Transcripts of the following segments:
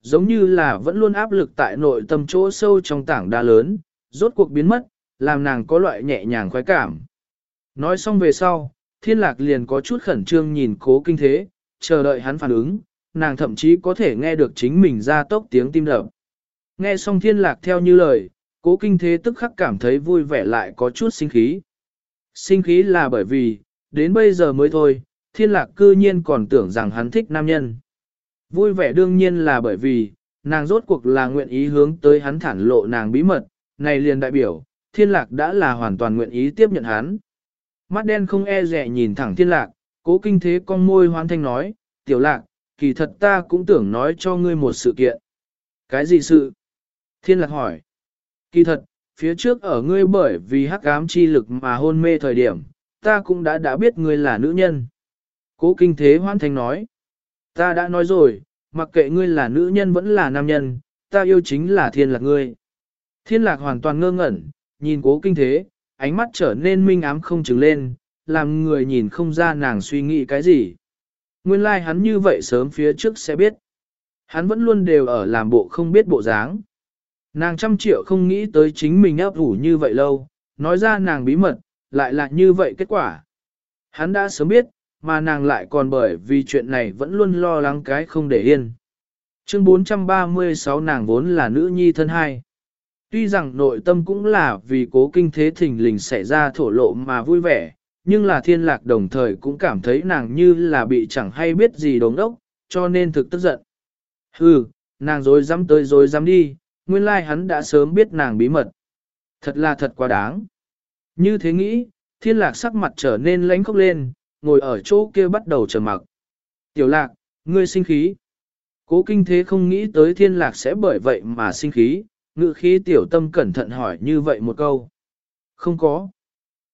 giống như là vẫn luôn áp lực tại nội tâm chỗ sâu trong tảng đa lớn, rốt cuộc biến mất, làm nàng có loại nhẹ nhàng khoái cảm. Nói xong về sau, thiên lạc liền có chút khẩn trương nhìn cố kinh thế, chờ đợi hắn phản ứng, nàng thậm chí có thể nghe được chính mình ra tốc tiếng tim đập. Nghe xong thiên lạc theo như lời, cố kinh thế tức khắc cảm thấy vui vẻ lại có chút sinh khí. Sinh khí là bởi vì, đến bây giờ mới thôi, thiên lạc cư nhiên còn tưởng rằng hắn thích nam nhân. Vui vẻ đương nhiên là bởi vì, nàng rốt cuộc là nguyện ý hướng tới hắn thản lộ nàng bí mật, này liền đại biểu, thiên lạc đã là hoàn toàn nguyện ý tiếp nhận hắn. Mắt đen không e rẻ nhìn thẳng thiên lạc, cố kinh thế con môi hoan thanh nói, tiểu lạc, kỳ thật ta cũng tưởng nói cho ngươi một sự kiện. Cái gì sự? Thiên lạc hỏi. Kỳ thật, phía trước ở ngươi bởi vì hắc ám chi lực mà hôn mê thời điểm, ta cũng đã đã biết ngươi là nữ nhân. Cố kinh thế hoan thanh nói. Ta đã nói rồi, mặc kệ ngươi là nữ nhân vẫn là nam nhân, ta yêu chính là thiên lạc ngươi. Thiên lạc hoàn toàn ngơ ngẩn, nhìn cố kinh thế, ánh mắt trở nên minh ám không chứng lên, làm người nhìn không ra nàng suy nghĩ cái gì. Nguyên lai like hắn như vậy sớm phía trước sẽ biết. Hắn vẫn luôn đều ở làm bộ không biết bộ dáng. Nàng trăm triệu không nghĩ tới chính mình ấp ủ như vậy lâu, nói ra nàng bí mật, lại là như vậy kết quả. Hắn đã sớm biết, mà nàng lại còn bởi vì chuyện này vẫn luôn lo lắng cái không để yên. Chương 436 nàng vốn là nữ nhi thân hai. Tuy rằng nội tâm cũng là vì cố kinh thế thình lình xảy ra thổ lộ mà vui vẻ, nhưng là thiên lạc đồng thời cũng cảm thấy nàng như là bị chẳng hay biết gì đống đốc, cho nên thực tức giận. Hừ, nàng dối dám tới dối dám đi, nguyên lai like hắn đã sớm biết nàng bí mật. Thật là thật quá đáng. Như thế nghĩ, thiên lạc sắc mặt trở nên lánh khóc lên, ngồi ở chỗ kia bắt đầu trầm mặc. Tiểu lạc, ngươi sinh khí. Cố kinh thế không nghĩ tới thiên lạc sẽ bởi vậy mà sinh khí, ngự khí tiểu tâm cẩn thận hỏi như vậy một câu. Không có.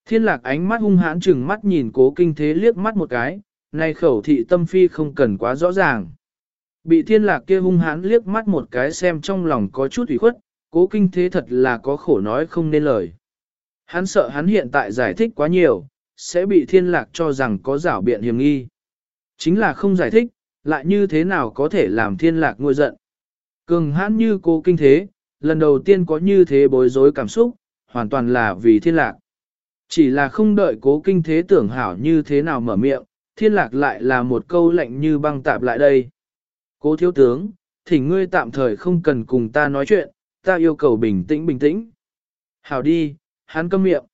Thiên lạc ánh mắt hung hãn chừng mắt nhìn cố kinh thế liếc mắt một cái, này khẩu thị tâm phi không cần quá rõ ràng. Bị thiên lạc kia hung hãn liếc mắt một cái xem trong lòng có chút ủy khuất, cố kinh thế thật là có khổ nói không nên lời. Hắn sợ hắn hiện tại giải thích quá nhiều, sẽ bị thiên lạc cho rằng có rảo biện hiểm nghi. Chính là không giải thích, lại như thế nào có thể làm thiên lạc ngôi giận. Cường hãn như cô kinh thế, lần đầu tiên có như thế bối rối cảm xúc, hoàn toàn là vì thiên lạc. Chỉ là không đợi cố kinh thế tưởng hảo như thế nào mở miệng, thiên lạc lại là một câu lạnh như băng tạp lại đây. Cố thiếu tướng, thỉnh ngươi tạm thời không cần cùng ta nói chuyện, ta yêu cầu bình tĩnh bình tĩnh. Hảo đi, hắn câm miệng.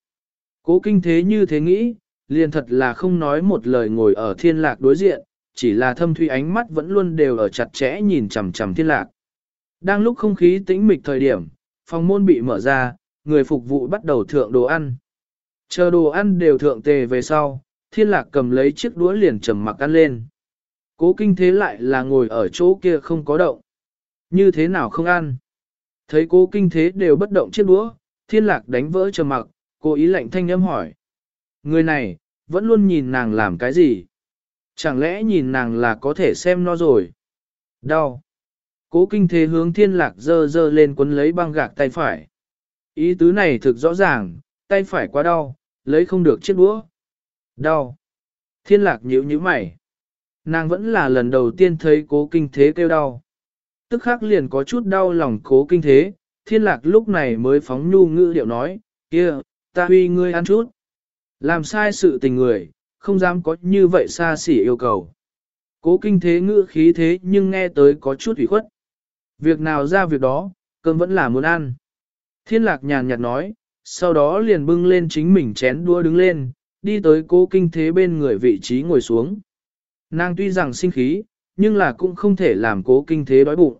Cố kinh thế như thế nghĩ, liền thật là không nói một lời ngồi ở thiên lạc đối diện, chỉ là thâm thuy ánh mắt vẫn luôn đều ở chặt chẽ nhìn chằm chằm thiên lạc. Đang lúc không khí tĩnh mịch thời điểm, phòng môn bị mở ra, người phục vụ bắt đầu thượng đồ ăn. Chờ đồ ăn đều thượng tề về sau, thiên lạc cầm lấy chiếc đũa liền trầm mặc ăn lên. Cố kinh thế lại là ngồi ở chỗ kia không có động. Như thế nào không ăn? Thấy cố kinh thế đều bất động chiếc đũa, thiên lạc đánh vỡ trầm mặc, Cô ý lạnh thanh âm hỏi. Người này, vẫn luôn nhìn nàng làm cái gì? Chẳng lẽ nhìn nàng là có thể xem nó rồi? Đau. Cố kinh thế hướng thiên lạc dơ dơ lên quấn lấy băng gạc tay phải. Ý tứ này thực rõ ràng, tay phải quá đau, lấy không được chiếc đũa. Đau. Thiên lạc nhíu nhíu mày. Nàng vẫn là lần đầu tiên thấy cố kinh thế kêu đau. Tức khắc liền có chút đau lòng cố kinh thế, thiên lạc lúc này mới phóng nhu ngữ điệu nói, kia, ta huy ngươi ăn chút. Làm sai sự tình người, không dám có như vậy xa xỉ yêu cầu. Cố kinh thế ngữ khí thế nhưng nghe tới có chút ủy khuất. Việc nào ra việc đó, cơm vẫn là muốn ăn. Thiên lạc nhàn nhạt nói, sau đó liền bưng lên chính mình chén đua đứng lên, đi tới cố kinh thế bên người vị trí ngồi xuống. Nàng tuy rằng sinh khí, nhưng là cũng không thể làm cố kinh thế đói bụng.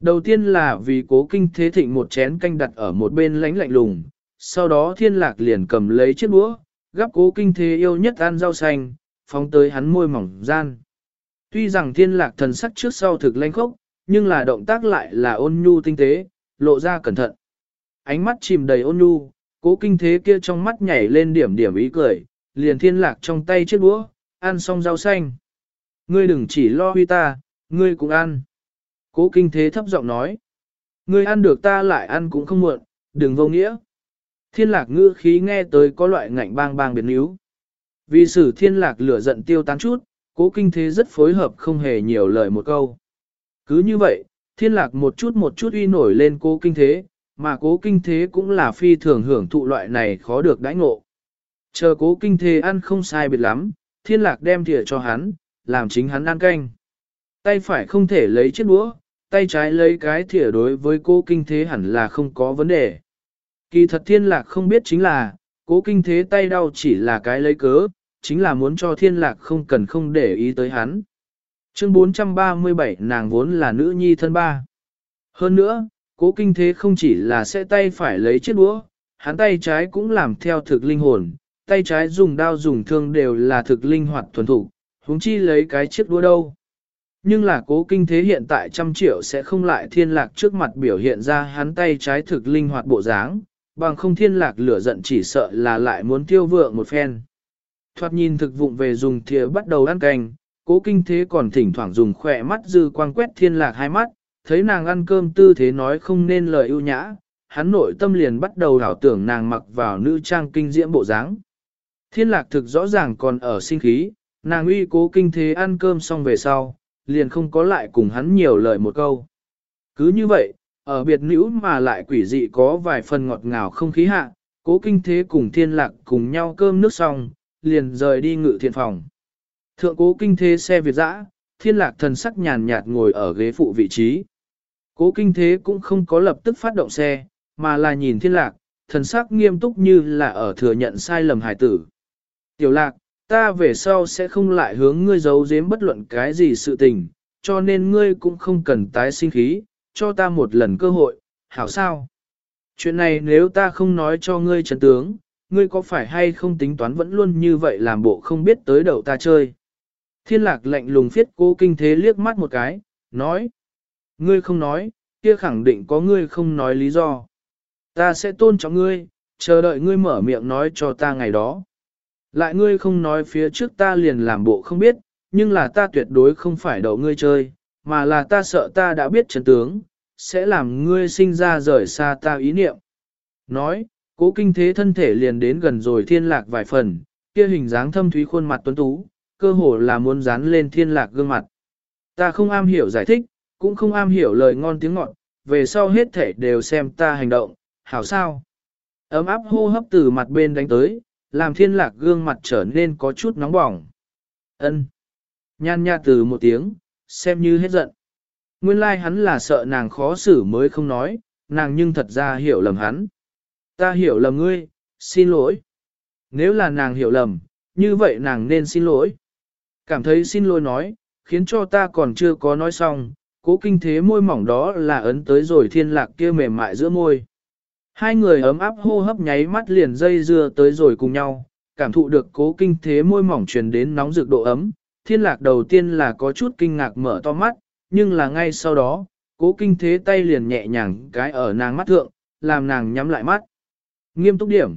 Đầu tiên là vì cố kinh thế thịnh một chén canh đặt ở một bên lánh lạnh lùng, sau đó thiên lạc liền cầm lấy chiếc đũa, gắp cố kinh thế yêu nhất ăn rau xanh, phóng tới hắn môi mỏng gian. Tuy rằng thiên lạc thần sắc trước sau thực lanh khốc, nhưng là động tác lại là ôn nhu tinh tế, lộ ra cẩn thận. Ánh mắt chìm đầy ôn nhu, cố kinh thế kia trong mắt nhảy lên điểm điểm ý cười, liền thiên lạc trong tay chiếc đũa, ăn xong rau xanh. Ngươi đừng chỉ lo huy ta, ngươi cũng ăn. Cố kinh thế thấp giọng nói. Ngươi ăn được ta lại ăn cũng không muộn, đừng vô nghĩa. Thiên lạc ngữ khí nghe tới có loại ngạnh bang bang biến níu. Vì sử thiên lạc lửa giận tiêu tán chút, cố kinh thế rất phối hợp không hề nhiều lời một câu. Cứ như vậy, thiên lạc một chút một chút uy nổi lên cố kinh thế, mà cố kinh thế cũng là phi thường hưởng thụ loại này khó được đãi ngộ. Chờ cố kinh thế ăn không sai biệt lắm, thiên lạc đem thìa cho hắn, làm chính hắn ăn canh. Tay phải không thể lấy chiếc đũa, tay trái lấy cái thìa đối với cố kinh thế hẳn là không có vấn đề. Kỳ thật thiên lạc không biết chính là, cố kinh thế tay đau chỉ là cái lấy cớ, chính là muốn cho thiên lạc không cần không để ý tới hắn. Chương 437 nàng vốn là nữ nhi thân ba. Hơn nữa, cố kinh thế không chỉ là sẽ tay phải lấy chiếc đũa, hắn tay trái cũng làm theo thực linh hồn, tay trái dùng đao dùng thương đều là thực linh hoạt thuần thủ, huống chi lấy cái chiếc đũa đâu. Nhưng là cố kinh thế hiện tại trăm triệu sẽ không lại thiên lạc trước mặt biểu hiện ra hắn tay trái thực linh hoạt bộ dáng, bằng không thiên lạc lửa giận chỉ sợ là lại muốn tiêu vượng một phen. Thoạt nhìn thực vụng về dùng thìa bắt đầu ăn canh, cố kinh thế còn thỉnh thoảng dùng khỏe mắt dư quang quét thiên lạc hai mắt, thấy nàng ăn cơm tư thế nói không nên lời ưu nhã, hắn nội tâm liền bắt đầu đảo tưởng nàng mặc vào nữ trang kinh diễm bộ dáng. Thiên lạc thực rõ ràng còn ở sinh khí, nàng uy cố kinh thế ăn cơm xong về sau, liền không có lại cùng hắn nhiều lời một câu. Cứ như vậy, ở biệt nữ mà lại quỷ dị có vài phần ngọt ngào không khí hạ, cố kinh thế cùng thiên lạc cùng nhau cơm nước xong, liền rời đi ngự thiện phòng. Thượng cố kinh thế xe Việt dã, thiên lạc thần sắc nhàn nhạt ngồi ở ghế phụ vị trí. Cố kinh thế cũng không có lập tức phát động xe, mà là nhìn thiên lạc, thần sắc nghiêm túc như là ở thừa nhận sai lầm hải tử. Tiểu lạc, ta về sau sẽ không lại hướng ngươi giấu giếm bất luận cái gì sự tình, cho nên ngươi cũng không cần tái sinh khí, cho ta một lần cơ hội, hảo sao? Chuyện này nếu ta không nói cho ngươi chấn tướng, ngươi có phải hay không tính toán vẫn luôn như vậy làm bộ không biết tới đầu ta chơi? Thiên lạc lạnh lùng phiết cố kinh thế liếc mắt một cái, nói. Ngươi không nói, kia khẳng định có ngươi không nói lý do. Ta sẽ tôn trọng ngươi, chờ đợi ngươi mở miệng nói cho ta ngày đó. Lại ngươi không nói phía trước ta liền làm bộ không biết, nhưng là ta tuyệt đối không phải đậu ngươi chơi, mà là ta sợ ta đã biết chân tướng, sẽ làm ngươi sinh ra rời xa ta ý niệm. Nói, cố kinh thế thân thể liền đến gần rồi thiên lạc vài phần, kia hình dáng thâm thúy khuôn mặt tuấn tú, cơ hồ là muốn dán lên thiên lạc gương mặt. Ta không am hiểu giải thích, cũng không am hiểu lời ngon tiếng ngọt, về sau hết thể đều xem ta hành động, hảo sao. Ấm áp hô hấp từ mặt bên đánh tới, làm thiên lạc gương mặt trở nên có chút nóng bỏng. ân Nhan nha từ một tiếng, xem như hết giận. Nguyên lai like hắn là sợ nàng khó xử mới không nói, nàng nhưng thật ra hiểu lầm hắn. Ta hiểu lầm ngươi, xin lỗi. Nếu là nàng hiểu lầm, như vậy nàng nên xin lỗi. Cảm thấy xin lỗi nói, khiến cho ta còn chưa có nói xong, cố kinh thế môi mỏng đó là ấn tới rồi thiên lạc kia mềm mại giữa môi. Hai người ấm áp hô hấp nháy mắt liền dây dưa tới rồi cùng nhau, cảm thụ được cố kinh thế môi mỏng truyền đến nóng rực độ ấm. Thiên lạc đầu tiên là có chút kinh ngạc mở to mắt, nhưng là ngay sau đó, cố kinh thế tay liền nhẹ nhàng cái ở nàng mắt thượng, làm nàng nhắm lại mắt. Nghiêm túc điểm.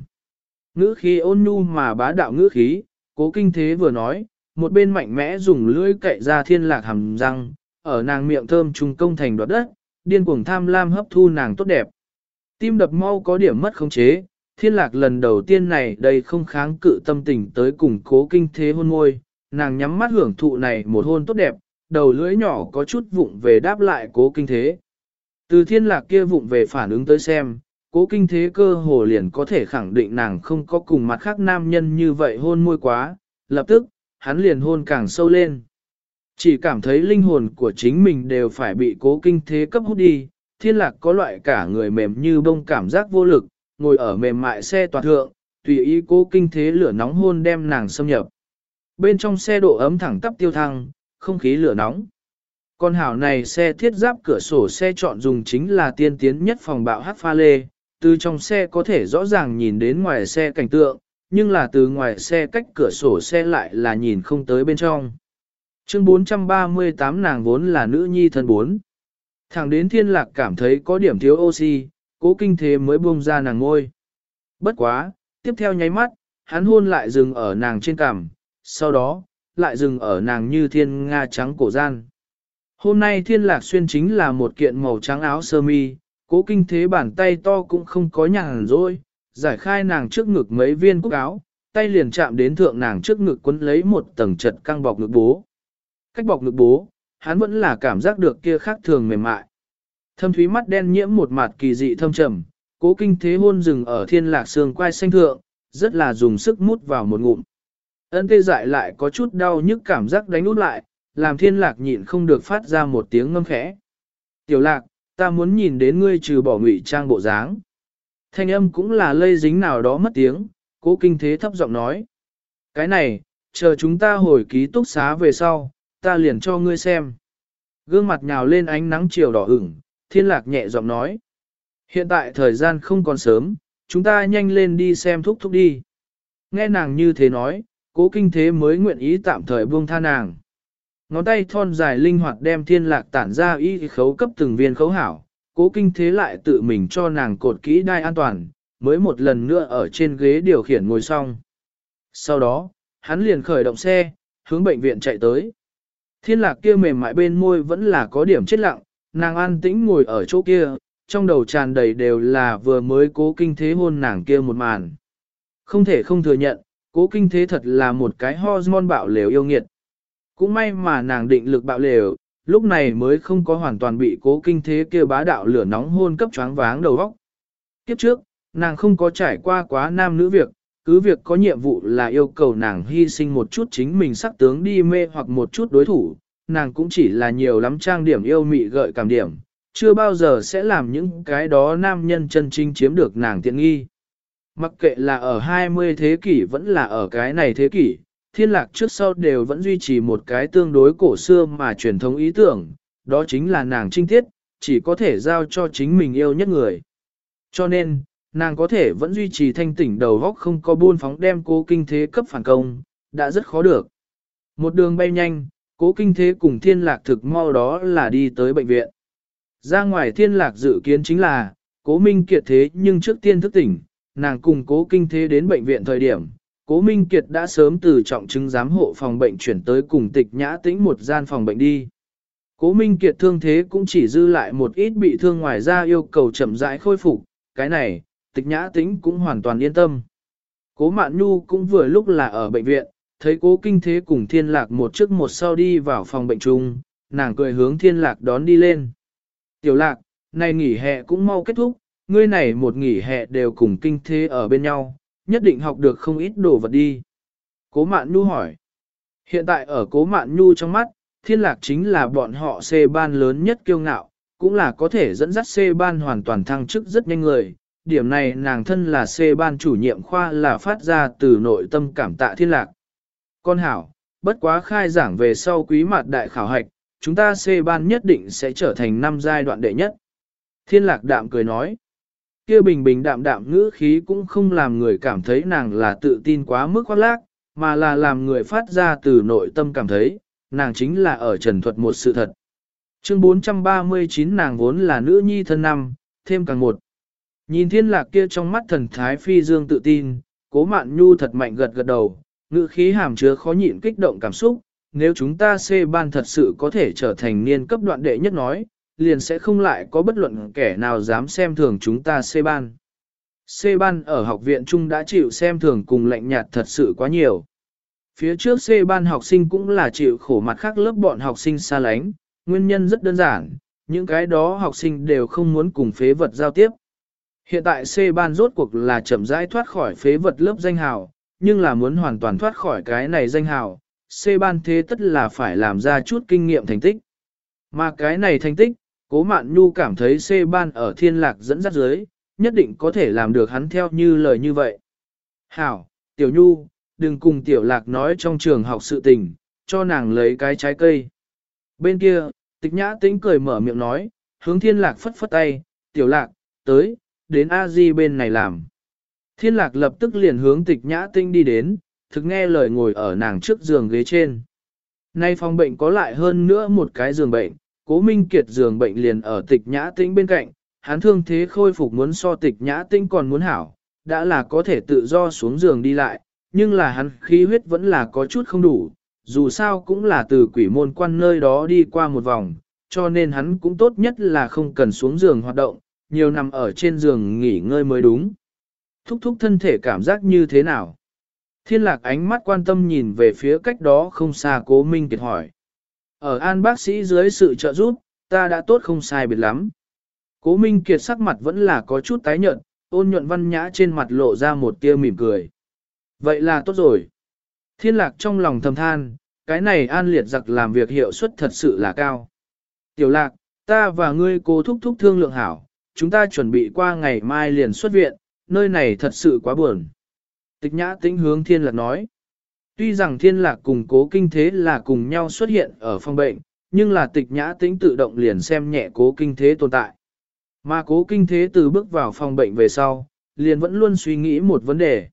Ngữ khí ôn nhu mà bá đạo ngữ khí, cố kinh thế vừa nói, một bên mạnh mẽ dùng lưỡi cậy ra thiên lạc hầm răng, ở nàng miệng thơm trùng công thành đoạt đất, điên cuồng tham lam hấp thu nàng tốt đẹp. Tim đập mau có điểm mất khống chế, thiên lạc lần đầu tiên này đây không kháng cự tâm tình tới cùng cố kinh thế hôn môi, nàng nhắm mắt hưởng thụ này một hôn tốt đẹp, đầu lưỡi nhỏ có chút vụng về đáp lại cố kinh thế. Từ thiên lạc kia vụng về phản ứng tới xem, cố kinh thế cơ hồ liền có thể khẳng định nàng không có cùng mặt khác nam nhân như vậy hôn môi quá, lập tức, hắn liền hôn càng sâu lên. Chỉ cảm thấy linh hồn của chính mình đều phải bị cố kinh thế cấp hút đi, thiên lạc có loại cả người mềm như bông cảm giác vô lực, ngồi ở mềm mại xe toàn thượng, tùy ý cố kinh thế lửa nóng hôn đem nàng xâm nhập. Bên trong xe độ ấm thẳng tắp tiêu thăng, không khí lửa nóng. Con hảo này xe thiết giáp cửa sổ xe chọn dùng chính là tiên tiến nhất phòng bạo hát pha lê, từ trong xe có thể rõ ràng nhìn đến ngoài xe cảnh tượng, nhưng là từ ngoài xe cách cửa sổ xe lại là nhìn không tới bên trong. Chương 438 nàng vốn là nữ nhi thân bốn. Thẳng đến thiên lạc cảm thấy có điểm thiếu oxy, cố kinh thế mới buông ra nàng ngôi. Bất quá, tiếp theo nháy mắt, hắn hôn lại dừng ở nàng trên cằm, sau đó, lại dừng ở nàng như thiên nga trắng cổ gian. Hôm nay thiên lạc xuyên chính là một kiện màu trắng áo sơ mi, cố kinh thế bàn tay to cũng không có nhàng rồi, giải khai nàng trước ngực mấy viên cúc áo, tay liền chạm đến thượng nàng trước ngực quấn lấy một tầng chật căng bọc ngực bố. Cách bọc ngực bố, hắn vẫn là cảm giác được kia khác thường mềm mại. Thâm thúy mắt đen nhiễm một mặt kỳ dị thâm trầm, cố kinh thế hôn rừng ở thiên lạc xương quai xanh thượng, rất là dùng sức mút vào một ngụm. Ân tê dại lại có chút đau nhức cảm giác đánh út lại, làm thiên lạc nhịn không được phát ra một tiếng ngâm khẽ. Tiểu lạc, ta muốn nhìn đến ngươi trừ bỏ ngụy trang bộ dáng. Thanh âm cũng là lây dính nào đó mất tiếng, cố kinh thế thấp giọng nói. Cái này, chờ chúng ta hồi ký túc xá về sau, ta liền cho ngươi xem. Gương mặt nhào lên ánh nắng chiều đỏ ửng, thiên lạc nhẹ giọng nói. Hiện tại thời gian không còn sớm, chúng ta nhanh lên đi xem thúc thúc đi. Nghe nàng như thế nói, cố kinh thế mới nguyện ý tạm thời buông tha nàng. Ngón tay thon dài linh hoạt đem thiên lạc tản ra y khấu cấp từng viên khấu hảo, cố kinh thế lại tự mình cho nàng cột kỹ đai an toàn, mới một lần nữa ở trên ghế điều khiển ngồi xong. Sau đó, hắn liền khởi động xe, hướng bệnh viện chạy tới. Thiên lạc kia mềm mại bên môi vẫn là có điểm chết lặng, nàng an tĩnh ngồi ở chỗ kia, trong đầu tràn đầy đều là vừa mới cố kinh thế hôn nàng kia một màn. Không thể không thừa nhận, cố kinh thế thật là một cái hormone bạo lều yêu nghiệt. Cũng may mà nàng định lực bạo lều, lúc này mới không có hoàn toàn bị cố kinh thế kia bá đạo lửa nóng hôn cấp choáng váng đầu óc. Kiếp trước, nàng không có trải qua quá nam nữ việc, cứ việc có nhiệm vụ là yêu cầu nàng hy sinh một chút chính mình sắc tướng đi mê hoặc một chút đối thủ, nàng cũng chỉ là nhiều lắm trang điểm yêu mị gợi cảm điểm, chưa bao giờ sẽ làm những cái đó nam nhân chân chính chiếm được nàng tiện nghi. Mặc kệ là ở 20 thế kỷ vẫn là ở cái này thế kỷ, thiên lạc trước sau đều vẫn duy trì một cái tương đối cổ xưa mà truyền thống ý tưởng, đó chính là nàng trinh tiết, chỉ có thể giao cho chính mình yêu nhất người. Cho nên, nàng có thể vẫn duy trì thanh tỉnh đầu góc không có buôn phóng đem cố kinh thế cấp phản công, đã rất khó được. Một đường bay nhanh, cố kinh thế cùng thiên lạc thực mau đó là đi tới bệnh viện. Ra ngoài thiên lạc dự kiến chính là, cố minh kiệt thế nhưng trước tiên thức tỉnh, nàng cùng cố kinh thế đến bệnh viện thời điểm, cố minh kiệt đã sớm từ trọng chứng giám hộ phòng bệnh chuyển tới cùng tịch nhã tĩnh một gian phòng bệnh đi. Cố minh kiệt thương thế cũng chỉ dư lại một ít bị thương ngoài ra yêu cầu chậm rãi khôi phục, cái này, tịch nhã tĩnh cũng hoàn toàn yên tâm. Cố mạn nhu cũng vừa lúc là ở bệnh viện, thấy cố kinh thế cùng thiên lạc một trước một sau đi vào phòng bệnh chung, nàng cười hướng thiên lạc đón đi lên. Tiểu lạc, này nghỉ hè cũng mau kết thúc, ngươi này một nghỉ hè đều cùng kinh thế ở bên nhau, nhất định học được không ít đồ vật đi. Cố Mạn Nhu hỏi. Hiện tại ở Cố Mạn Nhu trong mắt, thiên lạc chính là bọn họ C ban lớn nhất kiêu ngạo, cũng là có thể dẫn dắt C ban hoàn toàn thăng chức rất nhanh người. Điểm này nàng thân là C ban chủ nhiệm khoa là phát ra từ nội tâm cảm tạ thiên lạc. Con hảo, bất quá khai giảng về sau quý mặt đại khảo hạch, chúng ta C ban nhất định sẽ trở thành năm giai đoạn đệ nhất. Thiên lạc đạm cười nói, kia bình bình đạm đạm ngữ khí cũng không làm người cảm thấy nàng là tự tin quá mức khoác lác, mà là làm người phát ra từ nội tâm cảm thấy, nàng chính là ở trần thuật một sự thật. Chương 439 nàng vốn là nữ nhi thân năm, thêm càng một. Nhìn thiên lạc kia trong mắt thần thái phi dương tự tin, cố mạn nhu thật mạnh gật gật đầu, ngữ khí hàm chứa khó nhịn kích động cảm xúc, nếu chúng ta C ban thật sự có thể trở thành niên cấp đoạn đệ nhất nói, liền sẽ không lại có bất luận kẻ nào dám xem thường chúng ta C ban. C ban ở học viện trung đã chịu xem thường cùng lạnh nhạt thật sự quá nhiều. Phía trước C ban học sinh cũng là chịu khổ mặt khác lớp bọn học sinh xa lánh, nguyên nhân rất đơn giản, những cái đó học sinh đều không muốn cùng phế vật giao tiếp. Hiện tại C ban rốt cuộc là chậm rãi thoát khỏi phế vật lớp danh hào, nhưng là muốn hoàn toàn thoát khỏi cái này danh hào, C ban thế tất là phải làm ra chút kinh nghiệm thành tích. Mà cái này thành tích, cố mạn nhu cảm thấy C ban ở thiên lạc dẫn dắt dưới, nhất định có thể làm được hắn theo như lời như vậy. Hảo, tiểu nhu, đừng cùng tiểu lạc nói trong trường học sự tình, cho nàng lấy cái trái cây. Bên kia, tịch nhã tĩnh cười mở miệng nói, hướng thiên lạc phất phất tay, tiểu lạc, tới, đến a di bên này làm. Thiên lạc lập tức liền hướng tịch nhã tinh đi đến, thực nghe lời ngồi ở nàng trước giường ghế trên. Nay phòng bệnh có lại hơn nữa một cái giường bệnh, cố minh kiệt giường bệnh liền ở tịch nhã tĩnh bên cạnh, hắn thương thế khôi phục muốn so tịch nhã tĩnh còn muốn hảo, đã là có thể tự do xuống giường đi lại, nhưng là hắn khí huyết vẫn là có chút không đủ, dù sao cũng là từ quỷ môn quan nơi đó đi qua một vòng, cho nên hắn cũng tốt nhất là không cần xuống giường hoạt động, nhiều nằm ở trên giường nghỉ ngơi mới đúng. Thúc thúc thân thể cảm giác như thế nào? Thiên lạc ánh mắt quan tâm nhìn về phía cách đó không xa cố minh kiệt hỏi. Ở an bác sĩ dưới sự trợ giúp, ta đã tốt không sai biệt lắm. Cố Minh Kiệt sắc mặt vẫn là có chút tái nhợt, ôn nhuận văn nhã trên mặt lộ ra một tia mỉm cười. Vậy là tốt rồi. Thiên lạc trong lòng thầm than, cái này an liệt giặc làm việc hiệu suất thật sự là cao. Tiểu lạc, ta và ngươi cố thúc thúc thương lượng hảo, chúng ta chuẩn bị qua ngày mai liền xuất viện, nơi này thật sự quá buồn. Tịch nhã tĩnh hướng thiên lạc nói. Tuy rằng thiên lạc cùng cố kinh thế là cùng nhau xuất hiện ở phòng bệnh, nhưng là tịch nhã tĩnh tự động liền xem nhẹ cố kinh thế tồn tại. Mà cố kinh thế từ bước vào phòng bệnh về sau, liền vẫn luôn suy nghĩ một vấn đề.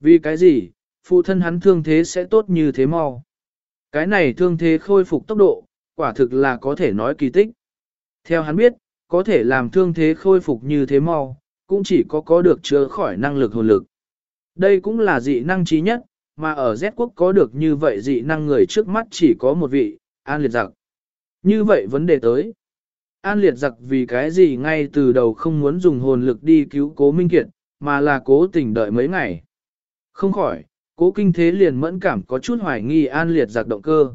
Vì cái gì, phụ thân hắn thương thế sẽ tốt như thế mau. Cái này thương thế khôi phục tốc độ, quả thực là có thể nói kỳ tích. Theo hắn biết, có thể làm thương thế khôi phục như thế mau, cũng chỉ có có được chữa khỏi năng lực hồn lực. Đây cũng là dị năng trí nhất, mà ở Z quốc có được như vậy dị năng người trước mắt chỉ có một vị, An Liệt Giặc. Như vậy vấn đề tới. An Liệt Giặc vì cái gì ngay từ đầu không muốn dùng hồn lực đi cứu cố Minh Kiệt, mà là cố tình đợi mấy ngày. Không khỏi, cố kinh thế liền mẫn cảm có chút hoài nghi An Liệt Giặc động cơ.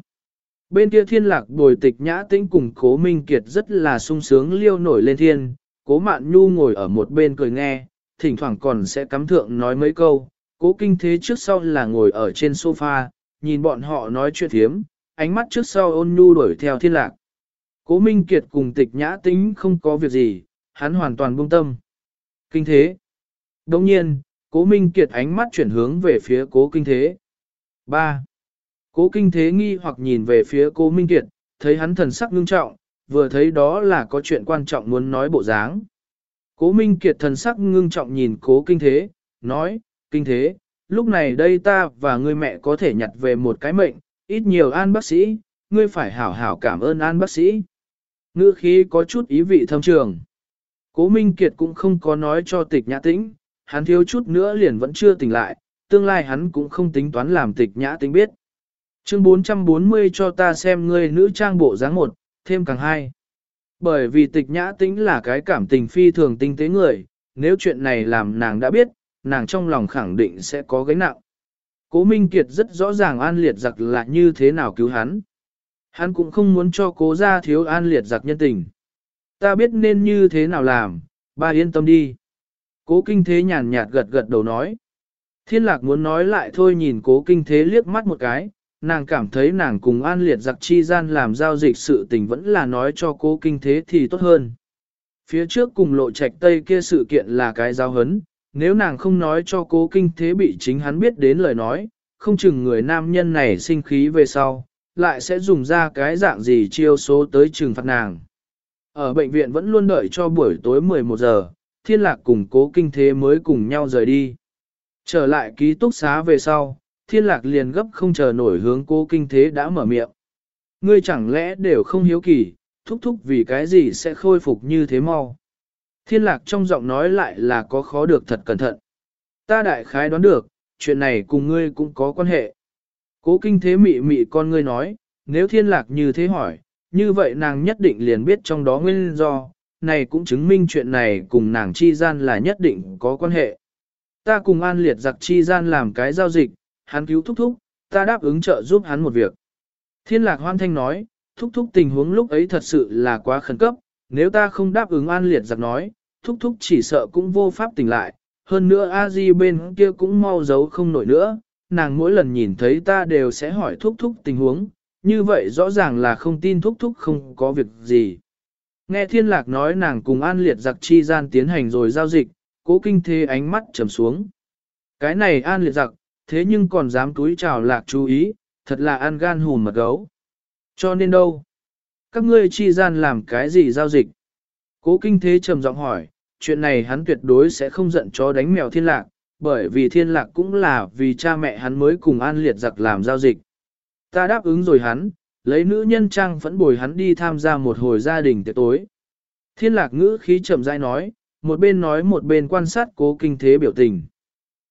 Bên kia thiên lạc bồi tịch nhã tĩnh cùng cố Minh Kiệt rất là sung sướng liêu nổi lên thiên, cố mạn nhu ngồi ở một bên cười nghe, thỉnh thoảng còn sẽ cắm thượng nói mấy câu, cố kinh thế trước sau là ngồi ở trên sofa, nhìn bọn họ nói chuyện thiếm, ánh mắt trước sau ôn nhu đuổi theo thiên lạc. Cố Minh Kiệt cùng tịch nhã tính không có việc gì, hắn hoàn toàn buông tâm. Kinh thế. Đồng nhiên, cố Minh Kiệt ánh mắt chuyển hướng về phía cố kinh thế. 3. Cố kinh thế nghi hoặc nhìn về phía cố Minh Kiệt, thấy hắn thần sắc ngưng trọng, vừa thấy đó là có chuyện quan trọng muốn nói bộ dáng. Cố Minh Kiệt thần sắc ngưng trọng nhìn cố kinh thế, nói, kinh thế, lúc này đây ta và ngươi mẹ có thể nhặt về một cái mệnh, ít nhiều an bác sĩ, ngươi phải hảo hảo cảm ơn an bác sĩ. Ngữ khí có chút ý vị thâm trường. Cố Minh Kiệt cũng không có nói cho tịch nhã tĩnh, hắn thiếu chút nữa liền vẫn chưa tỉnh lại, tương lai hắn cũng không tính toán làm tịch nhã tĩnh biết. Chương 440 cho ta xem ngươi nữ trang bộ dáng một, thêm càng hai. Bởi vì tịch nhã tĩnh là cái cảm tình phi thường tinh tế người, nếu chuyện này làm nàng đã biết, nàng trong lòng khẳng định sẽ có gánh nặng. Cố Minh Kiệt rất rõ ràng an liệt giặc là như thế nào cứu hắn. Hắn cũng không muốn cho cố gia thiếu an liệt giặc nhân tình. Ta biết nên như thế nào làm, ba yên tâm đi. Cố kinh thế nhàn nhạt gật gật đầu nói. Thiên lạc muốn nói lại thôi nhìn cố kinh thế liếc mắt một cái, nàng cảm thấy nàng cùng an liệt giặc chi gian làm giao dịch sự tình vẫn là nói cho cố kinh thế thì tốt hơn. Phía trước cùng lộ trạch tây kia sự kiện là cái giao hấn, nếu nàng không nói cho cố kinh thế bị chính hắn biết đến lời nói, không chừng người nam nhân này sinh khí về sau, lại sẽ dùng ra cái dạng gì chiêu số tới trừng phạt nàng. Ở bệnh viện vẫn luôn đợi cho buổi tối 11 giờ, thiên lạc cùng cố kinh thế mới cùng nhau rời đi. Trở lại ký túc xá về sau, thiên lạc liền gấp không chờ nổi hướng cố kinh thế đã mở miệng. Ngươi chẳng lẽ đều không hiếu kỳ, thúc thúc vì cái gì sẽ khôi phục như thế mau. Thiên lạc trong giọng nói lại là có khó được thật cẩn thận. Ta đại khái đoán được, chuyện này cùng ngươi cũng có quan hệ. Cố kinh thế mị mị con ngươi nói, nếu thiên lạc như thế hỏi, như vậy nàng nhất định liền biết trong đó nguyên do, này cũng chứng minh chuyện này cùng nàng chi gian là nhất định có quan hệ. Ta cùng an liệt giặc chi gian làm cái giao dịch, hắn cứu thúc thúc, ta đáp ứng trợ giúp hắn một việc. Thiên lạc hoan thanh nói, thúc thúc tình huống lúc ấy thật sự là quá khẩn cấp, nếu ta không đáp ứng an liệt giặc nói, thúc thúc chỉ sợ cũng vô pháp tỉnh lại, hơn nữa a di bên kia cũng mau giấu không nổi nữa, nàng mỗi lần nhìn thấy ta đều sẽ hỏi thúc thúc tình huống, như vậy rõ ràng là không tin thúc thúc không có việc gì. Nghe thiên lạc nói nàng cùng an liệt giặc chi gian tiến hành rồi giao dịch, cố kinh thế ánh mắt trầm xuống. Cái này an liệt giặc, thế nhưng còn dám túi trào lạc chú ý, thật là an gan hùn mật gấu. Cho nên đâu? Các ngươi chi gian làm cái gì giao dịch? Cố kinh thế trầm giọng hỏi, chuyện này hắn tuyệt đối sẽ không giận chó đánh mèo thiên lạc, bởi vì thiên lạc cũng là vì cha mẹ hắn mới cùng an liệt giặc làm giao dịch. Ta đáp ứng rồi hắn, lấy nữ nhân trang vẫn bồi hắn đi tham gia một hồi gia đình tiệc tối. Thiên lạc ngữ khí chậm rãi nói, một bên nói một bên quan sát cố kinh thế biểu tình.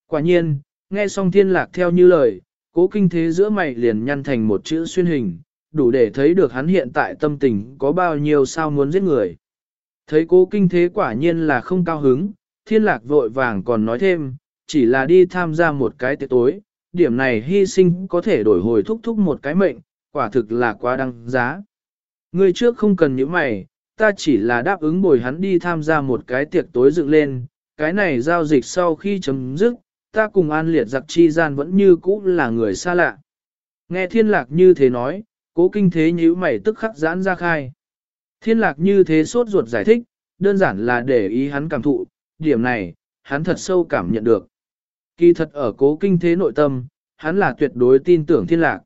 Quả nhiên, nghe xong thiên lạc theo như lời, cố kinh thế giữa mày liền nhăn thành một chữ xuyên hình, đủ để thấy được hắn hiện tại tâm tình có bao nhiêu sao muốn giết người. Thấy cố kinh thế quả nhiên là không cao hứng, thiên lạc vội vàng còn nói thêm, chỉ là đi tham gia một cái tiệc tối, điểm này hy sinh có thể đổi hồi thúc thúc một cái mệnh, quả thực là quá đăng giá. Người trước không cần những mày, ta chỉ là đáp ứng bồi hắn đi tham gia một cái tiệc tối dựng lên, cái này giao dịch sau khi chấm dứt, ta cùng an liệt giặc chi gian vẫn như cũ là người xa lạ. Nghe thiên lạc như thế nói, cố kinh thế nhíu mày tức khắc giãn ra khai. Thiên lạc như thế sốt ruột giải thích, đơn giản là để ý hắn cảm thụ, điểm này, hắn thật sâu cảm nhận được. Kỳ thật ở cố kinh thế nội tâm, hắn là tuyệt đối tin tưởng thiên lạc.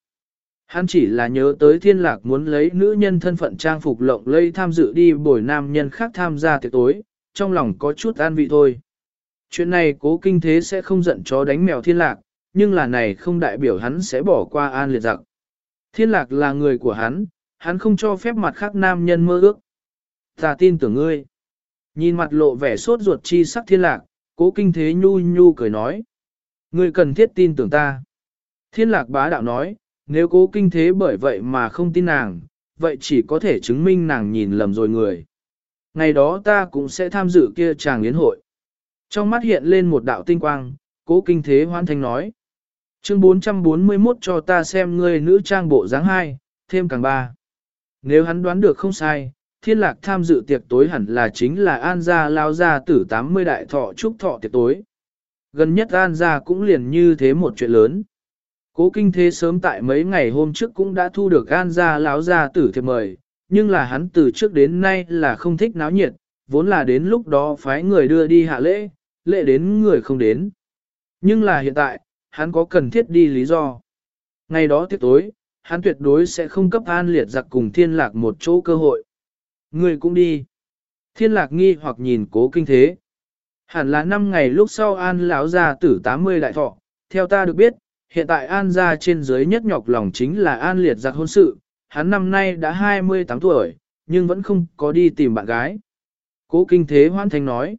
Hắn chỉ là nhớ tới thiên lạc muốn lấy nữ nhân thân phận trang phục lộng lây tham dự đi bồi nam nhân khác tham gia tiệc tối, trong lòng có chút an vị thôi. Chuyện này cố kinh thế sẽ không giận chó đánh mèo thiên lạc, nhưng là này không đại biểu hắn sẽ bỏ qua an liệt giặc. Thiên lạc là người của hắn, hắn không cho phép mặt khác nam nhân mơ ước. Ta tin tưởng ngươi. Nhìn mặt lộ vẻ sốt ruột chi sắc thiên lạc, cố kinh thế nhu nhu cười nói. Ngươi cần thiết tin tưởng ta. Thiên lạc bá đạo nói, nếu cố kinh thế bởi vậy mà không tin nàng, vậy chỉ có thể chứng minh nàng nhìn lầm rồi người. Ngày đó ta cũng sẽ tham dự kia chàng yến hội. Trong mắt hiện lên một đạo tinh quang, cố kinh thế hoan thanh nói. Chương 441 cho ta xem ngươi nữ trang bộ dáng hai, thêm càng ba. Nếu hắn đoán được không sai, thiên lạc tham dự tiệc tối hẳn là chính là An gia lao gia tử 80 đại thọ trúc thọ tiệc tối. Gần nhất An gia cũng liền như thế một chuyện lớn. Cố kinh thế sớm tại mấy ngày hôm trước cũng đã thu được An gia lão gia tử thiệp mời, nhưng là hắn từ trước đến nay là không thích náo nhiệt, vốn là đến lúc đó phái người đưa đi hạ lễ, lễ đến người không đến. Nhưng là hiện tại, hắn có cần thiết đi lý do. Ngày đó tiết tối, hắn tuyệt đối sẽ không cấp an liệt giặc cùng thiên lạc một chỗ cơ hội. Người cũng đi. Thiên lạc nghi hoặc nhìn cố kinh thế. Hẳn là 5 ngày lúc sau an lão gia tử 80 đại thọ. Theo ta được biết, hiện tại an gia trên dưới nhất nhọc lòng chính là an liệt giặc hôn sự. Hắn năm nay đã 28 tuổi, nhưng vẫn không có đi tìm bạn gái. Cố kinh thế hoan thành nói.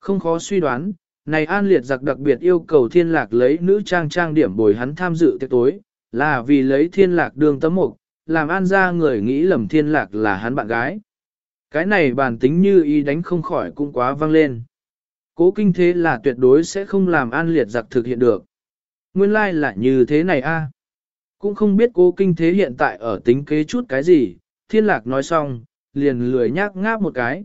Không khó suy đoán, này an liệt giặc đặc biệt yêu cầu thiên lạc lấy nữ trang trang điểm bồi hắn tham dự tiệc tối, là vì lấy thiên lạc đường tấm mục, làm an ra người nghĩ lầm thiên lạc là hắn bạn gái. Cái này bản tính như y đánh không khỏi cũng quá vang lên. Cố kinh thế là tuyệt đối sẽ không làm an liệt giặc thực hiện được. Nguyên lai like là như thế này a Cũng không biết cố kinh thế hiện tại ở tính kế chút cái gì, thiên lạc nói xong, liền lười nhác ngáp một cái.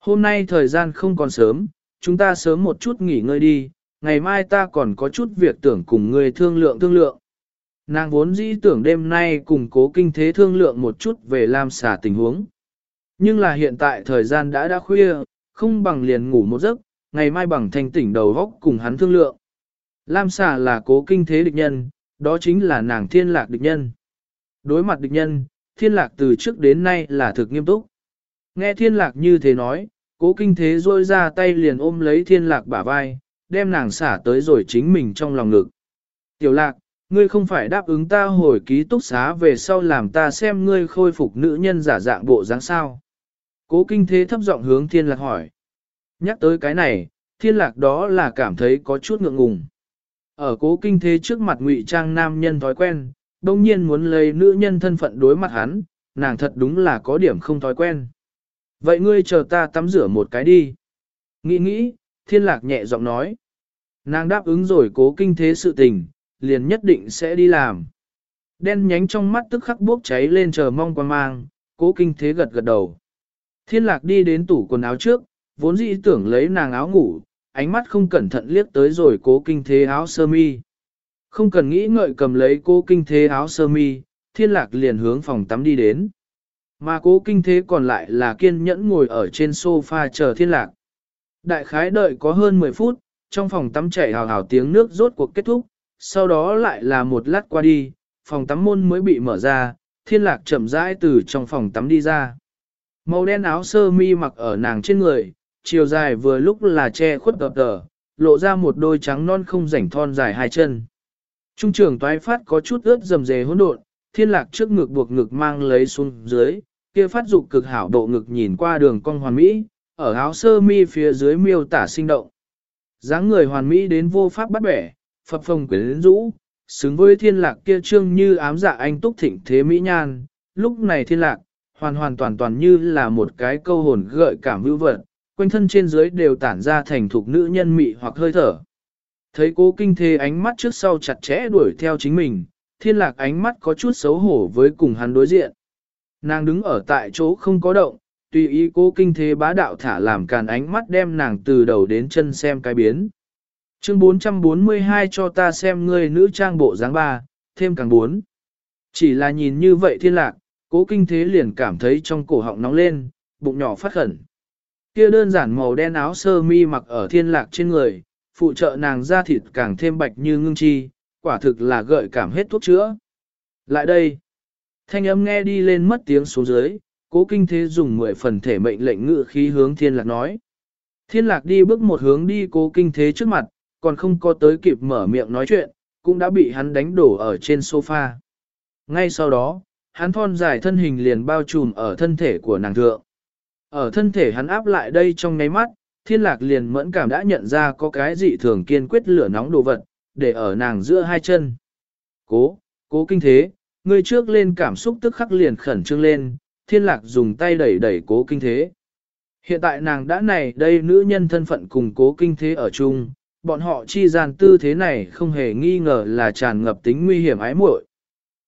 Hôm nay thời gian không còn sớm, chúng ta sớm một chút nghỉ ngơi đi, ngày mai ta còn có chút việc tưởng cùng người thương lượng thương lượng. Nàng vốn dĩ tưởng đêm nay cùng cố kinh thế thương lượng một chút về Lam xả tình huống. Nhưng là hiện tại thời gian đã đã khuya, không bằng liền ngủ một giấc, ngày mai bằng thanh tỉnh đầu góc cùng hắn thương lượng. Lam xả là cố kinh thế địch nhân, đó chính là nàng thiên lạc địch nhân. Đối mặt địch nhân, thiên lạc từ trước đến nay là thực nghiêm túc. Nghe thiên lạc như thế nói, Cố kinh thế rôi ra tay liền ôm lấy thiên lạc bả vai, đem nàng xả tới rồi chính mình trong lòng ngực. Tiểu lạc, ngươi không phải đáp ứng ta hồi ký túc xá về sau làm ta xem ngươi khôi phục nữ nhân giả dạng bộ dáng sao. Cố kinh thế thấp giọng hướng thiên lạc hỏi. Nhắc tới cái này, thiên lạc đó là cảm thấy có chút ngượng ngùng. Ở cố kinh thế trước mặt ngụy trang nam nhân thói quen, đồng nhiên muốn lấy nữ nhân thân phận đối mặt hắn, nàng thật đúng là có điểm không thói quen. Vậy ngươi chờ ta tắm rửa một cái đi. Nghĩ nghĩ, thiên lạc nhẹ giọng nói. Nàng đáp ứng rồi cố kinh thế sự tình, liền nhất định sẽ đi làm. Đen nhánh trong mắt tức khắc bốc cháy lên chờ mong quan mang, cố kinh thế gật gật đầu. Thiên lạc đi đến tủ quần áo trước, vốn dĩ tưởng lấy nàng áo ngủ, ánh mắt không cẩn thận liếc tới rồi cố kinh thế áo sơ mi. Không cần nghĩ ngợi cầm lấy cố kinh thế áo sơ mi, thiên lạc liền hướng phòng tắm đi đến. Mà cố kinh thế còn lại là kiên nhẫn ngồi ở trên sofa chờ thiên lạc. Đại khái đợi có hơn 10 phút, trong phòng tắm chảy hào hào tiếng nước rốt cuộc kết thúc, sau đó lại là một lát qua đi, phòng tắm môn mới bị mở ra, thiên lạc chậm rãi từ trong phòng tắm đi ra. Màu đen áo sơ mi mặc ở nàng trên người, chiều dài vừa lúc là che khuất tờ tờ, lộ ra một đôi trắng non không rảnh thon dài hai chân. Trung trưởng toái phát có chút ướt dầm dề hỗn độn, thiên lạc trước ngực buộc ngực mang lấy xuống dưới, kia phát dục cực hảo độ ngực nhìn qua đường cong hoàn mỹ, ở áo sơ mi phía dưới miêu tả sinh động. dáng người hoàn mỹ đến vô pháp bắt bẻ, phập phồng quyến rũ, xứng với thiên lạc kia trương như ám dạ anh túc thịnh thế mỹ nhan, lúc này thiên lạc, hoàn hoàn toàn toàn như là một cái câu hồn gợi cảm vưu vật, quanh thân trên dưới đều tản ra thành thục nữ nhân mị hoặc hơi thở. Thấy cố kinh thế ánh mắt trước sau chặt chẽ đuổi theo chính mình, thiên lạc ánh mắt có chút xấu hổ với cùng hắn đối diện. Nàng đứng ở tại chỗ không có động, Tùy ý cố kinh thế bá đạo thả làm càn ánh mắt đem nàng từ đầu đến chân xem cái biến. Chương 442 cho ta xem ngươi nữ trang bộ dáng ba, thêm càng bốn. Chỉ là nhìn như vậy thiên lạc, cố kinh thế liền cảm thấy trong cổ họng nóng lên, bụng nhỏ phát khẩn. Kia đơn giản màu đen áo sơ mi mặc ở thiên lạc trên người, phụ trợ nàng da thịt càng thêm bạch như ngưng chi, quả thực là gợi cảm hết thuốc chữa. Lại đây, thanh âm nghe đi lên mất tiếng xuống dưới, cố kinh thế dùng 10 phần thể mệnh lệnh ngự khí hướng thiên lạc nói. Thiên lạc đi bước một hướng đi cố kinh thế trước mặt, còn không có tới kịp mở miệng nói chuyện, cũng đã bị hắn đánh đổ ở trên sofa. Ngay sau đó, hắn thon dài thân hình liền bao trùm ở thân thể của nàng thượng. Ở thân thể hắn áp lại đây trong ngáy mắt, thiên lạc liền mẫn cảm đã nhận ra có cái dị thường kiên quyết lửa nóng đồ vật, để ở nàng giữa hai chân. Cố, cố kinh thế, người trước lên cảm xúc tức khắc liền khẩn trương lên, thiên lạc dùng tay đẩy đẩy cố kinh thế. Hiện tại nàng đã này đây nữ nhân thân phận cùng cố kinh thế ở chung, bọn họ chi gian tư thế này không hề nghi ngờ là tràn ngập tính nguy hiểm ái muội.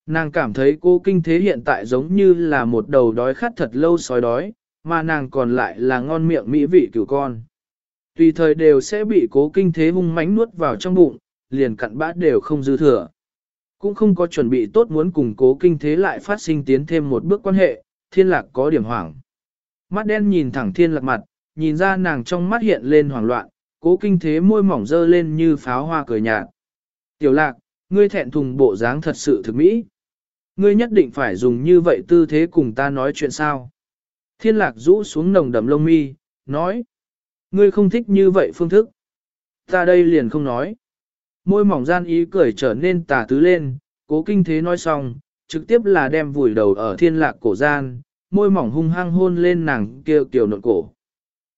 Nàng cảm thấy cô kinh thế hiện tại giống như là một đầu đói khát thật lâu sói đói, mà nàng còn lại là ngon miệng mỹ vị cửu con. Tùy thời đều sẽ bị cố kinh thế hung mánh nuốt vào trong bụng, liền cặn bã đều không dư thừa. Cũng không có chuẩn bị tốt muốn củng cố kinh thế lại phát sinh tiến thêm một bước quan hệ, thiên lạc có điểm hoảng. Mắt đen nhìn thẳng thiên lạc mặt, nhìn ra nàng trong mắt hiện lên hoảng loạn, cố kinh thế môi mỏng dơ lên như pháo hoa cười nhạt. Tiểu lạc, ngươi thẹn thùng bộ dáng thật sự thực mỹ. Ngươi nhất định phải dùng như vậy tư thế cùng ta nói chuyện sao. Thiên lạc rũ xuống nồng đầm lông mi, nói. Ngươi không thích như vậy phương thức. Ta đây liền không nói. Môi mỏng gian ý cười trở nên tà tứ lên, cố kinh thế nói xong, trực tiếp là đem vùi đầu ở thiên lạc cổ gian, môi mỏng hung hăng hôn lên nàng kêu kiểu nộn cổ.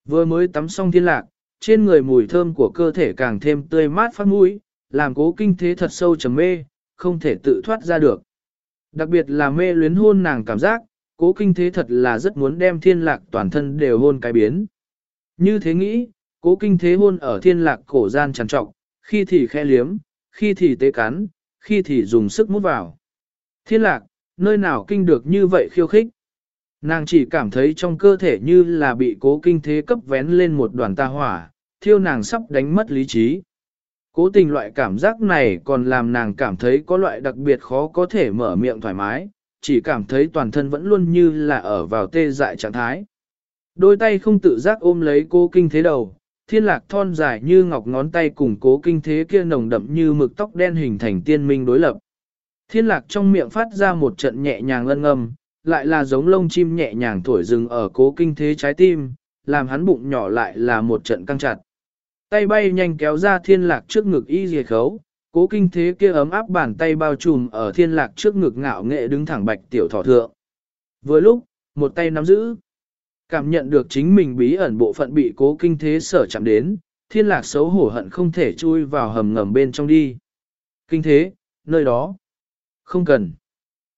Vừa mới tắm xong thiên lạc, trên người mùi thơm của cơ thể càng thêm tươi mát phát mũi, làm cố kinh thế thật sâu trầm mê, không thể tự thoát ra được. Đặc biệt là mê luyến hôn nàng cảm giác, cố kinh thế thật là rất muốn đem thiên lạc toàn thân đều hôn cái biến. Như thế nghĩ, cố kinh thế hôn ở thiên lạc cổ gian tràn trọc, khi thì khe liếm, khi thì tế cắn, khi thì dùng sức mút vào. Thiên lạc, nơi nào kinh được như vậy khiêu khích. Nàng chỉ cảm thấy trong cơ thể như là bị cố kinh thế cấp vén lên một đoàn ta hỏa, thiêu nàng sắp đánh mất lý trí. Cố tình loại cảm giác này còn làm nàng cảm thấy có loại đặc biệt khó có thể mở miệng thoải mái, chỉ cảm thấy toàn thân vẫn luôn như là ở vào tê dại trạng thái. Đôi tay không tự giác ôm lấy cố kinh thế đầu, thiên lạc thon dài như ngọc ngón tay cùng cố kinh thế kia nồng đậm như mực tóc đen hình thành tiên minh đối lập. Thiên lạc trong miệng phát ra một trận nhẹ nhàng ân ngâm, lại là giống lông chim nhẹ nhàng thổi rừng ở cố kinh thế trái tim, làm hắn bụng nhỏ lại là một trận căng chặt. Tay bay nhanh kéo ra thiên lạc trước ngực y dề khấu, cố kinh thế kia ấm áp bàn tay bao trùm ở thiên lạc trước ngực ngạo nghệ đứng thẳng bạch tiểu thỏ thượng. Vừa lúc, một tay nắm giữ, cảm nhận được chính mình bí ẩn bộ phận bị cố kinh thế sở chạm đến, thiên lạc xấu hổ hận không thể chui vào hầm ngầm bên trong đi. Kinh thế, nơi đó, không cần.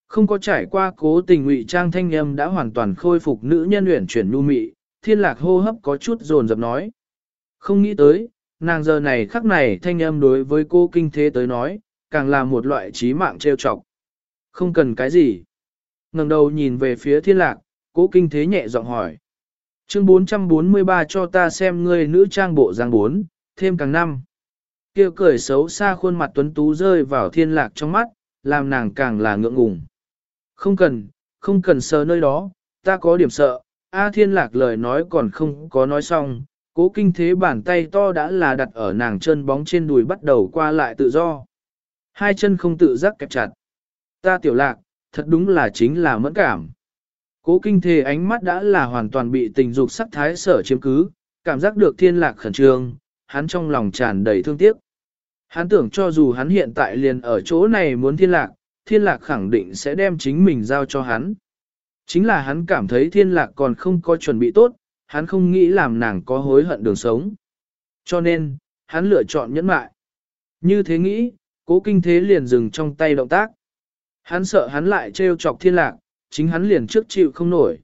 Không có trải qua cố tình ngụy trang thanh âm đã hoàn toàn khôi phục nữ nhân luyện chuyển nu mị, thiên lạc hô hấp có chút dồn dập nói. Không nghĩ tới, nàng giờ này khắc này thanh âm đối với cô kinh thế tới nói, càng là một loại trí mạng trêu trọc. Không cần cái gì. ngẩng đầu nhìn về phía thiên lạc, cố kinh thế nhẹ giọng hỏi. Chương 443 cho ta xem ngươi nữ trang bộ giang 4, thêm càng năm. Kêu cười xấu xa khuôn mặt tuấn tú rơi vào thiên lạc trong mắt, làm nàng càng là ngượng ngùng. Không cần, không cần sờ nơi đó, ta có điểm sợ. A thiên lạc lời nói còn không có nói xong, cố kinh thế bàn tay to đã là đặt ở nàng chân bóng trên đùi bắt đầu qua lại tự do. Hai chân không tự giác kẹp chặt. Ta tiểu lạc, thật đúng là chính là mẫn cảm. Cố kinh thế ánh mắt đã là hoàn toàn bị tình dục sắc thái sở chiếm cứ, cảm giác được thiên lạc khẩn trương, hắn trong lòng tràn đầy thương tiếc. Hắn tưởng cho dù hắn hiện tại liền ở chỗ này muốn thiên lạc, thiên lạc khẳng định sẽ đem chính mình giao cho hắn. Chính là hắn cảm thấy thiên lạc còn không có chuẩn bị tốt, hắn không nghĩ làm nàng có hối hận đường sống. Cho nên, hắn lựa chọn nhẫn mại. Như thế nghĩ, cố kinh thế liền dừng trong tay động tác. Hắn sợ hắn lại trêu chọc thiên lạc, chính hắn liền trước chịu không nổi.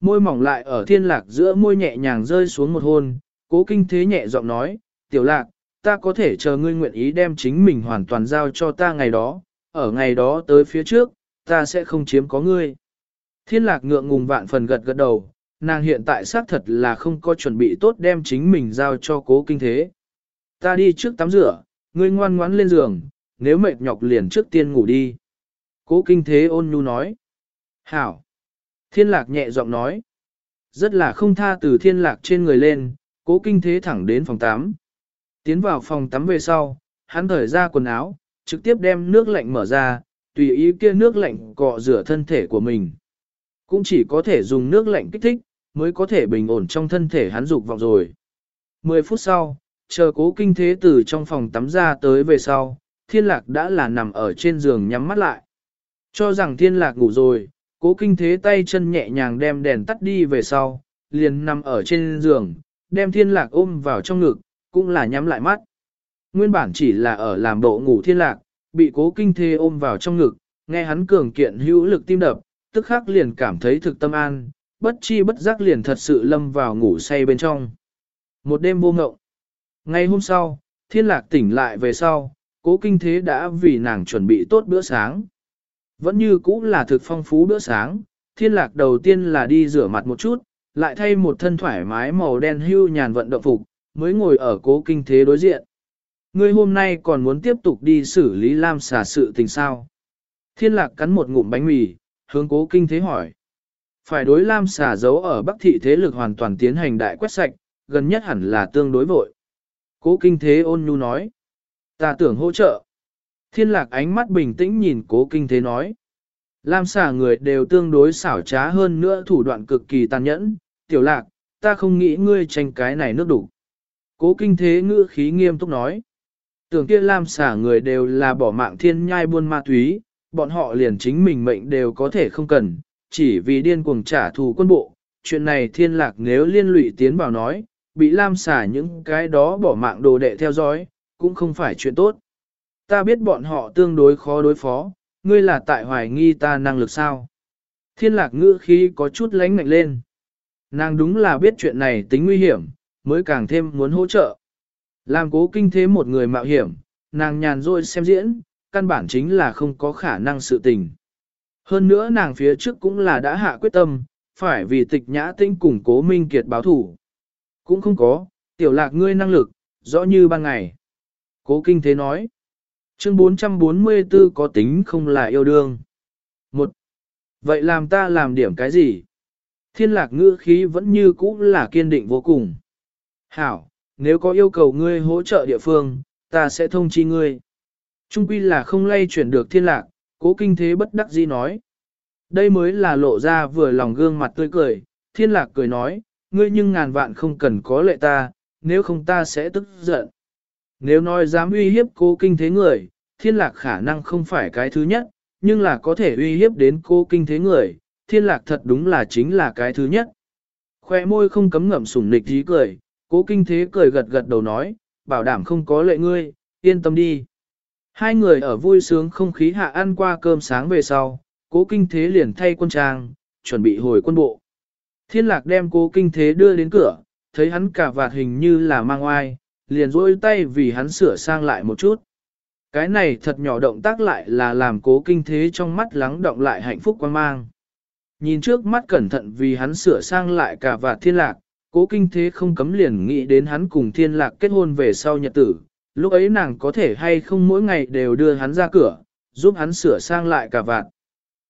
Môi mỏng lại ở thiên lạc giữa môi nhẹ nhàng rơi xuống một hôn, cố kinh thế nhẹ giọng nói, tiểu lạc, ta có thể chờ ngươi nguyện ý đem chính mình hoàn toàn giao cho ta ngày đó, ở ngày đó tới phía trước, ta sẽ không chiếm có ngươi. Thiên lạc ngượng ngùng vạn phần gật gật đầu, nàng hiện tại xác thật là không có chuẩn bị tốt đem chính mình giao cho cố kinh thế. Ta đi trước tắm rửa, ngươi ngoan ngoãn lên giường, nếu mệt nhọc liền trước tiên ngủ đi. Cố kinh thế ôn nhu nói. Hảo. Thiên lạc nhẹ giọng nói. Rất là không tha từ thiên lạc trên người lên, cố kinh thế thẳng đến phòng tắm. Tiến vào phòng tắm về sau, hắn thở ra quần áo, trực tiếp đem nước lạnh mở ra, tùy ý kia nước lạnh cọ rửa thân thể của mình. Cũng chỉ có thể dùng nước lạnh kích thích, mới có thể bình ổn trong thân thể hắn dục vọng rồi. 10 phút sau, chờ cố kinh thế từ trong phòng tắm ra tới về sau, thiên lạc đã là nằm ở trên giường nhắm mắt lại. Cho rằng thiên lạc ngủ rồi, cố kinh thế tay chân nhẹ nhàng đem đèn tắt đi về sau, liền nằm ở trên giường, đem thiên lạc ôm vào trong ngực, cũng là nhắm lại mắt. Nguyên bản chỉ là ở làm bộ ngủ thiên lạc, bị cố kinh thế ôm vào trong ngực, nghe hắn cường kiện hữu lực tim đập, tức khắc liền cảm thấy thực tâm an, bất chi bất giác liền thật sự lâm vào ngủ say bên trong. Một đêm vô ngộng. Ngay hôm sau, thiên lạc tỉnh lại về sau, cố kinh thế đã vì nàng chuẩn bị tốt bữa sáng. Vẫn như cũ là thực phong phú bữa sáng, thiên lạc đầu tiên là đi rửa mặt một chút, lại thay một thân thoải mái màu đen hưu nhàn vận động phục, mới ngồi ở cố kinh thế đối diện. Ngươi hôm nay còn muốn tiếp tục đi xử lý lam xả sự tình sao? Thiên lạc cắn một ngụm bánh mì, hướng cố kinh thế hỏi. Phải đối lam xả giấu ở bắc thị thế lực hoàn toàn tiến hành đại quét sạch, gần nhất hẳn là tương đối vội. Cố kinh thế ôn nhu nói. Ta tưởng hỗ trợ. Thiên lạc ánh mắt bình tĩnh nhìn cố kinh thế nói. Lam xả người đều tương đối xảo trá hơn nữa thủ đoạn cực kỳ tàn nhẫn. Tiểu lạc, ta không nghĩ ngươi tranh cái này nước đủ. Cố kinh thế ngữ khí nghiêm túc nói. Tưởng kia Lam xả người đều là bỏ mạng thiên nhai buôn ma túy, bọn họ liền chính mình mệnh đều có thể không cần, chỉ vì điên cuồng trả thù quân bộ. Chuyện này thiên lạc nếu liên lụy tiến vào nói, bị Lam xả những cái đó bỏ mạng đồ đệ theo dõi, cũng không phải chuyện tốt. Ta biết bọn họ tương đối khó đối phó, ngươi là tại hoài nghi ta năng lực sao. Thiên lạc ngữ khí có chút lánh ngạnh lên. Nàng đúng là biết chuyện này tính nguy hiểm, mới càng thêm muốn hỗ trợ. Làm cố kinh thế một người mạo hiểm, nàng nhàn rỗi xem diễn, căn bản chính là không có khả năng sự tình. Hơn nữa nàng phía trước cũng là đã hạ quyết tâm, phải vì tịch nhã tinh củng cố minh kiệt báo thủ. Cũng không có, tiểu lạc ngươi năng lực, rõ như ban ngày. Cố kinh thế nói. Chương 444 có tính không là yêu đương. Một. Vậy làm ta làm điểm cái gì? Thiên lạc ngữ khí vẫn như cũ là kiên định vô cùng. Hảo, nếu có yêu cầu ngươi hỗ trợ địa phương, ta sẽ thông chi ngươi. Trung quy là không lay chuyển được thiên lạc, cố kinh thế bất đắc dĩ nói. Đây mới là lộ ra vừa lòng gương mặt tươi cười, thiên lạc cười nói, ngươi nhưng ngàn vạn không cần có lệ ta, nếu không ta sẽ tức giận. Nếu nói dám uy hiếp cố kinh thế người, thiên lạc khả năng không phải cái thứ nhất, nhưng là có thể uy hiếp đến cô kinh thế người, thiên lạc thật đúng là chính là cái thứ nhất. Khoe môi không cấm ngậm sủng nịch dí cười, cố kinh thế cười gật gật đầu nói, bảo đảm không có lệ ngươi, yên tâm đi. Hai người ở vui sướng không khí hạ ăn qua cơm sáng về sau, cố kinh thế liền thay quân trang, chuẩn bị hồi quân bộ. Thiên lạc đem cố kinh thế đưa đến cửa, thấy hắn cả vạt hình như là mang oai, liền rôi tay vì hắn sửa sang lại một chút. Cái này thật nhỏ động tác lại là làm cố kinh thế trong mắt lắng động lại hạnh phúc quan mang. Nhìn trước mắt cẩn thận vì hắn sửa sang lại cả và thiên lạc, cố kinh thế không cấm liền nghĩ đến hắn cùng thiên lạc kết hôn về sau nhật tử. Lúc ấy nàng có thể hay không mỗi ngày đều đưa hắn ra cửa, giúp hắn sửa sang lại cả vạn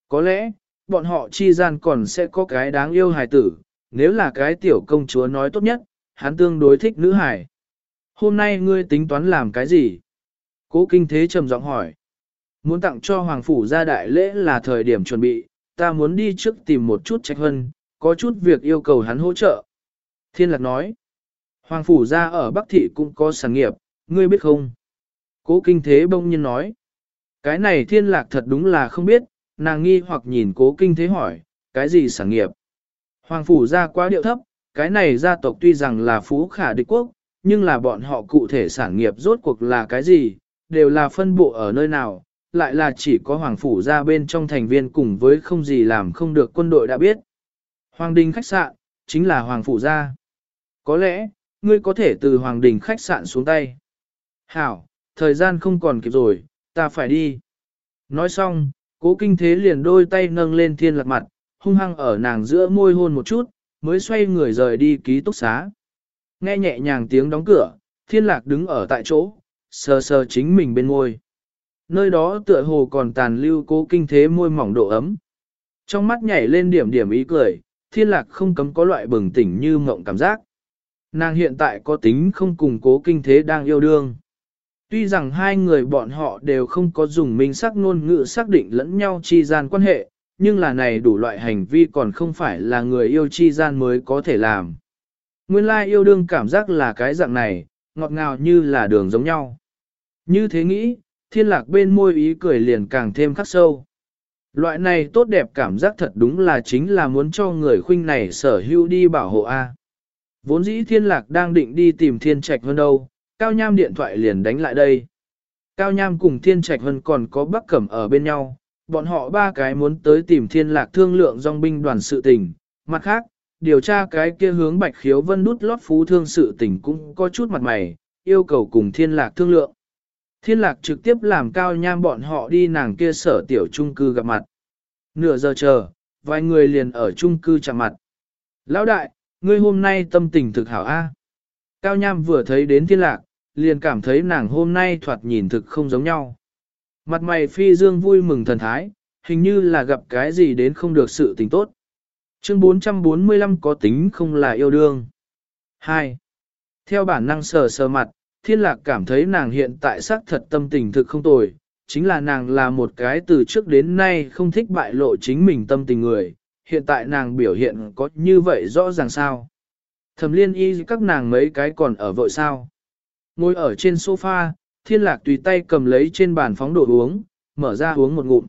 Có lẽ, bọn họ chi gian còn sẽ có cái đáng yêu hài tử, nếu là cái tiểu công chúa nói tốt nhất, hắn tương đối thích nữ hài. Hôm nay ngươi tính toán làm cái gì? Cố kinh thế trầm giọng hỏi. Muốn tặng cho Hoàng Phủ gia đại lễ là thời điểm chuẩn bị, ta muốn đi trước tìm một chút trách hân, có chút việc yêu cầu hắn hỗ trợ. Thiên lạc nói. Hoàng Phủ gia ở Bắc Thị cũng có sản nghiệp, ngươi biết không? Cố kinh thế bông nhiên nói. Cái này thiên lạc thật đúng là không biết, nàng nghi hoặc nhìn cố kinh thế hỏi, cái gì sản nghiệp? Hoàng Phủ gia quá điệu thấp, cái này gia tộc tuy rằng là phú khả địch quốc, nhưng là bọn họ cụ thể sản nghiệp rốt cuộc là cái gì, đều là phân bộ ở nơi nào, lại là chỉ có Hoàng Phủ ra bên trong thành viên cùng với không gì làm không được quân đội đã biết. Hoàng đình khách sạn, chính là Hoàng Phủ ra. Có lẽ, ngươi có thể từ Hoàng đình khách sạn xuống tay. Hảo, thời gian không còn kịp rồi, ta phải đi. Nói xong, cố kinh thế liền đôi tay nâng lên thiên lạc mặt, hung hăng ở nàng giữa môi hôn một chút, mới xoay người rời đi ký túc xá. Nghe nhẹ nhàng tiếng đóng cửa, thiên lạc đứng ở tại chỗ, sờ sờ chính mình bên môi. Nơi đó tựa hồ còn tàn lưu cố kinh thế môi mỏng độ ấm. Trong mắt nhảy lên điểm điểm ý cười, thiên lạc không cấm có loại bừng tỉnh như mộng cảm giác. Nàng hiện tại có tính không cùng cố kinh thế đang yêu đương. Tuy rằng hai người bọn họ đều không có dùng minh sắc ngôn ngữ xác định lẫn nhau chi gian quan hệ, nhưng là này đủ loại hành vi còn không phải là người yêu chi gian mới có thể làm. Nguyên lai yêu đương cảm giác là cái dạng này, ngọt ngào như là đường giống nhau. Như thế nghĩ, thiên lạc bên môi ý cười liền càng thêm khắc sâu. Loại này tốt đẹp cảm giác thật đúng là chính là muốn cho người khuynh này sở hữu đi bảo hộ A. Vốn dĩ thiên lạc đang định đi tìm thiên trạch hơn đâu, Cao Nham điện thoại liền đánh lại đây. Cao Nham cùng thiên trạch hơn còn có bác cẩm ở bên nhau, bọn họ ba cái muốn tới tìm thiên lạc thương lượng dòng binh đoàn sự tình. Mặt khác, điều tra cái kia hướng bạch khiếu vân đút lót phú thương sự tình cũng có chút mặt mày, yêu cầu cùng thiên lạc thương lượng. Thiên lạc trực tiếp làm cao nham bọn họ đi nàng kia sở tiểu trung cư gặp mặt. Nửa giờ chờ, vài người liền ở trung cư chạm mặt. Lão đại, ngươi hôm nay tâm tình thực hảo A. Cao nham vừa thấy đến thiên lạc, liền cảm thấy nàng hôm nay thoạt nhìn thực không giống nhau. Mặt mày phi dương vui mừng thần thái, hình như là gặp cái gì đến không được sự tình tốt. Chương 445 có tính không là yêu đương. 2. Theo bản năng sờ sờ mặt, thiên lạc cảm thấy nàng hiện tại xác thật tâm tình thực không tồi, chính là nàng là một cái từ trước đến nay không thích bại lộ chính mình tâm tình người, hiện tại nàng biểu hiện có như vậy rõ ràng sao. Thẩm liên y các nàng mấy cái còn ở vội sao. Ngồi ở trên sofa, thiên lạc tùy tay cầm lấy trên bàn phóng đồ uống, mở ra uống một ngụm.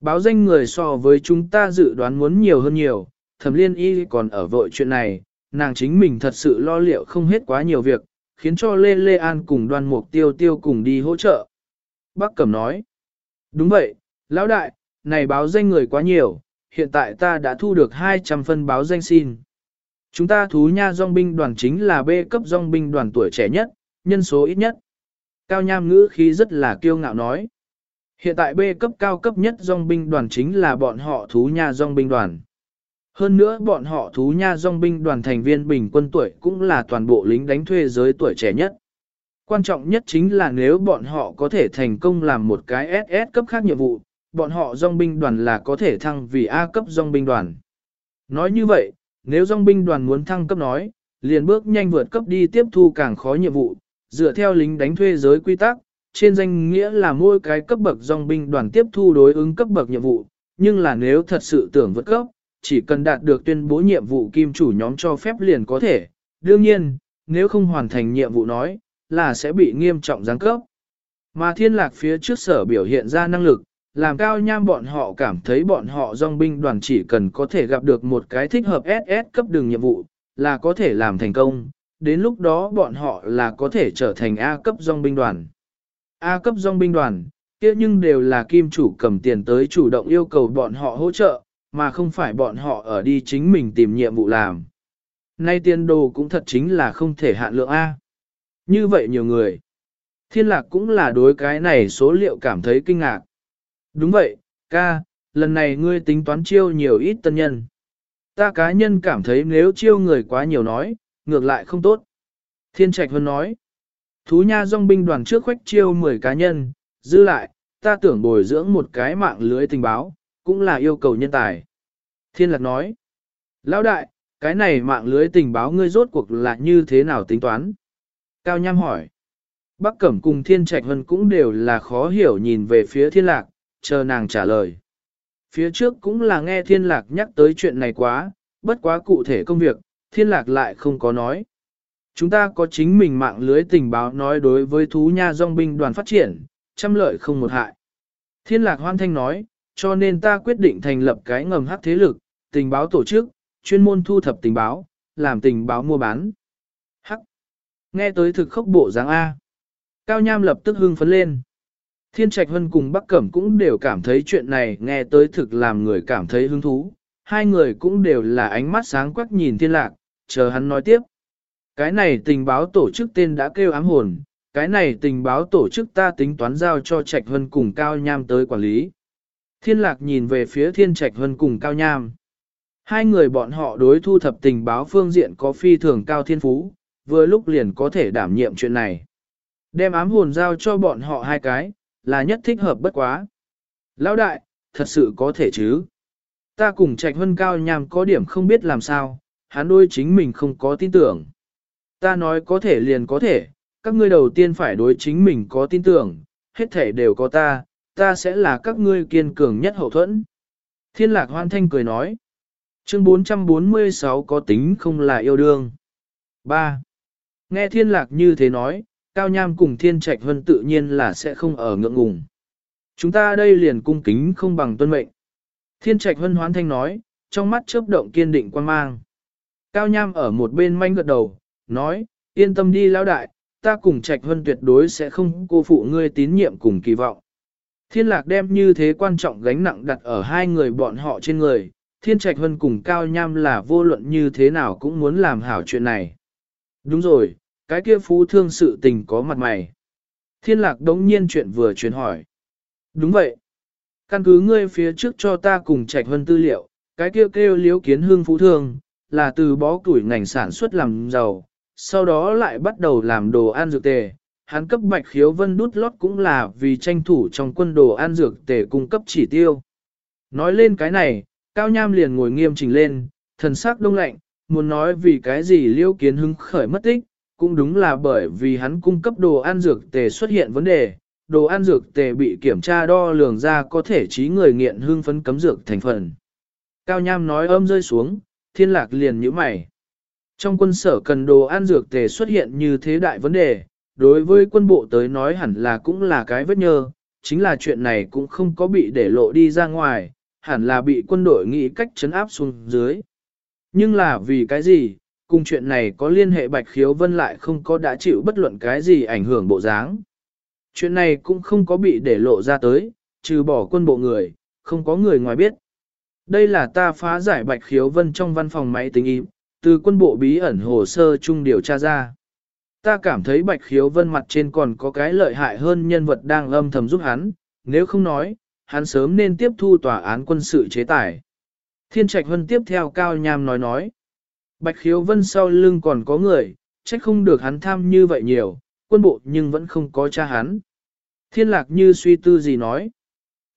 Báo danh người so với chúng ta dự đoán muốn nhiều hơn nhiều, thẩm liên y còn ở vội chuyện này, nàng chính mình thật sự lo liệu không hết quá nhiều việc, khiến cho Lê Lê An cùng đoàn mục tiêu tiêu cùng đi hỗ trợ. Bác Cẩm nói, đúng vậy, lão đại, này báo danh người quá nhiều, hiện tại ta đã thu được 200 phân báo danh xin. Chúng ta thú nha dòng binh đoàn chính là B cấp dòng binh đoàn tuổi trẻ nhất, nhân số ít nhất. Cao Nham ngữ khí rất là kiêu ngạo nói. Hiện tại B cấp cao cấp nhất dòng binh đoàn chính là bọn họ thú nha dòng binh đoàn. Hơn nữa bọn họ thú nha dòng binh đoàn thành viên bình quân tuổi cũng là toàn bộ lính đánh thuê giới tuổi trẻ nhất. Quan trọng nhất chính là nếu bọn họ có thể thành công làm một cái SS cấp khác nhiệm vụ, bọn họ dòng binh đoàn là có thể thăng vì A cấp dòng binh đoàn. Nói như vậy, nếu dòng binh đoàn muốn thăng cấp nói, liền bước nhanh vượt cấp đi tiếp thu càng khó nhiệm vụ, dựa theo lính đánh thuê giới quy tắc, trên danh nghĩa là mỗi cái cấp bậc dòng binh đoàn tiếp thu đối ứng cấp bậc nhiệm vụ, nhưng là nếu thật sự tưởng vượt cấp, chỉ cần đạt được tuyên bố nhiệm vụ kim chủ nhóm cho phép liền có thể, đương nhiên, nếu không hoàn thành nhiệm vụ nói, là sẽ bị nghiêm trọng giáng cấp. Mà thiên lạc phía trước sở biểu hiện ra năng lực, làm cao nham bọn họ cảm thấy bọn họ dòng binh đoàn chỉ cần có thể gặp được một cái thích hợp SS cấp đường nhiệm vụ, là có thể làm thành công, đến lúc đó bọn họ là có thể trở thành A cấp dòng binh đoàn. A cấp dòng binh đoàn, kia nhưng đều là kim chủ cầm tiền tới chủ động yêu cầu bọn họ hỗ trợ, mà không phải bọn họ ở đi chính mình tìm nhiệm vụ làm. Nay tiền đồ cũng thật chính là không thể hạn lượng A. Như vậy nhiều người. Thiên lạc cũng là đối cái này số liệu cảm thấy kinh ngạc. Đúng vậy, ca, lần này ngươi tính toán chiêu nhiều ít tân nhân. Ta cá nhân cảm thấy nếu chiêu người quá nhiều nói, ngược lại không tốt. Thiên Trạch Vân nói, thú nha dòng binh đoàn trước khoách chiêu 10 cá nhân, dư lại, ta tưởng bồi dưỡng một cái mạng lưới tình báo, cũng là yêu cầu nhân tài. Thiên Lạc nói, lão đại, cái này mạng lưới tình báo ngươi rốt cuộc là như thế nào tính toán? Cao Nham hỏi, Bắc Cẩm cùng Thiên Trạch Hân cũng đều là khó hiểu nhìn về phía Thiên Lạc, chờ nàng trả lời. Phía trước cũng là nghe Thiên Lạc nhắc tới chuyện này quá, bất quá cụ thể công việc, Thiên Lạc lại không có nói. Chúng ta có chính mình mạng lưới tình báo nói đối với thú nha dòng binh đoàn phát triển, trăm lợi không một hại. Thiên Lạc hoan thanh nói, cho nên ta quyết định thành lập cái ngầm hắc thế lực, tình báo tổ chức, chuyên môn thu thập tình báo, làm tình báo mua bán. Hắc. Nghe tới thực khốc bộ dáng A. Cao Nham lập tức hưng phấn lên. Thiên Trạch Hân cùng Bắc Cẩm cũng đều cảm thấy chuyện này nghe tới thực làm người cảm thấy hứng thú. Hai người cũng đều là ánh mắt sáng quắc nhìn thiên lạc, chờ hắn nói tiếp. Cái này tình báo tổ chức tên đã kêu ám hồn, cái này tình báo tổ chức ta tính toán giao cho Trạch Hân cùng Cao Nham tới quản lý. Thiên lạc nhìn về phía Thiên Trạch Hân cùng Cao Nham. Hai người bọn họ đối thu thập tình báo phương diện có phi thường cao thiên phú, vừa lúc liền có thể đảm nhiệm chuyện này. Đem ám hồn giao cho bọn họ hai cái, là nhất thích hợp bất quá. Lão đại, thật sự có thể chứ. Ta cùng trạch hân cao Nham có điểm không biết làm sao, hắn đôi chính mình không có tin tưởng. Ta nói có thể liền có thể, các ngươi đầu tiên phải đối chính mình có tin tưởng, hết thể đều có ta, ta sẽ là các ngươi kiên cường nhất hậu thuẫn. Thiên lạc hoan thanh cười nói. Chương 446 có tính không là yêu đương. 3. Nghe thiên lạc như thế nói, Cao Nham cùng thiên trạch hân tự nhiên là sẽ không ở ngượng ngùng. Chúng ta đây liền cung kính không bằng tuân mệnh. Thiên trạch hân hoán thanh nói, trong mắt chớp động kiên định quan mang. Cao Nham ở một bên manh gật đầu, nói, yên tâm đi lão đại, ta cùng trạch hân tuyệt đối sẽ không cô phụ ngươi tín nhiệm cùng kỳ vọng. Thiên lạc đem như thế quan trọng gánh nặng đặt ở hai người bọn họ trên người, thiên trạch hân cùng Cao Nham là vô luận như thế nào cũng muốn làm hảo chuyện này. Đúng rồi, cái kia phú thương sự tình có mặt mày. Thiên lạc đống nhiên chuyện vừa truyền hỏi. Đúng vậy. Căn cứ ngươi phía trước cho ta cùng trạch hân tư liệu, cái kia kêu, kêu liếu kiến hương phú thương, là từ bó củi ngành sản xuất làm giàu, sau đó lại bắt đầu làm đồ ăn dược tề. Hắn cấp bạch khiếu vân đút lót cũng là vì tranh thủ trong quân đồ an dược tề cung cấp chỉ tiêu. Nói lên cái này, Cao Nham liền ngồi nghiêm chỉnh lên, thần sắc đông lạnh, muốn nói vì cái gì liêu kiến hưng khởi mất tích, cũng đúng là bởi vì hắn cung cấp đồ ăn dược tề xuất hiện vấn đề, đồ ăn dược tề bị kiểm tra đo lường ra có thể trí người nghiện hương phấn cấm dược thành phần. Cao Nham nói âm rơi xuống, thiên lạc liền như mày. Trong quân sở cần đồ ăn dược tề xuất hiện như thế đại vấn đề, đối với quân bộ tới nói hẳn là cũng là cái vết nhơ, chính là chuyện này cũng không có bị để lộ đi ra ngoài, hẳn là bị quân đội nghĩ cách chấn áp xuống dưới. Nhưng là vì cái gì, cùng chuyện này có liên hệ Bạch Khiếu Vân lại không có đã chịu bất luận cái gì ảnh hưởng bộ dáng. Chuyện này cũng không có bị để lộ ra tới, trừ bỏ quân bộ người, không có người ngoài biết. Đây là ta phá giải Bạch Khiếu Vân trong văn phòng máy tính im, từ quân bộ bí ẩn hồ sơ chung điều tra ra. Ta cảm thấy Bạch Khiếu Vân mặt trên còn có cái lợi hại hơn nhân vật đang âm thầm giúp hắn, nếu không nói, hắn sớm nên tiếp thu tòa án quân sự chế tài. Thiên Trạch Vân tiếp theo Cao Nham nói nói. Bạch Khiếu Vân sau lưng còn có người, trách không được hắn tham như vậy nhiều, quân bộ nhưng vẫn không có cha hắn. Thiên lạc như suy tư gì nói.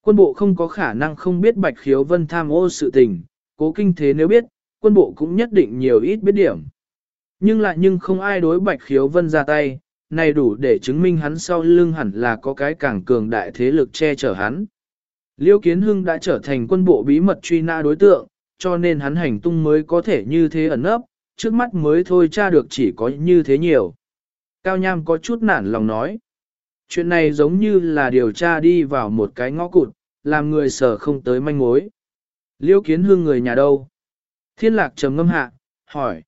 Quân bộ không có khả năng không biết Bạch Khiếu Vân tham ô sự tình, cố kinh thế nếu biết, quân bộ cũng nhất định nhiều ít biết điểm. Nhưng lại nhưng không ai đối Bạch Khiếu Vân ra tay, này đủ để chứng minh hắn sau lưng hẳn là có cái càng cường đại thế lực che chở hắn. Liêu Kiến Hưng đã trở thành quân bộ bí mật truy nã đối tượng, cho nên hắn hành tung mới có thể như thế ẩn ấp, trước mắt mới thôi tra được chỉ có như thế nhiều. Cao Nham có chút nản lòng nói. Chuyện này giống như là điều tra đi vào một cái ngõ cụt, làm người sở không tới manh mối. Liêu Kiến Hưng người nhà đâu? Thiên lạc trầm ngâm hạ, hỏi.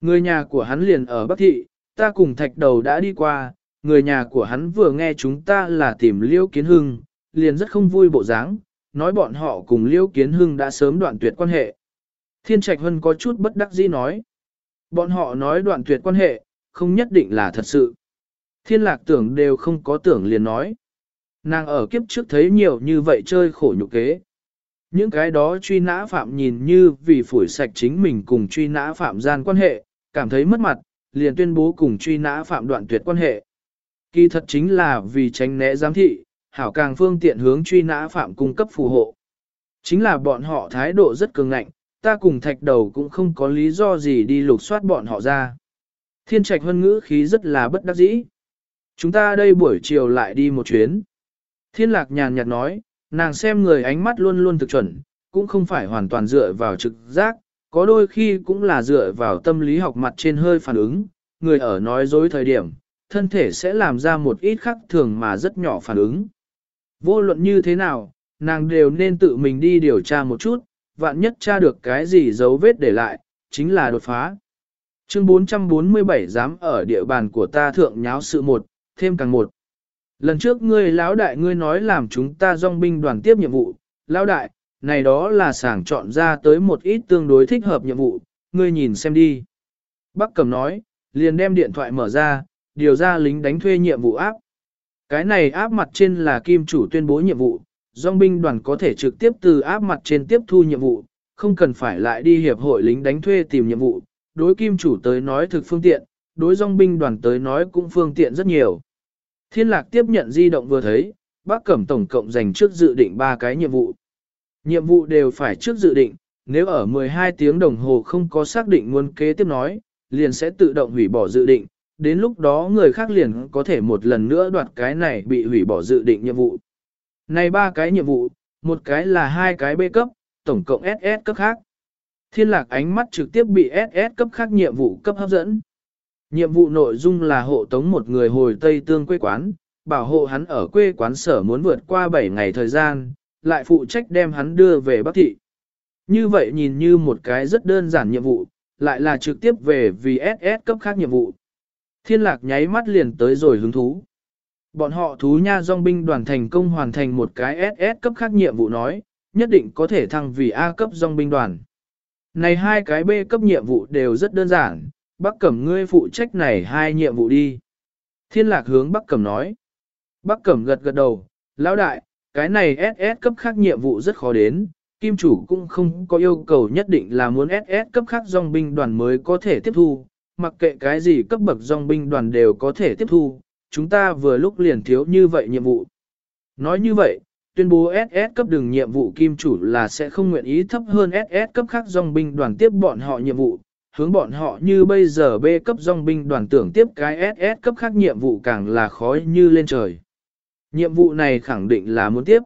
Người nhà của hắn liền ở Bắc Thị, ta cùng thạch đầu đã đi qua, người nhà của hắn vừa nghe chúng ta là tìm Liêu Kiến Hưng, liền rất không vui bộ dáng, nói bọn họ cùng Liêu Kiến Hưng đã sớm đoạn tuyệt quan hệ. Thiên Trạch Hân có chút bất đắc dĩ nói. Bọn họ nói đoạn tuyệt quan hệ, không nhất định là thật sự. Thiên lạc tưởng đều không có tưởng liền nói. Nàng ở kiếp trước thấy nhiều như vậy chơi khổ nhục kế. Những cái đó truy nã phạm nhìn như vì phủi sạch chính mình cùng truy nã phạm gian quan hệ, cảm thấy mất mặt, liền tuyên bố cùng truy nã phạm đoạn tuyệt quan hệ. Kỳ thật chính là vì tránh né giám thị, hảo càng phương tiện hướng truy nã phạm cung cấp phù hộ. Chính là bọn họ thái độ rất cường ngạnh, ta cùng thạch đầu cũng không có lý do gì đi lục soát bọn họ ra. Thiên trạch hân ngữ khí rất là bất đắc dĩ. Chúng ta đây buổi chiều lại đi một chuyến. Thiên lạc nhàn nhạt nói, nàng xem người ánh mắt luôn luôn thực chuẩn, cũng không phải hoàn toàn dựa vào trực giác, có đôi khi cũng là dựa vào tâm lý học mặt trên hơi phản ứng, người ở nói dối thời điểm, thân thể sẽ làm ra một ít khắc thường mà rất nhỏ phản ứng. Vô luận như thế nào, nàng đều nên tự mình đi điều tra một chút, vạn nhất tra được cái gì dấu vết để lại, chính là đột phá. Chương 447 dám ở địa bàn của ta thượng nháo sự một, thêm càng một. Lần trước ngươi lão đại ngươi nói làm chúng ta dòng binh đoàn tiếp nhiệm vụ, lão đại, này đó là sảng chọn ra tới một ít tương đối thích hợp nhiệm vụ, ngươi nhìn xem đi. Bắc cầm nói, liền đem điện thoại mở ra, điều ra lính đánh thuê nhiệm vụ áp. Cái này áp mặt trên là kim chủ tuyên bố nhiệm vụ, dòng binh đoàn có thể trực tiếp từ áp mặt trên tiếp thu nhiệm vụ, không cần phải lại đi hiệp hội lính đánh thuê tìm nhiệm vụ, đối kim chủ tới nói thực phương tiện, đối dòng binh đoàn tới nói cũng phương tiện rất nhiều. Thiên lạc tiếp nhận di động vừa thấy, bác cẩm tổng cộng dành trước dự định 3 cái nhiệm vụ. Nhiệm vụ đều phải trước dự định, nếu ở 12 tiếng đồng hồ không có xác định muốn kế tiếp nói, liền sẽ tự động hủy bỏ dự định, đến lúc đó người khác liền có thể một lần nữa đoạt cái này bị hủy bỏ dự định nhiệm vụ. Này ba cái nhiệm vụ, một cái là hai cái B cấp, tổng cộng SS cấp khác. Thiên lạc ánh mắt trực tiếp bị SS cấp khác nhiệm vụ cấp hấp dẫn. Nhiệm vụ nội dung là hộ tống một người hồi Tây Tương quê quán, bảo hộ hắn ở quê quán sở muốn vượt qua 7 ngày thời gian, lại phụ trách đem hắn đưa về Bắc Thị. Như vậy nhìn như một cái rất đơn giản nhiệm vụ, lại là trực tiếp về vì SS cấp khác nhiệm vụ. Thiên lạc nháy mắt liền tới rồi hứng thú. Bọn họ thú nha dòng binh đoàn thành công hoàn thành một cái SS cấp khác nhiệm vụ nói, nhất định có thể thăng vì A cấp dòng binh đoàn. Này hai cái B cấp nhiệm vụ đều rất đơn giản, Bắc Cẩm ngươi phụ trách này hai nhiệm vụ đi. Thiên lạc hướng Bắc Cẩm nói. Bắc Cẩm gật gật đầu, lão đại, cái này SS cấp khác nhiệm vụ rất khó đến, Kim chủ cũng không có yêu cầu nhất định là muốn SS cấp khác dòng binh đoàn mới có thể tiếp thu, mặc kệ cái gì cấp bậc dòng binh đoàn đều có thể tiếp thu, chúng ta vừa lúc liền thiếu như vậy nhiệm vụ. Nói như vậy, tuyên bố SS cấp đường nhiệm vụ kim chủ là sẽ không nguyện ý thấp hơn SS cấp khác dòng binh đoàn tiếp bọn họ nhiệm vụ, hướng bọn họ như bây giờ B cấp dòng binh đoàn tưởng tiếp cái SS cấp khác nhiệm vụ càng là khói như lên trời. Nhiệm vụ này khẳng định là muốn tiếp.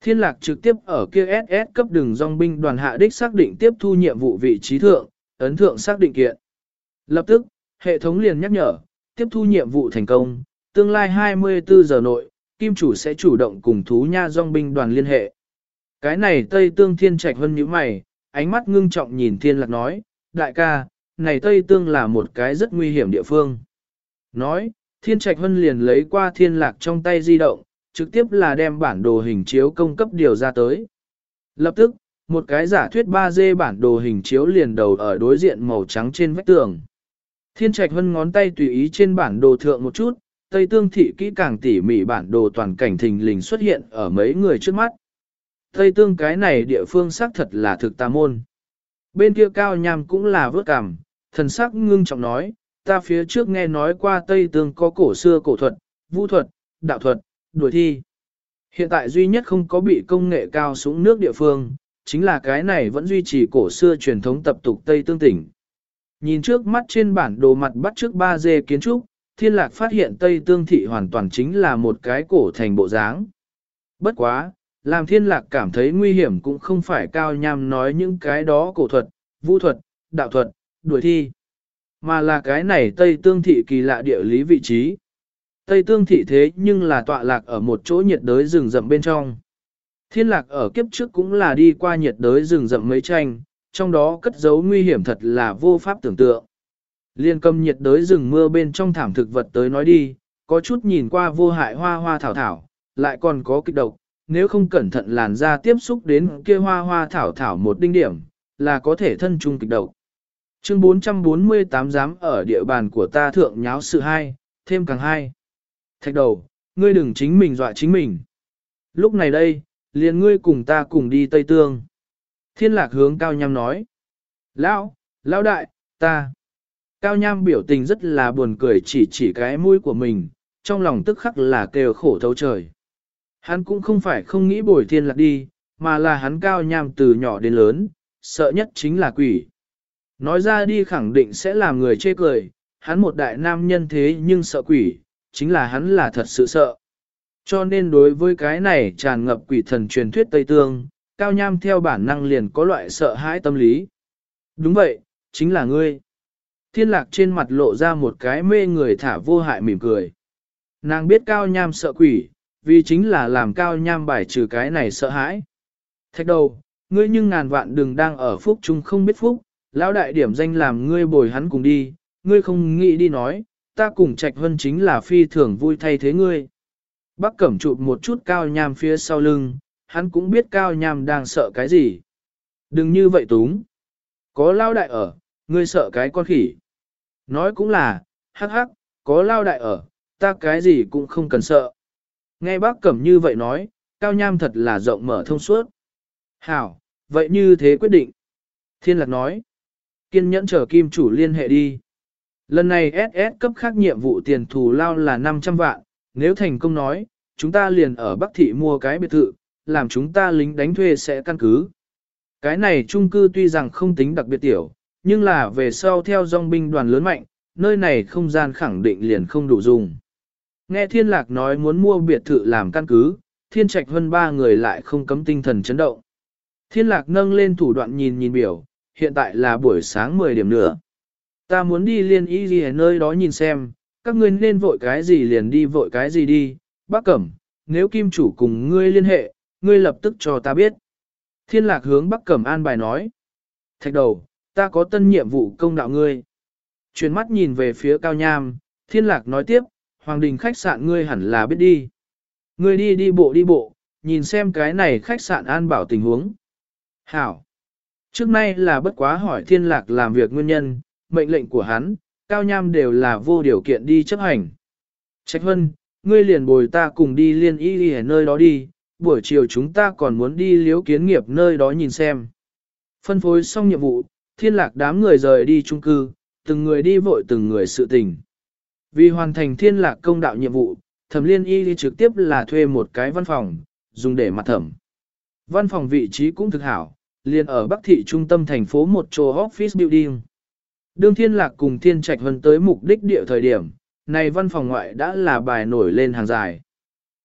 Thiên lạc trực tiếp ở kia SS cấp đường dòng binh đoàn hạ đích xác định tiếp thu nhiệm vụ vị trí thượng, ấn thượng xác định kiện. Lập tức, hệ thống liền nhắc nhở, tiếp thu nhiệm vụ thành công, tương lai 24 giờ nội, kim chủ sẽ chủ động cùng thú nha dòng binh đoàn liên hệ. Cái này Tây Tương Thiên Trạch hơn như mày, ánh mắt ngưng trọng nhìn Thiên Lạc nói, đại ca, này Tây Tương là một cái rất nguy hiểm địa phương. Nói, Thiên Trạch Hân liền lấy qua Thiên Lạc trong tay di động, trực tiếp là đem bản đồ hình chiếu công cấp điều ra tới. Lập tức, một cái giả thuyết 3D bản đồ hình chiếu liền đầu ở đối diện màu trắng trên vách tường. Thiên Trạch Hân ngón tay tùy ý trên bản đồ thượng một chút, Tây Tương thị kỹ càng tỉ mỉ bản đồ toàn cảnh thình lình xuất hiện ở mấy người trước mắt. Tây Tương cái này địa phương xác thật là thực tà môn. Bên kia cao nham cũng là vớt cảm, thần sắc ngưng trọng nói, ta phía trước nghe nói qua Tây Tương có cổ xưa cổ thuật, vũ thuật, đạo thuật, đuổi thi. Hiện tại duy nhất không có bị công nghệ cao xuống nước địa phương, chính là cái này vẫn duy trì cổ xưa truyền thống tập tục Tây Tương tỉnh. Nhìn trước mắt trên bản đồ mặt bắt trước 3D kiến trúc, thiên lạc phát hiện Tây Tương Thị hoàn toàn chính là một cái cổ thành bộ dáng. Bất quá, làm thiên lạc cảm thấy nguy hiểm cũng không phải cao nham nói những cái đó cổ thuật, vũ thuật, đạo thuật, đuổi thi, mà là cái này Tây Tương Thị kỳ lạ địa lý vị trí. Tây Tương Thị thế nhưng là tọa lạc ở một chỗ nhiệt đới rừng rậm bên trong. Thiên lạc ở kiếp trước cũng là đi qua nhiệt đới rừng rậm mấy tranh, trong đó cất giấu nguy hiểm thật là vô pháp tưởng tượng. Liên cầm nhiệt đới rừng mưa bên trong thảm thực vật tới nói đi, có chút nhìn qua vô hại hoa hoa thảo thảo, lại còn có kích độc, nếu không cẩn thận làn da tiếp xúc đến kia hoa hoa thảo thảo một đinh điểm, là có thể thân trung kịch độc. Chương 448 dám ở địa bàn của ta thượng nháo sự hai, thêm càng hai. Thạch đầu, ngươi đừng chính mình dọa chính mình. Lúc này đây, liền ngươi cùng ta cùng đi Tây Tương. Thiên lạc hướng Cao Nham nói. Lão, lão đại, ta. Cao Nham biểu tình rất là buồn cười chỉ chỉ cái mũi của mình, trong lòng tức khắc là kêu khổ thấu trời. Hắn cũng không phải không nghĩ bồi thiên lạc đi, mà là hắn Cao Nham từ nhỏ đến lớn, sợ nhất chính là quỷ. Nói ra đi khẳng định sẽ làm người chê cười, hắn một đại nam nhân thế nhưng sợ quỷ, chính là hắn là thật sự sợ. Cho nên đối với cái này tràn ngập quỷ thần truyền thuyết Tây Tương, Cao Nham theo bản năng liền có loại sợ hãi tâm lý. Đúng vậy, chính là ngươi. Thiên lạc trên mặt lộ ra một cái mê người thả vô hại mỉm cười. Nàng biết Cao Nham sợ quỷ, vì chính là làm Cao Nham bài trừ cái này sợ hãi. thách đầu, ngươi nhưng ngàn vạn đừng đang ở phúc chung không biết phúc, lão đại điểm danh làm ngươi bồi hắn cùng đi, ngươi không nghĩ đi nói, ta cùng trạch hân chính là phi thường vui thay thế ngươi. Bác cẩm chụp một chút cao nham phía sau lưng, hắn cũng biết cao nham đang sợ cái gì. Đừng như vậy túng. Có lao đại ở, ngươi sợ cái con khỉ. Nói cũng là, hắc hắc, có lao đại ở, ta cái gì cũng không cần sợ. Nghe bác cẩm như vậy nói, cao nham thật là rộng mở thông suốt. Hảo, Vậy như thế quyết định. Thiên lạc nói. Kiên nhẫn chờ kim chủ liên hệ đi. Lần này SS cấp khác nhiệm vụ tiền thù lao là 500 vạn, nếu thành công nói, chúng ta liền ở Bắc Thị mua cái biệt thự, làm chúng ta lính đánh thuê sẽ căn cứ. Cái này trung cư tuy rằng không tính đặc biệt tiểu, nhưng là về sau theo dòng binh đoàn lớn mạnh, nơi này không gian khẳng định liền không đủ dùng. Nghe thiên lạc nói muốn mua biệt thự làm căn cứ, thiên trạch hơn ba người lại không cấm tinh thần chấn động. Thiên lạc nâng lên thủ đoạn nhìn nhìn biểu, hiện tại là buổi sáng 10 điểm nữa. Ta muốn đi liên y gì ở nơi đó nhìn xem, các ngươi nên vội cái gì liền đi vội cái gì đi, bác cẩm, nếu kim chủ cùng ngươi liên hệ, ngươi lập tức cho ta biết. Thiên lạc hướng bắc cẩm an bài nói. Thạch đầu, ta có tân nhiệm vụ công đạo ngươi. Chuyển mắt nhìn về phía cao nham, thiên lạc nói tiếp, hoàng đình khách sạn ngươi hẳn là biết đi. Ngươi đi đi bộ đi bộ, nhìn xem cái này khách sạn an bảo tình huống. Hảo. Trước nay là bất quá hỏi thiên lạc làm việc nguyên nhân, mệnh lệnh của hắn, cao nham đều là vô điều kiện đi chấp hành. Trách Hân ngươi liền bồi ta cùng đi liên y đi ở nơi đó đi, buổi chiều chúng ta còn muốn đi liếu kiến nghiệp nơi đó nhìn xem. Phân phối xong nhiệm vụ, thiên lạc đám người rời đi chung cư, từng người đi vội từng người sự tình. Vì hoàn thành thiên lạc công đạo nhiệm vụ, thẩm liên y đi trực tiếp là thuê một cái văn phòng, dùng để mặt thẩm. Văn phòng vị trí cũng thực hảo, liền ở Bắc thị trung tâm thành phố một chỗ office building. Đương thiên lạc cùng thiên trạch vân tới mục đích địa thời điểm, này văn phòng ngoại đã là bài nổi lên hàng dài.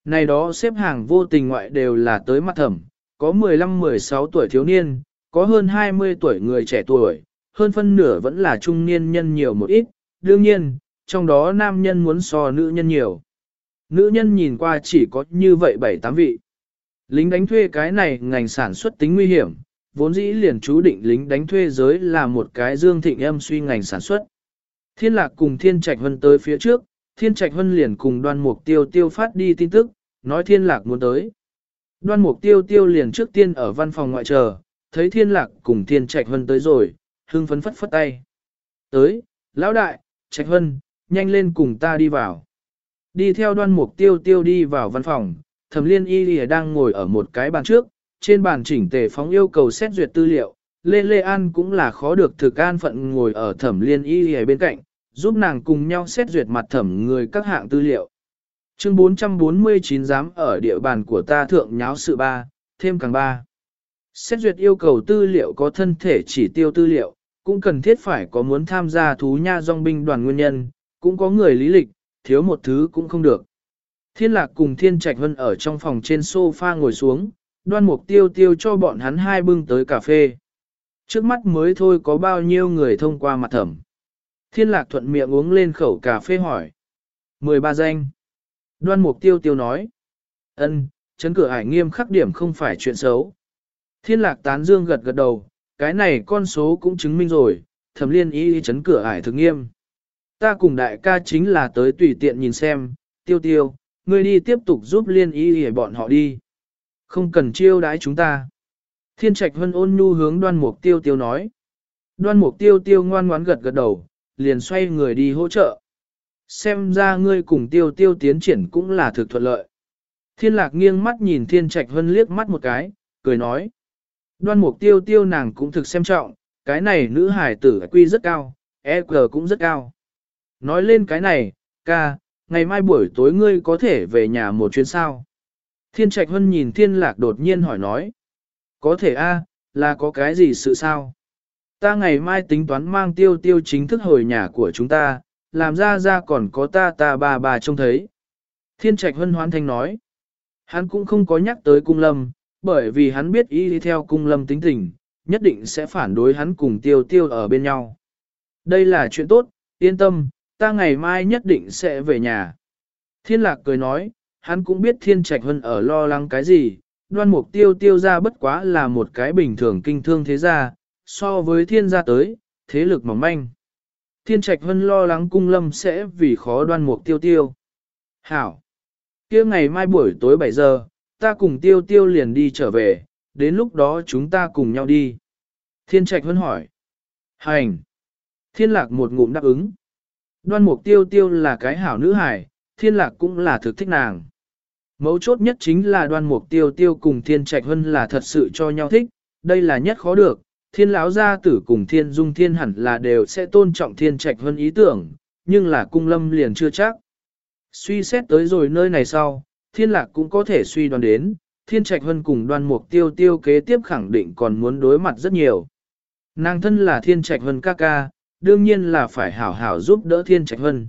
Này đó xếp hàng vô tình ngoại đều là tới mặt thẩm, có 15-16 tuổi thiếu niên, có hơn 20 tuổi người trẻ tuổi, hơn phân nửa vẫn là trung niên nhân nhiều một ít, đương nhiên, trong đó nam nhân muốn so nữ nhân nhiều. Nữ nhân nhìn qua chỉ có như vậy 7-8 vị. Lính đánh thuê cái này ngành sản xuất tính nguy hiểm, vốn dĩ liền chú định lính đánh thuê giới là một cái dương thịnh âm suy ngành sản xuất. Thiên lạc cùng thiên trạch hân tới phía trước, thiên trạch hân liền cùng đoan mục tiêu tiêu phát đi tin tức, nói thiên lạc muốn tới. Đoan mục tiêu tiêu liền trước tiên ở văn phòng ngoại chờ, thấy thiên lạc cùng thiên trạch hân tới rồi, hưng phấn phất phất tay. Tới, lão đại, trạch hân, nhanh lên cùng ta đi vào. Đi theo đoan mục tiêu tiêu đi vào văn phòng, thẩm liên y lìa đang ngồi ở một cái bàn trước, trên bàn chỉnh tề phóng yêu cầu xét duyệt tư liệu. Lê Lê An cũng là khó được thực an phận ngồi ở thẩm liên y lìa bên cạnh, giúp nàng cùng nhau xét duyệt mặt thẩm người các hạng tư liệu. Chương 449 dám ở địa bàn của ta thượng nháo sự ba, thêm càng ba. Xét duyệt yêu cầu tư liệu có thân thể chỉ tiêu tư liệu, cũng cần thiết phải có muốn tham gia thú nha dòng binh đoàn nguyên nhân, cũng có người lý lịch, thiếu một thứ cũng không được. Thiên lạc cùng thiên trạch vân ở trong phòng trên sofa ngồi xuống, đoan mục tiêu tiêu cho bọn hắn hai bưng tới cà phê. Trước mắt mới thôi có bao nhiêu người thông qua mặt thẩm. Thiên lạc thuận miệng uống lên khẩu cà phê hỏi. 13 danh. Đoan mục tiêu tiêu nói. ân chấn cửa hải nghiêm khắc điểm không phải chuyện xấu. Thiên lạc tán dương gật gật đầu, cái này con số cũng chứng minh rồi, thẩm liên ý chấn cửa ải thực nghiêm. Ta cùng đại ca chính là tới tùy tiện nhìn xem, tiêu tiêu, ngươi đi tiếp tục giúp liên ý để bọn họ đi. Không cần chiêu đãi chúng ta. Thiên trạch hân ôn nhu hướng đoan mục tiêu tiêu nói. Đoan mục tiêu tiêu ngoan ngoãn gật gật đầu, liền xoay người đi hỗ trợ. Xem ra ngươi cùng tiêu tiêu tiến triển cũng là thực thuận lợi. Thiên lạc nghiêng mắt nhìn thiên trạch hân liếc mắt một cái, cười nói. Đoan mục tiêu tiêu nàng cũng thực xem trọng, cái này nữ hải tử quy rất cao, EQ cũng rất cao. Nói lên cái này, ca, ngày mai buổi tối ngươi có thể về nhà một chuyến sao. Thiên Trạch Hân nhìn Thiên Lạc đột nhiên hỏi nói. Có thể a, là có cái gì sự sao? Ta ngày mai tính toán mang tiêu tiêu chính thức hồi nhà của chúng ta, làm ra ra còn có ta ta bà bà trông thấy. Thiên Trạch Hân hoán thanh nói. Hắn cũng không có nhắc tới cung lâm, bởi vì hắn biết y đi theo cung lâm tính tình, nhất định sẽ phản đối hắn cùng tiêu tiêu ở bên nhau. Đây là chuyện tốt, yên tâm, ta ngày mai nhất định sẽ về nhà. Thiên lạc cười nói, hắn cũng biết thiên trạch hân ở lo lắng cái gì, đoan mục tiêu tiêu ra bất quá là một cái bình thường kinh thương thế gia, so với thiên gia tới, thế lực mỏng manh. Thiên trạch hân lo lắng cung lâm sẽ vì khó đoan mục tiêu tiêu. Hảo! kia ngày mai buổi tối 7 giờ, ta cùng tiêu tiêu liền đi trở về, đến lúc đó chúng ta cùng nhau đi. Thiên trạch hân hỏi. Hành! Thiên lạc một ngụm đáp ứng. Đoan mục tiêu tiêu là cái hảo nữ hải, thiên lạc cũng là thực thích nàng. Mấu chốt nhất chính là đoan mục tiêu tiêu cùng thiên trạch hân là thật sự cho nhau thích, đây là nhất khó được, thiên lão gia tử cùng thiên dung thiên hẳn là đều sẽ tôn trọng thiên trạch Hân ý tưởng, nhưng là cung lâm liền chưa chắc. Suy xét tới rồi nơi này sau, thiên lạc cũng có thể suy đoán đến, thiên trạch Hân cùng đoan mục tiêu tiêu kế tiếp khẳng định còn muốn đối mặt rất nhiều. Nàng thân là thiên trạch Hân ca ca, đương nhiên là phải hảo hảo giúp đỡ thiên trạch Hân.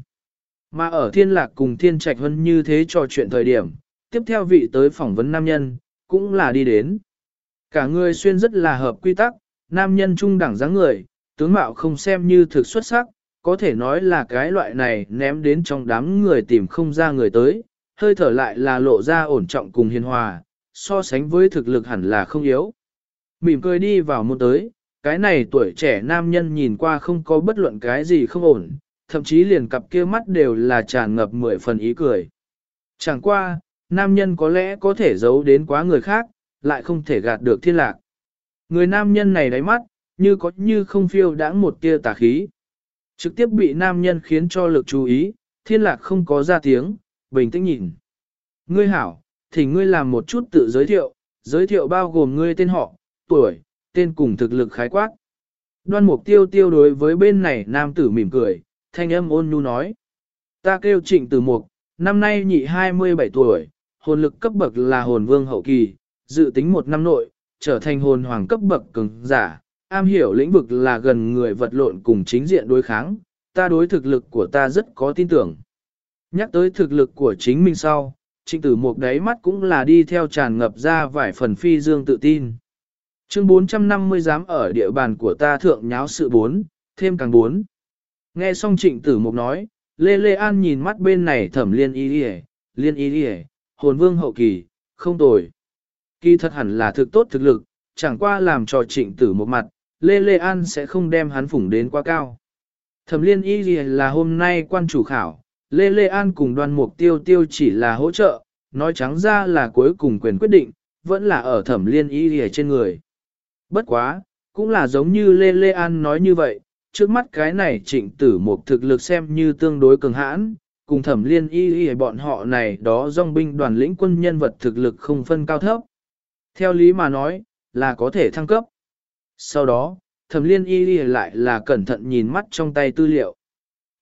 Mà ở thiên lạc cùng thiên trạch hơn như thế trò chuyện thời điểm, tiếp theo vị tới phỏng vấn nam nhân, cũng là đi đến. Cả người xuyên rất là hợp quy tắc, nam nhân trung đẳng dáng người, tướng mạo không xem như thực xuất sắc, có thể nói là cái loại này ném đến trong đám người tìm không ra người tới, hơi thở lại là lộ ra ổn trọng cùng hiền hòa, so sánh với thực lực hẳn là không yếu. Mỉm cười đi vào một tới, cái này tuổi trẻ nam nhân nhìn qua không có bất luận cái gì không ổn, thậm chí liền cặp kia mắt đều là tràn ngập mười phần ý cười. Chẳng qua, nam nhân có lẽ có thể giấu đến quá người khác, lại không thể gạt được thiên lạc. Người nam nhân này đáy mắt, như có như không phiêu đãng một tia tà khí. Trực tiếp bị nam nhân khiến cho lực chú ý, thiên lạc không có ra tiếng, bình tĩnh nhìn. Ngươi hảo, thì ngươi làm một chút tự giới thiệu, giới thiệu bao gồm ngươi tên họ, tuổi, tên cùng thực lực khái quát. Đoan mục tiêu tiêu đối với bên này nam tử mỉm cười, thanh âm ôn nhu nói. Ta kêu trịnh tử mục, năm nay nhị 27 tuổi, hồn lực cấp bậc là hồn vương hậu kỳ, dự tính một năm nội, trở thành hồn hoàng cấp bậc cường giả, am hiểu lĩnh vực là gần người vật lộn cùng chính diện đối kháng, ta đối thực lực của ta rất có tin tưởng. Nhắc tới thực lực của chính mình sau, trịnh tử mục đáy mắt cũng là đi theo tràn ngập ra vài phần phi dương tự tin. Chương 450 dám ở địa bàn của ta thượng nháo sự bốn, thêm càng bốn. Nghe xong trịnh tử mục nói, Lê Lê An nhìn mắt bên này thẩm liên y đi liên y đi hồn vương hậu kỳ, không tồi. Kỳ thật hẳn là thực tốt thực lực, chẳng qua làm cho trịnh tử một mặt, Lê Lê An sẽ không đem hắn phủng đến quá cao. Thẩm liên y gì là hôm nay quan chủ khảo, Lê Lê An cùng đoàn mục tiêu tiêu chỉ là hỗ trợ, nói trắng ra là cuối cùng quyền quyết định, vẫn là ở thẩm liên y gì trên người. Bất quá, cũng là giống như Lê Lê An nói như vậy, trước mắt cái này trịnh tử một thực lực xem như tương đối cường hãn, cùng thẩm liên y y bọn họ này đó dòng binh đoàn lĩnh quân nhân vật thực lực không phân cao thấp. Theo lý mà nói, là có thể thăng cấp. Sau đó, thẩm liên y y lại là cẩn thận nhìn mắt trong tay tư liệu.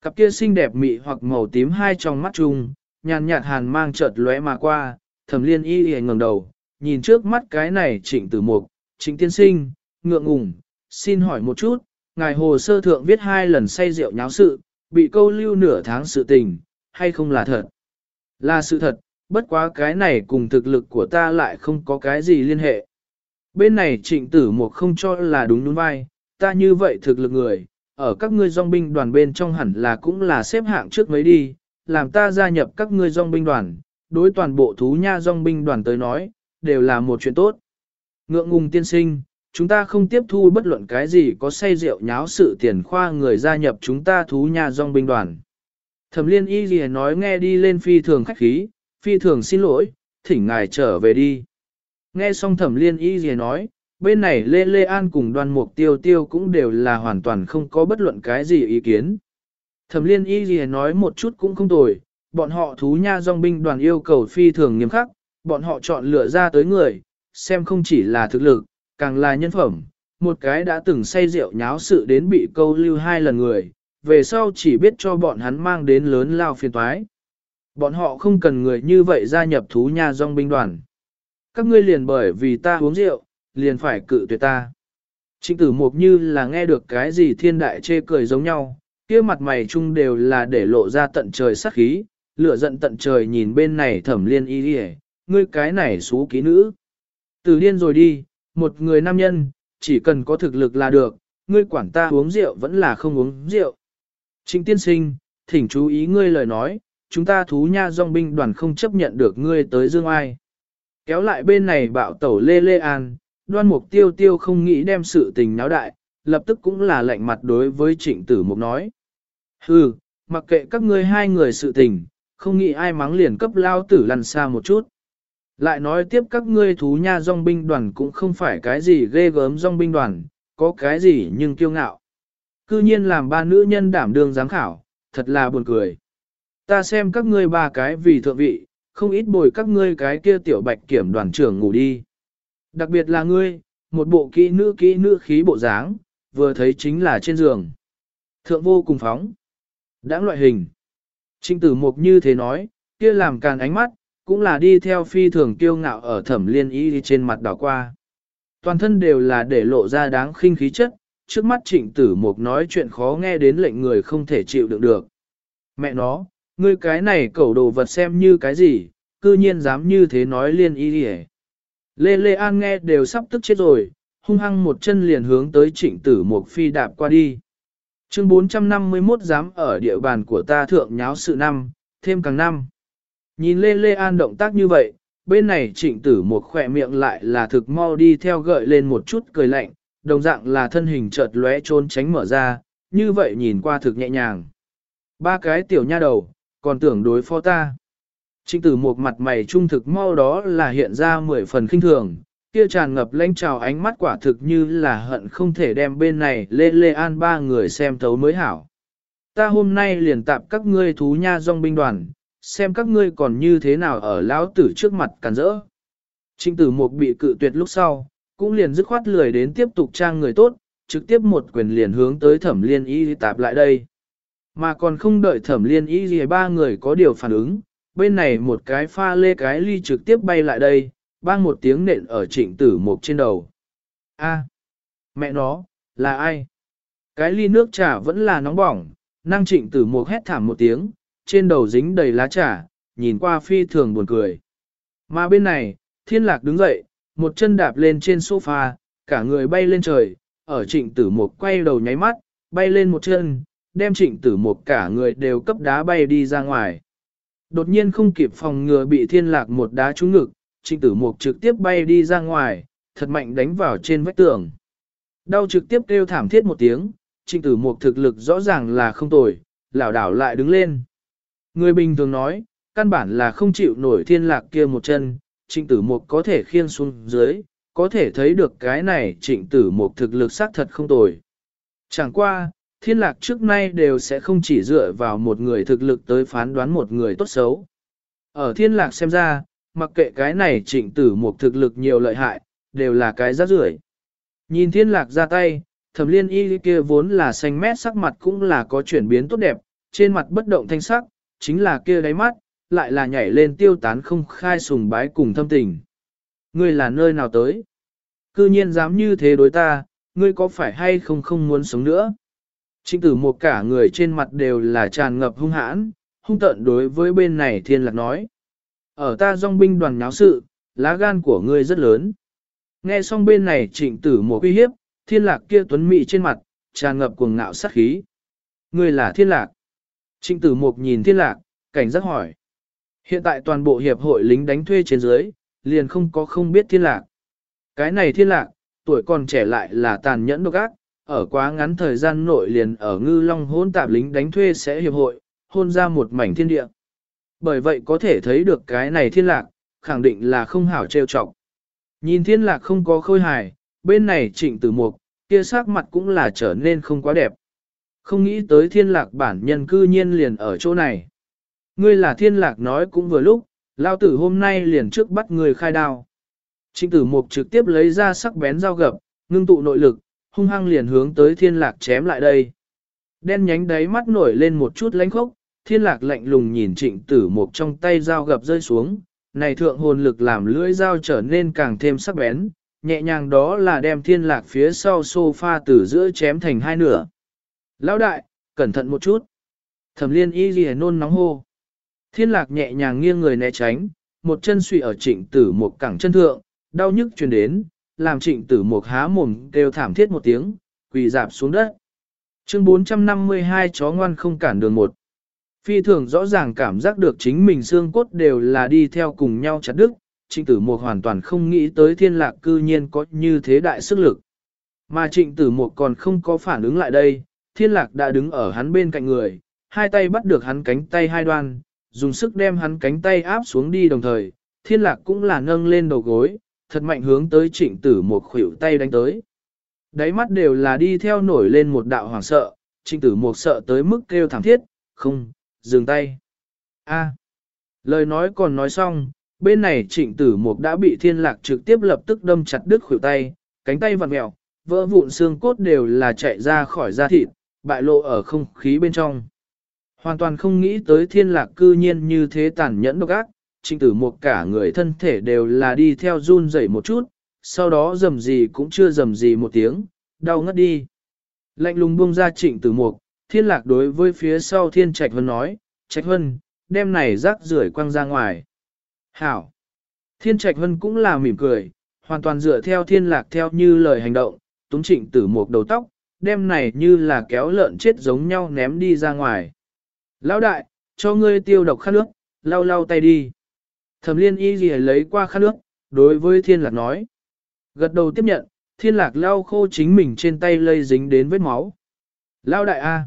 Cặp kia xinh đẹp mị hoặc màu tím hai trong mắt chung, nhàn nhạt hàn mang chợt lóe mà qua, thẩm liên y y ngẩng đầu, nhìn trước mắt cái này trịnh tử mục, trịnh tiên sinh, ngượng ngùng, xin hỏi một chút, ngài hồ sơ thượng viết hai lần say rượu nháo sự, bị câu lưu nửa tháng sự tình, hay không là thật? Là sự thật, bất quá cái này cùng thực lực của ta lại không có cái gì liên hệ. Bên này trịnh tử một không cho là đúng đúng vai, ta như vậy thực lực người, ở các ngươi dòng binh đoàn bên trong hẳn là cũng là xếp hạng trước mấy đi, làm ta gia nhập các ngươi dòng binh đoàn, đối toàn bộ thú nha dòng binh đoàn tới nói, đều là một chuyện tốt. Ngượng ngùng tiên sinh, chúng ta không tiếp thu bất luận cái gì có say rượu nháo sự tiền khoa người gia nhập chúng ta thú nha dòng binh đoàn. Thẩm liên y gì nói nghe đi lên phi thường khách khí, phi thường xin lỗi, thỉnh ngài trở về đi. Nghe xong thẩm liên y gì nói, bên này Lê Lê An cùng đoàn mục tiêu tiêu cũng đều là hoàn toàn không có bất luận cái gì ý kiến. Thẩm liên y gì nói một chút cũng không tồi, bọn họ thú nha dòng binh đoàn yêu cầu phi thường nghiêm khắc, bọn họ chọn lựa ra tới người, xem không chỉ là thực lực, càng là nhân phẩm, một cái đã từng say rượu nháo sự đến bị câu lưu hai lần người, về sau chỉ biết cho bọn hắn mang đến lớn lao phiền toái. Bọn họ không cần người như vậy gia nhập thú nhà dòng binh đoàn. Các ngươi liền bởi vì ta uống rượu, liền phải cự tuyệt ta. Trịnh tử mục như là nghe được cái gì thiên đại chê cười giống nhau, kia mặt mày chung đều là để lộ ra tận trời sát khí, lửa giận tận trời nhìn bên này thẩm liên y đi ngươi cái này xú ký nữ. Từ điên rồi đi, một người nam nhân, chỉ cần có thực lực là được, ngươi quản ta uống rượu vẫn là không uống rượu. Trịnh tiên sinh, thỉnh chú ý ngươi lời nói, chúng ta thú nha dòng binh đoàn không chấp nhận được ngươi tới dương ai. Kéo lại bên này bạo tẩu lê lê an, đoan mục tiêu tiêu không nghĩ đem sự tình náo đại, lập tức cũng là lạnh mặt đối với trịnh tử mục nói. Hừ, mặc kệ các ngươi hai người sự tình, không nghĩ ai mắng liền cấp lao tử lăn xa một chút. Lại nói tiếp các ngươi thú nha dòng binh đoàn cũng không phải cái gì ghê gớm dòng binh đoàn, có cái gì nhưng kiêu ngạo. Cư nhiên làm ba nữ nhân đảm đương giám khảo, thật là buồn cười. Ta xem các ngươi ba cái vì thượng vị, không ít bồi các ngươi cái kia tiểu bạch kiểm đoàn trưởng ngủ đi. Đặc biệt là ngươi, một bộ kỹ nữ kỹ nữ khí bộ dáng, vừa thấy chính là trên giường. Thượng vô cùng phóng. Đãng loại hình. trinh tử mục như thế nói, kia làm càn ánh mắt, cũng là đi theo phi thường kiêu ngạo ở thẩm liên y trên mặt đảo qua. Toàn thân đều là để lộ ra đáng khinh khí chất, trước mắt trịnh tử mục nói chuyện khó nghe đến lệnh người không thể chịu đựng được. Mẹ nó, ngươi cái này cẩu đồ vật xem như cái gì, cư nhiên dám như thế nói liên y đi Lê Lê An nghe đều sắp tức chết rồi, hung hăng một chân liền hướng tới trịnh tử mục phi đạp qua đi. Chương 451 dám ở địa bàn của ta thượng nháo sự năm, thêm càng năm. Nhìn Lê Lê An động tác như vậy, bên này trịnh tử một khỏe miệng lại là thực mau đi theo gợi lên một chút cười lạnh, đồng dạng là thân hình chợt lóe trốn tránh mở ra, như vậy nhìn qua thực nhẹ nhàng. Ba cái tiểu nha đầu, còn tưởng đối phó ta. Trịnh tử một mặt mày trung thực mau đó là hiện ra mười phần khinh thường, kia tràn ngập lãnh trào ánh mắt quả thực như là hận không thể đem bên này lê lê an ba người xem thấu mới hảo. Ta hôm nay liền tạp các ngươi thú nha dòng binh đoàn, xem các ngươi còn như thế nào ở lão tử trước mặt càn rỡ. Trịnh tử mục bị cự tuyệt lúc sau, cũng liền dứt khoát lười đến tiếp tục trang người tốt, trực tiếp một quyền liền hướng tới thẩm liên y tạp lại đây. Mà còn không đợi thẩm liên y gì ba người có điều phản ứng, bên này một cái pha lê cái ly trực tiếp bay lại đây, bang một tiếng nện ở trịnh tử mục trên đầu. A, mẹ nó, là ai? Cái ly nước trà vẫn là nóng bỏng, năng trịnh tử mục hét thảm một tiếng, trên đầu dính đầy lá trà, nhìn qua phi thường buồn cười. Mà bên này, thiên lạc đứng dậy, một chân đạp lên trên sofa, cả người bay lên trời, ở trịnh tử mục quay đầu nháy mắt, bay lên một chân, đem trịnh tử mục cả người đều cấp đá bay đi ra ngoài. Đột nhiên không kịp phòng ngừa bị thiên lạc một đá trúng ngực, trịnh tử mục trực tiếp bay đi ra ngoài, thật mạnh đánh vào trên vách tường. Đau trực tiếp kêu thảm thiết một tiếng, trịnh tử mục thực lực rõ ràng là không tồi, lảo đảo lại đứng lên. Người bình thường nói, căn bản là không chịu nổi thiên lạc kia một chân, trịnh tử mục có thể khiên xuống dưới, có thể thấy được cái này trịnh tử mục thực lực xác thật không tồi. Chẳng qua, thiên lạc trước nay đều sẽ không chỉ dựa vào một người thực lực tới phán đoán một người tốt xấu. Ở thiên lạc xem ra, mặc kệ cái này trịnh tử mục thực lực nhiều lợi hại, đều là cái rác rưởi Nhìn thiên lạc ra tay, thẩm liên y kia vốn là xanh mét sắc mặt cũng là có chuyển biến tốt đẹp, trên mặt bất động thanh sắc, chính là kia đáy mắt, lại là nhảy lên tiêu tán không khai sùng bái cùng thâm tình. Ngươi là nơi nào tới? Cư nhiên dám như thế đối ta, ngươi có phải hay không không muốn sống nữa? Trịnh tử một cả người trên mặt đều là tràn ngập hung hãn, hung tận đối với bên này thiên lạc nói. Ở ta dòng binh đoàn nháo sự, lá gan của ngươi rất lớn. Nghe xong bên này trịnh tử một uy hiếp, thiên lạc kia tuấn mị trên mặt, tràn ngập cuồng ngạo sát khí. Ngươi là thiên lạc. Trịnh tử mục nhìn thiên lạc, cảnh giác hỏi. Hiện tại toàn bộ hiệp hội lính đánh thuê trên dưới, liền không có không biết thiên lạc. Cái này thiên lạc, tuổi còn trẻ lại là tàn nhẫn độc ác, ở quá ngắn thời gian nội liền ở ngư long hôn tạp lính đánh thuê sẽ hiệp hội, hôn ra một mảnh thiên địa. Bởi vậy có thể thấy được cái này thiên lạc, khẳng định là không hảo trêu trọc. Nhìn thiên lạc không có khôi hài, bên này trịnh tử mục, kia sắc mặt cũng là trở nên không quá đẹp. Không nghĩ tới thiên lạc bản nhân cư nhiên liền ở chỗ này. Ngươi là thiên lạc nói cũng vừa lúc, lao tử hôm nay liền trước bắt người khai đao. Trịnh tử mục trực tiếp lấy ra sắc bén dao gập, ngưng tụ nội lực, hung hăng liền hướng tới thiên lạc chém lại đây. Đen nhánh đáy mắt nổi lên một chút lánh khốc, thiên lạc lạnh lùng nhìn trịnh tử mục trong tay dao gập rơi xuống, này thượng hồn lực làm lưỡi dao trở nên càng thêm sắc bén, nhẹ nhàng đó là đem thiên lạc phía sau sofa từ giữa chém thành hai nửa. Lão đại, cẩn thận một chút. Thẩm liên y ghi nôn nóng hô. Thiên lạc nhẹ nhàng nghiêng người né tránh, một chân suy ở trịnh tử một cẳng chân thượng, đau nhức truyền đến, làm trịnh tử một há mồm kêu thảm thiết một tiếng, quỳ dạp xuống đất. Chương 452 chó ngoan không cản đường một. Phi thường rõ ràng cảm giác được chính mình xương cốt đều là đi theo cùng nhau chặt đứt, trịnh tử một hoàn toàn không nghĩ tới thiên lạc cư nhiên có như thế đại sức lực. Mà trịnh tử một còn không có phản ứng lại đây, thiên lạc đã đứng ở hắn bên cạnh người, hai tay bắt được hắn cánh tay hai đoan, dùng sức đem hắn cánh tay áp xuống đi đồng thời, thiên lạc cũng là nâng lên đầu gối, thật mạnh hướng tới trịnh tử một khuỷu tay đánh tới. Đáy mắt đều là đi theo nổi lên một đạo hoàng sợ, trịnh tử một sợ tới mức kêu thảm thiết, không, dừng tay. a lời nói còn nói xong, bên này trịnh tử mục đã bị thiên lạc trực tiếp lập tức đâm chặt đứt khuỷu tay, cánh tay vặn mẹo, vỡ vụn xương cốt đều là chạy ra khỏi da thịt, bại lộ ở không khí bên trong. Hoàn toàn không nghĩ tới thiên lạc cư nhiên như thế tàn nhẫn độc ác, trịnh tử một cả người thân thể đều là đi theo run dậy một chút, sau đó dầm gì cũng chưa dầm gì một tiếng, đau ngất đi. Lạnh lùng buông ra trịnh tử mục, thiên lạc đối với phía sau thiên trạch vân nói, trạch vân, đem này rác rưởi quăng ra ngoài. Hảo! Thiên trạch vân cũng là mỉm cười, hoàn toàn dựa theo thiên lạc theo như lời hành động, túng trịnh tử mục đầu tóc, đem này như là kéo lợn chết giống nhau ném đi ra ngoài. Lão đại, cho ngươi tiêu độc khát nước, lau lau tay đi. Thẩm liên y gì lấy qua khát nước, đối với thiên lạc nói. Gật đầu tiếp nhận, thiên lạc lau khô chính mình trên tay lây dính đến vết máu. Lao đại A.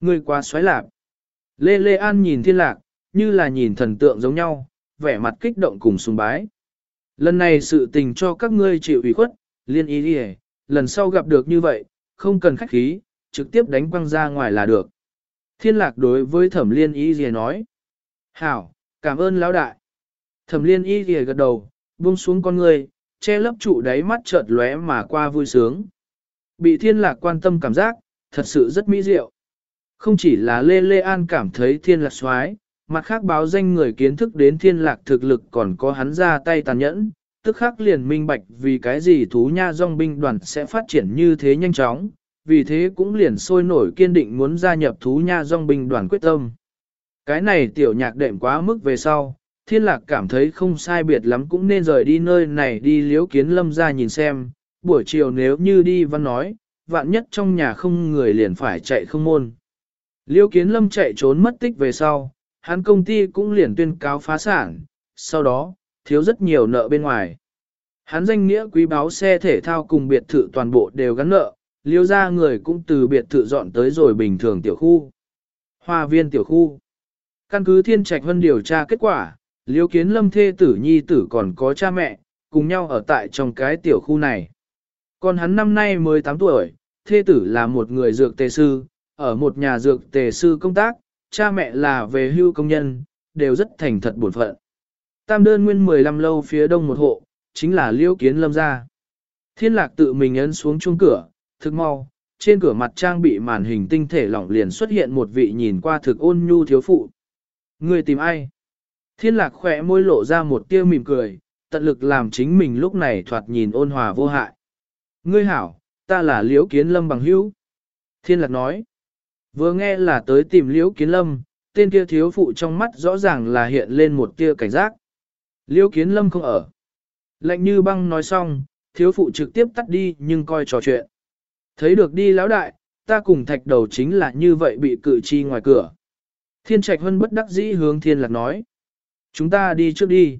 Ngươi quá xoáy lạc. Lê Lê An nhìn thiên lạc, như là nhìn thần tượng giống nhau, vẻ mặt kích động cùng sùng bái. Lần này sự tình cho các ngươi chịu ủy khuất, liên ý đi lần sau gặp được như vậy, không cần khách khí, trực tiếp đánh quăng ra ngoài là được. Thiên lạc đối với thẩm liên y gì nói. Hảo, cảm ơn lão đại. Thẩm liên y gì gật đầu, buông xuống con người, che lấp trụ đáy mắt chợt lóe mà qua vui sướng. Bị thiên lạc quan tâm cảm giác, thật sự rất mỹ diệu. Không chỉ là Lê Lê An cảm thấy thiên lạc xoái, mặt khác báo danh người kiến thức đến thiên lạc thực lực còn có hắn ra tay tàn nhẫn, tức khắc liền minh bạch vì cái gì thú nha dòng binh đoàn sẽ phát triển như thế nhanh chóng, vì thế cũng liền sôi nổi kiên định muốn gia nhập thú nha dòng binh đoàn quyết tâm. Cái này tiểu nhạc đệm quá mức về sau, thiên lạc cảm thấy không sai biệt lắm cũng nên rời đi nơi này đi liếu kiến lâm ra nhìn xem, buổi chiều nếu như đi văn nói, vạn nhất trong nhà không người liền phải chạy không môn. Liêu kiến lâm chạy trốn mất tích về sau, hắn công ty cũng liền tuyên cáo phá sản, sau đó, thiếu rất nhiều nợ bên ngoài. Hắn danh nghĩa quý báo xe thể thao cùng biệt thự toàn bộ đều gắn nợ, liêu ra người cũng từ biệt thự dọn tới rồi bình thường tiểu khu. Hoa viên tiểu khu. Căn cứ thiên trạch vân điều tra kết quả, liêu kiến lâm thê tử nhi tử còn có cha mẹ, cùng nhau ở tại trong cái tiểu khu này. Còn hắn năm nay mới 8 tuổi, thê tử là một người dược tề sư, ở một nhà dược tề sư công tác, cha mẹ là về hưu công nhân, đều rất thành thật buồn phận. Tam đơn nguyên 15 lâu phía đông một hộ, chính là liêu kiến lâm gia. Thiên lạc tự mình ấn xuống chuông cửa, thực mau, trên cửa mặt trang bị màn hình tinh thể lỏng liền xuất hiện một vị nhìn qua thực ôn nhu thiếu phụ. Người tìm ai? Thiên lạc khỏe môi lộ ra một tia mỉm cười, tận lực làm chính mình lúc này thoạt nhìn ôn hòa vô hại. Ngươi hảo, ta là liễu kiến lâm bằng hữu. Thiên lạc nói. Vừa nghe là tới tìm liễu kiến lâm, tên kia thiếu phụ trong mắt rõ ràng là hiện lên một tia cảnh giác. Liêu kiến lâm không ở. Lạnh như băng nói xong, thiếu phụ trực tiếp tắt đi nhưng coi trò chuyện. Thấy được đi lão đại, ta cùng thạch đầu chính là như vậy bị cử chi ngoài cửa. Thiên trạch hân bất đắc dĩ hướng thiên lạc nói. Chúng ta đi trước đi.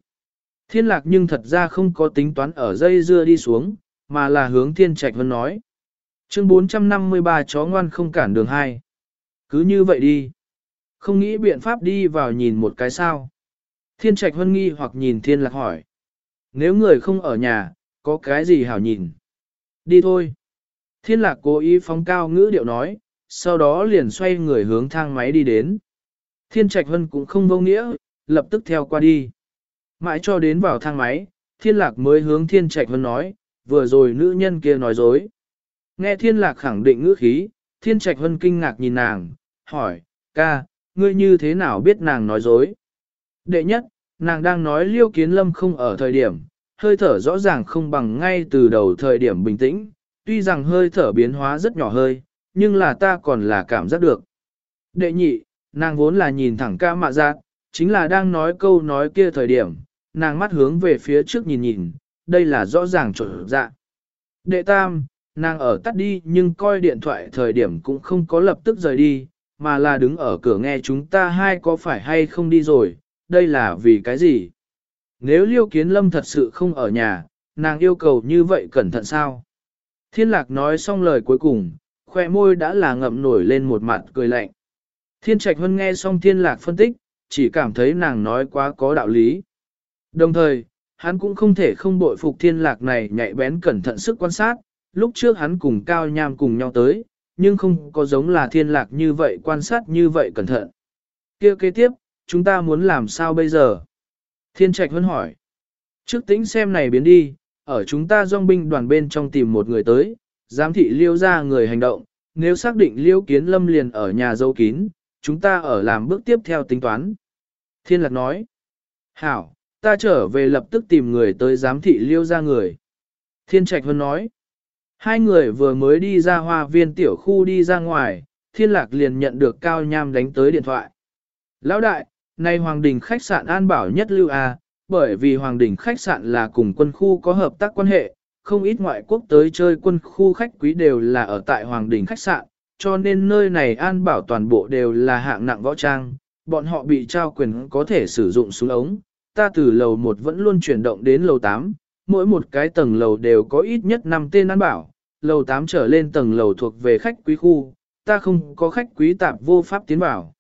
Thiên lạc nhưng thật ra không có tính toán ở dây dưa đi xuống, mà là hướng thiên trạch hân nói. Chương 453 chó ngoan không cản đường hai. Cứ như vậy đi. Không nghĩ biện pháp đi vào nhìn một cái sao. Thiên trạch hân nghi hoặc nhìn thiên lạc hỏi. Nếu người không ở nhà, có cái gì hảo nhìn? Đi thôi. Thiên lạc cố ý phóng cao ngữ điệu nói, sau đó liền xoay người hướng thang máy đi đến. Thiên trạch hân cũng không vô nghĩa, lập tức theo qua đi. Mãi cho đến vào thang máy, thiên lạc mới hướng thiên trạch hân nói, vừa rồi nữ nhân kia nói dối. Nghe thiên lạc khẳng định ngữ khí, thiên trạch hân kinh ngạc nhìn nàng, hỏi, ca, ngươi như thế nào biết nàng nói dối? Đệ nhất, nàng đang nói liêu kiến lâm không ở thời điểm, hơi thở rõ ràng không bằng ngay từ đầu thời điểm bình tĩnh, tuy rằng hơi thở biến hóa rất nhỏ hơi, nhưng là ta còn là cảm giác được. Đệ nhị, nàng vốn là nhìn thẳng ca mạ giác, chính là đang nói câu nói kia thời điểm, nàng mắt hướng về phía trước nhìn nhìn, đây là rõ ràng trở dạ. Đệ tam, nàng ở tắt đi nhưng coi điện thoại thời điểm cũng không có lập tức rời đi, mà là đứng ở cửa nghe chúng ta hai có phải hay không đi rồi, đây là vì cái gì? Nếu liêu kiến lâm thật sự không ở nhà, nàng yêu cầu như vậy cẩn thận sao? Thiên lạc nói xong lời cuối cùng, khoe môi đã là ngậm nổi lên một mặt cười lạnh. Thiên trạch huân nghe xong thiên lạc phân tích, chỉ cảm thấy nàng nói quá có đạo lý. Đồng thời, hắn cũng không thể không bội phục thiên lạc này nhạy bén cẩn thận sức quan sát, lúc trước hắn cùng Cao Nham cùng nhau tới, nhưng không có giống là thiên lạc như vậy quan sát như vậy cẩn thận. kia kế tiếp, chúng ta muốn làm sao bây giờ? Thiên trạch Vân hỏi. Trước tính xem này biến đi, ở chúng ta dòng binh đoàn bên trong tìm một người tới, giám thị liêu ra người hành động, nếu xác định liêu kiến lâm liền ở nhà dâu kín, chúng ta ở làm bước tiếp theo tính toán. Thiên lạc nói, hảo, ta trở về lập tức tìm người tới giám thị liêu ra người. Thiên Trạch Vân nói, hai người vừa mới đi ra hoa viên tiểu khu đi ra ngoài, thiên lạc liền nhận được Cao Nham đánh tới điện thoại. Lão đại, nay Hoàng Đình khách sạn an bảo nhất lưu A, bởi vì Hoàng Đình khách sạn là cùng quân khu có hợp tác quan hệ, không ít ngoại quốc tới chơi quân khu khách quý đều là ở tại Hoàng Đình khách sạn, cho nên nơi này an bảo toàn bộ đều là hạng nặng võ trang, bọn họ bị trao quyền có thể sử dụng súng ống. Ta từ lầu 1 vẫn luôn chuyển động đến lầu 8, mỗi một cái tầng lầu đều có ít nhất 5 tên an bảo, lầu 8 trở lên tầng lầu thuộc về khách quý khu, ta không có khách quý tạp vô pháp tiến vào.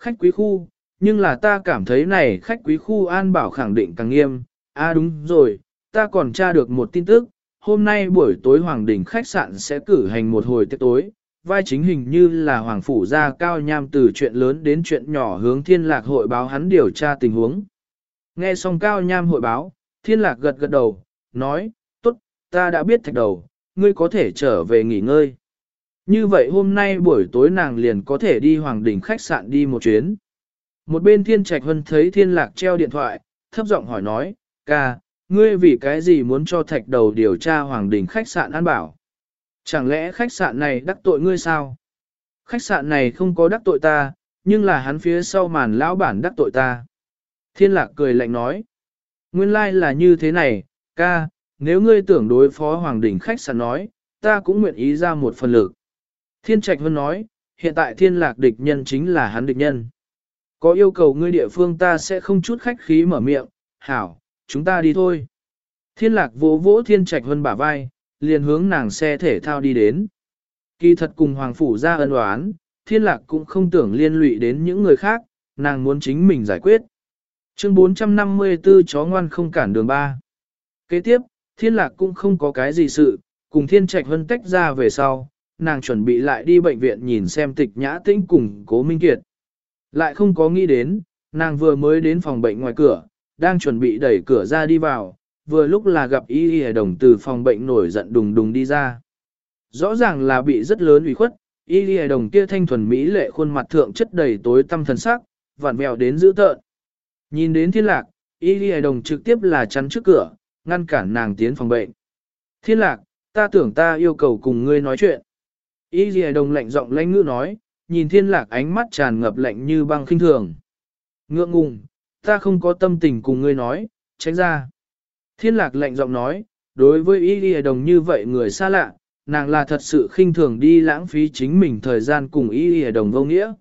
Khách quý khu, nhưng là ta cảm thấy này khách quý khu an bảo khẳng định càng nghiêm, à đúng rồi, ta còn tra được một tin tức, hôm nay buổi tối Hoàng Đình khách sạn sẽ cử hành một hồi tiệc tối, vai chính hình như là Hoàng Phủ gia cao nham từ chuyện lớn đến chuyện nhỏ hướng thiên lạc hội báo hắn điều tra tình huống. Nghe xong cao nham hội báo, thiên lạc gật gật đầu, nói, tốt, ta đã biết thạch đầu, ngươi có thể trở về nghỉ ngơi. Như vậy hôm nay buổi tối nàng liền có thể đi Hoàng Đình khách sạn đi một chuyến. Một bên thiên trạch hân thấy thiên lạc treo điện thoại, thấp giọng hỏi nói, ca, ngươi vì cái gì muốn cho thạch đầu điều tra Hoàng Đình khách sạn an bảo? Chẳng lẽ khách sạn này đắc tội ngươi sao? Khách sạn này không có đắc tội ta, nhưng là hắn phía sau màn lão bản đắc tội ta. Thiên lạc cười lạnh nói. Nguyên lai like là như thế này, ca, nếu ngươi tưởng đối phó Hoàng Đình khách sạn nói, ta cũng nguyện ý ra một phần lực. Thiên Trạch hơn nói, hiện tại thiên lạc địch nhân chính là hắn địch nhân. Có yêu cầu ngươi địa phương ta sẽ không chút khách khí mở miệng, hảo, chúng ta đi thôi. Thiên lạc vỗ vỗ thiên Trạch hơn bả vai, liền hướng nàng xe thể thao đi đến. Kỳ thật cùng Hoàng Phủ ra ân oán, thiên lạc cũng không tưởng liên lụy đến những người khác, nàng muốn chính mình giải quyết. Chương 454 chó ngoan không cản đường ba. Kế tiếp, thiên lạc cũng không có cái gì sự, cùng thiên trạch hân tách ra về sau, nàng chuẩn bị lại đi bệnh viện nhìn xem tịch nhã tĩnh cùng cố minh kiệt. Lại không có nghĩ đến, nàng vừa mới đến phòng bệnh ngoài cửa, đang chuẩn bị đẩy cửa ra đi vào, vừa lúc là gặp y y đồng từ phòng bệnh nổi giận đùng đùng đi ra. Rõ ràng là bị rất lớn ủy khuất, y y đồng kia thanh thuần mỹ lệ khuôn mặt thượng chất đầy tối tâm thần sắc, vặn vẹo đến dữ tợn. Nhìn đến thiên lạc, y y đồng trực tiếp là chắn trước cửa, ngăn cản nàng tiến phòng bệnh. Thiên lạc, ta tưởng ta yêu cầu cùng ngươi nói chuyện. Y y đồng lạnh giọng lãnh ngữ nói, nhìn thiên lạc ánh mắt tràn ngập lạnh như băng khinh thường. Ngượng ngùng, ta không có tâm tình cùng ngươi nói, tránh ra. Thiên lạc lạnh giọng nói, đối với y đi đồng như vậy người xa lạ, nàng là thật sự khinh thường đi lãng phí chính mình thời gian cùng y đi đồng vô nghĩa.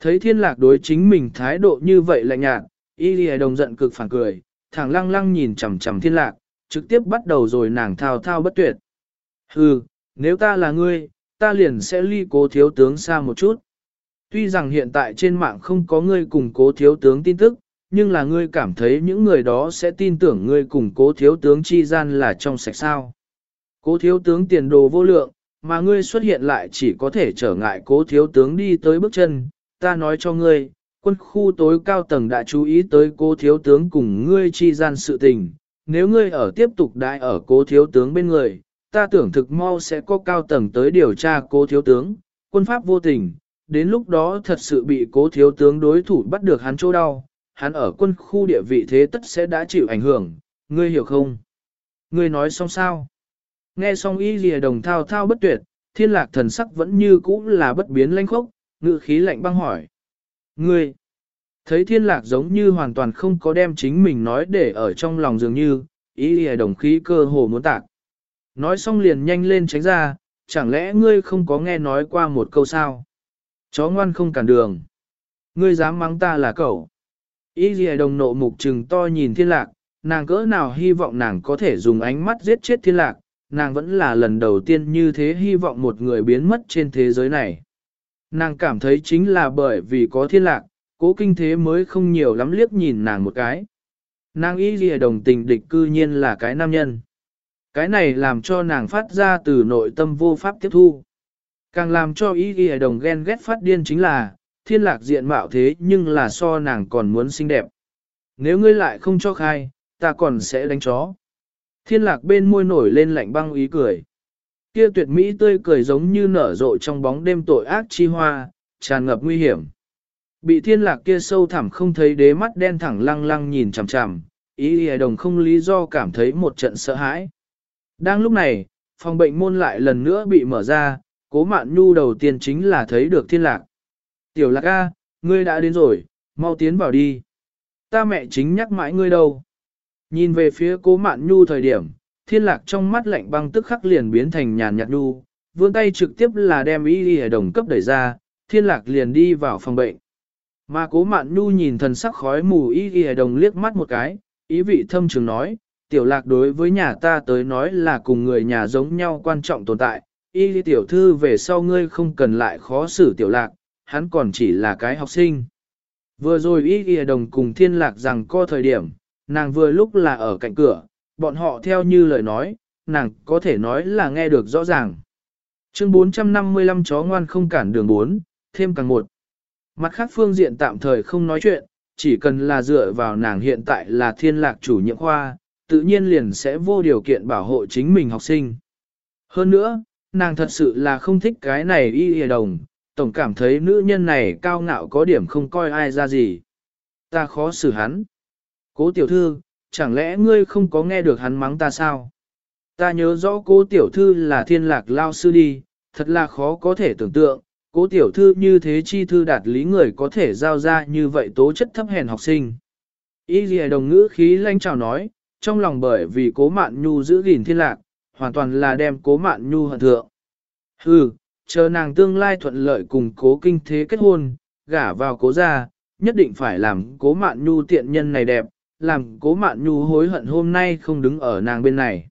Thấy thiên lạc đối chính mình thái độ như vậy lạnh nhạt, y đi đồng giận cực phản cười, thẳng lăng lăng nhìn chầm chầm thiên lạc, trực tiếp bắt đầu rồi nàng thao thao bất tuyệt. Hừ, nếu ta là ngươi, ta liền sẽ ly cố thiếu tướng xa một chút. Tuy rằng hiện tại trên mạng không có ngươi cùng cố thiếu tướng tin tức, nhưng là ngươi cảm thấy những người đó sẽ tin tưởng ngươi cùng cố thiếu tướng chi gian là trong sạch sao. Cố thiếu tướng tiền đồ vô lượng, mà ngươi xuất hiện lại chỉ có thể trở ngại cố thiếu tướng đi tới bước chân. Ta nói cho ngươi, quân khu tối cao tầng đã chú ý tới cố thiếu tướng cùng ngươi chi gian sự tình. Nếu ngươi ở tiếp tục đại ở cố thiếu tướng bên người, ta tưởng thực mau sẽ có cao tầng tới điều tra cố thiếu tướng, quân pháp vô tình, đến lúc đó thật sự bị cố thiếu tướng đối thủ bắt được hắn chỗ đau, hắn ở quân khu địa vị thế tất sẽ đã chịu ảnh hưởng, ngươi hiểu không? Ngươi nói xong sao? Nghe xong y lìa đồng thao thao bất tuyệt, thiên lạc thần sắc vẫn như cũ là bất biến lanh khốc, ngự khí lạnh băng hỏi. Ngươi! Thấy thiên lạc giống như hoàn toàn không có đem chính mình nói để ở trong lòng dường như, ý lìa đồng khí cơ hồ muốn tạc. Nói xong liền nhanh lên tránh ra, chẳng lẽ ngươi không có nghe nói qua một câu sao? Chó ngoan không cản đường. Ngươi dám mắng ta là cậu. Ý gì đồng nộ mục trừng to nhìn thiên lạc, nàng cỡ nào hy vọng nàng có thể dùng ánh mắt giết chết thiên lạc, nàng vẫn là lần đầu tiên như thế hy vọng một người biến mất trên thế giới này. Nàng cảm thấy chính là bởi vì có thiên lạc, cố kinh thế mới không nhiều lắm liếc nhìn nàng một cái. Nàng ý gì đồng tình địch cư nhiên là cái nam nhân. Cái này làm cho nàng phát ra từ nội tâm vô pháp tiếp thu. Càng làm cho ý ghi đồng ghen ghét phát điên chính là, thiên lạc diện mạo thế nhưng là so nàng còn muốn xinh đẹp. Nếu ngươi lại không cho khai, ta còn sẽ đánh chó. Thiên lạc bên môi nổi lên lạnh băng ý cười. Kia tuyệt mỹ tươi cười giống như nở rộ trong bóng đêm tội ác chi hoa, tràn ngập nguy hiểm. Bị thiên lạc kia sâu thẳm không thấy đế mắt đen thẳng lăng lăng nhìn chằm chằm, ý hề đồng không lý do cảm thấy một trận sợ hãi. Đang lúc này, phòng bệnh môn lại lần nữa bị mở ra, cố mạn nhu đầu tiên chính là thấy được thiên lạc. Tiểu lạc A, ngươi đã đến rồi, mau tiến vào đi. Ta mẹ chính nhắc mãi ngươi đâu. Nhìn về phía cố mạn nhu thời điểm, thiên lạc trong mắt lạnh băng tức khắc liền biến thành nhàn nhạt nhu, vươn tay trực tiếp là đem y đi đồng cấp đẩy ra, thiên lạc liền đi vào phòng bệnh. Mà cố mạn nhu nhìn thần sắc khói mù y đi đồng liếc mắt một cái, ý vị thâm trường nói, tiểu lạc đối với nhà ta tới nói là cùng người nhà giống nhau quan trọng tồn tại, y tiểu thư về sau ngươi không cần lại khó xử tiểu lạc, hắn còn chỉ là cái học sinh. Vừa rồi y ghi đồng cùng thiên lạc rằng co thời điểm, nàng vừa lúc là ở cạnh cửa, bọn họ theo như lời nói, nàng có thể nói là nghe được rõ ràng. Chương 455 chó ngoan không cản đường 4, thêm càng một. Mặt khác phương diện tạm thời không nói chuyện, chỉ cần là dựa vào nàng hiện tại là thiên lạc chủ nhiệm khoa, tự nhiên liền sẽ vô điều kiện bảo hộ chính mình học sinh. Hơn nữa, nàng thật sự là không thích cái này y hề đồng, tổng cảm thấy nữ nhân này cao ngạo có điểm không coi ai ra gì. Ta khó xử hắn. Cố tiểu thư, chẳng lẽ ngươi không có nghe được hắn mắng ta sao? Ta nhớ rõ cố tiểu thư là thiên lạc lao sư đi, thật là khó có thể tưởng tượng, cố tiểu thư như thế chi thư đạt lý người có thể giao ra như vậy tố chất thấp hèn học sinh. Ý gì đồng ngữ khí lanh chào nói, trong lòng bởi vì cố mạn nhu giữ gìn thiên lạc, hoàn toàn là đem cố mạn nhu hận thượng. Hừ, chờ nàng tương lai thuận lợi cùng cố kinh thế kết hôn, gả vào cố gia, nhất định phải làm cố mạn nhu tiện nhân này đẹp, làm cố mạn nhu hối hận hôm nay không đứng ở nàng bên này.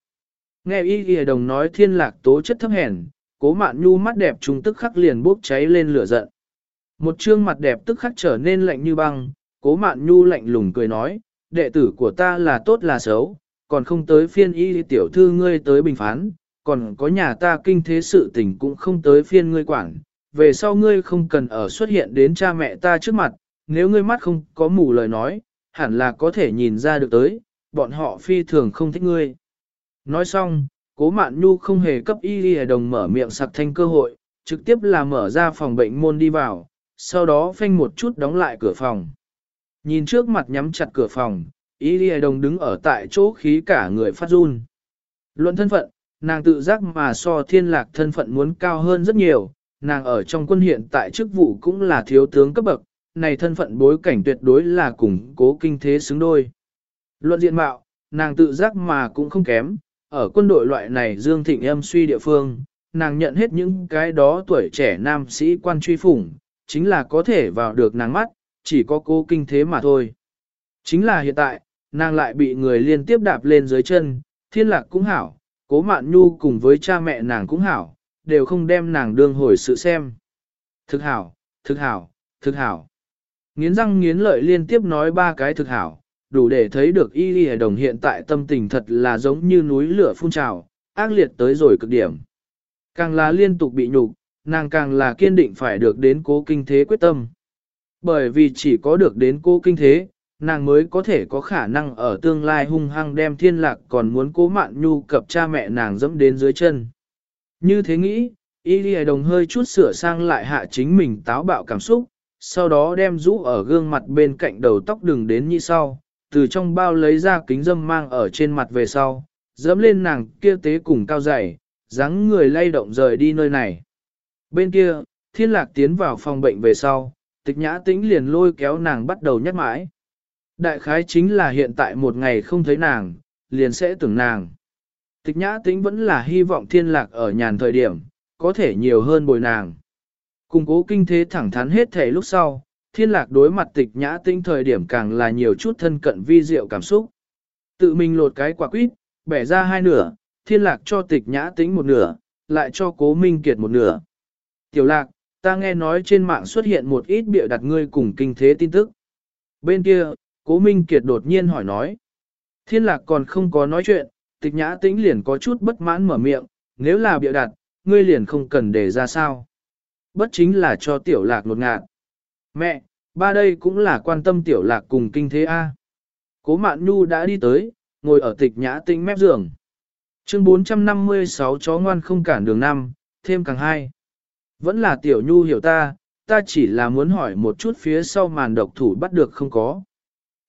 Nghe y ghi đồng nói thiên lạc tố chất thấp hèn, cố mạn nhu mắt đẹp trung tức khắc liền bốc cháy lên lửa giận. Một trương mặt đẹp tức khắc trở nên lạnh như băng, cố mạn nhu lạnh lùng cười nói, đệ tử của ta là tốt là xấu, còn không tới phiên y tiểu thư ngươi tới bình phán, còn có nhà ta kinh thế sự tình cũng không tới phiên ngươi quản, về sau ngươi không cần ở xuất hiện đến cha mẹ ta trước mặt, nếu ngươi mắt không có mù lời nói, hẳn là có thể nhìn ra được tới, bọn họ phi thường không thích ngươi. Nói xong, cố mạn nhu không hề cấp y đi đồng mở miệng sặc thanh cơ hội, trực tiếp là mở ra phòng bệnh môn đi vào, sau đó phanh một chút đóng lại cửa phòng. Nhìn trước mặt nhắm chặt cửa phòng, y Lì đồng đứng ở tại chỗ khí cả người phát run. Luận thân phận, nàng tự giác mà so thiên lạc thân phận muốn cao hơn rất nhiều, nàng ở trong quân hiện tại chức vụ cũng là thiếu tướng cấp bậc, này thân phận bối cảnh tuyệt đối là củng cố kinh thế xứng đôi. Luận diện mạo, nàng tự giác mà cũng không kém, ở quân đội loại này dương thịnh em suy địa phương, nàng nhận hết những cái đó tuổi trẻ nam sĩ quan truy phủng, chính là có thể vào được nàng mắt, chỉ có cố kinh thế mà thôi. Chính là hiện tại, nàng lại bị người liên tiếp đạp lên dưới chân, thiên lạc cũng hảo, cố mạn nhu cùng với cha mẹ nàng cũng hảo, đều không đem nàng đương hồi sự xem. Thực hảo, thực hảo, thực hảo. Nghiến răng nghiến lợi liên tiếp nói ba cái thực hảo, đủ để thấy được y ly đồng hiện tại tâm tình thật là giống như núi lửa phun trào, ác liệt tới rồi cực điểm. Càng là liên tục bị nhục, nàng càng là kiên định phải được đến cố kinh thế quyết tâm. Bởi vì chỉ có được đến cố kinh thế, nàng mới có thể có khả năng ở tương lai hung hăng đem thiên lạc còn muốn cố mạn nhu cập cha mẹ nàng dẫm đến dưới chân. Như thế nghĩ, y đi đồng hơi chút sửa sang lại hạ chính mình táo bạo cảm xúc, sau đó đem rũ ở gương mặt bên cạnh đầu tóc đừng đến như sau, từ trong bao lấy ra kính dâm mang ở trên mặt về sau, dẫm lên nàng kia tế cùng cao dày, dáng người lay động rời đi nơi này. Bên kia, thiên lạc tiến vào phòng bệnh về sau, tịch nhã tĩnh liền lôi kéo nàng bắt đầu nhắc mãi. Đại khái chính là hiện tại một ngày không thấy nàng, liền sẽ tưởng nàng. Tịch nhã tĩnh vẫn là hy vọng thiên lạc ở nhàn thời điểm, có thể nhiều hơn bồi nàng. Cùng cố kinh thế thẳng thắn hết thể lúc sau, thiên lạc đối mặt tịch nhã tĩnh thời điểm càng là nhiều chút thân cận vi diệu cảm xúc. Tự mình lột cái quả quýt, bẻ ra hai nửa, thiên lạc cho tịch nhã tĩnh một nửa, lại cho cố minh kiệt một nửa. Tiểu lạc, ta nghe nói trên mạng xuất hiện một ít bịa đặt ngươi cùng kinh thế tin tức. Bên kia, cố minh kiệt đột nhiên hỏi nói. Thiên lạc còn không có nói chuyện, tịch nhã tĩnh liền có chút bất mãn mở miệng, nếu là bịa đặt, ngươi liền không cần để ra sao. Bất chính là cho tiểu lạc nột ngạt. Mẹ, ba đây cũng là quan tâm tiểu lạc cùng kinh thế A. Cố mạn nhu đã đi tới, ngồi ở tịch nhã tĩnh mép giường. Chương 456 chó ngoan không cản đường năm, thêm càng hai. Vẫn là tiểu nhu hiểu ta, ta chỉ là muốn hỏi một chút phía sau màn độc thủ bắt được không có.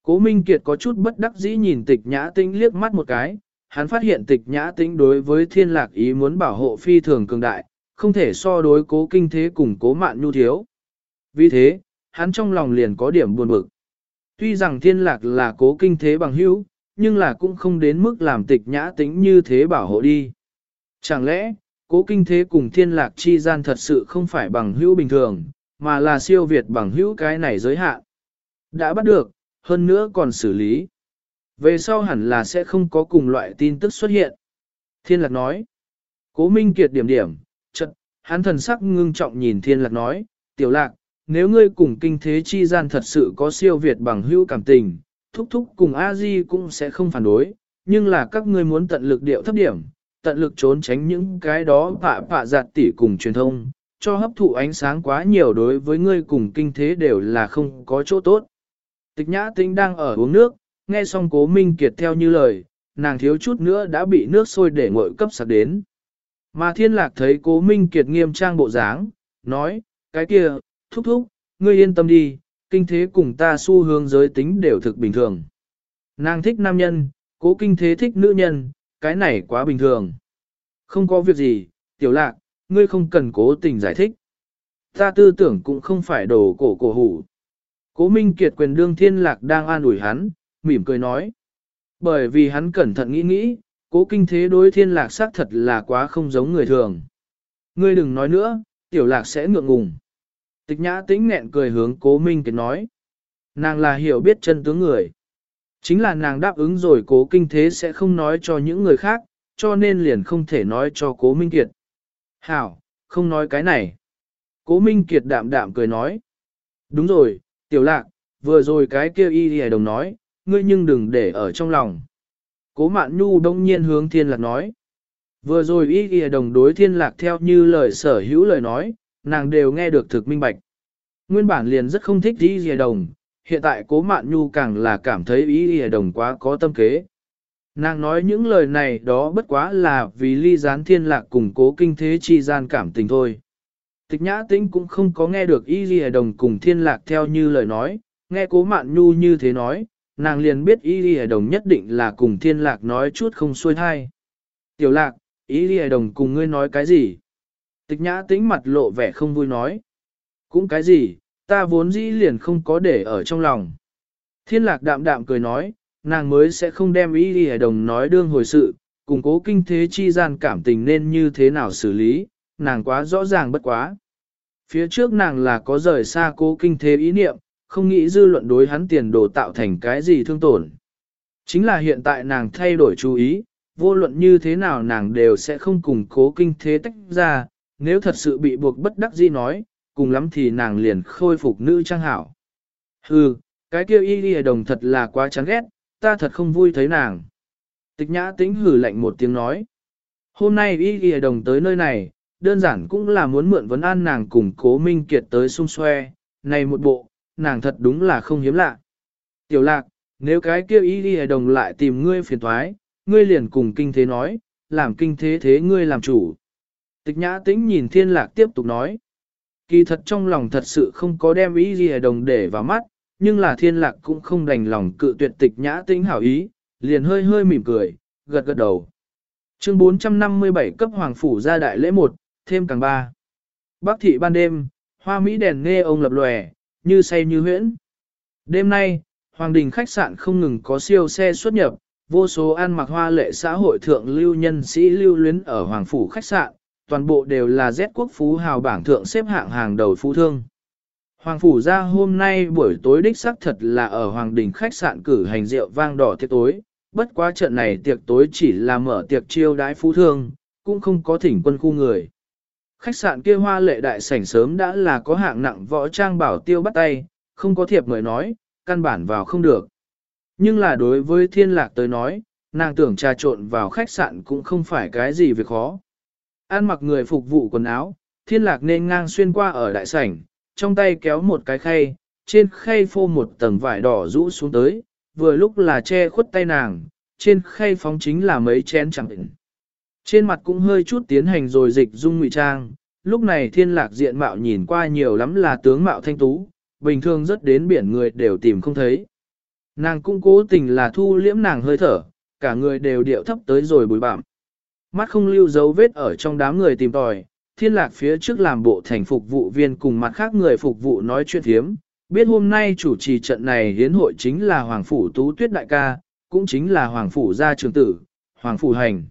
Cố Minh Kiệt có chút bất đắc dĩ nhìn tịch nhã tĩnh liếc mắt một cái, hắn phát hiện tịch nhã tĩnh đối với thiên lạc ý muốn bảo hộ phi thường cường đại, không thể so đối cố kinh thế cùng cố mạn nhu thiếu. Vì thế, hắn trong lòng liền có điểm buồn bực. Tuy rằng thiên lạc là cố kinh thế bằng hữu, nhưng là cũng không đến mức làm tịch nhã tĩnh như thế bảo hộ đi. Chẳng lẽ, cố kinh thế cùng thiên lạc chi gian thật sự không phải bằng hữu bình thường, mà là siêu việt bằng hữu cái này giới hạn. Đã bắt được, hơn nữa còn xử lý. Về sau hẳn là sẽ không có cùng loại tin tức xuất hiện. Thiên lạc nói. Cố Minh Kiệt điểm điểm, chật, hắn thần sắc ngưng trọng nhìn thiên lạc nói, tiểu lạc, nếu ngươi cùng kinh thế chi gian thật sự có siêu việt bằng hữu cảm tình, thúc thúc cùng a di cũng sẽ không phản đối, nhưng là các ngươi muốn tận lực điệu thấp điểm, tận lực trốn tránh những cái đó phạ phạ giặt tỉ cùng truyền thông, cho hấp thụ ánh sáng quá nhiều đối với ngươi cùng kinh thế đều là không có chỗ tốt. Tịch nhã tính đang ở uống nước, nghe xong cố minh kiệt theo như lời, nàng thiếu chút nữa đã bị nước sôi để ngội cấp sạc đến. Mà thiên lạc thấy cố minh kiệt nghiêm trang bộ dáng, nói, cái kia, thúc thúc, ngươi yên tâm đi, kinh thế cùng ta xu hướng giới tính đều thực bình thường. Nàng thích nam nhân, cố kinh thế thích nữ nhân, cái này quá bình thường. Không có việc gì, tiểu lạc, ngươi không cần cố tình giải thích. Ta tư tưởng cũng không phải đồ cổ cổ hủ. Cố Minh Kiệt quyền đương thiên lạc đang an ủi hắn, mỉm cười nói. Bởi vì hắn cẩn thận nghĩ nghĩ, cố kinh thế đối thiên lạc xác thật là quá không giống người thường. Ngươi đừng nói nữa, tiểu lạc sẽ ngượng ngùng. Tịch nhã tĩnh nghẹn cười hướng cố Minh Kiệt nói. Nàng là hiểu biết chân tướng người. Chính là nàng đáp ứng rồi cố kinh thế sẽ không nói cho những người khác, cho nên liền không thể nói cho cố Minh Kiệt. Hảo, không nói cái này. Cố Minh Kiệt đạm đạm cười nói. Đúng rồi, tiểu lạc, vừa rồi cái kia y đi đồng nói, ngươi nhưng đừng để ở trong lòng. Cố Mạn Nhu đông nhiên hướng thiên lạc nói. Vừa rồi y đi đồng đối thiên lạc theo như lời sở hữu lời nói, nàng đều nghe được thực minh bạch. Nguyên bản liền rất không thích y hề đồng, hiện tại cố Mạn Nhu càng là cảm thấy ý hề đồng quá có tâm kế. Nàng nói những lời này đó bất quá là vì ly gián thiên lạc cùng cố kinh thế chi gian cảm tình thôi. Tịch nhã tĩnh cũng không có nghe được y ghi đồng cùng thiên lạc theo như lời nói, nghe cố mạn nhu như thế nói, nàng liền biết y ghi đồng nhất định là cùng thiên lạc nói chút không xuôi thai. Tiểu lạc, y ghi đồng cùng ngươi nói cái gì? Tịch nhã tĩnh mặt lộ vẻ không vui nói. Cũng cái gì, ta vốn dĩ liền không có để ở trong lòng. Thiên lạc đạm đạm cười nói, nàng mới sẽ không đem ý đi đồng nói đương hồi sự, cùng cố kinh thế chi gian cảm tình nên như thế nào xử lý, nàng quá rõ ràng bất quá. Phía trước nàng là có rời xa cố kinh thế ý niệm, không nghĩ dư luận đối hắn tiền đồ tạo thành cái gì thương tổn. Chính là hiện tại nàng thay đổi chú ý, vô luận như thế nào nàng đều sẽ không cùng cố kinh thế tách ra, nếu thật sự bị buộc bất đắc dĩ nói, cùng lắm thì nàng liền khôi phục nữ trang hảo. Hừ, cái kia y đi đồng thật là quá chán ghét, ta thật không vui thấy nàng. Tịch nhã tĩnh hử lạnh một tiếng nói. Hôm nay y đi đồng tới nơi này, đơn giản cũng là muốn mượn vấn an nàng cùng cố minh kiệt tới xung xoe, này một bộ, nàng thật đúng là không hiếm lạ. Tiểu lạc, nếu cái kia y đi đồng lại tìm ngươi phiền thoái, ngươi liền cùng kinh thế nói, làm kinh thế thế ngươi làm chủ. Tịch nhã tĩnh nhìn thiên lạc tiếp tục nói. Kỳ thật trong lòng thật sự không có đem ý gì đồng để vào mắt, nhưng là thiên lạc cũng không đành lòng cự tuyệt tịch nhã tĩnh hảo ý, liền hơi hơi mỉm cười, gật gật đầu. chương 457 cấp hoàng phủ ra đại lễ 1, thêm càng 3. Bắc thị ban đêm, hoa mỹ đèn nghe ông lập lòe, như say như huyễn. Đêm nay, hoàng đình khách sạn không ngừng có siêu xe xuất nhập, vô số ăn mặc hoa lệ xã hội thượng lưu nhân sĩ lưu luyến ở hoàng phủ khách sạn, toàn bộ đều là Z quốc phú hào bảng thượng xếp hạng hàng đầu phú thương. Hoàng Phủ ra hôm nay buổi tối đích xác thật là ở Hoàng Đình khách sạn cử hành rượu vang đỏ tiệc tối, bất quá trận này tiệc tối chỉ là mở tiệc chiêu đái phú thương, cũng không có thỉnh quân khu người. Khách sạn kia hoa lệ đại sảnh sớm đã là có hạng nặng võ trang bảo tiêu bắt tay, không có thiệp mời nói, căn bản vào không được. Nhưng là đối với thiên lạc tới nói, nàng tưởng trà trộn vào khách sạn cũng không phải cái gì việc khó. An mặc người phục vụ quần áo, thiên lạc nên ngang xuyên qua ở đại sảnh, trong tay kéo một cái khay, trên khay phô một tầng vải đỏ rũ xuống tới, vừa lúc là che khuất tay nàng, trên khay phóng chính là mấy chén chẳng định. Trên mặt cũng hơi chút tiến hành rồi dịch dung ngụy trang, lúc này thiên lạc diện mạo nhìn qua nhiều lắm là tướng mạo thanh tú, bình thường rất đến biển người đều tìm không thấy. Nàng cũng cố tình là thu liễm nàng hơi thở, cả người đều điệu thấp tới rồi bùi bạm. Mắt không lưu dấu vết ở trong đám người tìm tòi, thiên lạc phía trước làm bộ thành phục vụ viên cùng mặt khác người phục vụ nói chuyện thiếm, biết hôm nay chủ trì trận này hiến hội chính là Hoàng Phủ Tú Tuyết Đại ca, cũng chính là Hoàng Phủ Gia Trường Tử, Hoàng Phủ Hành.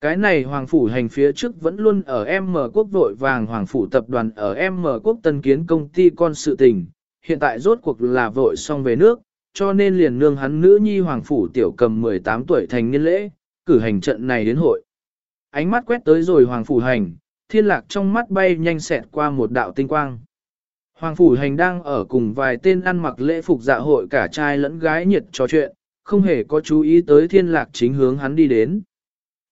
Cái này Hoàng Phủ Hành phía trước vẫn luôn ở M quốc vội vàng Hoàng Phủ tập đoàn ở M quốc tân kiến công ty con sự tình, hiện tại rốt cuộc là vội xong về nước, cho nên liền nương hắn nữ nhi Hoàng Phủ tiểu cầm 18 tuổi thành niên lễ, cử hành trận này đến hội. Ánh mắt quét tới rồi Hoàng Phủ Hành, thiên lạc trong mắt bay nhanh xẹt qua một đạo tinh quang. Hoàng Phủ Hành đang ở cùng vài tên ăn mặc lễ phục dạ hội cả trai lẫn gái nhiệt trò chuyện, không hề có chú ý tới thiên lạc chính hướng hắn đi đến.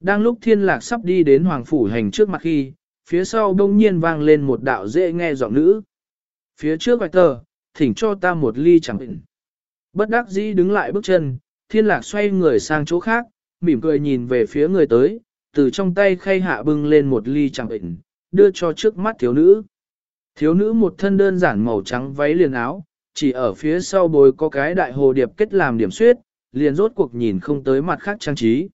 Đang lúc thiên lạc sắp đi đến Hoàng Phủ Hành trước mặt khi, phía sau đông nhiên vang lên một đạo dễ nghe giọng nữ. Phía trước vạch tờ, thỉnh cho ta một ly chẳng bệnh. Bất đắc dĩ đứng lại bước chân, thiên lạc xoay người sang chỗ khác, mỉm cười nhìn về phía người tới, từ trong tay khay hạ bưng lên một ly chẳng bệnh, đưa cho trước mắt thiếu nữ. Thiếu nữ một thân đơn giản màu trắng váy liền áo, chỉ ở phía sau bồi có cái đại hồ điệp kết làm điểm suyết, liền rốt cuộc nhìn không tới mặt khác trang trí.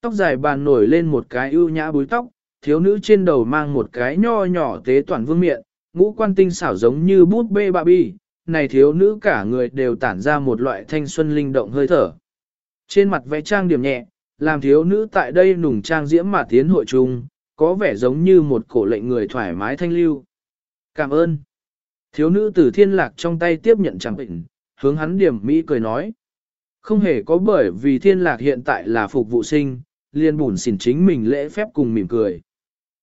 Tóc dài bàn nổi lên một cái ưu nhã búi tóc, thiếu nữ trên đầu mang một cái nho nhỏ tế toàn vương miệng, ngũ quan tinh xảo giống như bút bê bà bi, này thiếu nữ cả người đều tản ra một loại thanh xuân linh động hơi thở. Trên mặt vẽ trang điểm nhẹ, làm thiếu nữ tại đây nùng trang diễm mà tiến hội chung, có vẻ giống như một cổ lệnh người thoải mái thanh lưu. Cảm ơn. Thiếu nữ từ thiên lạc trong tay tiếp nhận chẳng bệnh, hướng hắn điểm Mỹ cười nói. Không hề có bởi vì thiên lạc hiện tại là phục vụ sinh, liền bùn xỉn chính mình lễ phép cùng mỉm cười.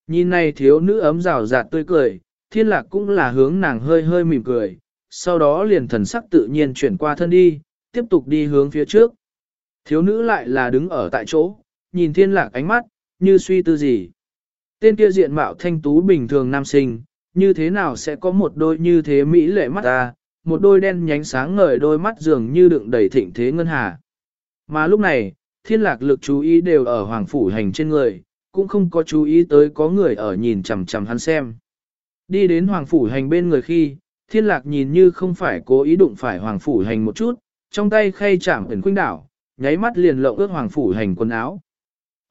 Nhìn này thiếu nữ ấm rào rạt tươi cười, thiên lạc cũng là hướng nàng hơi hơi mỉm cười, sau đó liền thần sắc tự nhiên chuyển qua thân đi, tiếp tục đi hướng phía trước. Thiếu nữ lại là đứng ở tại chỗ, nhìn thiên lạc ánh mắt, như suy tư gì. Tên kia diện mạo thanh tú bình thường nam sinh, như thế nào sẽ có một đôi như thế mỹ lệ mắt ta, một đôi đen nhánh sáng ngời đôi mắt dường như đựng đầy thịnh thế ngân hà. Mà lúc này, thiên lạc lực chú ý đều ở hoàng phủ hành trên người, cũng không có chú ý tới có người ở nhìn chằm chằm hắn xem. Đi đến hoàng phủ hành bên người khi, thiên lạc nhìn như không phải cố ý đụng phải hoàng phủ hành một chút, trong tay khay chạm ẩn khuynh đảo, nháy mắt liền lộng ước hoàng phủ hành quần áo.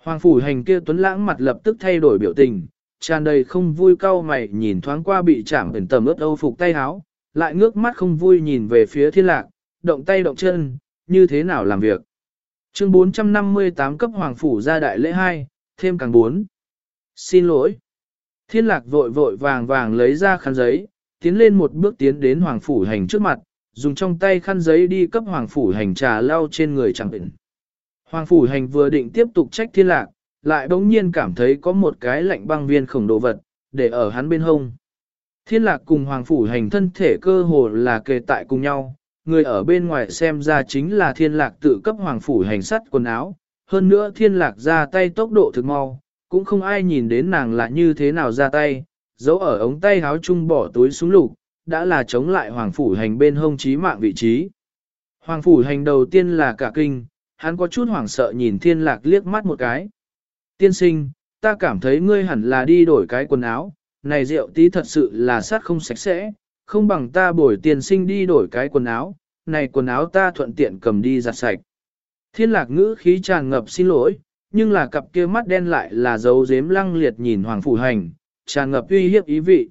Hoàng phủ hành kia tuấn lãng mặt lập tức thay đổi biểu tình, tràn đầy không vui cau mày nhìn thoáng qua bị chạm ẩn tầm ướt âu phục tay áo, lại ngước mắt không vui nhìn về phía thiên lạc, động tay động chân, như thế nào làm việc. Chương 458 cấp hoàng phủ ra đại lễ 2, thêm càng 4. Xin lỗi. Thiên lạc vội vội vàng vàng lấy ra khăn giấy, tiến lên một bước tiến đến hoàng phủ hành trước mặt, dùng trong tay khăn giấy đi cấp hoàng phủ hành trà lau trên người chẳng định Hoàng phủ hành vừa định tiếp tục trách thiên lạc, lại bỗng nhiên cảm thấy có một cái lạnh băng viên khổng đồ vật, để ở hắn bên hông. Thiên lạc cùng hoàng phủ hành thân thể cơ hồ là kề tại cùng nhau, người ở bên ngoài xem ra chính là thiên lạc tự cấp hoàng phủ hành sắt quần áo, hơn nữa thiên lạc ra tay tốc độ thực mau, cũng không ai nhìn đến nàng là như thế nào ra tay, giấu ở ống tay háo chung bỏ túi xuống lục, đã là chống lại hoàng phủ hành bên hông trí mạng vị trí. Hoàng phủ hành đầu tiên là cả kinh, hắn có chút hoảng sợ nhìn thiên lạc liếc mắt một cái. Tiên sinh, ta cảm thấy ngươi hẳn là đi đổi cái quần áo, này rượu tí thật sự là sát không sạch sẽ, không bằng ta bồi tiền sinh đi đổi cái quần áo, này quần áo ta thuận tiện cầm đi giặt sạch. Thiên lạc ngữ khí tràn ngập xin lỗi, nhưng là cặp kia mắt đen lại là dấu dếm lăng liệt nhìn Hoàng Phủ Hành, tràn ngập uy hiếp ý vị.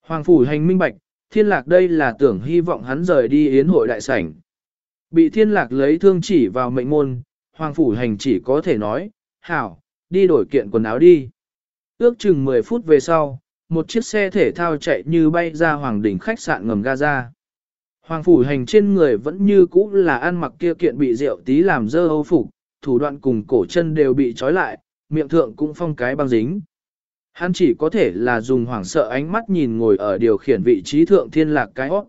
Hoàng Phủ Hành minh bạch, thiên lạc đây là tưởng hy vọng hắn rời đi yến hội đại sảnh. Bị thiên lạc lấy thương chỉ vào mệnh môn, Hoàng Phủ Hành chỉ có thể nói, hảo, đi đổi kiện quần áo đi. Ước chừng 10 phút về sau, một chiếc xe thể thao chạy như bay ra hoàng đỉnh khách sạn ngầm Gaza. Hoàng phủ hành trên người vẫn như cũ là ăn mặc kia kiện bị rượu tí làm dơ hâu phục, thủ đoạn cùng cổ chân đều bị trói lại, miệng thượng cũng phong cái băng dính. Hắn chỉ có thể là dùng hoảng sợ ánh mắt nhìn ngồi ở điều khiển vị trí thượng thiên lạc cái hót.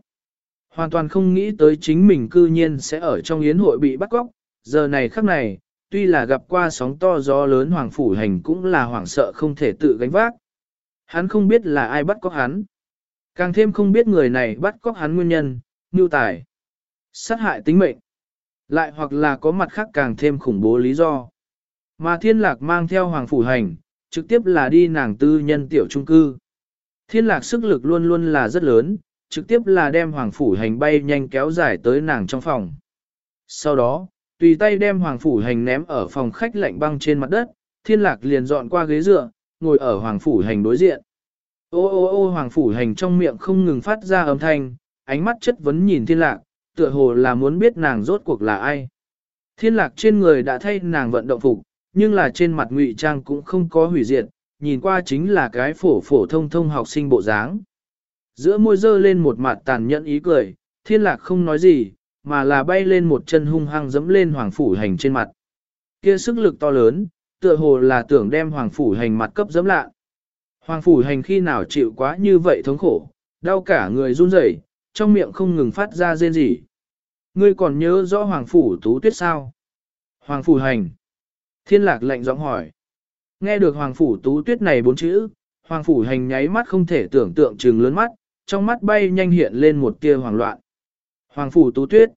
Hoàn toàn không nghĩ tới chính mình cư nhiên sẽ ở trong yến hội bị bắt góc, giờ này khắc này, tuy là gặp qua sóng to gió lớn hoàng phủ hành cũng là hoảng sợ không thể tự gánh vác. Hắn không biết là ai bắt cóc hắn. Càng thêm không biết người này bắt cóc hắn nguyên nhân, nhu tài, sát hại tính mệnh. Lại hoặc là có mặt khác càng thêm khủng bố lý do. Mà thiên lạc mang theo hoàng phủ hành, trực tiếp là đi nàng tư nhân tiểu trung cư. Thiên lạc sức lực luôn luôn là rất lớn, trực tiếp là đem hoàng phủ hành bay nhanh kéo dài tới nàng trong phòng. Sau đó, tùy tay đem hoàng phủ hành ném ở phòng khách lạnh băng trên mặt đất, thiên lạc liền dọn qua ghế dựa, ngồi ở hoàng phủ hành đối diện. Ô ô ô hoàng phủ hành trong miệng không ngừng phát ra âm thanh, ánh mắt chất vấn nhìn thiên lạc, tựa hồ là muốn biết nàng rốt cuộc là ai. Thiên lạc trên người đã thay nàng vận động phục, nhưng là trên mặt ngụy trang cũng không có hủy diệt, nhìn qua chính là cái phổ phổ thông thông học sinh bộ dáng. Giữa môi dơ lên một mặt tàn nhẫn ý cười, thiên lạc không nói gì, mà là bay lên một chân hung hăng dẫm lên hoàng phủ hành trên mặt. Kia sức lực to lớn, tựa hồ là tưởng đem hoàng phủ hành mặt cấp dẫm lạ. Hoàng phủ hành khi nào chịu quá như vậy thống khổ, đau cả người run rẩy, trong miệng không ngừng phát ra rên rỉ. Ngươi còn nhớ rõ hoàng phủ tú tuyết sao? Hoàng phủ hành. Thiên lạc lệnh giọng hỏi. Nghe được hoàng phủ tú tuyết này bốn chữ, hoàng phủ hành nháy mắt không thể tưởng tượng trừng lớn mắt, trong mắt bay nhanh hiện lên một tia hoảng loạn. Hoàng phủ tú tuyết.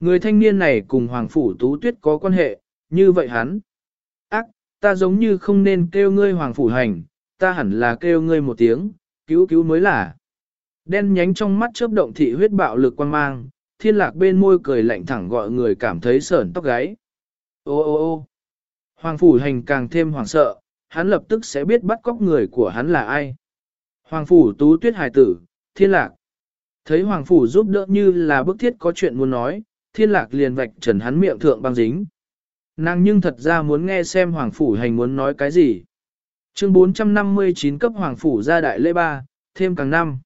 Người thanh niên này cùng hoàng phủ tú tuyết có quan hệ, như vậy hắn. Ác, ta giống như không nên kêu ngươi hoàng phủ hành, ta hẳn là kêu ngươi một tiếng, cứu cứu mới là. Đen nhánh trong mắt chớp động thị huyết bạo lực quan mang, thiên lạc bên môi cười lạnh thẳng gọi người cảm thấy sởn tóc gáy. Ô ô ô Hoàng phủ hành càng thêm hoảng sợ, hắn lập tức sẽ biết bắt cóc người của hắn là ai. Hoàng phủ tú tuyết hài tử, thiên lạc. Thấy hoàng phủ giúp đỡ như là bức thiết có chuyện muốn nói, thiên lạc liền vạch trần hắn miệng thượng băng dính. Nàng nhưng thật ra muốn nghe xem hoàng phủ hành muốn nói cái gì. Chương 459 cấp hoàng phủ ra đại lễ ba, thêm càng năm.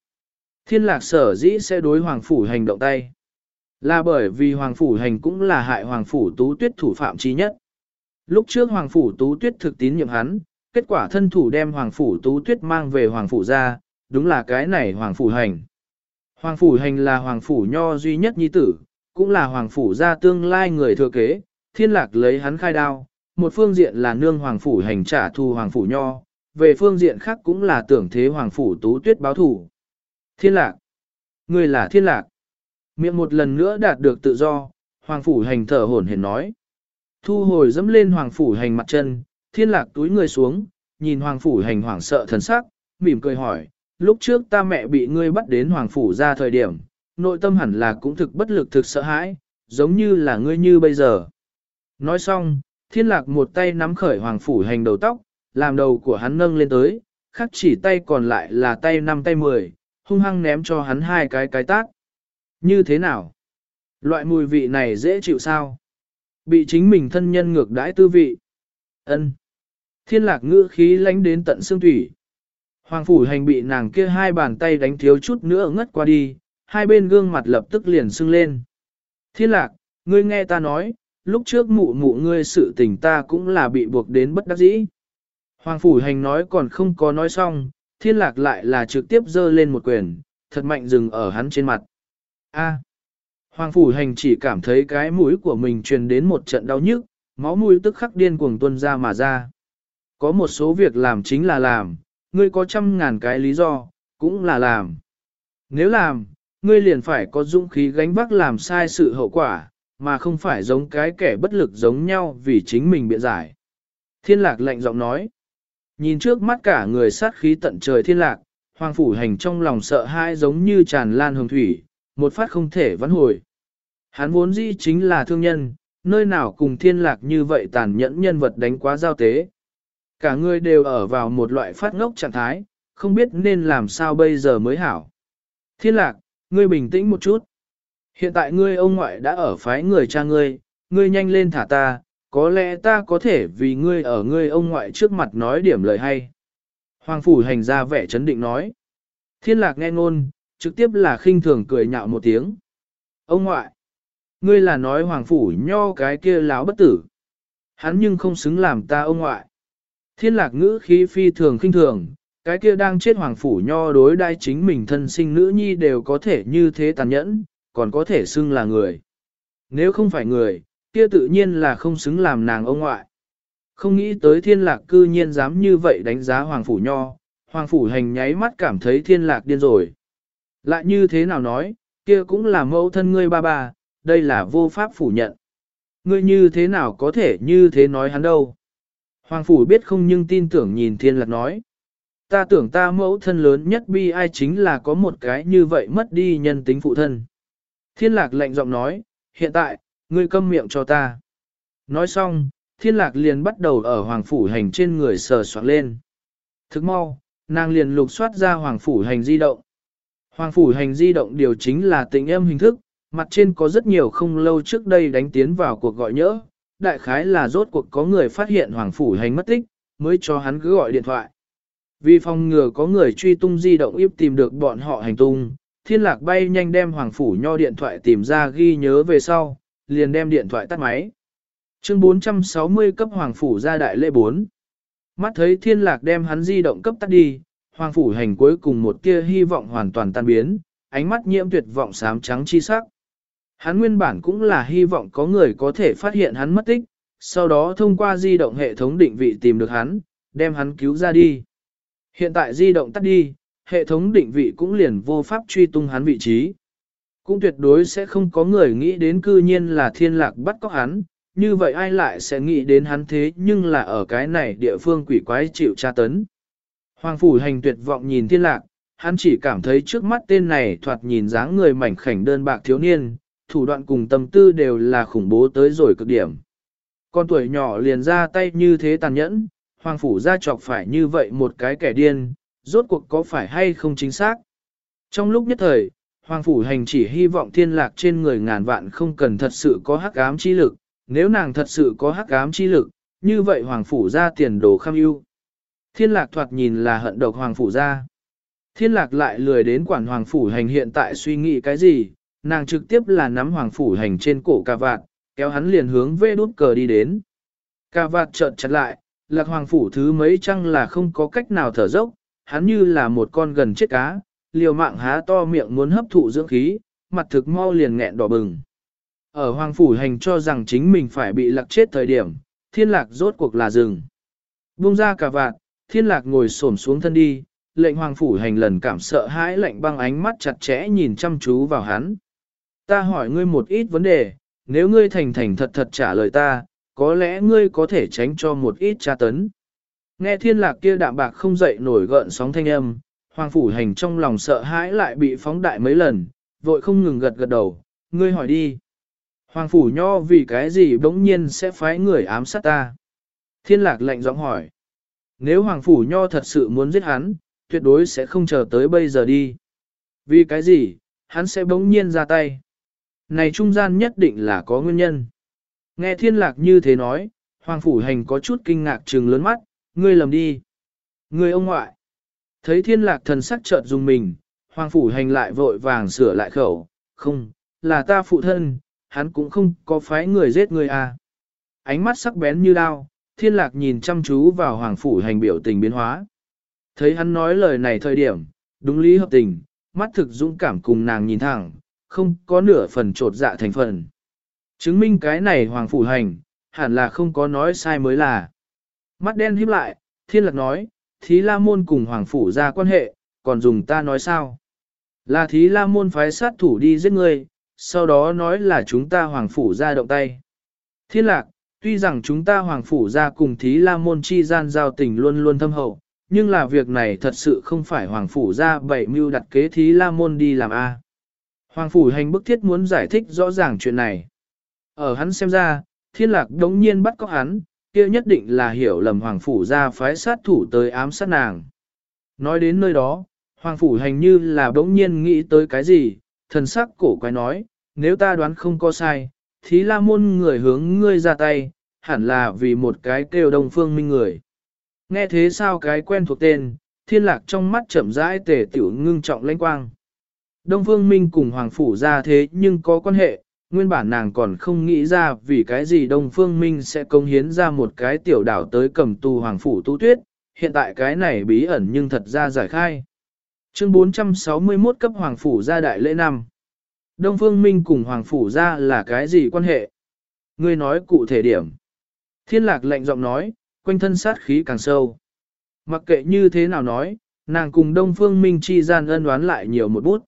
Thiên lạc sở dĩ sẽ đối hoàng phủ hành động tay. Là bởi vì hoàng phủ hành cũng là hại hoàng phủ tú tuyết thủ phạm trí nhất. Lúc trước hoàng phủ tú tuyết thực tín nhiệm hắn, kết quả thân thủ đem hoàng phủ tú tuyết mang về hoàng phủ ra, đúng là cái này hoàng phủ hành. Hoàng phủ hành là hoàng phủ nho duy nhất nhi tử, cũng là hoàng phủ gia tương lai người thừa kế, thiên lạc lấy hắn khai đao, một phương diện là nương hoàng phủ hành trả thù hoàng phủ nho, về phương diện khác cũng là tưởng thế hoàng phủ tú tuyết báo thủ. Thiên lạc. Người là thiên lạc. Miệng một lần nữa đạt được tự do, hoàng phủ hành thở hổn hển nói. Thu hồi dẫm lên hoàng phủ hành mặt chân, thiên lạc túi người xuống, nhìn hoàng phủ hành hoảng sợ thần sắc, mỉm cười hỏi, lúc trước ta mẹ bị ngươi bắt đến hoàng phủ ra thời điểm, nội tâm hẳn là cũng thực bất lực thực sợ hãi, giống như là ngươi như bây giờ. Nói xong, thiên lạc một tay nắm khởi hoàng phủ hành đầu tóc, làm đầu của hắn nâng lên tới, khắc chỉ tay còn lại là tay năm tay mười, hung hăng ném cho hắn hai cái cái tát. Như thế nào? Loại mùi vị này dễ chịu sao? Bị chính mình thân nhân ngược đãi tư vị. ân Thiên lạc ngữ khí lánh đến tận xương thủy. Hoàng phủ hành bị nàng kia hai bàn tay đánh thiếu chút nữa ngất qua đi, hai bên gương mặt lập tức liền sưng lên. Thiên lạc, ngươi nghe ta nói, lúc trước mụ mụ ngươi sự tình ta cũng là bị buộc đến bất đắc dĩ. Hoàng phủ hành nói còn không có nói xong, thiên lạc lại là trực tiếp dơ lên một quyền, thật mạnh dừng ở hắn trên mặt. A. Hoàng phủ hành chỉ cảm thấy cái mũi của mình truyền đến một trận đau nhức, máu mũi tức khắc điên cuồng tuôn ra mà ra. Có một số việc làm chính là làm, ngươi có trăm ngàn cái lý do, cũng là làm. Nếu làm, ngươi liền phải có dũng khí gánh vác làm sai sự hậu quả, mà không phải giống cái kẻ bất lực giống nhau vì chính mình biện giải. Thiên lạc lạnh giọng nói. Nhìn trước mắt cả người sát khí tận trời thiên lạc, hoàng phủ hành trong lòng sợ hãi giống như tràn lan hồng thủy, một phát không thể vãn hồi. Hắn vốn dĩ chính là thương nhân, nơi nào cùng thiên lạc như vậy tàn nhẫn nhân vật đánh quá giao tế. Cả người đều ở vào một loại phát ngốc trạng thái, không biết nên làm sao bây giờ mới hảo. Thiên lạc, ngươi bình tĩnh một chút. Hiện tại ngươi ông ngoại đã ở phái người cha ngươi, ngươi nhanh lên thả ta, có lẽ ta có thể vì ngươi ở ngươi ông ngoại trước mặt nói điểm lời hay. Hoàng phủ hành ra vẻ chấn định nói. Thiên lạc nghe ngôn, trực tiếp là khinh thường cười nhạo một tiếng. Ông ngoại, ngươi là nói hoàng phủ nho cái kia láo bất tử. Hắn nhưng không xứng làm ta ông ngoại. Thiên lạc ngữ khí phi thường khinh thường, cái kia đang chết hoàng phủ nho đối đai chính mình thân sinh nữ nhi đều có thể như thế tàn nhẫn, còn có thể xưng là người. Nếu không phải người, kia tự nhiên là không xứng làm nàng ông ngoại. Không nghĩ tới thiên lạc cư nhiên dám như vậy đánh giá hoàng phủ nho, hoàng phủ hành nháy mắt cảm thấy thiên lạc điên rồi. Lại như thế nào nói, kia cũng là mẫu thân ngươi ba ba, đây là vô pháp phủ nhận. Ngươi như thế nào có thể như thế nói hắn đâu. Hoàng phủ biết không nhưng tin tưởng nhìn thiên lạc nói. Ta tưởng ta mẫu thân lớn nhất bi ai chính là có một cái như vậy mất đi nhân tính phụ thân. Thiên lạc lạnh giọng nói, hiện tại, ngươi câm miệng cho ta. Nói xong, thiên lạc liền bắt đầu ở hoàng phủ hành trên người sờ soạn lên. Thức mau, nàng liền lục soát ra hoàng phủ hành di động. Hoàng phủ hành di động điều chính là tình âm hình thức, mặt trên có rất nhiều không lâu trước đây đánh tiến vào cuộc gọi nhỡ, đại khái là rốt cuộc có người phát hiện hoàng phủ hành mất tích, mới cho hắn cứ gọi điện thoại. Vì phòng ngừa có người truy tung di động yếp tìm được bọn họ hành tung, thiên lạc bay nhanh đem hoàng phủ nho điện thoại tìm ra ghi nhớ về sau, liền đem điện thoại tắt máy. Chương 460 cấp hoàng phủ ra đại lễ 4. Mắt thấy thiên lạc đem hắn di động cấp tắt đi, hoàng phủ hành cuối cùng một kia hy vọng hoàn toàn tan biến, ánh mắt nhiễm tuyệt vọng xám trắng chi sắc. Hắn nguyên bản cũng là hy vọng có người có thể phát hiện hắn mất tích, sau đó thông qua di động hệ thống định vị tìm được hắn, đem hắn cứu ra đi. Hiện tại di động tắt đi, hệ thống định vị cũng liền vô pháp truy tung hắn vị trí. Cũng tuyệt đối sẽ không có người nghĩ đến cư nhiên là thiên lạc bắt cóc hắn, như vậy ai lại sẽ nghĩ đến hắn thế nhưng là ở cái này địa phương quỷ quái chịu tra tấn. Hoàng phủ hành tuyệt vọng nhìn thiên lạc, hắn chỉ cảm thấy trước mắt tên này thoạt nhìn dáng người mảnh khảnh đơn bạc thiếu niên, thủ đoạn cùng tâm tư đều là khủng bố tới rồi cực điểm. Con tuổi nhỏ liền ra tay như thế tàn nhẫn, hoàng phủ ra chọc phải như vậy một cái kẻ điên, rốt cuộc có phải hay không chính xác. Trong lúc nhất thời, hoàng phủ hành chỉ hy vọng thiên lạc trên người ngàn vạn không cần thật sự có hắc ám chi lực, nếu nàng thật sự có hắc ám chi lực, như vậy hoàng phủ ra tiền đồ kham ưu. Thiên lạc thoạt nhìn là hận độc hoàng phủ ra. Thiên lạc lại lười đến quản hoàng phủ hành hiện tại suy nghĩ cái gì, nàng trực tiếp là nắm hoàng phủ hành trên cổ cà vạt, kéo hắn liền hướng về đút cờ đi đến. Cà vạt chợt chặt lại, lạc hoàng phủ thứ mấy chăng là không có cách nào thở dốc, hắn như là một con gần chết cá, liều mạng há to miệng muốn hấp thụ dưỡng khí, mặt thực mau liền nghẹn đỏ bừng. Ở hoàng phủ hành cho rằng chính mình phải bị lạc chết thời điểm, thiên lạc rốt cuộc là rừng. Buông ra cà vạt, thiên lạc ngồi xổm xuống thân đi, lệnh hoàng phủ hành lần cảm sợ hãi lệnh băng ánh mắt chặt chẽ nhìn chăm chú vào hắn. Ta hỏi ngươi một ít vấn đề, nếu ngươi thành thành thật thật trả lời ta, có lẽ ngươi có thể tránh cho một ít tra tấn. Nghe thiên lạc kia đạm bạc không dậy nổi gợn sóng thanh âm, hoàng phủ hành trong lòng sợ hãi lại bị phóng đại mấy lần, vội không ngừng gật gật đầu, ngươi hỏi đi. Hoàng phủ nho vì cái gì bỗng nhiên sẽ phái người ám sát ta? Thiên lạc lạnh giọng hỏi. Nếu hoàng phủ nho thật sự muốn giết hắn, tuyệt đối sẽ không chờ tới bây giờ đi. Vì cái gì, hắn sẽ bỗng nhiên ra tay. Này trung gian nhất định là có nguyên nhân. Nghe thiên lạc như thế nói, hoàng phủ hành có chút kinh ngạc trừng lớn mắt, ngươi lầm đi. Ngươi ông ngoại. Thấy thiên lạc thần sắc chợt dùng mình, hoàng phủ hành lại vội vàng sửa lại khẩu, không, là ta phụ thân, hắn cũng không có phái người giết người à. Ánh mắt sắc bén như đao, thiên lạc nhìn chăm chú vào hoàng phủ hành biểu tình biến hóa. Thấy hắn nói lời này thời điểm, đúng lý hợp tình, mắt thực dũng cảm cùng nàng nhìn thẳng, không có nửa phần trột dạ thành phần. Chứng minh cái này hoàng phủ hành, hẳn là không có nói sai mới là. Mắt đen híp lại, thiên lạc nói, thí la môn cùng hoàng phủ ra quan hệ, còn dùng ta nói sao? Là thí la môn phái sát thủ đi giết người, sau đó nói là chúng ta hoàng phủ ra động tay. Thiên lạc, tuy rằng chúng ta hoàng phủ ra cùng thí la môn chi gian giao tình luôn luôn thâm hậu, nhưng là việc này thật sự không phải hoàng phủ ra bảy mưu đặt kế thí la môn đi làm A. Hoàng phủ hành bức thiết muốn giải thích rõ ràng chuyện này. Ở hắn xem ra, thiên lạc đống nhiên bắt cóc hắn, kia nhất định là hiểu lầm hoàng phủ ra phái sát thủ tới ám sát nàng. Nói đến nơi đó, hoàng phủ hành như là đống nhiên nghĩ tới cái gì, thần sắc cổ quái nói, nếu ta đoán không có sai, thí la môn người hướng ngươi ra tay, hẳn là vì một cái kêu đông phương minh người. Nghe thế sao cái quen thuộc tên, thiên lạc trong mắt chậm rãi tề tiểu ngưng trọng lãnh quang. Đông Phương Minh cùng Hoàng Phủ ra thế nhưng có quan hệ, nguyên bản nàng còn không nghĩ ra vì cái gì Đông Phương Minh sẽ công hiến ra một cái tiểu đảo tới cầm tù Hoàng Phủ tu tuyết, hiện tại cái này bí ẩn nhưng thật ra giải khai. Chương 461 cấp Hoàng Phủ ra đại lễ năm. Đông Phương Minh cùng Hoàng Phủ ra là cái gì quan hệ? Ngươi nói cụ thể điểm. Thiên lạc lệnh giọng nói, quanh thân sát khí càng sâu. Mặc kệ như thế nào nói, nàng cùng Đông Phương Minh chi gian ân đoán lại nhiều một bút.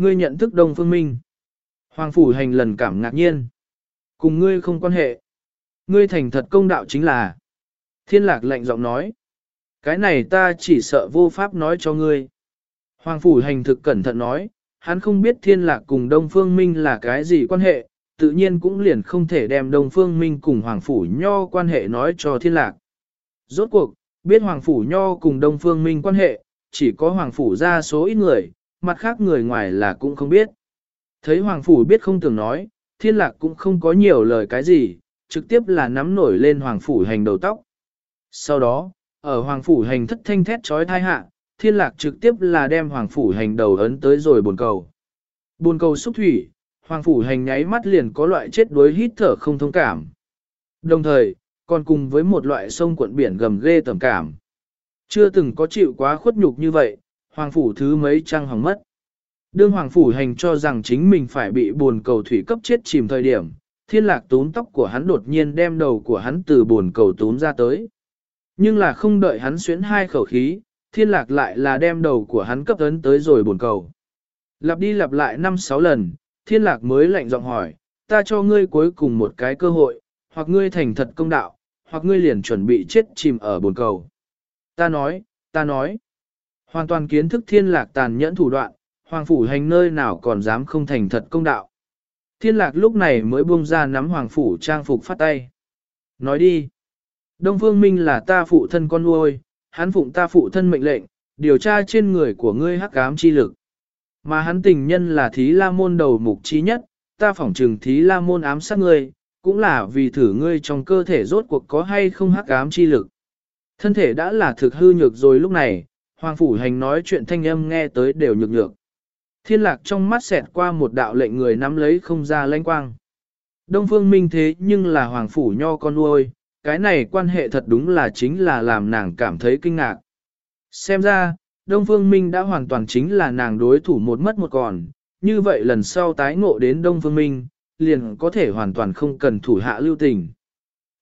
Ngươi nhận thức Đông Phương Minh. Hoàng Phủ Hành lần cảm ngạc nhiên. Cùng ngươi không quan hệ. Ngươi thành thật công đạo chính là. Thiên lạc lạnh giọng nói. Cái này ta chỉ sợ vô pháp nói cho ngươi. Hoàng phủ hành thực cẩn thận nói, hắn không biết thiên lạc cùng Đông Phương Minh là cái gì quan hệ, tự nhiên cũng liền không thể đem Đông Phương Minh cùng Hoàng phủ nho quan hệ nói cho thiên lạc. Rốt cuộc, biết Hoàng phủ nho cùng Đông Phương Minh quan hệ, chỉ có Hoàng phủ ra số ít người, mặt khác người ngoài là cũng không biết. Thấy Hoàng phủ biết không tưởng nói, thiên lạc cũng không có nhiều lời cái gì, trực tiếp là nắm nổi lên Hoàng phủ hành đầu tóc. Sau đó, ở Hoàng phủ hành thất thanh thét trói thai hạ, thiên lạc trực tiếp là đem Hoàng phủ hành đầu ấn tới rồi buồn cầu. Buồn cầu xúc thủy, Hoàng phủ hành nháy mắt liền có loại chết đuối hít thở không thông cảm. Đồng thời, còn cùng với một loại sông cuộn biển gầm ghê tầm cảm. Chưa từng có chịu quá khuất nhục như vậy, Hoàng phủ thứ mấy trăng hỏng mất. Đương Hoàng phủ hành cho rằng chính mình phải bị buồn cầu thủy cấp chết chìm thời điểm, thiên lạc tún tóc của hắn đột nhiên đem đầu của hắn từ buồn cầu tún ra tới. Nhưng là không đợi hắn xuyến hai khẩu khí, thiên lạc lại là đem đầu của hắn cấp ấn tới rồi buồn cầu. Lặp đi lặp lại 5-6 lần, thiên lạc mới lạnh giọng hỏi, ta cho ngươi cuối cùng một cái cơ hội, hoặc ngươi thành thật công đạo, hoặc ngươi liền chuẩn bị chết chìm ở buồn cầu. Ta nói, ta nói, hoàn toàn kiến thức thiên lạc tàn nhẫn thủ đoạn, hoàng phủ hành nơi nào còn dám không thành thật công đạo. Thiên lạc lúc này mới buông ra nắm hoàng phủ trang phục phát tay. Nói đi. Đông Phương Minh là ta phụ thân con nuôi, hắn phụng ta phụ thân mệnh lệnh, điều tra trên người của ngươi hắc ám chi lực. Mà hắn tình nhân là thí la môn đầu mục chi nhất, ta phỏng trừng thí la môn ám sát ngươi, cũng là vì thử ngươi trong cơ thể rốt cuộc có hay không hắc ám chi lực. Thân thể đã là thực hư nhược rồi lúc này, Hoàng Phủ Hành nói chuyện thanh âm nghe tới đều nhược nhược. Thiên lạc trong mắt xẹt qua một đạo lệnh người nắm lấy không ra lanh quang. Đông Phương Minh thế nhưng là Hoàng Phủ Nho con nuôi, cái này quan hệ thật đúng là chính là làm nàng cảm thấy kinh ngạc. Xem ra, Đông Phương Minh đã hoàn toàn chính là nàng đối thủ một mất một còn, như vậy lần sau tái ngộ đến Đông Phương Minh, liền có thể hoàn toàn không cần thủ hạ lưu tình.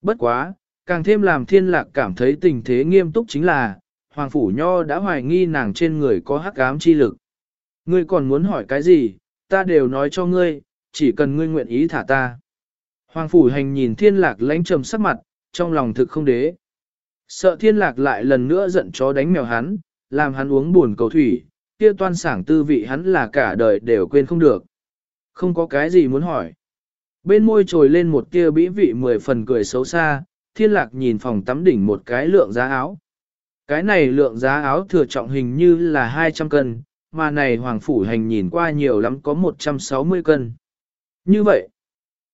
Bất quá, càng thêm làm thiên lạc cảm thấy tình thế nghiêm túc chính là, Hoàng Phủ Nho đã hoài nghi nàng trên người có hắc ám chi lực. Ngươi còn muốn hỏi cái gì, ta đều nói cho ngươi, chỉ cần ngươi nguyện ý thả ta. Hoàng Phủ Hành nhìn thiên lạc lãnh trầm sắc mặt, trong lòng thực không đế. Sợ thiên lạc lại lần nữa giận chó đánh mèo hắn, làm hắn uống buồn cầu thủy, kia toan sảng tư vị hắn là cả đời đều quên không được. Không có cái gì muốn hỏi. Bên môi trồi lên một tia bĩ vị mười phần cười xấu xa, thiên lạc nhìn phòng tắm đỉnh một cái lượng giá áo. Cái này lượng giá áo thừa trọng hình như là 200 cân, mà này hoàng phủ hành nhìn qua nhiều lắm có 160 cân. Như vậy,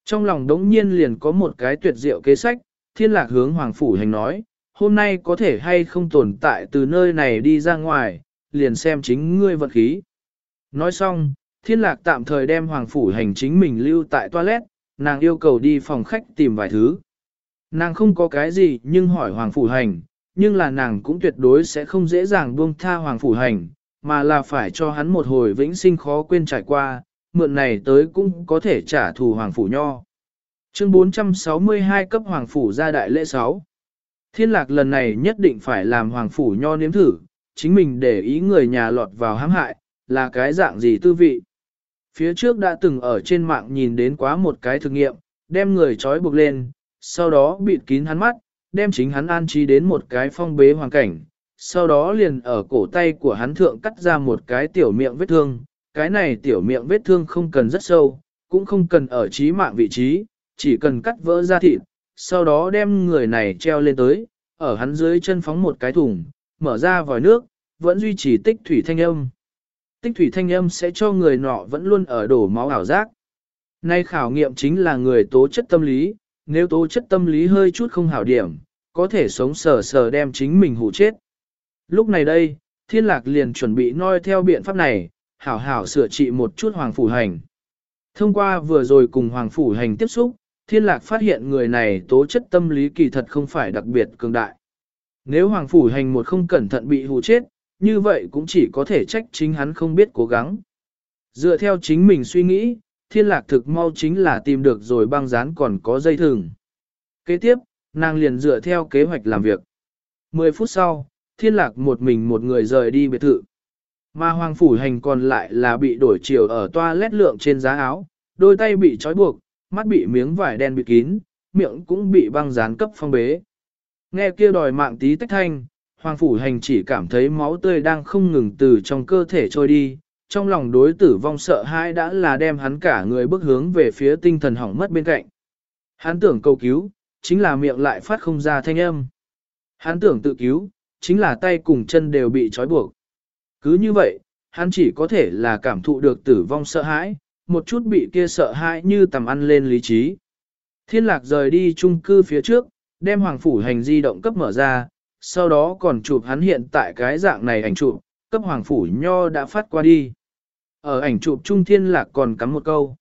trong lòng đống nhiên liền có một cái tuyệt diệu kế sách, thiên lạc hướng hoàng phủ hành nói, hôm nay có thể hay không tồn tại từ nơi này đi ra ngoài, liền xem chính ngươi vật khí. Nói xong, thiên lạc tạm thời đem hoàng phủ hành chính mình lưu tại toilet, nàng yêu cầu đi phòng khách tìm vài thứ. Nàng không có cái gì nhưng hỏi hoàng phủ hành, nhưng là nàng cũng tuyệt đối sẽ không dễ dàng buông tha hoàng phủ hành, mà là phải cho hắn một hồi vĩnh sinh khó quên trải qua, mượn này tới cũng có thể trả thù hoàng phủ nho. Chương 462 cấp hoàng phủ gia đại lễ 6 Thiên lạc lần này nhất định phải làm hoàng phủ nho nếm thử, chính mình để ý người nhà lọt vào hãm hại, là cái dạng gì tư vị. Phía trước đã từng ở trên mạng nhìn đến quá một cái thực nghiệm, đem người trói buộc lên, sau đó bịt kín hắn mắt, đem chính hắn an trí đến một cái phong bế hoàn cảnh, sau đó liền ở cổ tay của hắn thượng cắt ra một cái tiểu miệng vết thương, cái này tiểu miệng vết thương không cần rất sâu, cũng không cần ở trí mạng vị trí, chỉ cần cắt vỡ ra thịt, sau đó đem người này treo lên tới, ở hắn dưới chân phóng một cái thùng, mở ra vòi nước, vẫn duy trì tích thủy thanh âm. Tích thủy thanh âm sẽ cho người nọ vẫn luôn ở đổ máu ảo giác. Nay khảo nghiệm chính là người tố chất tâm lý, nếu tố chất tâm lý hơi chút không hảo điểm, có thể sống sờ sờ đem chính mình hủ chết. Lúc này đây, thiên lạc liền chuẩn bị noi theo biện pháp này, hảo hảo sửa trị một chút hoàng phủ hành. Thông qua vừa rồi cùng hoàng phủ hành tiếp xúc, thiên lạc phát hiện người này tố chất tâm lý kỳ thật không phải đặc biệt cường đại. Nếu hoàng phủ hành một không cẩn thận bị hù chết, như vậy cũng chỉ có thể trách chính hắn không biết cố gắng. Dựa theo chính mình suy nghĩ, thiên lạc thực mau chính là tìm được rồi băng dán còn có dây thừng. Kế tiếp, nàng liền dựa theo kế hoạch làm việc. 10 phút sau, thiên lạc một mình một người rời đi biệt thự. Mà hoàng phủ hành còn lại là bị đổi chiều ở toa lét lượng trên giá áo, đôi tay bị trói buộc, mắt bị miếng vải đen bịt kín, miệng cũng bị băng dán cấp phong bế. Nghe kia đòi mạng tí tách thanh, Hoàng Phủ Hành chỉ cảm thấy máu tươi đang không ngừng từ trong cơ thể trôi đi, trong lòng đối tử vong sợ hãi đã là đem hắn cả người bước hướng về phía tinh thần hỏng mất bên cạnh. Hắn tưởng cầu cứu, chính là miệng lại phát không ra thanh âm. Hắn tưởng tự cứu, chính là tay cùng chân đều bị trói buộc. Cứ như vậy, hắn chỉ có thể là cảm thụ được tử vong sợ hãi, một chút bị kia sợ hãi như tầm ăn lên lý trí. Thiên lạc rời đi chung cư phía trước, đem hoàng phủ hành di động cấp mở ra, sau đó còn chụp hắn hiện tại cái dạng này ảnh chụp, cấp hoàng phủ nho đã phát qua đi. Ở ảnh chụp trung thiên lạc còn cắm một câu.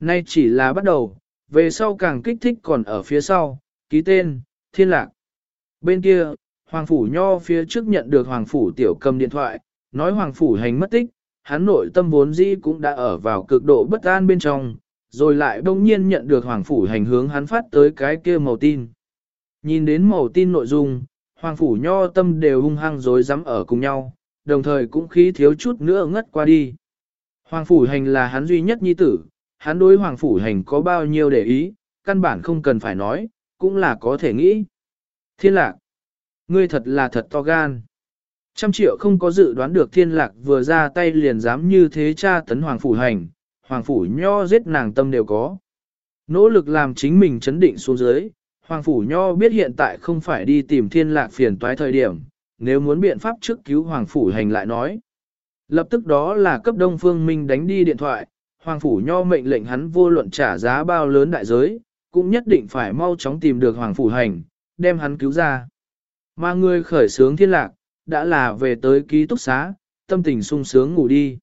Nay chỉ là bắt đầu, về sau càng kích thích còn ở phía sau, ký tên, thiên lạc. Bên kia, Hoàng Phủ Nho phía trước nhận được Hoàng Phủ Tiểu cầm điện thoại, nói Hoàng Phủ hành mất tích, hắn nội tâm vốn dĩ cũng đã ở vào cực độ bất an bên trong, rồi lại đông nhiên nhận được Hoàng Phủ hành hướng hắn phát tới cái kia màu tin. Nhìn đến màu tin nội dung, Hoàng Phủ Nho tâm đều hung hăng dối rắm ở cùng nhau, đồng thời cũng khí thiếu chút nữa ngất qua đi. Hoàng Phủ hành là hắn duy nhất nhi tử, hắn đối Hoàng Phủ hành có bao nhiêu để ý, căn bản không cần phải nói, cũng là có thể nghĩ. Thiên lạc, ngươi thật là thật to gan. Trăm triệu không có dự đoán được thiên lạc vừa ra tay liền dám như thế cha tấn Hoàng Phủ hành, Hoàng Phủ Nho giết nàng tâm đều có. Nỗ lực làm chính mình chấn định xuống dưới, Hoàng Phủ Nho biết hiện tại không phải đi tìm thiên lạc phiền toái thời điểm, nếu muốn biện pháp trước cứu Hoàng Phủ hành lại nói. Lập tức đó là cấp Đông Phương Minh đánh đi điện thoại, Hoàng Phủ Nho mệnh lệnh hắn vô luận trả giá bao lớn đại giới, cũng nhất định phải mau chóng tìm được Hoàng Phủ Hành, đem hắn cứu ra. Mà người khởi sướng thiên lạc, đã là về tới ký túc xá, tâm tình sung sướng ngủ đi.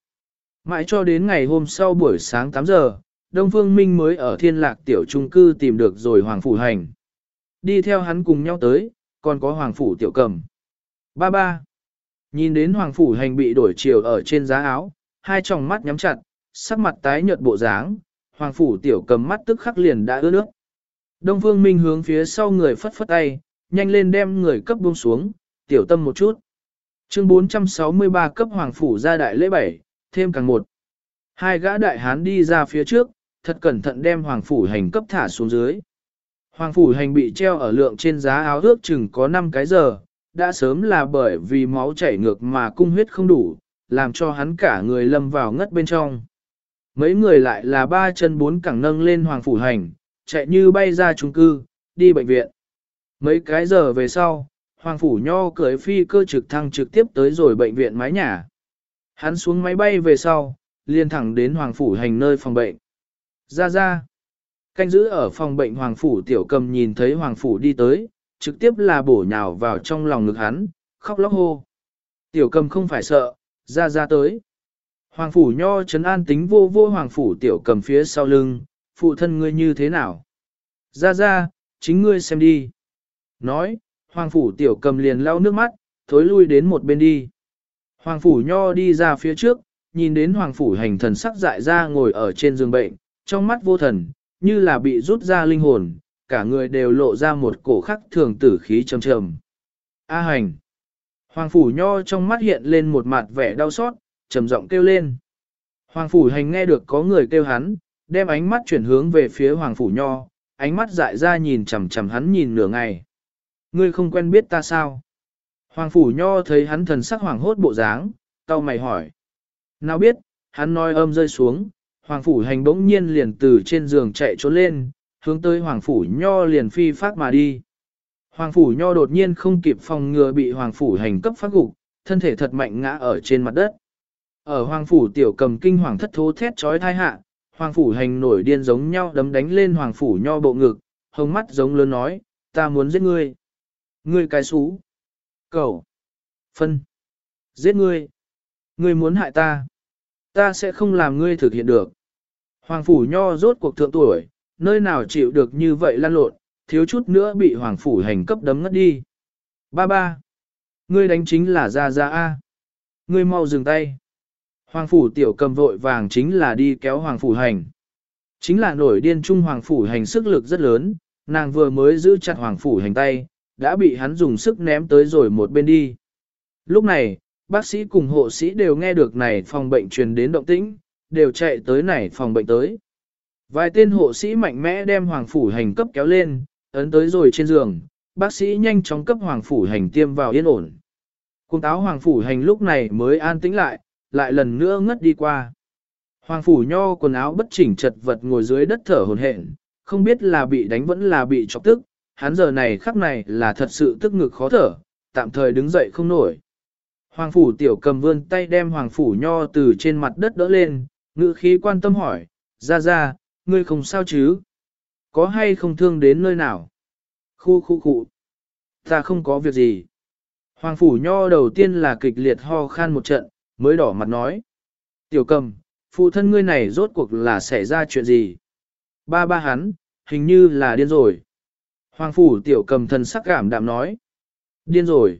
Mãi cho đến ngày hôm sau buổi sáng 8 giờ, Đông Phương Minh mới ở thiên lạc tiểu trung cư tìm được rồi Hoàng Phủ Hành. Đi theo hắn cùng nhau tới, còn có Hoàng Phủ Tiểu Cầm. Ba ba. Nhìn đến Hoàng Phủ Hành bị đổi chiều ở trên giá áo, hai tròng mắt nhắm chặt, sắc mặt tái nhợt bộ dáng, Hoàng Phủ Tiểu Cầm mắt tức khắc liền đã ướt nước. Đông Phương Minh hướng phía sau người phất phất tay, nhanh lên đem người cấp buông xuống, tiểu tâm một chút. Chương 463 cấp Hoàng Phủ ra đại lễ bảy, thêm càng một. Hai gã đại hán đi ra phía trước, thật cẩn thận đem Hoàng Phủ hành cấp thả xuống dưới. Hoàng Phủ hành bị treo ở lượng trên giá áo ước chừng có 5 cái giờ, đã sớm là bởi vì máu chảy ngược mà cung huyết không đủ, làm cho hắn cả người lâm vào ngất bên trong. Mấy người lại là ba chân bốn cẳng nâng lên Hoàng Phủ hành, chạy như bay ra trung cư, đi bệnh viện. Mấy cái giờ về sau, Hoàng Phủ Nho cưới phi cơ trực thăng trực tiếp tới rồi bệnh viện mái nhà. Hắn xuống máy bay về sau, liền thẳng đến Hoàng Phủ hành nơi phòng bệnh. Ra ra. Canh giữ ở phòng bệnh Hoàng Phủ tiểu cầm nhìn thấy Hoàng Phủ đi tới, trực tiếp là bổ nhào vào trong lòng ngực hắn, khóc lóc hô. Tiểu cầm không phải sợ, ra ra tới. Hoàng Phủ Nho trấn an tính vô vô Hoàng Phủ tiểu cầm phía sau lưng, phụ thân ngươi như thế nào? Ra ra, chính ngươi xem đi. Nói, Hoàng Phủ Tiểu cầm liền lau nước mắt, thối lui đến một bên đi. Hoàng Phủ Nho đi ra phía trước, nhìn đến Hoàng Phủ hành thần sắc dại ra ngồi ở trên giường bệnh, trong mắt vô thần, như là bị rút ra linh hồn, cả người đều lộ ra một cổ khắc thường tử khí trầm trầm. A hành! Hoàng Phủ Nho trong mắt hiện lên một mặt vẻ đau xót, trầm giọng kêu lên. Hoàng Phủ hành nghe được có người kêu hắn, đem ánh mắt chuyển hướng về phía Hoàng Phủ Nho, ánh mắt dại ra nhìn chằm chằm hắn nhìn nửa ngày. Ngươi không quen biết ta sao? Hoàng Phủ Nho thấy hắn thần sắc hoàng hốt bộ dáng, tao mày hỏi. Nào biết, hắn nói âm rơi xuống, Hoàng Phủ hành bỗng nhiên liền từ trên giường chạy trốn lên, hướng tới Hoàng Phủ Nho liền phi phát mà đi. Hoàng Phủ Nho đột nhiên không kịp phòng ngừa bị Hoàng Phủ hành cấp phát gục, thân thể thật mạnh ngã ở trên mặt đất. Ở Hoàng Phủ tiểu cầm kinh hoàng thất thố thét trói thai hạ, Hoàng phủ hành nổi điên giống nhau đấm đánh lên hoàng phủ nho bộ ngực, hồng mắt giống lớn nói, ta muốn giết ngươi. Ngươi cái xú. Cậu. Phân. Giết ngươi. Ngươi muốn hại ta. Ta sẽ không làm ngươi thực hiện được. Hoàng phủ nho rốt cuộc thượng tuổi, nơi nào chịu được như vậy lan lộn, thiếu chút nữa bị hoàng phủ hành cấp đấm ngất đi. Ba ba. Ngươi đánh chính là ra ra A. Ngươi mau dừng tay. Hoàng phủ tiểu cầm vội vàng chính là đi kéo hoàng phủ hành. Chính là nổi điên trung hoàng phủ hành sức lực rất lớn, nàng vừa mới giữ chặt hoàng phủ hành tay, đã bị hắn dùng sức ném tới rồi một bên đi. Lúc này, bác sĩ cùng hộ sĩ đều nghe được này phòng bệnh truyền đến động tĩnh, đều chạy tới này phòng bệnh tới. Vài tên hộ sĩ mạnh mẽ đem hoàng phủ hành cấp kéo lên, ấn tới rồi trên giường, bác sĩ nhanh chóng cấp hoàng phủ hành tiêm vào yên ổn. Cung táo hoàng phủ hành lúc này mới an tĩnh lại, lại lần nữa ngất đi qua. Hoàng phủ nho quần áo bất chỉnh chật vật ngồi dưới đất thở hồn hển, không biết là bị đánh vẫn là bị chọc tức, hắn giờ này khắc này là thật sự tức ngực khó thở, tạm thời đứng dậy không nổi. Hoàng phủ tiểu cầm vươn tay đem hoàng phủ nho từ trên mặt đất đỡ lên, ngữ khí quan tâm hỏi, ra ra, ngươi không sao chứ? Có hay không thương đến nơi nào? Khu khu khu. Ta không có việc gì. Hoàng phủ nho đầu tiên là kịch liệt ho khan một trận, mới đỏ mặt nói. Tiểu cầm, phụ thân ngươi này rốt cuộc là xảy ra chuyện gì? Ba ba hắn, hình như là điên rồi. Hoàng phủ tiểu cầm thần sắc cảm đạm nói. Điên rồi.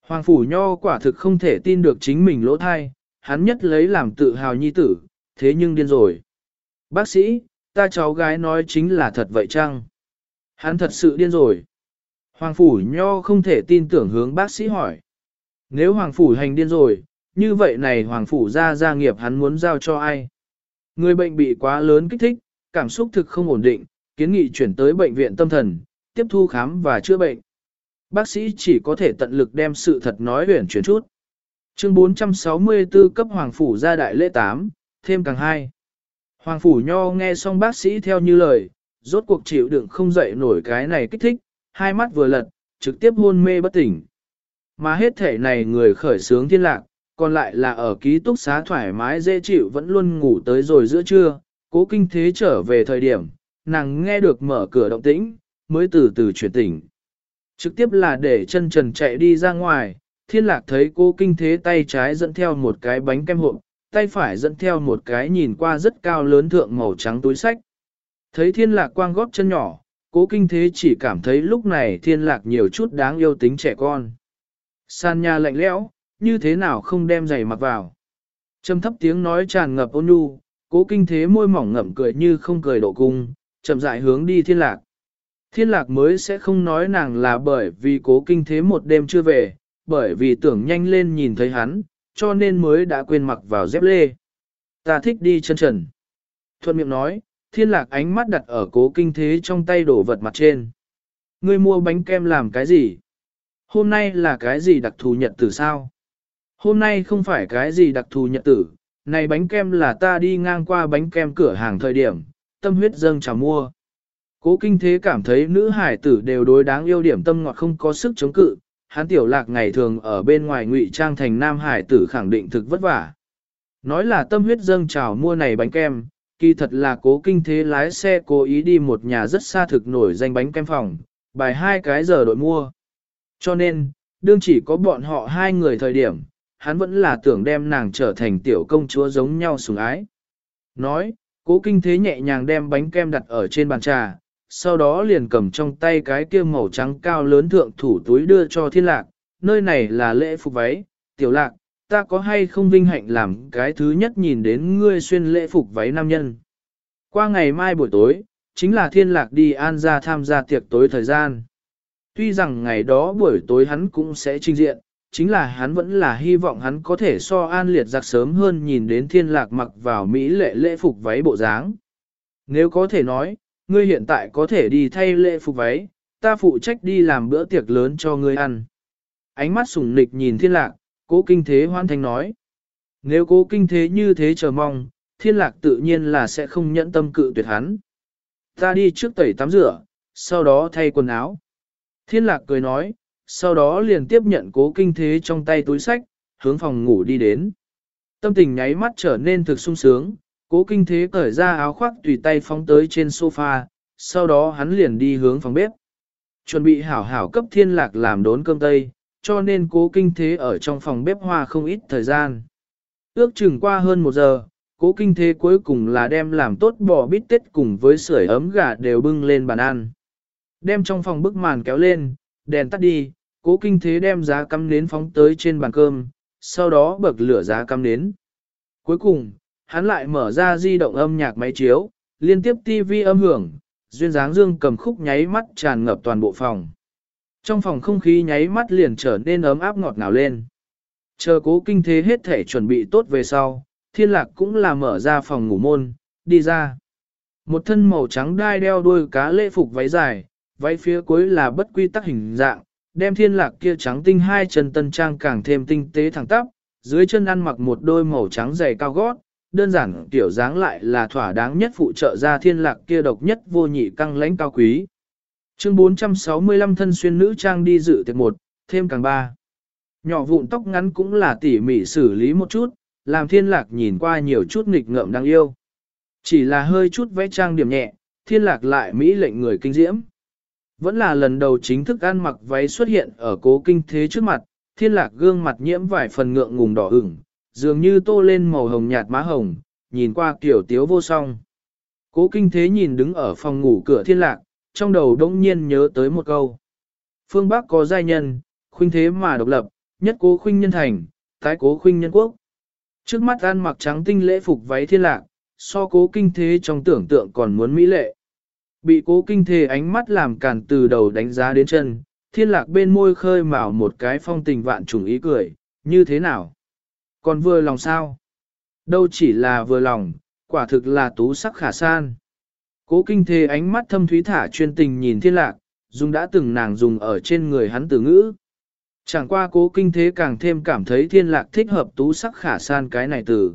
Hoàng phủ nho quả thực không thể tin được chính mình lỗ thai, hắn nhất lấy làm tự hào nhi tử, thế nhưng điên rồi. Bác sĩ, ta cháu gái nói chính là thật vậy chăng? Hắn thật sự điên rồi. Hoàng phủ nho không thể tin tưởng hướng bác sĩ hỏi. Nếu hoàng phủ hành điên rồi, như vậy này hoàng phủ ra gia nghiệp hắn muốn giao cho ai? Người bệnh bị quá lớn kích thích, cảm xúc thực không ổn định, kiến nghị chuyển tới bệnh viện tâm thần, tiếp thu khám và chữa bệnh. Bác sĩ chỉ có thể tận lực đem sự thật nói huyển chuyển chút. Chương 464 cấp Hoàng Phủ ra đại lễ 8, thêm càng hai. Hoàng Phủ Nho nghe xong bác sĩ theo như lời, rốt cuộc chịu đựng không dậy nổi cái này kích thích, hai mắt vừa lật, trực tiếp hôn mê bất tỉnh. Mà hết thể này người khởi sướng thiên lạc, còn lại là ở ký túc xá thoải mái dễ chịu vẫn luôn ngủ tới rồi giữa trưa, cố kinh thế trở về thời điểm, nàng nghe được mở cửa động tĩnh, mới từ từ chuyển tỉnh. Trực tiếp là để chân trần chạy đi ra ngoài, thiên lạc thấy cô kinh thế tay trái dẫn theo một cái bánh kem hộp, tay phải dẫn theo một cái nhìn qua rất cao lớn thượng màu trắng túi sách. Thấy thiên lạc quang góp chân nhỏ, cố kinh thế chỉ cảm thấy lúc này thiên lạc nhiều chút đáng yêu tính trẻ con. San nhà lạnh lẽo, như thế nào không đem giày mặc vào. Trầm thấp tiếng nói tràn ngập ôn nhu, cố kinh thế môi mỏng ngậm cười như không cười độ cung, chậm dại hướng đi thiên lạc. Thiên lạc mới sẽ không nói nàng là bởi vì cố kinh thế một đêm chưa về, bởi vì tưởng nhanh lên nhìn thấy hắn, cho nên mới đã quên mặc vào dép lê. Ta thích đi chân trần. Thuận miệng nói, thiên lạc ánh mắt đặt ở cố kinh thế trong tay đổ vật mặt trên. Ngươi mua bánh kem làm cái gì? Hôm nay là cái gì đặc thù nhật tử sao? Hôm nay không phải cái gì đặc thù nhật tử, này bánh kem là ta đi ngang qua bánh kem cửa hàng thời điểm, tâm huyết dâng chào mua. Cố kinh thế cảm thấy nữ hải tử đều đối đáng yêu điểm tâm ngọt không có sức chống cự, hắn tiểu lạc ngày thường ở bên ngoài ngụy trang thành nam hải tử khẳng định thực vất vả. Nói là tâm huyết dâng trào mua này bánh kem, kỳ thật là cố kinh thế lái xe cố ý đi một nhà rất xa thực nổi danh bánh kem phòng, bài hai cái giờ đội mua. Cho nên, đương chỉ có bọn họ hai người thời điểm, hắn vẫn là tưởng đem nàng trở thành tiểu công chúa giống nhau sủng ái. Nói, cố kinh thế nhẹ nhàng đem bánh kem đặt ở trên bàn trà, sau đó liền cầm trong tay cái kia màu trắng cao lớn thượng thủ túi đưa cho thiên lạc, nơi này là lễ phục váy, tiểu lạc, ta có hay không vinh hạnh làm cái thứ nhất nhìn đến ngươi xuyên lễ phục váy nam nhân. Qua ngày mai buổi tối, chính là thiên lạc đi an ra tham gia tiệc tối thời gian. Tuy rằng ngày đó buổi tối hắn cũng sẽ trình diện, chính là hắn vẫn là hy vọng hắn có thể so an liệt giặc sớm hơn nhìn đến thiên lạc mặc vào Mỹ lệ lễ phục váy bộ dáng. Nếu có thể nói, ngươi hiện tại có thể đi thay lễ phục váy, ta phụ trách đi làm bữa tiệc lớn cho ngươi ăn. Ánh mắt sủng nịch nhìn thiên lạc, cố kinh thế hoan thành nói. Nếu cố kinh thế như thế chờ mong, thiên lạc tự nhiên là sẽ không nhẫn tâm cự tuyệt hắn. Ta đi trước tẩy tắm rửa, sau đó thay quần áo. Thiên lạc cười nói, sau đó liền tiếp nhận cố kinh thế trong tay túi sách, hướng phòng ngủ đi đến. Tâm tình nháy mắt trở nên thực sung sướng, cố kinh thế cởi ra áo khoác tùy tay phóng tới trên sofa, sau đó hắn liền đi hướng phòng bếp. Chuẩn bị hảo hảo cấp thiên lạc làm đốn cơm tây, cho nên cố kinh thế ở trong phòng bếp hoa không ít thời gian. Ước chừng qua hơn một giờ, cố kinh thế cuối cùng là đem làm tốt bò bít tết cùng với sưởi ấm gà đều bưng lên bàn ăn. Đem trong phòng bức màn kéo lên, đèn tắt đi, cố kinh thế đem giá cắm nến phóng tới trên bàn cơm, sau đó bậc lửa giá cắm nến. Cuối cùng, hắn lại mở ra di động âm nhạc máy chiếu, liên tiếp TV âm hưởng, duyên dáng dương cầm khúc nháy mắt tràn ngập toàn bộ phòng. Trong phòng không khí nháy mắt liền trở nên ấm áp ngọt ngào lên. Chờ cố kinh thế hết thể chuẩn bị tốt về sau, thiên lạc cũng là mở ra phòng ngủ môn, đi ra. Một thân màu trắng đai đeo đuôi cá lễ phục váy dài, váy phía cuối là bất quy tắc hình dạng, đem thiên lạc kia trắng tinh hai chân tân trang càng thêm tinh tế thẳng tắp, dưới chân ăn mặc một đôi màu trắng dày cao gót, đơn giản tiểu dáng lại là thỏa đáng nhất phụ trợ ra thiên lạc kia độc nhất vô nhị căng lãnh cao quý. Chương 465 thân xuyên nữ trang đi dự tiệc một, thêm càng ba. Nhỏ vụn tóc ngắn cũng là tỉ mỉ xử lý một chút, làm thiên lạc nhìn qua nhiều chút nghịch ngợm đáng yêu. Chỉ là hơi chút vẽ trang điểm nhẹ, thiên lạc lại mỹ lệnh người kinh diễm. Vẫn là lần đầu chính thức ăn mặc váy xuất hiện ở cố kinh thế trước mặt, thiên lạc gương mặt nhiễm vài phần ngượng ngùng đỏ ửng, dường như tô lên màu hồng nhạt má hồng, nhìn qua kiểu tiếu vô song. Cố kinh thế nhìn đứng ở phòng ngủ cửa thiên lạc, trong đầu đỗng nhiên nhớ tới một câu. Phương Bắc có giai nhân, khuynh thế mà độc lập, nhất cố khuynh nhân thành, tái cố khuynh nhân quốc. Trước mắt ăn mặc trắng tinh lễ phục váy thiên lạc, so cố kinh thế trong tưởng tượng còn muốn mỹ lệ. Bị cố kinh thế ánh mắt làm cản từ đầu đánh giá đến chân, thiên lạc bên môi khơi mào một cái phong tình vạn trùng ý cười, như thế nào? Còn vừa lòng sao? Đâu chỉ là vừa lòng, quả thực là tú sắc khả san. Cố kinh thế ánh mắt thâm thúy thả chuyên tình nhìn thiên lạc, dùng đã từng nàng dùng ở trên người hắn từ ngữ. Chẳng qua cố kinh thế càng thêm cảm thấy thiên lạc thích hợp tú sắc khả san cái này từ.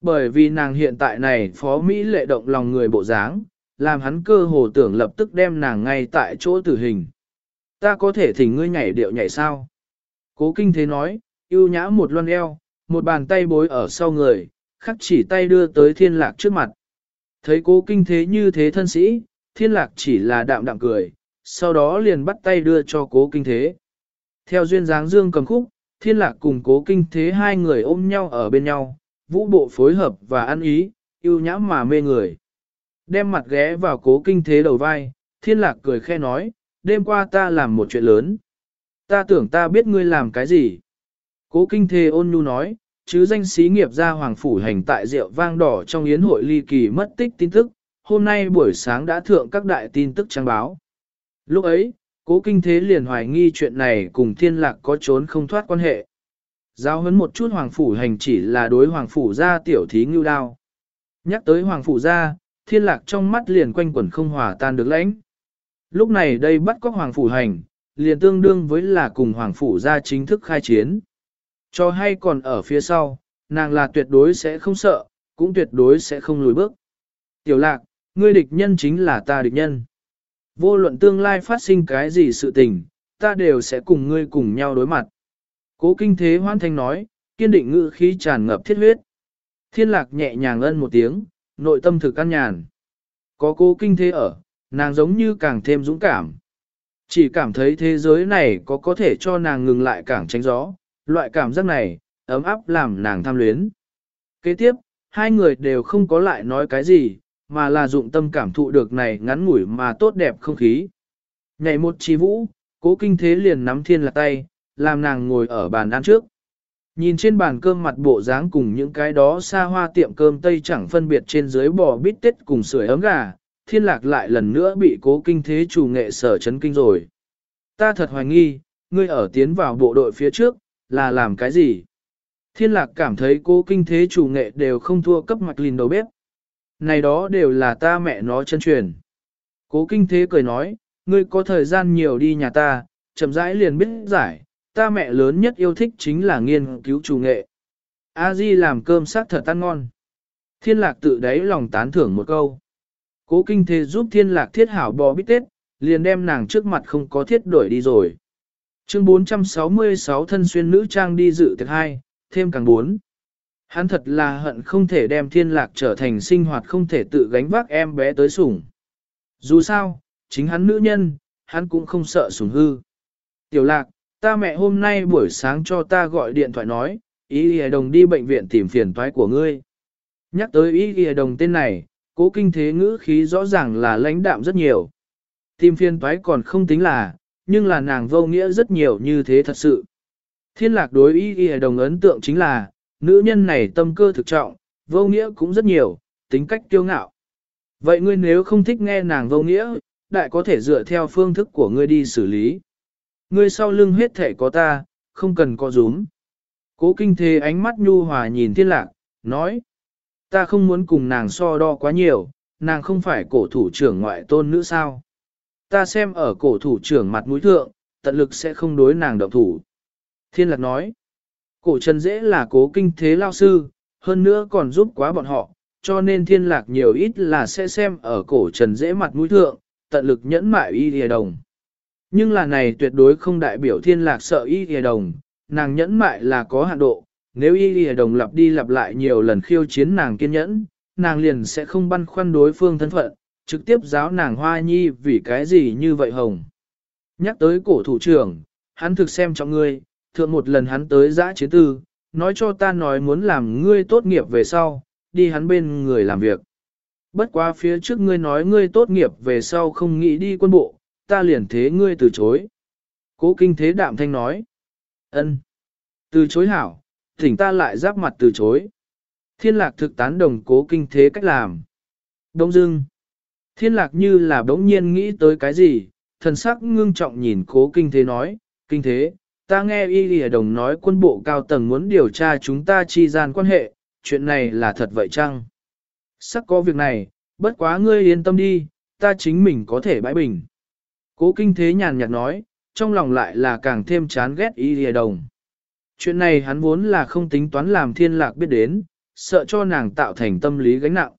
Bởi vì nàng hiện tại này phó Mỹ lệ động lòng người bộ dáng, làm hắn cơ hồ tưởng lập tức đem nàng ngay tại chỗ tử hình. Ta có thể thỉnh ngươi nhảy điệu nhảy sao? Cố kinh thế nói, yêu nhã một loan eo, một bàn tay bối ở sau người, khắc chỉ tay đưa tới thiên lạc trước mặt. Thấy cố kinh thế như thế thân sĩ, thiên lạc chỉ là đạm đạm cười, sau đó liền bắt tay đưa cho cố kinh thế. Theo duyên dáng dương cầm khúc, thiên lạc cùng cố kinh thế hai người ôm nhau ở bên nhau, vũ bộ phối hợp và ăn ý, yêu nhã mà mê người. Đem mặt ghé vào cố kinh thế đầu vai, thiên lạc cười khe nói, đêm qua ta làm một chuyện lớn. Ta tưởng ta biết ngươi làm cái gì. Cố kinh Thề ôn nhu nói, chứ danh sĩ nghiệp gia hoàng phủ hành tại rượu vang đỏ trong yến hội ly kỳ mất tích tin tức, hôm nay buổi sáng đã thượng các đại tin tức trang báo. Lúc ấy, cố kinh thế liền hoài nghi chuyện này cùng thiên lạc có trốn không thoát quan hệ. Giao hấn một chút hoàng phủ hành chỉ là đối hoàng phủ gia tiểu thí ngưu đao. Nhắc tới hoàng phủ gia, thiên lạc trong mắt liền quanh quẩn không hòa tan được lãnh. Lúc này đây bắt có hoàng phủ hành, liền tương đương với là cùng hoàng phủ gia chính thức khai chiến. Cho hay còn ở phía sau, nàng là tuyệt đối sẽ không sợ, cũng tuyệt đối sẽ không lùi bước. Tiểu lạc, ngươi địch nhân chính là ta địch nhân. Vô luận tương lai phát sinh cái gì sự tình, ta đều sẽ cùng ngươi cùng nhau đối mặt. Cố kinh thế hoan thanh nói, kiên định ngữ khí tràn ngập thiết huyết. Thiên lạc nhẹ nhàng ân một tiếng, nội tâm thực căn nhàn. Có cố kinh thế ở, nàng giống như càng thêm dũng cảm. Chỉ cảm thấy thế giới này có có thể cho nàng ngừng lại càng tránh gió, loại cảm giác này, ấm áp làm nàng tham luyến. Kế tiếp, hai người đều không có lại nói cái gì, mà là dụng tâm cảm thụ được này ngắn ngủi mà tốt đẹp không khí. Ngày một chi vũ, cố kinh thế liền nắm thiên là tay, làm nàng ngồi ở bàn ăn trước. Nhìn trên bàn cơm mặt bộ dáng cùng những cái đó xa hoa tiệm cơm Tây chẳng phân biệt trên dưới bò bít tết cùng sưởi ấm gà, thiên lạc lại lần nữa bị cố kinh thế chủ nghệ sở chấn kinh rồi. Ta thật hoài nghi, ngươi ở tiến vào bộ đội phía trước, là làm cái gì? Thiên lạc cảm thấy cố kinh thế chủ nghệ đều không thua cấp mạch lìn đầu bếp. Này đó đều là ta mẹ nó chân truyền. Cố kinh thế cười nói, ngươi có thời gian nhiều đi nhà ta, chậm rãi liền biết giải, ta mẹ lớn nhất yêu thích chính là nghiên cứu chủ nghệ. A Di làm cơm sát thật ăn ngon. Thiên lạc tự đáy lòng tán thưởng một câu. Cố kinh thế giúp thiên lạc thiết hảo bò bít tết, liền đem nàng trước mặt không có thiết đổi đi rồi. Chương 466 thân xuyên nữ trang đi dự tiệc hai, thêm càng bốn. Hắn thật là hận không thể đem thiên lạc trở thành sinh hoạt không thể tự gánh vác em bé tới sủng. Dù sao, chính hắn nữ nhân, hắn cũng không sợ sủng hư. Tiểu lạc, ta mẹ hôm nay buổi sáng cho ta gọi điện thoại nói, ý ghi đồng đi bệnh viện tìm phiền toái của ngươi. Nhắc tới ý ghi đồng tên này, cố kinh thế ngữ khí rõ ràng là lãnh đạm rất nhiều. Tìm phiền toái còn không tính là, nhưng là nàng vô nghĩa rất nhiều như thế thật sự. Thiên lạc đối ý ghi đồng ấn tượng chính là, nữ nhân này tâm cơ thực trọng, vô nghĩa cũng rất nhiều, tính cách kiêu ngạo. Vậy ngươi nếu không thích nghe nàng vô nghĩa, đại có thể dựa theo phương thức của ngươi đi xử lý. Ngươi sau lưng hết thể có ta, không cần có rúm. Cố kinh thế ánh mắt nhu hòa nhìn thiên lạc, nói. Ta không muốn cùng nàng so đo quá nhiều, nàng không phải cổ thủ trưởng ngoại tôn nữ sao. Ta xem ở cổ thủ trưởng mặt mũi thượng, tận lực sẽ không đối nàng động thủ. Thiên lạc nói, cổ trần dễ là cố kinh thế lao sư, hơn nữa còn giúp quá bọn họ, cho nên thiên lạc nhiều ít là sẽ xem ở cổ trần dễ mặt mũi thượng, tận lực nhẫn mại y hề đồng. Nhưng là này tuyệt đối không đại biểu thiên lạc sợ y hề đồng, nàng nhẫn mại là có hạn độ, nếu y hề đồng lặp đi lặp lại nhiều lần khiêu chiến nàng kiên nhẫn, nàng liền sẽ không băn khoăn đối phương thân phận, trực tiếp giáo nàng hoa nhi vì cái gì như vậy hồng. Nhắc tới cổ thủ trưởng, hắn thực xem trọng ngươi, thượng một lần hắn tới giã chiến tư, nói cho ta nói muốn làm ngươi tốt nghiệp về sau, đi hắn bên người làm việc. Bất quá phía trước ngươi nói ngươi tốt nghiệp về sau không nghĩ đi quân bộ, ta liền thế ngươi từ chối. Cố kinh thế đạm thanh nói. ân, Từ chối hảo, thỉnh ta lại giáp mặt từ chối. Thiên lạc thực tán đồng cố kinh thế cách làm. Đông dưng. Thiên lạc như là đống nhiên nghĩ tới cái gì, thần sắc ngưng trọng nhìn cố kinh thế nói, kinh thế, ta nghe y lìa đồng nói quân bộ cao tầng muốn điều tra chúng ta chi gian quan hệ, chuyện này là thật vậy chăng? Sắc có việc này, bất quá ngươi yên tâm đi, ta chính mình có thể bãi bình. Cố kinh thế nhàn nhạt nói, trong lòng lại là càng thêm chán ghét y lìa đồng. Chuyện này hắn vốn là không tính toán làm thiên lạc biết đến, sợ cho nàng tạo thành tâm lý gánh nặng.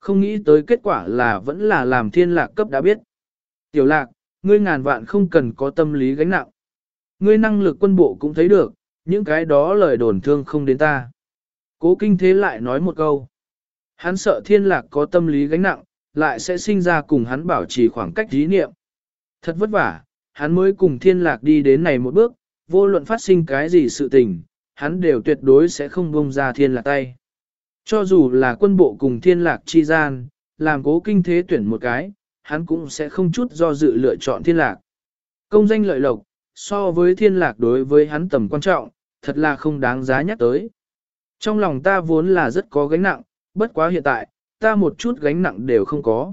Không nghĩ tới kết quả là vẫn là làm thiên lạc cấp đã biết. Tiểu lạc, ngươi ngàn vạn không cần có tâm lý gánh nặng. Ngươi năng lực quân bộ cũng thấy được, những cái đó lời đồn thương không đến ta. Cố kinh thế lại nói một câu. Hắn sợ thiên lạc có tâm lý gánh nặng, lại sẽ sinh ra cùng hắn bảo trì khoảng cách dí niệm. Thật vất vả, hắn mới cùng thiên lạc đi đến này một bước, vô luận phát sinh cái gì sự tình, hắn đều tuyệt đối sẽ không buông ra thiên lạc tay. Cho dù là quân bộ cùng thiên lạc chi gian, làm cố kinh thế tuyển một cái, hắn cũng sẽ không chút do dự lựa chọn thiên lạc. Công danh lợi lộc, so với thiên lạc đối với hắn tầm quan trọng, thật là không đáng giá nhắc tới. Trong lòng ta vốn là rất có gánh nặng, bất quá hiện tại, ta một chút gánh nặng đều không có.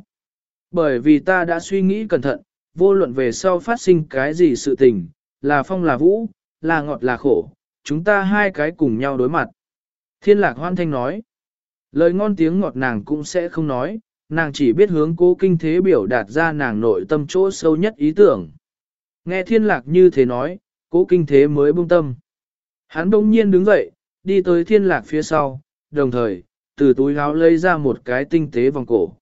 Bởi vì ta đã suy nghĩ cẩn thận, vô luận về sau phát sinh cái gì sự tình, là phong là vũ, là ngọt là khổ, chúng ta hai cái cùng nhau đối mặt. Thiên lạc hoan thanh nói, lời ngon tiếng ngọt nàng cũng sẽ không nói, nàng chỉ biết hướng cố kinh thế biểu đạt ra nàng nội tâm chỗ sâu nhất ý tưởng. Nghe thiên lạc như thế nói, cố kinh thế mới buông tâm. Hắn bỗng nhiên đứng dậy, đi tới thiên lạc phía sau, đồng thời, từ túi áo lấy ra một cái tinh tế vòng cổ.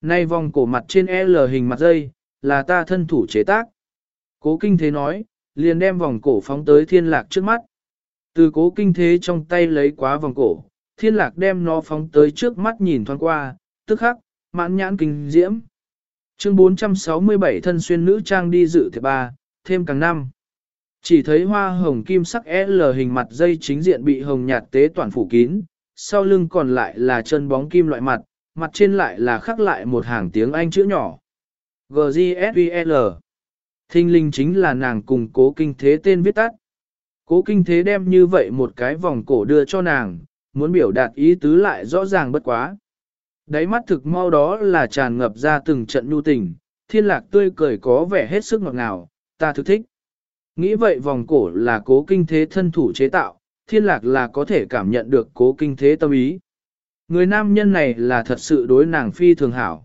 Nay vòng cổ mặt trên L hình mặt dây, là ta thân thủ chế tác. Cố kinh thế nói, liền đem vòng cổ phóng tới thiên lạc trước mắt. Từ cố kinh thế trong tay lấy quá vòng cổ, thiên lạc đem nó phóng tới trước mắt nhìn thoáng qua, tức khắc, mãn nhãn kinh diễm. Chương 467 thân xuyên nữ trang đi dự thiệp ba, thêm càng năm. Chỉ thấy hoa hồng kim sắc L hình mặt dây chính diện bị hồng nhạt tế toàn phủ kín, sau lưng còn lại là chân bóng kim loại mặt, mặt trên lại là khắc lại một hàng tiếng Anh chữ nhỏ. G-G-S-V-L Thinh linh chính là nàng cùng cố kinh thế tên viết tắt. Cố kinh thế đem như vậy một cái vòng cổ đưa cho nàng, muốn biểu đạt ý tứ lại rõ ràng bất quá. Đáy mắt thực mau đó là tràn ngập ra từng trận nhu tình, thiên lạc tươi cười có vẻ hết sức ngọt ngào, ta thực thích. Nghĩ vậy vòng cổ là cố kinh thế thân thủ chế tạo, thiên lạc là có thể cảm nhận được cố kinh thế tâm ý. Người nam nhân này là thật sự đối nàng phi thường hảo.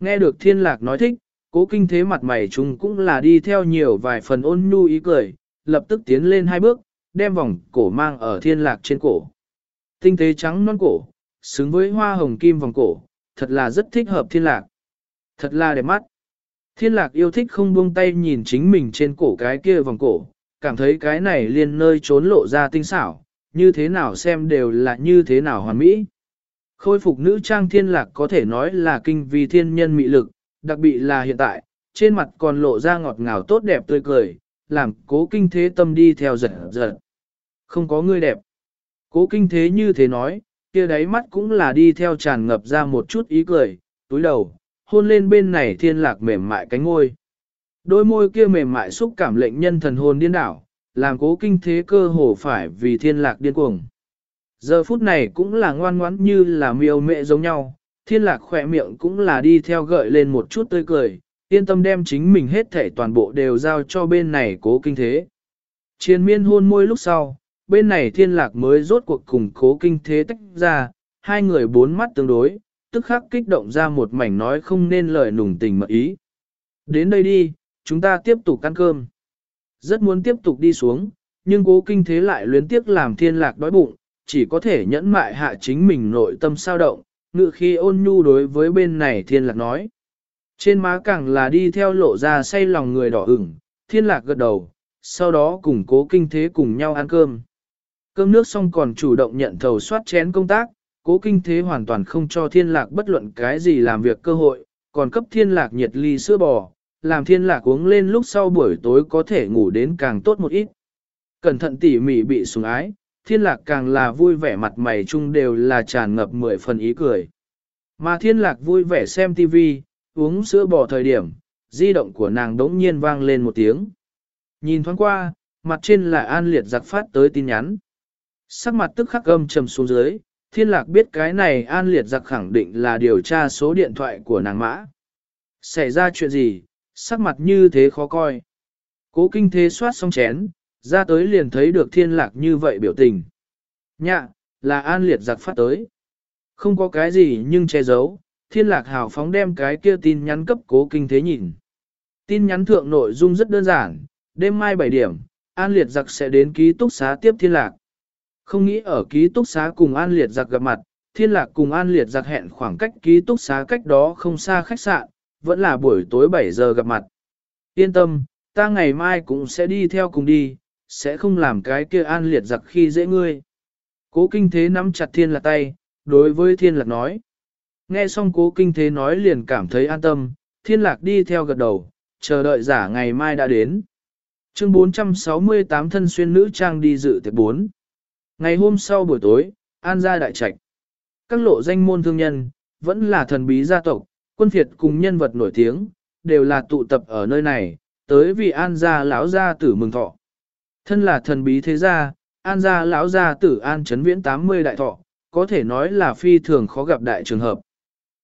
Nghe được thiên lạc nói thích, cố kinh thế mặt mày chúng cũng là đi theo nhiều vài phần ôn nhu ý cười, lập tức tiến lên hai bước, đem vòng cổ mang ở thiên lạc trên cổ. Tinh tế trắng non cổ, xứng với hoa hồng kim vòng cổ, thật là rất thích hợp thiên lạc. Thật là đẹp mắt. Thiên lạc yêu thích không buông tay nhìn chính mình trên cổ cái kia vòng cổ, cảm thấy cái này liền nơi trốn lộ ra tinh xảo, như thế nào xem đều là như thế nào hoàn mỹ. Khôi phục nữ trang thiên lạc có thể nói là kinh vì thiên nhân mị lực, đặc biệt là hiện tại, trên mặt còn lộ ra ngọt ngào tốt đẹp tươi cười, làm cố kinh thế tâm đi theo giật giật. Không có người đẹp. Cố kinh thế như thế nói, kia đáy mắt cũng là đi theo tràn ngập ra một chút ý cười, túi đầu, hôn lên bên này thiên lạc mềm mại cánh ngôi. Đôi môi kia mềm mại xúc cảm lệnh nhân thần hồn điên đảo, làm cố kinh thế cơ hồ phải vì thiên lạc điên cuồng. Giờ phút này cũng là ngoan ngoãn như là miêu mẹ giống nhau, thiên lạc khỏe miệng cũng là đi theo gợi lên một chút tươi cười, yên tâm đem chính mình hết thể toàn bộ đều giao cho bên này cố kinh thế. Chiến miên hôn môi lúc sau, bên này thiên lạc mới rốt cuộc cùng cố kinh thế tách ra, hai người bốn mắt tương đối, tức khắc kích động ra một mảnh nói không nên lời nùng tình mật ý. Đến đây đi, chúng ta tiếp tục ăn cơm. Rất muốn tiếp tục đi xuống, nhưng cố kinh thế lại luyến tiếc làm thiên lạc đói bụng, chỉ có thể nhẫn mại hạ chính mình nội tâm sao động, ngự khi ôn nhu đối với bên này thiên lạc nói. Trên má càng là đi theo lộ ra say lòng người đỏ ửng, thiên lạc gật đầu, sau đó cùng cố kinh thế cùng nhau ăn cơm. Cơm nước xong còn chủ động nhận thầu soát chén công tác, cố kinh thế hoàn toàn không cho thiên lạc bất luận cái gì làm việc cơ hội, còn cấp thiên lạc nhiệt ly sữa bò, làm thiên lạc uống lên lúc sau buổi tối có thể ngủ đến càng tốt một ít. Cẩn thận tỉ mỉ bị sủng ái, thiên lạc càng là vui vẻ mặt mày chung đều là tràn ngập mười phần ý cười. Mà thiên lạc vui vẻ xem tivi, uống sữa bò thời điểm, di động của nàng đống nhiên vang lên một tiếng. Nhìn thoáng qua, mặt trên là an liệt giặc phát tới tin nhắn. Sắc mặt tức khắc gâm trầm xuống dưới, thiên lạc biết cái này an liệt giặc khẳng định là điều tra số điện thoại của nàng mã. Xảy ra chuyện gì, sắc mặt như thế khó coi. Cố kinh thế soát xong chén, ra tới liền thấy được thiên lạc như vậy biểu tình. Nhạ, là an liệt giặc phát tới. Không có cái gì nhưng che giấu, thiên lạc hào phóng đem cái kia tin nhắn cấp cố kinh thế nhìn. Tin nhắn thượng nội dung rất đơn giản, đêm mai 7 điểm, an liệt giặc sẽ đến ký túc xá tiếp thiên lạc. Không nghĩ ở ký túc xá cùng an liệt giặc gặp mặt, thiên lạc cùng an liệt giặc hẹn khoảng cách ký túc xá cách đó không xa khách sạn, vẫn là buổi tối 7 giờ gặp mặt. Yên tâm, ta ngày mai cũng sẽ đi theo cùng đi, sẽ không làm cái kia an liệt giặc khi dễ ngươi. Cố kinh thế nắm chặt thiên lạc tay, đối với thiên lạc nói. Nghe xong cố kinh thế nói liền cảm thấy an tâm, thiên lạc đi theo gật đầu, chờ đợi giả ngày mai đã đến. Chương 468 thân xuyên nữ trang đi dự tiệc 4. Ngày hôm sau buổi tối, An gia đại trạch. Các lộ danh môn thương nhân, vẫn là thần bí gia tộc, quân phiệt cùng nhân vật nổi tiếng, đều là tụ tập ở nơi này, tới vì An gia lão gia tử mừng thọ. Thân là thần bí thế gia, An gia lão gia tử An Trấn viễn 80 đại thọ, có thể nói là phi thường khó gặp đại trường hợp.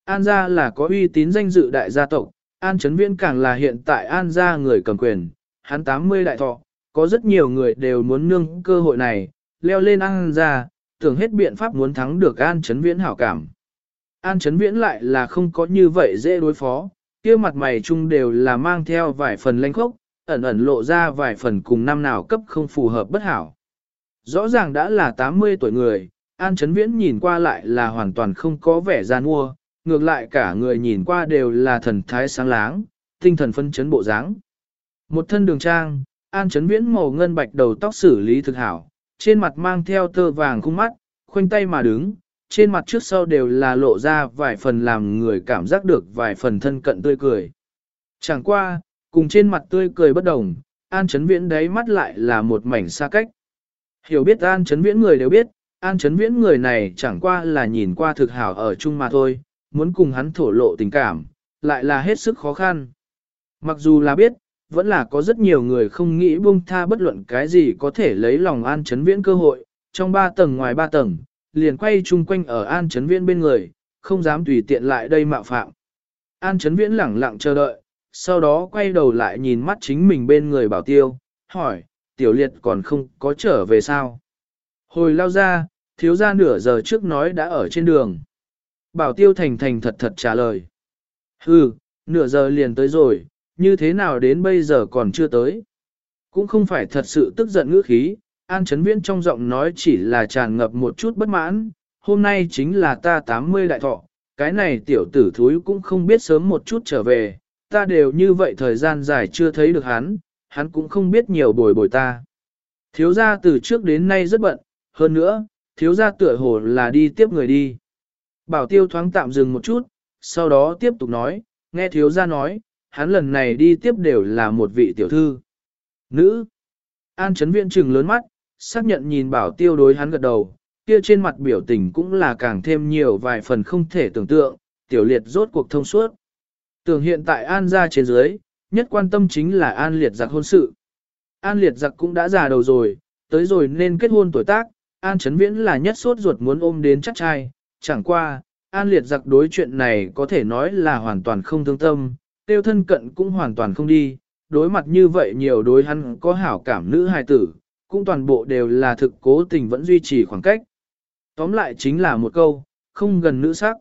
An gia là có uy tín danh dự đại gia tộc, An Trấn viễn càng là hiện tại An gia người cầm quyền, hắn 80 đại thọ, có rất nhiều người đều muốn nương cơ hội này, leo lên An gia, tưởng hết biện pháp muốn thắng được An chấn viễn hảo cảm. An chấn viễn lại là không có như vậy dễ đối phó, kia mặt mày chung đều là mang theo vài phần lanh khốc, ẩn ẩn lộ ra vài phần cùng năm nào cấp không phù hợp bất hảo. Rõ ràng đã là 80 tuổi người, An chấn Viễn nhìn qua lại là hoàn toàn không có vẻ gian mua, ngược lại cả người nhìn qua đều là thần thái sáng láng, tinh thần phân chấn bộ dáng. Một thân đường trang, An chấn Viễn màu ngân bạch đầu tóc xử lý thực hảo, trên mặt mang theo tơ vàng khung mắt, khoanh tay mà đứng, trên mặt trước sau đều là lộ ra vài phần làm người cảm giác được vài phần thân cận tươi cười. Chẳng qua, cùng trên mặt tươi cười bất đồng, An Trấn Viễn đấy mắt lại là một mảnh xa cách. Hiểu biết An Trấn Viễn người đều biết, An Trấn Viễn người này chẳng qua là nhìn qua thực hảo ở chung mà thôi, muốn cùng hắn thổ lộ tình cảm, lại là hết sức khó khăn. Mặc dù là biết, vẫn là có rất nhiều người không nghĩ buông tha bất luận cái gì có thể lấy lòng An chấn Viễn cơ hội, trong ba tầng ngoài ba tầng, liền quay chung quanh ở An chấn Viễn bên người, không dám tùy tiện lại đây mạo phạm. An chấn Viễn lẳng lặng chờ đợi, sau đó quay đầu lại nhìn mắt chính mình bên người bảo tiêu, hỏi, tiểu liệt còn không có trở về sao? Hồi lao ra, thiếu ra nửa giờ trước nói đã ở trên đường. Bảo tiêu thành thành thật thật trả lời. Hừ, nửa giờ liền tới rồi, như thế nào đến bây giờ còn chưa tới? Cũng không phải thật sự tức giận ngữ khí, An Trấn Viễn trong giọng nói chỉ là tràn ngập một chút bất mãn, hôm nay chính là ta 80 đại thọ, cái này tiểu tử thúi cũng không biết sớm một chút trở về, ta đều như vậy thời gian dài chưa thấy được hắn, hắn cũng không biết nhiều bồi bồi ta. Thiếu gia từ trước đến nay rất bận, hơn nữa, thiếu gia tựa hồ là đi tiếp người đi. Bảo tiêu thoáng tạm dừng một chút, sau đó tiếp tục nói, nghe thiếu gia nói, hắn lần này đi tiếp đều là một vị tiểu thư. Nữ. An chấn viện trừng lớn mắt, xác nhận nhìn bảo tiêu đối hắn gật đầu, kia trên mặt biểu tình cũng là càng thêm nhiều vài phần không thể tưởng tượng, tiểu liệt rốt cuộc thông suốt. Tưởng hiện tại An ra trên dưới, nhất quan tâm chính là An liệt giặc hôn sự. An liệt giặc cũng đã già đầu rồi, tới rồi nên kết hôn tuổi tác, An chấn Viễn là nhất suốt ruột muốn ôm đến chắc trai, chẳng qua, An liệt giặc đối chuyện này có thể nói là hoàn toàn không thương tâm, tiêu thân cận cũng hoàn toàn không đi, đối mặt như vậy nhiều đối hắn có hảo cảm nữ hài tử, cũng toàn bộ đều là thực cố tình vẫn duy trì khoảng cách. Tóm lại chính là một câu, không gần nữ sắc.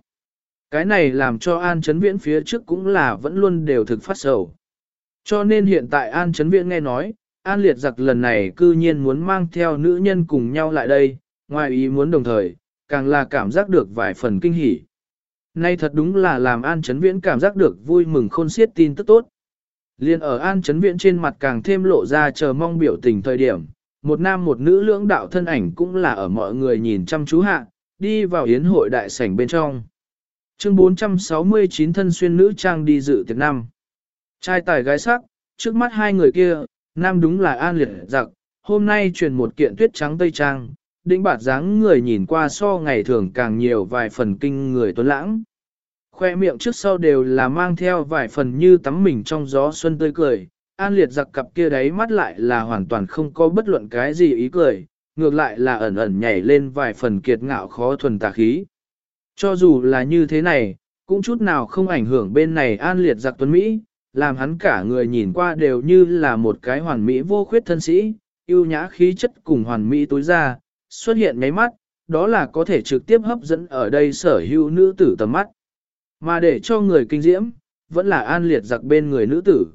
Cái này làm cho An Chấn Viễn phía trước cũng là vẫn luôn đều thực phát sầu. Cho nên hiện tại An Trấn Viễn nghe nói, An Liệt giặc lần này cư nhiên muốn mang theo nữ nhân cùng nhau lại đây, ngoài ý muốn đồng thời, càng là cảm giác được vài phần kinh hỉ. Nay thật đúng là làm An Trấn Viễn cảm giác được vui mừng khôn xiết tin tức tốt. Liên ở An Trấn Viễn trên mặt càng thêm lộ ra chờ mong biểu tình thời điểm, một nam một nữ lưỡng đạo thân ảnh cũng là ở mọi người nhìn chăm chú hạ, đi vào yến hội đại sảnh bên trong. Chương 469 thân xuyên nữ trang đi dự tiệc năm. Trai tài gái sắc, trước mắt hai người kia, nam đúng là An Liệt giặc, hôm nay truyền một kiện tuyết trắng tây trang, đĩnh bạt dáng người nhìn qua so ngày thường càng nhiều vài phần kinh người tuấn lãng. Khoe miệng trước sau đều là mang theo vài phần như tắm mình trong gió xuân tươi cười, An Liệt giặc cặp kia đấy mắt lại là hoàn toàn không có bất luận cái gì ý cười, ngược lại là ẩn ẩn nhảy lên vài phần kiệt ngạo khó thuần tà khí. Cho dù là như thế này, cũng chút nào không ảnh hưởng bên này An Liệt giặc tuấn Mỹ, làm hắn cả người nhìn qua đều như là một cái hoàn mỹ vô khuyết thân sĩ, yêu nhã khí chất cùng hoàn mỹ tối ra, xuất hiện ngáy mắt, đó là có thể trực tiếp hấp dẫn ở đây sở hữu nữ tử tầm mắt. Mà để cho người kinh diễm, vẫn là an liệt giặc bên người nữ tử.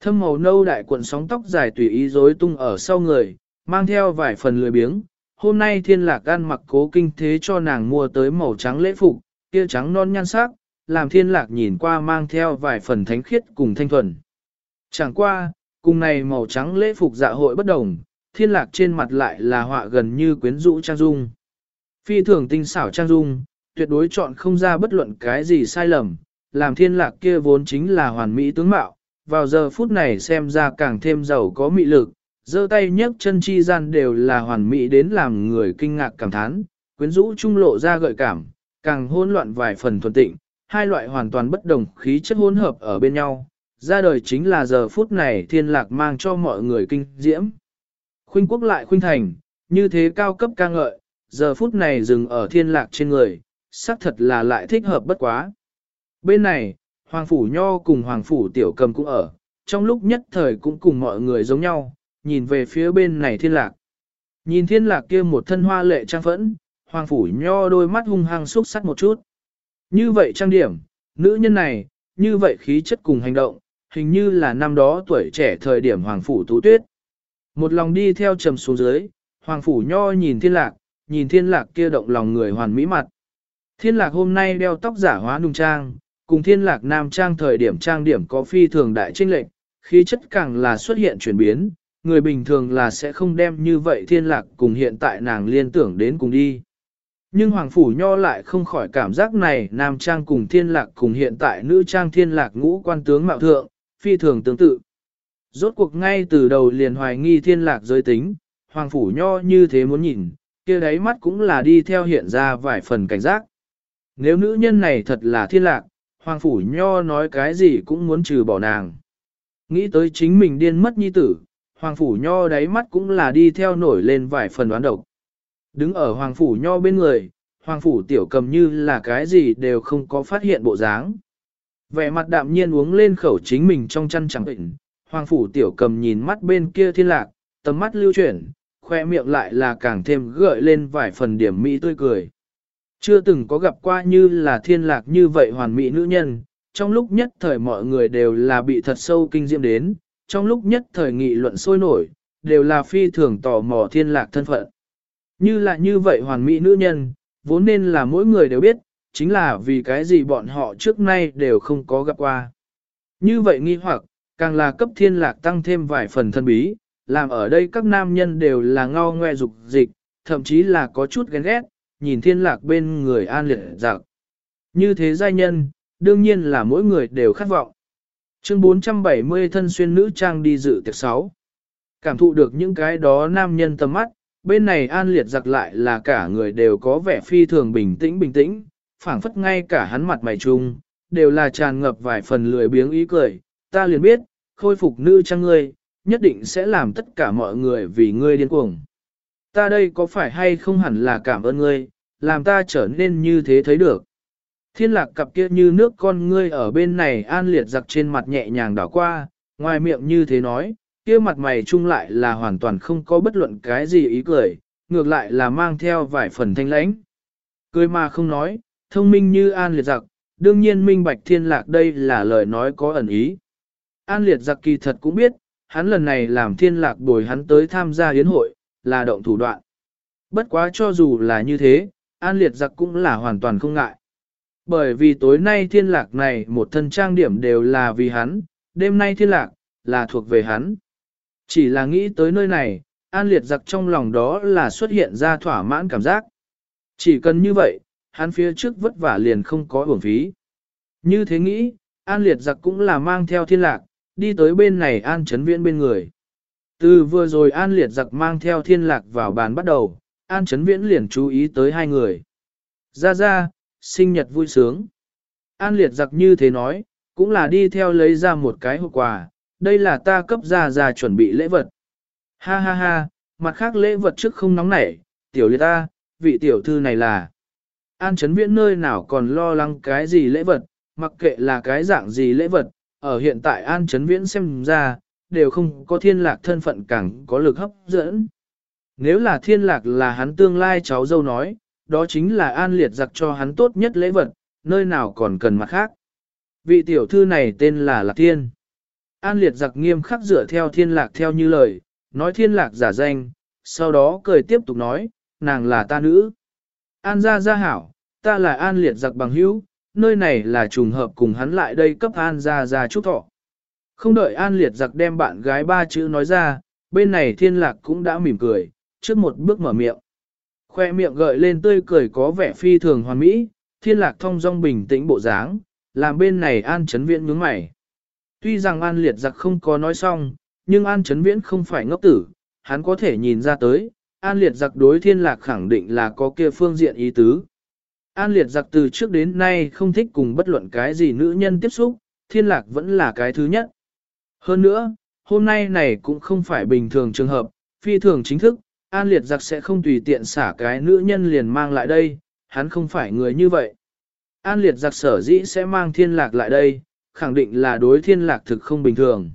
Thâm màu nâu đại cuộn sóng tóc dài tùy ý rối tung ở sau người, mang theo vài phần lười biếng. Hôm nay thiên lạc an mặc cố kinh thế cho nàng mua tới màu trắng lễ phục, kia trắng non nhan sắc, làm thiên lạc nhìn qua mang theo vài phần thánh khiết cùng thanh thuần. Chẳng qua, cùng này màu trắng lễ phục dạ hội bất đồng, thiên lạc trên mặt lại là họa gần như quyến rũ trang dung. Phi thường tinh xảo trang dung, tuyệt đối chọn không ra bất luận cái gì sai lầm, làm thiên lạc kia vốn chính là hoàn mỹ tướng mạo, vào giờ phút này xem ra càng thêm giàu có mị lực, giơ tay nhấc chân chi gian đều là hoàn mỹ đến làm người kinh ngạc cảm thán, quyến rũ trung lộ ra gợi cảm, càng hỗn loạn vài phần thuần tịnh, hai loại hoàn toàn bất đồng khí chất hỗn hợp ở bên nhau, ra đời chính là giờ phút này thiên lạc mang cho mọi người kinh diễm. Khuynh quốc lại khuynh thành, như thế cao cấp ca ngợi, giờ phút này dừng ở thiên lạc trên người, xác thật là lại thích hợp bất quá. Bên này, Hoàng Phủ Nho cùng Hoàng Phủ Tiểu Cầm cũng ở, trong lúc nhất thời cũng cùng mọi người giống nhau, nhìn về phía bên này thiên lạc. Nhìn thiên lạc kia một thân hoa lệ trang phẫn, Hoàng Phủ Nho đôi mắt hung hăng xúc sắc một chút. Như vậy trang điểm, nữ nhân này, như vậy khí chất cùng hành động, hình như là năm đó tuổi trẻ thời điểm Hoàng Phủ Tú Tuyết. Một lòng đi theo trầm xuống dưới, Hoàng Phủ Nho nhìn thiên lạc, nhìn thiên lạc kia động lòng người hoàn mỹ mặt. Thiên lạc hôm nay đeo tóc giả hóa nung trang, cùng thiên lạc nam trang thời điểm trang điểm có phi thường đại trinh lệnh, khí chất càng là xuất hiện chuyển biến, người bình thường là sẽ không đem như vậy thiên lạc cùng hiện tại nàng liên tưởng đến cùng đi. Nhưng Hoàng Phủ Nho lại không khỏi cảm giác này nam trang cùng thiên lạc cùng hiện tại nữ trang thiên lạc ngũ quan tướng mạo thượng, phi thường tương tự. Rốt cuộc ngay từ đầu liền hoài nghi thiên lạc giới tính, Hoàng Phủ Nho như thế muốn nhìn, kia đáy mắt cũng là đi theo hiện ra vài phần cảnh giác. Nếu nữ nhân này thật là thiên lạc, Hoàng Phủ Nho nói cái gì cũng muốn trừ bỏ nàng. Nghĩ tới chính mình điên mất nhi tử, Hoàng Phủ Nho đáy mắt cũng là đi theo nổi lên vài phần đoán độc. Đứng ở Hoàng Phủ Nho bên người, Hoàng Phủ Tiểu cầm như là cái gì đều không có phát hiện bộ dáng. Vẻ mặt đạm nhiên uống lên khẩu chính mình trong chăn chẳng bệnh, Hoàng Phủ Tiểu cầm nhìn mắt bên kia thiên lạc, tầm mắt lưu chuyển, khoe miệng lại là càng thêm gợi lên vài phần điểm mỹ tươi cười. Chưa từng có gặp qua như là thiên lạc như vậy hoàn mỹ nữ nhân, trong lúc nhất thời mọi người đều là bị thật sâu kinh diệm đến, trong lúc nhất thời nghị luận sôi nổi, đều là phi thường tò mò thiên lạc thân phận. Như là như vậy hoàn mỹ nữ nhân, vốn nên là mỗi người đều biết, chính là vì cái gì bọn họ trước nay đều không có gặp qua. Như vậy nghi hoặc, càng là cấp thiên lạc tăng thêm vài phần thân bí, làm ở đây các nam nhân đều là ngao ngoe dục dịch, thậm chí là có chút ghen ghét, nhìn thiên lạc bên người an liệt giặc. Như thế giai nhân, đương nhiên là mỗi người đều khát vọng. Chương 470 thân xuyên nữ trang đi dự tiệc 6. Cảm thụ được những cái đó nam nhân tầm mắt, bên này an liệt giặc lại là cả người đều có vẻ phi thường bình tĩnh bình tĩnh, phản phất ngay cả hắn mặt mày chung, đều là tràn ngập vài phần lười biếng ý cười, ta liền biết, khôi phục nữ trang ngươi, nhất định sẽ làm tất cả mọi người vì ngươi điên cuồng. Ta đây có phải hay không hẳn là cảm ơn ngươi, làm ta trở nên như thế thấy được. Thiên lạc cặp kia như nước con ngươi ở bên này an liệt giặc trên mặt nhẹ nhàng đảo qua, ngoài miệng như thế nói, kia mặt mày chung lại là hoàn toàn không có bất luận cái gì ý cười, ngược lại là mang theo vài phần thanh lãnh. Cười mà không nói, thông minh như an liệt giặc, đương nhiên minh bạch thiên lạc đây là lời nói có ẩn ý. An liệt giặc kỳ thật cũng biết, hắn lần này làm thiên lạc đổi hắn tới tham gia hiến hội, là động thủ đoạn. Bất quá cho dù là như thế, an liệt giặc cũng là hoàn toàn không ngại. Bởi vì tối nay thiên lạc này một thân trang điểm đều là vì hắn, đêm nay thiên lạc, là thuộc về hắn. Chỉ là nghĩ tới nơi này, an liệt giặc trong lòng đó là xuất hiện ra thỏa mãn cảm giác. Chỉ cần như vậy, hắn phía trước vất vả liền không có uổng phí. Như thế nghĩ, an liệt giặc cũng là mang theo thiên lạc, đi tới bên này an chấn viễn bên người. Từ vừa rồi an liệt giặc mang theo thiên lạc vào bàn bắt đầu, an chấn viễn liền chú ý tới hai người. Ra ra, sinh nhật vui sướng. An liệt giặc như thế nói, cũng là đi theo lấy ra một cái hộp quà, đây là ta cấp ra ra chuẩn bị lễ vật. Ha ha ha, mặt khác lễ vật trước không nóng nảy, tiểu liệt ta, vị tiểu thư này là. An chấn viễn nơi nào còn lo lắng cái gì lễ vật, mặc kệ là cái dạng gì lễ vật, ở hiện tại An chấn viễn xem ra, đều không có thiên lạc thân phận càng có lực hấp dẫn. Nếu là thiên lạc là hắn tương lai cháu dâu nói, đó chính là an liệt giặc cho hắn tốt nhất lễ vật, nơi nào còn cần mặt khác. Vị tiểu thư này tên là Lạc Thiên. An liệt giặc nghiêm khắc dựa theo thiên lạc theo như lời, nói thiên lạc giả danh, sau đó cười tiếp tục nói, nàng là ta nữ. An gia gia hảo, ta là an liệt giặc bằng hữu, nơi này là trùng hợp cùng hắn lại đây cấp an ra ra chúc thọ. Không đợi an liệt giặc đem bạn gái ba chữ nói ra, bên này thiên lạc cũng đã mỉm cười, trước một bước mở miệng. Khoe miệng gợi lên tươi cười có vẻ phi thường hoàn mỹ, thiên lạc thông dong bình tĩnh bộ dáng, làm bên này an chấn viễn nhướng mày. Tuy rằng an liệt giặc không có nói xong, nhưng an chấn viễn không phải ngốc tử, hắn có thể nhìn ra tới, an liệt giặc đối thiên lạc khẳng định là có kia phương diện ý tứ. An liệt giặc từ trước đến nay không thích cùng bất luận cái gì nữ nhân tiếp xúc, thiên lạc vẫn là cái thứ nhất. Hơn nữa, hôm nay này cũng không phải bình thường trường hợp, phi thường chính thức, An liệt giặc sẽ không tùy tiện xả cái nữ nhân liền mang lại đây, hắn không phải người như vậy. An liệt giặc sở dĩ sẽ mang thiên lạc lại đây, khẳng định là đối thiên lạc thực không bình thường.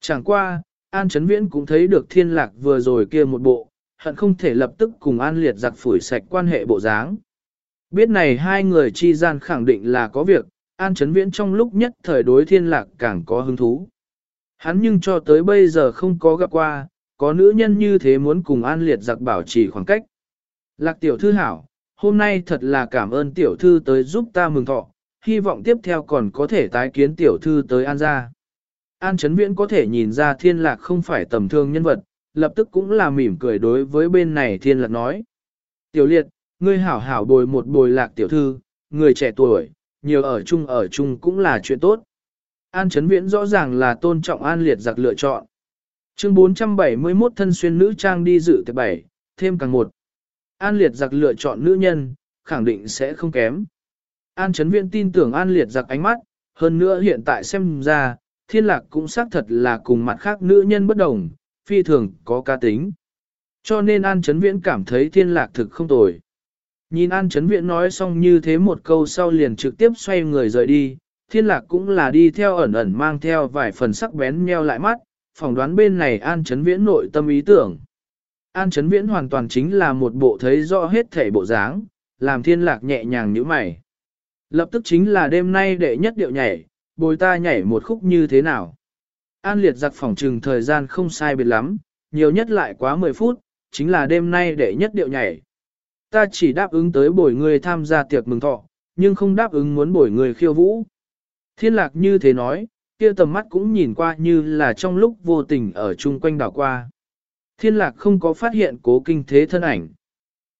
Chẳng qua, An Trấn Viễn cũng thấy được thiên lạc vừa rồi kia một bộ, hận không thể lập tức cùng An liệt giặc phủi sạch quan hệ bộ dáng. Biết này hai người chi gian khẳng định là có việc, An Trấn Viễn trong lúc nhất thời đối thiên lạc càng có hứng thú. Hắn nhưng cho tới bây giờ không có gặp qua, có nữ nhân như thế muốn cùng an liệt giặc bảo trì khoảng cách. Lạc tiểu thư hảo, hôm nay thật là cảm ơn tiểu thư tới giúp ta mừng thọ, hy vọng tiếp theo còn có thể tái kiến tiểu thư tới an gia. An Trấn Viễn có thể nhìn ra thiên lạc không phải tầm thương nhân vật, lập tức cũng là mỉm cười đối với bên này thiên lạc nói. Tiểu liệt, ngươi hảo hảo bồi một bồi lạc tiểu thư, người trẻ tuổi, nhiều ở chung ở chung cũng là chuyện tốt. An Trấn Viễn rõ ràng là tôn trọng An Liệt giặc lựa chọn. Chương 471 thân xuyên nữ trang đi dự tiệc bảy, thêm càng một. An liệt giặc lựa chọn nữ nhân, khẳng định sẽ không kém. An chấn Viễn tin tưởng an liệt giặc ánh mắt, hơn nữa hiện tại xem ra, thiên lạc cũng xác thật là cùng mặt khác nữ nhân bất đồng, phi thường có ca tính. Cho nên an chấn Viễn cảm thấy thiên lạc thực không tồi. Nhìn an chấn viện nói xong như thế một câu sau liền trực tiếp xoay người rời đi, thiên lạc cũng là đi theo ẩn ẩn mang theo vài phần sắc bén nheo lại mắt, phỏng đoán bên này An Chấn Viễn nội tâm ý tưởng. An Chấn Viễn hoàn toàn chính là một bộ thấy rõ hết thể bộ dáng, làm thiên lạc nhẹ nhàng như mày. Lập tức chính là đêm nay đệ nhất điệu nhảy, bồi ta nhảy một khúc như thế nào. An liệt giặc phỏng trừng thời gian không sai biệt lắm, nhiều nhất lại quá 10 phút, chính là đêm nay đệ nhất điệu nhảy. Ta chỉ đáp ứng tới bồi người tham gia tiệc mừng thọ, nhưng không đáp ứng muốn bồi người khiêu vũ. Thiên lạc như thế nói, kia tầm mắt cũng nhìn qua như là trong lúc vô tình ở chung quanh đảo qua. Thiên lạc không có phát hiện cố kinh thế thân ảnh.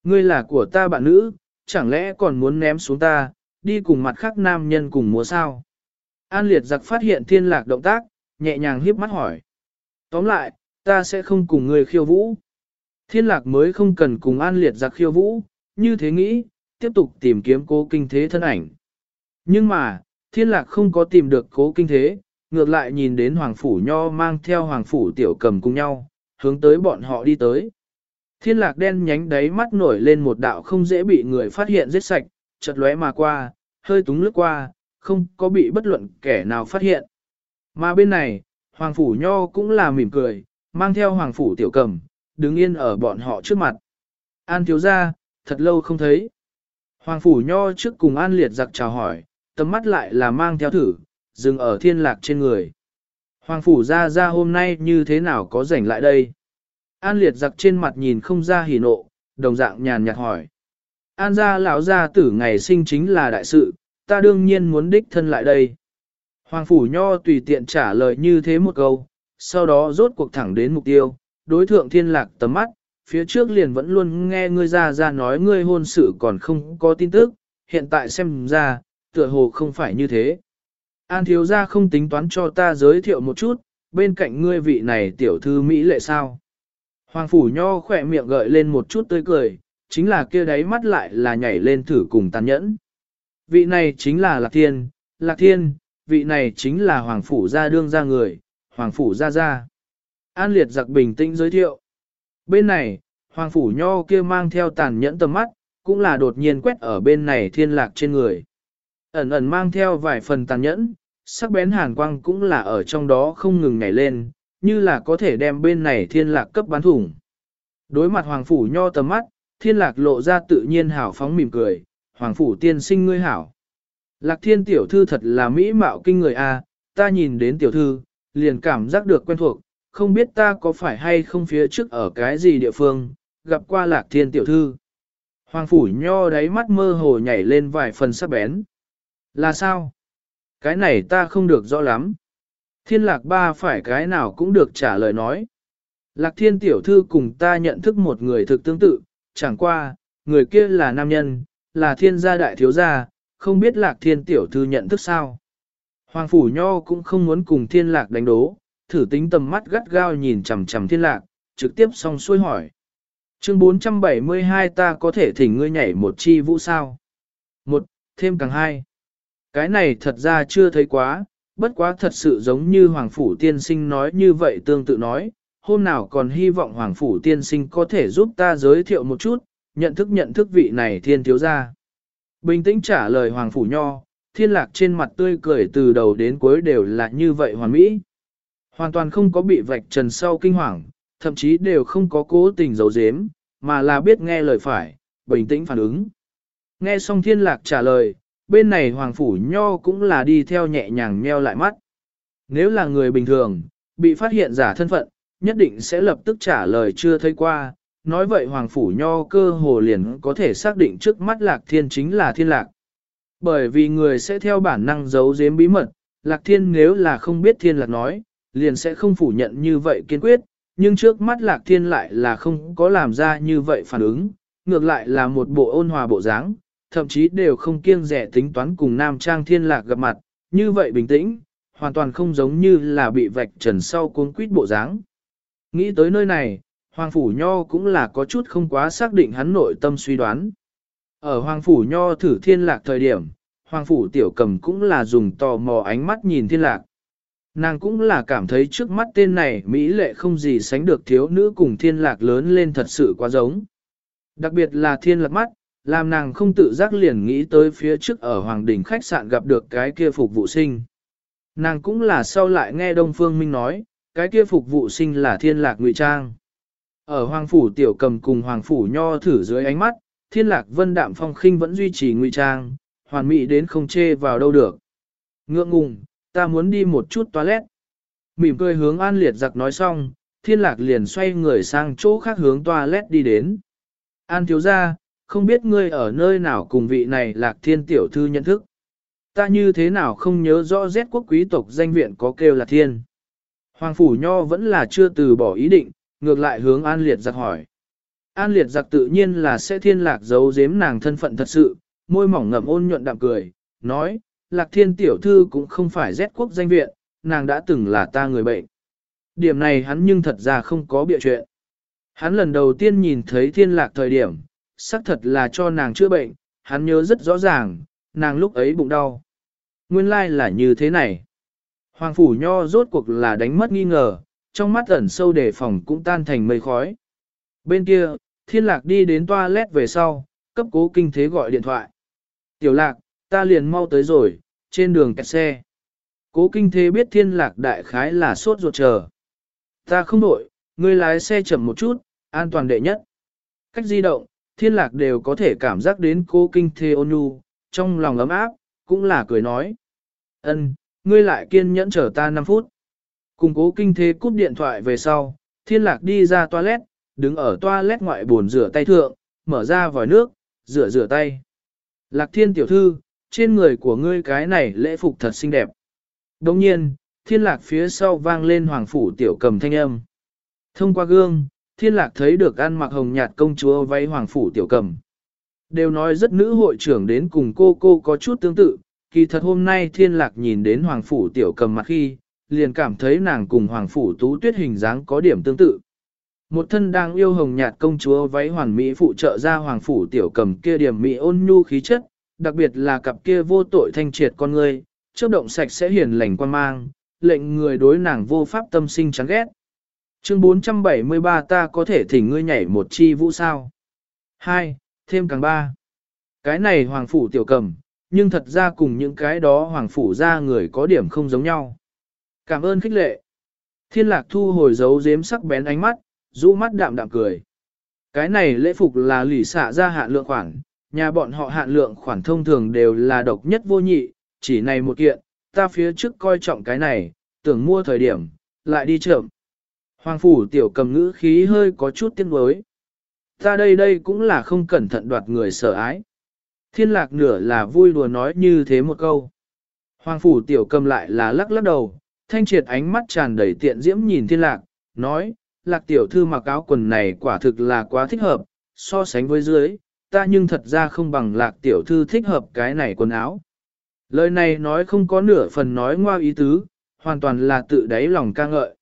Ngươi là của ta bạn nữ, chẳng lẽ còn muốn ném xuống ta, đi cùng mặt khác nam nhân cùng múa sao? An liệt giặc phát hiện thiên lạc động tác, nhẹ nhàng hiếp mắt hỏi. Tóm lại, ta sẽ không cùng ngươi khiêu vũ. Thiên lạc mới không cần cùng an liệt giặc khiêu vũ, như thế nghĩ, tiếp tục tìm kiếm cố kinh thế thân ảnh. Nhưng mà, thiên lạc không có tìm được cố kinh thế, ngược lại nhìn đến Hoàng Phủ Nho mang theo Hoàng Phủ Tiểu Cầm cùng nhau, hướng tới bọn họ đi tới. Thiên lạc đen nhánh đáy mắt nổi lên một đạo không dễ bị người phát hiện giết sạch, chật lóe mà qua, hơi túng lướt qua, không có bị bất luận kẻ nào phát hiện. Mà bên này, Hoàng Phủ Nho cũng là mỉm cười, mang theo Hoàng Phủ Tiểu Cầm, đứng yên ở bọn họ trước mặt. An thiếu ra, thật lâu không thấy. Hoàng Phủ Nho trước cùng An Liệt giặc chào hỏi, tầm mắt lại là mang theo thử, dừng ở thiên lạc trên người. Hoàng phủ ra ra hôm nay như thế nào có rảnh lại đây? An liệt giặc trên mặt nhìn không ra hỉ nộ, đồng dạng nhàn nhạt hỏi. An gia lão gia tử ngày sinh chính là đại sự, ta đương nhiên muốn đích thân lại đây. Hoàng phủ nho tùy tiện trả lời như thế một câu, sau đó rốt cuộc thẳng đến mục tiêu, đối thượng thiên lạc tầm mắt, phía trước liền vẫn luôn nghe ngươi ra ra nói ngươi hôn sự còn không có tin tức, hiện tại xem ra, tựa hồ không phải như thế. An thiếu gia không tính toán cho ta giới thiệu một chút, bên cạnh ngươi vị này tiểu thư Mỹ lệ sao. Hoàng phủ nho khỏe miệng gợi lên một chút tươi cười, chính là kia đáy mắt lại là nhảy lên thử cùng tàn nhẫn. Vị này chính là Lạc Thiên, Lạc Thiên, vị này chính là Hoàng phủ gia đương gia người, Hoàng phủ gia gia. An liệt giặc bình tĩnh giới thiệu. Bên này, Hoàng phủ nho kia mang theo tàn nhẫn tầm mắt, cũng là đột nhiên quét ở bên này thiên lạc trên người. Ẩn ẩn mang theo vài phần tàn nhẫn, sắc bén hàn quang cũng là ở trong đó không ngừng nhảy lên, như là có thể đem bên này thiên lạc cấp bán thủng. Đối mặt hoàng phủ nho tầm mắt, thiên lạc lộ ra tự nhiên hảo phóng mỉm cười, hoàng phủ tiên sinh ngươi hảo. Lạc thiên tiểu thư thật là mỹ mạo kinh người a ta nhìn đến tiểu thư, liền cảm giác được quen thuộc, không biết ta có phải hay không phía trước ở cái gì địa phương, gặp qua lạc thiên tiểu thư. Hoàng phủ nho đáy mắt mơ hồ nhảy lên vài phần sắc bén. Là sao? Cái này ta không được rõ lắm. Thiên lạc ba phải cái nào cũng được trả lời nói. Lạc thiên tiểu thư cùng ta nhận thức một người thực tương tự, chẳng qua, người kia là nam nhân, là thiên gia đại thiếu gia, không biết lạc thiên tiểu thư nhận thức sao. Hoàng phủ nho cũng không muốn cùng thiên lạc đánh đố, thử tính tầm mắt gắt gao nhìn chằm chằm thiên lạc, trực tiếp xong xuôi hỏi. Chương 472 ta có thể thỉnh ngươi nhảy một chi vũ sao? Một, thêm càng hai. Cái này thật ra chưa thấy quá, bất quá thật sự giống như Hoàng Phủ Tiên Sinh nói như vậy tương tự nói, hôm nào còn hy vọng Hoàng Phủ Tiên Sinh có thể giúp ta giới thiệu một chút, nhận thức nhận thức vị này thiên thiếu gia. Bình tĩnh trả lời Hoàng Phủ Nho, thiên lạc trên mặt tươi cười từ đầu đến cuối đều là như vậy hoàn mỹ. Hoàn toàn không có bị vạch trần sau kinh hoàng, thậm chí đều không có cố tình giấu giếm, mà là biết nghe lời phải, bình tĩnh phản ứng. Nghe xong thiên lạc trả lời, bên này Hoàng Phủ Nho cũng là đi theo nhẹ nhàng nheo lại mắt. Nếu là người bình thường, bị phát hiện giả thân phận, nhất định sẽ lập tức trả lời chưa thấy qua. Nói vậy Hoàng Phủ Nho cơ hồ liền có thể xác định trước mắt Lạc Thiên chính là thiên lạc. Bởi vì người sẽ theo bản năng giấu giếm bí mật, Lạc Thiên nếu là không biết thiên lạc nói, liền sẽ không phủ nhận như vậy kiên quyết, nhưng trước mắt Lạc Thiên lại là không có làm ra như vậy phản ứng, ngược lại là một bộ ôn hòa bộ dáng, thậm chí đều không kiêng rẻ tính toán cùng Nam Trang Thiên Lạc gặp mặt, như vậy bình tĩnh, hoàn toàn không giống như là bị vạch trần sau cuốn quýt bộ dáng. Nghĩ tới nơi này, Hoàng Phủ Nho cũng là có chút không quá xác định hắn nội tâm suy đoán. Ở Hoàng Phủ Nho thử Thiên Lạc thời điểm, Hoàng Phủ Tiểu Cầm cũng là dùng tò mò ánh mắt nhìn Thiên Lạc. Nàng cũng là cảm thấy trước mắt tên này Mỹ lệ không gì sánh được thiếu nữ cùng Thiên Lạc lớn lên thật sự quá giống. Đặc biệt là Thiên Lạc mắt, làm nàng không tự giác liền nghĩ tới phía trước ở Hoàng Đình khách sạn gặp được cái kia phục vụ sinh. Nàng cũng là sau lại nghe Đông Phương Minh nói, cái kia phục vụ sinh là thiên lạc ngụy trang. Ở Hoàng Phủ Tiểu Cầm cùng Hoàng Phủ Nho thử dưới ánh mắt, thiên lạc vân đạm phong khinh vẫn duy trì ngụy trang, hoàn mỹ đến không chê vào đâu được. Ngượng ngùng, ta muốn đi một chút toilet. Mỉm cười hướng an liệt giặc nói xong, thiên lạc liền xoay người sang chỗ khác hướng toilet đi đến. An thiếu ra, không biết ngươi ở nơi nào cùng vị này lạc thiên tiểu thư nhận thức. Ta như thế nào không nhớ rõ rét quốc quý tộc danh viện có kêu là thiên. Hoàng Phủ Nho vẫn là chưa từ bỏ ý định, ngược lại hướng An Liệt giặc hỏi. An Liệt giặc tự nhiên là sẽ thiên lạc giấu giếm nàng thân phận thật sự, môi mỏng ngậm ôn nhuận đạm cười, nói, lạc thiên tiểu thư cũng không phải Z quốc danh viện, nàng đã từng là ta người bệnh. Điểm này hắn nhưng thật ra không có bịa chuyện. Hắn lần đầu tiên nhìn thấy thiên lạc thời điểm, xác thật là cho nàng chữa bệnh, hắn nhớ rất rõ ràng, nàng lúc ấy bụng đau. Nguyên lai like là như thế này. Hoàng phủ nho rốt cuộc là đánh mất nghi ngờ, trong mắt ẩn sâu đề phòng cũng tan thành mây khói. Bên kia, thiên lạc đi đến toilet về sau, cấp cố kinh thế gọi điện thoại. Tiểu lạc, ta liền mau tới rồi, trên đường kẹt xe. Cố kinh thế biết thiên lạc đại khái là sốt ruột chờ. Ta không đổi, ngươi lái xe chậm một chút, an toàn đệ nhất. Cách di động, thiên lạc đều có thể cảm giác đến cố kinh thế ôn nhu, trong lòng ấm áp, cũng là cười nói. ân ngươi lại kiên nhẫn chờ ta 5 phút. Cùng cố kinh thế cúp điện thoại về sau, thiên lạc đi ra toilet, đứng ở toilet ngoại bồn rửa tay thượng, mở ra vòi nước, rửa rửa tay. Lạc thiên tiểu thư, trên người của ngươi cái này lễ phục thật xinh đẹp. Đồng nhiên, thiên lạc phía sau vang lên hoàng phủ tiểu cầm thanh âm. Thông qua gương, thiên lạc thấy được ăn mặc hồng nhạt công chúa váy hoàng phủ tiểu cầm. Đều nói rất nữ hội trưởng đến cùng cô cô có chút tương tự, kỳ thật hôm nay thiên lạc nhìn đến hoàng phủ tiểu cầm mặt khi, liền cảm thấy nàng cùng hoàng phủ tú tuyết hình dáng có điểm tương tự. Một thân đang yêu hồng nhạt công chúa váy hoàn mỹ phụ trợ ra hoàng phủ tiểu cầm kia điểm mỹ ôn nhu khí chất, đặc biệt là cặp kia vô tội thanh triệt con người, chớp động sạch sẽ hiền lành quan mang, lệnh người đối nàng vô pháp tâm sinh chán ghét. Chương 473 ta có thể thỉnh ngươi nhảy một chi vũ sao. 2. Thêm càng 3. Cái này hoàng phủ tiểu cầm, nhưng thật ra cùng những cái đó hoàng phủ ra người có điểm không giống nhau. Cảm ơn khích lệ. Thiên lạc thu hồi dấu giếm sắc bén ánh mắt, rũ mắt đạm đạm cười. Cái này lễ phục là lỷ xạ ra hạ lượng khoản, nhà bọn họ hạn lượng khoản thông thường đều là độc nhất vô nhị, chỉ này một kiện, ta phía trước coi trọng cái này, tưởng mua thời điểm, lại đi chậm. Hoàng phủ tiểu cầm ngữ khí hơi có chút tiếc nuối. Ta đây đây cũng là không cẩn thận đoạt người sợ ái. Thiên lạc nửa là vui đùa nói như thế một câu. Hoàng phủ tiểu cầm lại là lắc lắc đầu, thanh triệt ánh mắt tràn đầy tiện diễm nhìn thiên lạc, nói, lạc tiểu thư mặc áo quần này quả thực là quá thích hợp, so sánh với dưới, ta nhưng thật ra không bằng lạc tiểu thư thích hợp cái này quần áo. Lời này nói không có nửa phần nói ngoa ý tứ, hoàn toàn là tự đáy lòng ca ngợi.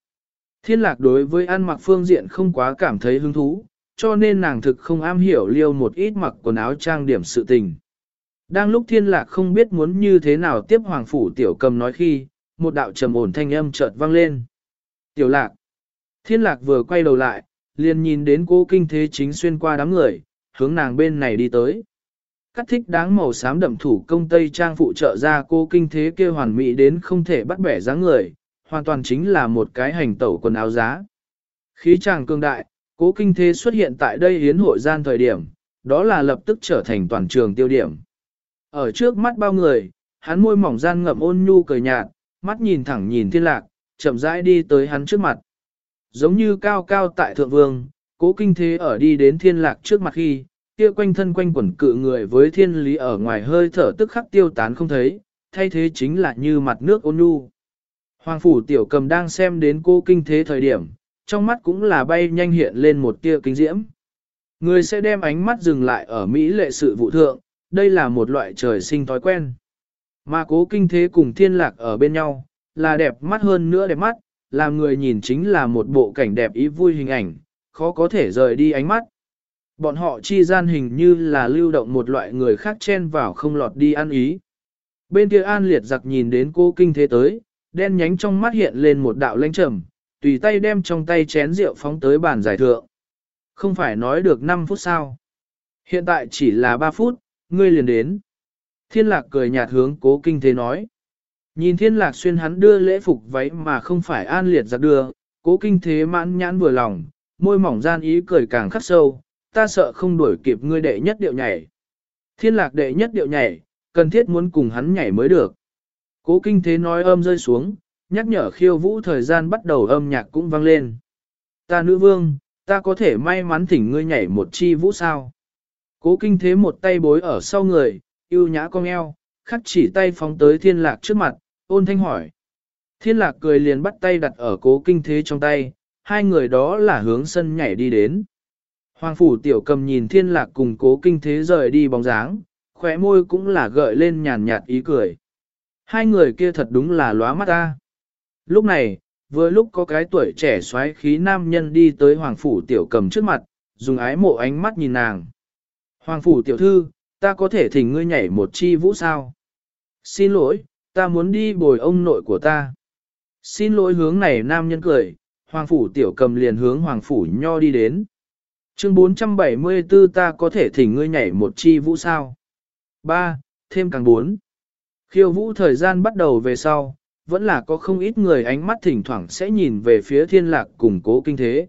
Thiên lạc đối với ăn mặc phương diện không quá cảm thấy hứng thú, cho nên nàng thực không am hiểu liêu một ít mặc quần áo trang điểm sự tình. Đang lúc thiên lạc không biết muốn như thế nào tiếp hoàng phủ tiểu cầm nói khi, một đạo trầm ổn thanh âm chợt vang lên. Tiểu lạc. Thiên lạc vừa quay đầu lại, liền nhìn đến cô kinh thế chính xuyên qua đám người, hướng nàng bên này đi tới. Cắt thích đáng màu xám đậm thủ công tây trang phụ trợ ra cô kinh thế kia hoàn mỹ đến không thể bắt bẻ dáng người, hoàn toàn chính là một cái hành tẩu quần áo giá. Khí chàng cương đại, cố kinh thế xuất hiện tại đây hiến hội gian thời điểm, đó là lập tức trở thành toàn trường tiêu điểm. Ở trước mắt bao người, hắn môi mỏng gian ngậm ôn nhu cười nhạt, mắt nhìn thẳng nhìn thiên lạc, chậm rãi đi tới hắn trước mặt. Giống như cao cao tại thượng vương, cố kinh thế ở đi đến thiên lạc trước mặt khi, kia quanh thân quanh quẩn cự người với thiên lý ở ngoài hơi thở tức khắc tiêu tán không thấy, thay thế chính là như mặt nước ôn nhu. Hoàng phủ tiểu cầm đang xem đến cô kinh thế thời điểm, trong mắt cũng là bay nhanh hiện lên một tia kinh diễm. Người sẽ đem ánh mắt dừng lại ở Mỹ lệ sự vụ thượng, đây là một loại trời sinh thói quen. Mà cố kinh thế cùng thiên lạc ở bên nhau, là đẹp mắt hơn nữa đẹp mắt, làm người nhìn chính là một bộ cảnh đẹp ý vui hình ảnh, khó có thể rời đi ánh mắt. Bọn họ chi gian hình như là lưu động một loại người khác chen vào không lọt đi ăn ý. Bên kia an liệt giặc nhìn đến cô kinh thế tới, đen nhánh trong mắt hiện lên một đạo lãnh trầm, tùy tay đem trong tay chén rượu phóng tới bàn giải thượng. Không phải nói được 5 phút sao. Hiện tại chỉ là 3 phút, ngươi liền đến. Thiên lạc cười nhạt hướng cố kinh thế nói. Nhìn thiên lạc xuyên hắn đưa lễ phục váy mà không phải an liệt giặc đưa, cố kinh thế mãn nhãn vừa lòng, môi mỏng gian ý cười càng khắc sâu, ta sợ không đuổi kịp ngươi đệ nhất điệu nhảy. Thiên lạc đệ nhất điệu nhảy, cần thiết muốn cùng hắn nhảy mới được. Cố kinh thế nói âm rơi xuống, nhắc nhở khiêu vũ thời gian bắt đầu âm nhạc cũng vang lên. Ta nữ vương, ta có thể may mắn thỉnh ngươi nhảy một chi vũ sao. Cố kinh thế một tay bối ở sau người, yêu nhã cong eo, khắc chỉ tay phóng tới thiên lạc trước mặt, ôn thanh hỏi. Thiên lạc cười liền bắt tay đặt ở cố kinh thế trong tay, hai người đó là hướng sân nhảy đi đến. Hoàng phủ tiểu cầm nhìn thiên lạc cùng cố kinh thế rời đi bóng dáng, khỏe môi cũng là gợi lên nhàn nhạt ý cười. Hai người kia thật đúng là lóa mắt ta. Lúc này, vừa lúc có cái tuổi trẻ xoáy khí nam nhân đi tới hoàng phủ tiểu cầm trước mặt, dùng ái mộ ánh mắt nhìn nàng. Hoàng phủ tiểu thư, ta có thể thỉnh ngươi nhảy một chi vũ sao? Xin lỗi, ta muốn đi bồi ông nội của ta. Xin lỗi hướng này nam nhân cười, hoàng phủ tiểu cầm liền hướng hoàng phủ nho đi đến. Chương 474 ta có thể thỉnh ngươi nhảy một chi vũ sao? 3. Thêm càng 4. Khiêu vũ thời gian bắt đầu về sau, vẫn là có không ít người ánh mắt thỉnh thoảng sẽ nhìn về phía thiên lạc cùng cố kinh thế.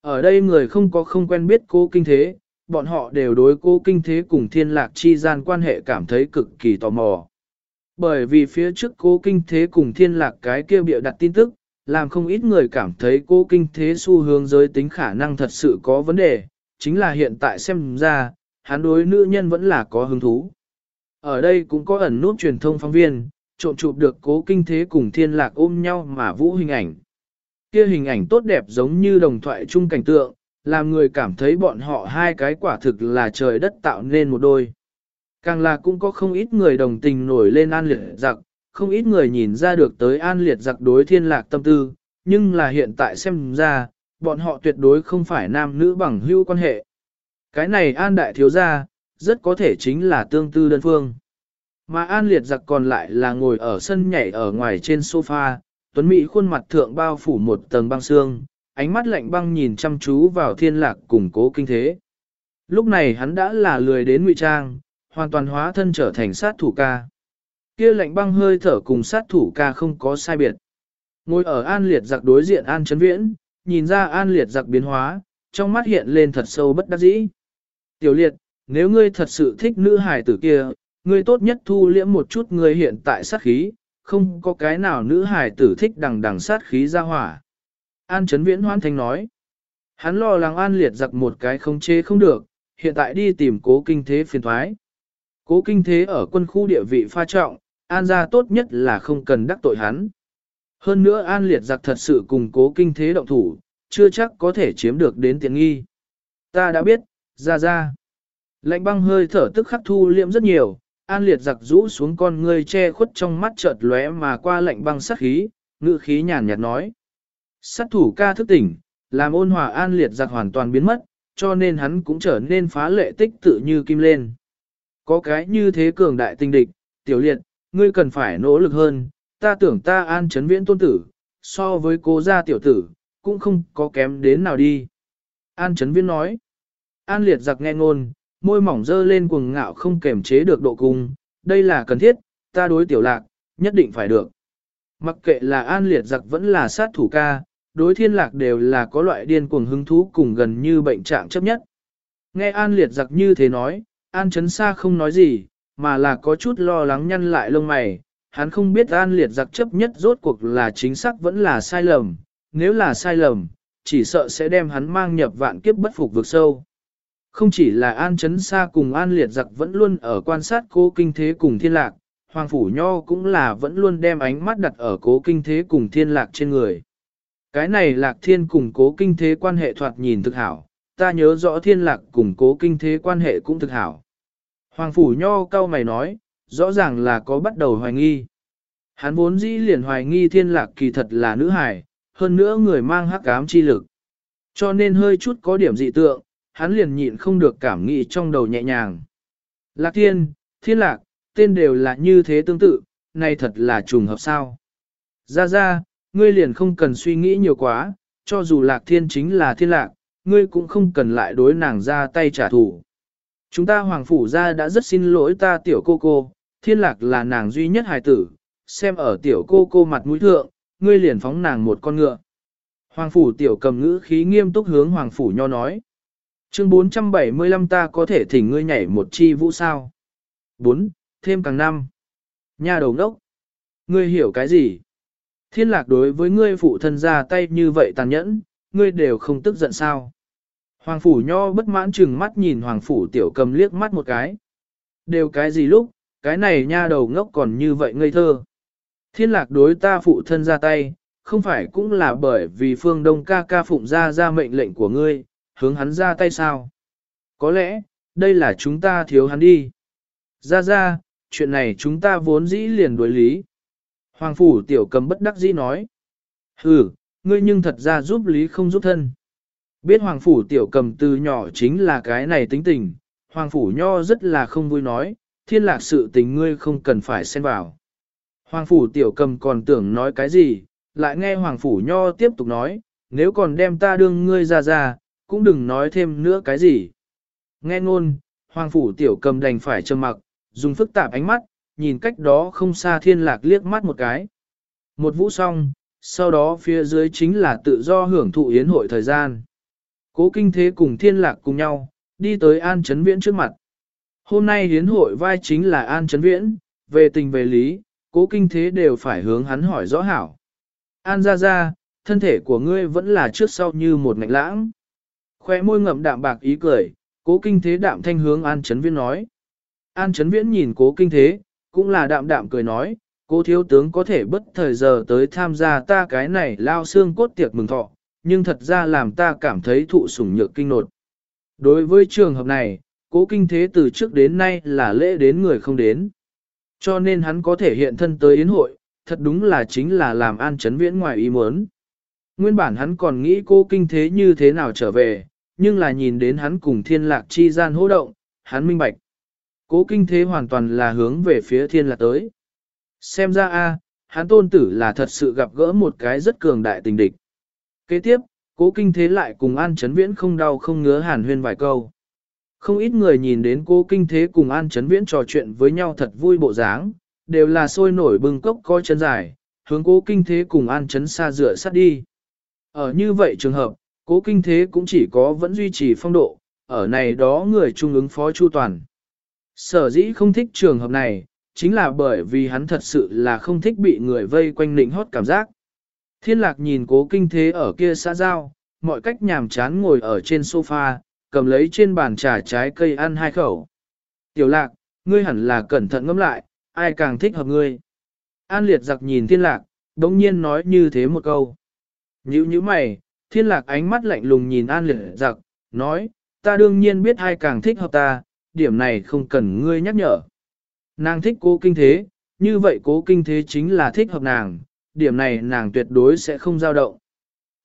Ở đây người không có không quen biết cố kinh thế, bọn họ đều đối cố kinh thế cùng thiên lạc chi gian quan hệ cảm thấy cực kỳ tò mò. Bởi vì phía trước cố kinh thế cùng thiên lạc cái kia biểu đặt tin tức, làm không ít người cảm thấy cô kinh thế xu hướng giới tính khả năng thật sự có vấn đề, chính là hiện tại xem ra, hắn đối nữ nhân vẫn là có hứng thú. Ở đây cũng có ẩn nút truyền thông phóng viên, trộm chụp được cố kinh thế cùng thiên lạc ôm nhau mà vũ hình ảnh. Kia hình ảnh tốt đẹp giống như đồng thoại chung cảnh tượng, làm người cảm thấy bọn họ hai cái quả thực là trời đất tạo nên một đôi. Càng là cũng có không ít người đồng tình nổi lên an liệt giặc, không ít người nhìn ra được tới an liệt giặc đối thiên lạc tâm tư, nhưng là hiện tại xem ra, bọn họ tuyệt đối không phải nam nữ bằng hữu quan hệ. Cái này an đại thiếu gia, rất có thể chính là tương tư đơn phương. Mà an liệt giặc còn lại là ngồi ở sân nhảy ở ngoài trên sofa, tuấn mỹ khuôn mặt thượng bao phủ một tầng băng xương, ánh mắt lạnh băng nhìn chăm chú vào thiên lạc củng cố kinh thế. Lúc này hắn đã là lười đến ngụy trang, hoàn toàn hóa thân trở thành sát thủ ca. Kia lạnh băng hơi thở cùng sát thủ ca không có sai biệt. Ngồi ở an liệt giặc đối diện an chấn viễn, nhìn ra an liệt giặc biến hóa, trong mắt hiện lên thật sâu bất đắc dĩ. Tiểu liệt, nếu ngươi thật sự thích nữ hải tử kia, ngươi tốt nhất thu liễm một chút ngươi hiện tại sát khí, không có cái nào nữ hải tử thích đằng đằng sát khí ra hỏa. An chấn viễn hoan thanh nói. Hắn lo lắng an liệt giặc một cái không chê không được, hiện tại đi tìm cố kinh thế phiền thoái. Cố kinh thế ở quân khu địa vị pha trọng, an gia tốt nhất là không cần đắc tội hắn. Hơn nữa an liệt giặc thật sự cùng cố kinh thế động thủ, chưa chắc có thể chiếm được đến tiện nghi. Ta đã biết, ra ra. Lạnh băng hơi thở tức khắc thu liệm rất nhiều, an liệt giặc rũ xuống con ngươi che khuất trong mắt chợt lóe mà qua lạnh băng sát khí, ngự khí nhàn nhạt nói. Sát thủ ca thức tỉnh, làm ôn hòa an liệt giặc hoàn toàn biến mất, cho nên hắn cũng trở nên phá lệ tích tự như kim lên. Có cái như thế cường đại tinh địch, tiểu liệt, ngươi cần phải nỗ lực hơn, ta tưởng ta an chấn viễn tôn tử, so với cố gia tiểu tử, cũng không có kém đến nào đi. An chấn viễn nói, an liệt giặc nghe ngôn, môi mỏng dơ lên cuồng ngạo không kềm chế được độ cung, đây là cần thiết, ta đối tiểu lạc, nhất định phải được. Mặc kệ là an liệt giặc vẫn là sát thủ ca, đối thiên lạc đều là có loại điên cuồng hứng thú cùng gần như bệnh trạng chấp nhất. Nghe an liệt giặc như thế nói, an chấn xa không nói gì, mà là có chút lo lắng nhăn lại lông mày, hắn không biết an liệt giặc chấp nhất rốt cuộc là chính xác vẫn là sai lầm, nếu là sai lầm, chỉ sợ sẽ đem hắn mang nhập vạn kiếp bất phục vực sâu. Không chỉ là an chấn xa cùng an liệt giặc vẫn luôn ở quan sát cố kinh thế cùng thiên lạc, Hoàng Phủ Nho cũng là vẫn luôn đem ánh mắt đặt ở cố kinh thế cùng thiên lạc trên người. Cái này lạc thiên cùng cố kinh thế quan hệ thoạt nhìn thực hảo, ta nhớ rõ thiên lạc cùng cố kinh thế quan hệ cũng thực hảo. Hoàng Phủ Nho cao mày nói, rõ ràng là có bắt đầu hoài nghi. Hắn vốn dĩ liền hoài nghi thiên lạc kỳ thật là nữ hải, hơn nữa người mang hắc ám chi lực. Cho nên hơi chút có điểm dị tượng, hắn liền nhịn không được cảm nghĩ trong đầu nhẹ nhàng. Lạc thiên, thiên lạc, tên đều là như thế tương tự, này thật là trùng hợp sao. Ra ra, ngươi liền không cần suy nghĩ nhiều quá, cho dù lạc thiên chính là thiên lạc, ngươi cũng không cần lại đối nàng ra tay trả thù. Chúng ta hoàng phủ gia đã rất xin lỗi ta tiểu cô cô, thiên lạc là nàng duy nhất hài tử, xem ở tiểu cô cô mặt mũi thượng, ngươi liền phóng nàng một con ngựa. Hoàng phủ tiểu cầm ngữ khí nghiêm túc hướng hoàng phủ nho nói. Chương 475 ta có thể thỉnh ngươi nhảy một chi vũ sao. 4. Thêm càng năm. Nhà đầu đốc. Ngươi hiểu cái gì? Thiên lạc đối với ngươi phụ thân ra tay như vậy tàn nhẫn, ngươi đều không tức giận sao? Hoàng phủ nho bất mãn chừng mắt nhìn hoàng phủ tiểu cầm liếc mắt một cái. Đều cái gì lúc, cái này nha đầu ngốc còn như vậy ngây thơ. Thiên lạc đối ta phụ thân ra tay, không phải cũng là bởi vì phương đông ca ca phụng ra ra mệnh lệnh của ngươi, hướng hắn ra tay sao? Có lẽ, đây là chúng ta thiếu hắn đi. Ra ra, chuyện này chúng ta vốn dĩ liền đối lý. Hoàng phủ tiểu cầm bất đắc dĩ nói. Ừ, ngươi nhưng thật ra giúp lý không giúp thân. Biết hoàng phủ tiểu cầm từ nhỏ chính là cái này tính tình, hoàng phủ nho rất là không vui nói, thiên lạc sự tình ngươi không cần phải xen vào. Hoàng phủ tiểu cầm còn tưởng nói cái gì, lại nghe hoàng phủ nho tiếp tục nói, nếu còn đem ta đương ngươi ra ra, cũng đừng nói thêm nữa cái gì. Nghe ngôn, hoàng phủ tiểu cầm đành phải trầm mặc, dùng phức tạp ánh mắt, nhìn cách đó không xa thiên lạc liếc mắt một cái. Một vũ xong, sau đó phía dưới chính là tự do hưởng thụ yến hội thời gian. Cố kinh thế cùng thiên lạc cùng nhau, đi tới An Trấn Viễn trước mặt. Hôm nay hiến hội vai chính là An Trấn Viễn, về tình về lý, cố kinh thế đều phải hướng hắn hỏi rõ hảo. An ra ra, thân thể của ngươi vẫn là trước sau như một ngạnh lãng. Khoe môi ngậm đạm bạc ý cười, cố kinh thế đạm thanh hướng An Trấn Viễn nói. An Trấn Viễn nhìn cố kinh thế, cũng là đạm đạm cười nói, cố thiếu tướng có thể bất thời giờ tới tham gia ta cái này lao xương cốt tiệc mừng thọ, nhưng thật ra làm ta cảm thấy thụ sủng nhược kinh nột. Đối với trường hợp này, cố kinh thế từ trước đến nay là lễ đến người không đến. Cho nên hắn có thể hiện thân tới yến hội, thật đúng là chính là làm an chấn viễn ngoài ý muốn. Nguyên bản hắn còn nghĩ cô kinh thế như thế nào trở về, nhưng là nhìn đến hắn cùng thiên lạc chi gian hô động, hắn minh bạch. Cố kinh thế hoàn toàn là hướng về phía thiên lạc tới. Xem ra a hắn tôn tử là thật sự gặp gỡ một cái rất cường đại tình địch. Kế tiếp, cố kinh thế lại cùng An Chấn Viễn không đau không ngứa hàn huyên vài câu. Không ít người nhìn đến cố kinh thế cùng An Chấn Viễn trò chuyện với nhau thật vui bộ dáng, đều là sôi nổi bừng cốc coi chân dài, hướng cố kinh thế cùng An Chấn xa dựa sát đi. Ở như vậy trường hợp, cố kinh thế cũng chỉ có vẫn duy trì phong độ, ở này đó người trung ứng phó chu toàn. Sở dĩ không thích trường hợp này, chính là bởi vì hắn thật sự là không thích bị người vây quanh nịnh hót cảm giác. Thiên lạc nhìn cố kinh thế ở kia xã giao, mọi cách nhàm chán ngồi ở trên sofa, cầm lấy trên bàn trà trái cây ăn hai khẩu. Tiểu lạc, ngươi hẳn là cẩn thận ngẫm lại, ai càng thích hợp ngươi. An liệt giặc nhìn thiên lạc, đống nhiên nói như thế một câu. Nhữ như mày, thiên lạc ánh mắt lạnh lùng nhìn an liệt giặc, nói, ta đương nhiên biết ai càng thích hợp ta, điểm này không cần ngươi nhắc nhở. Nàng thích cố kinh thế, như vậy cố kinh thế chính là thích hợp nàng, điểm này nàng tuyệt đối sẽ không dao động.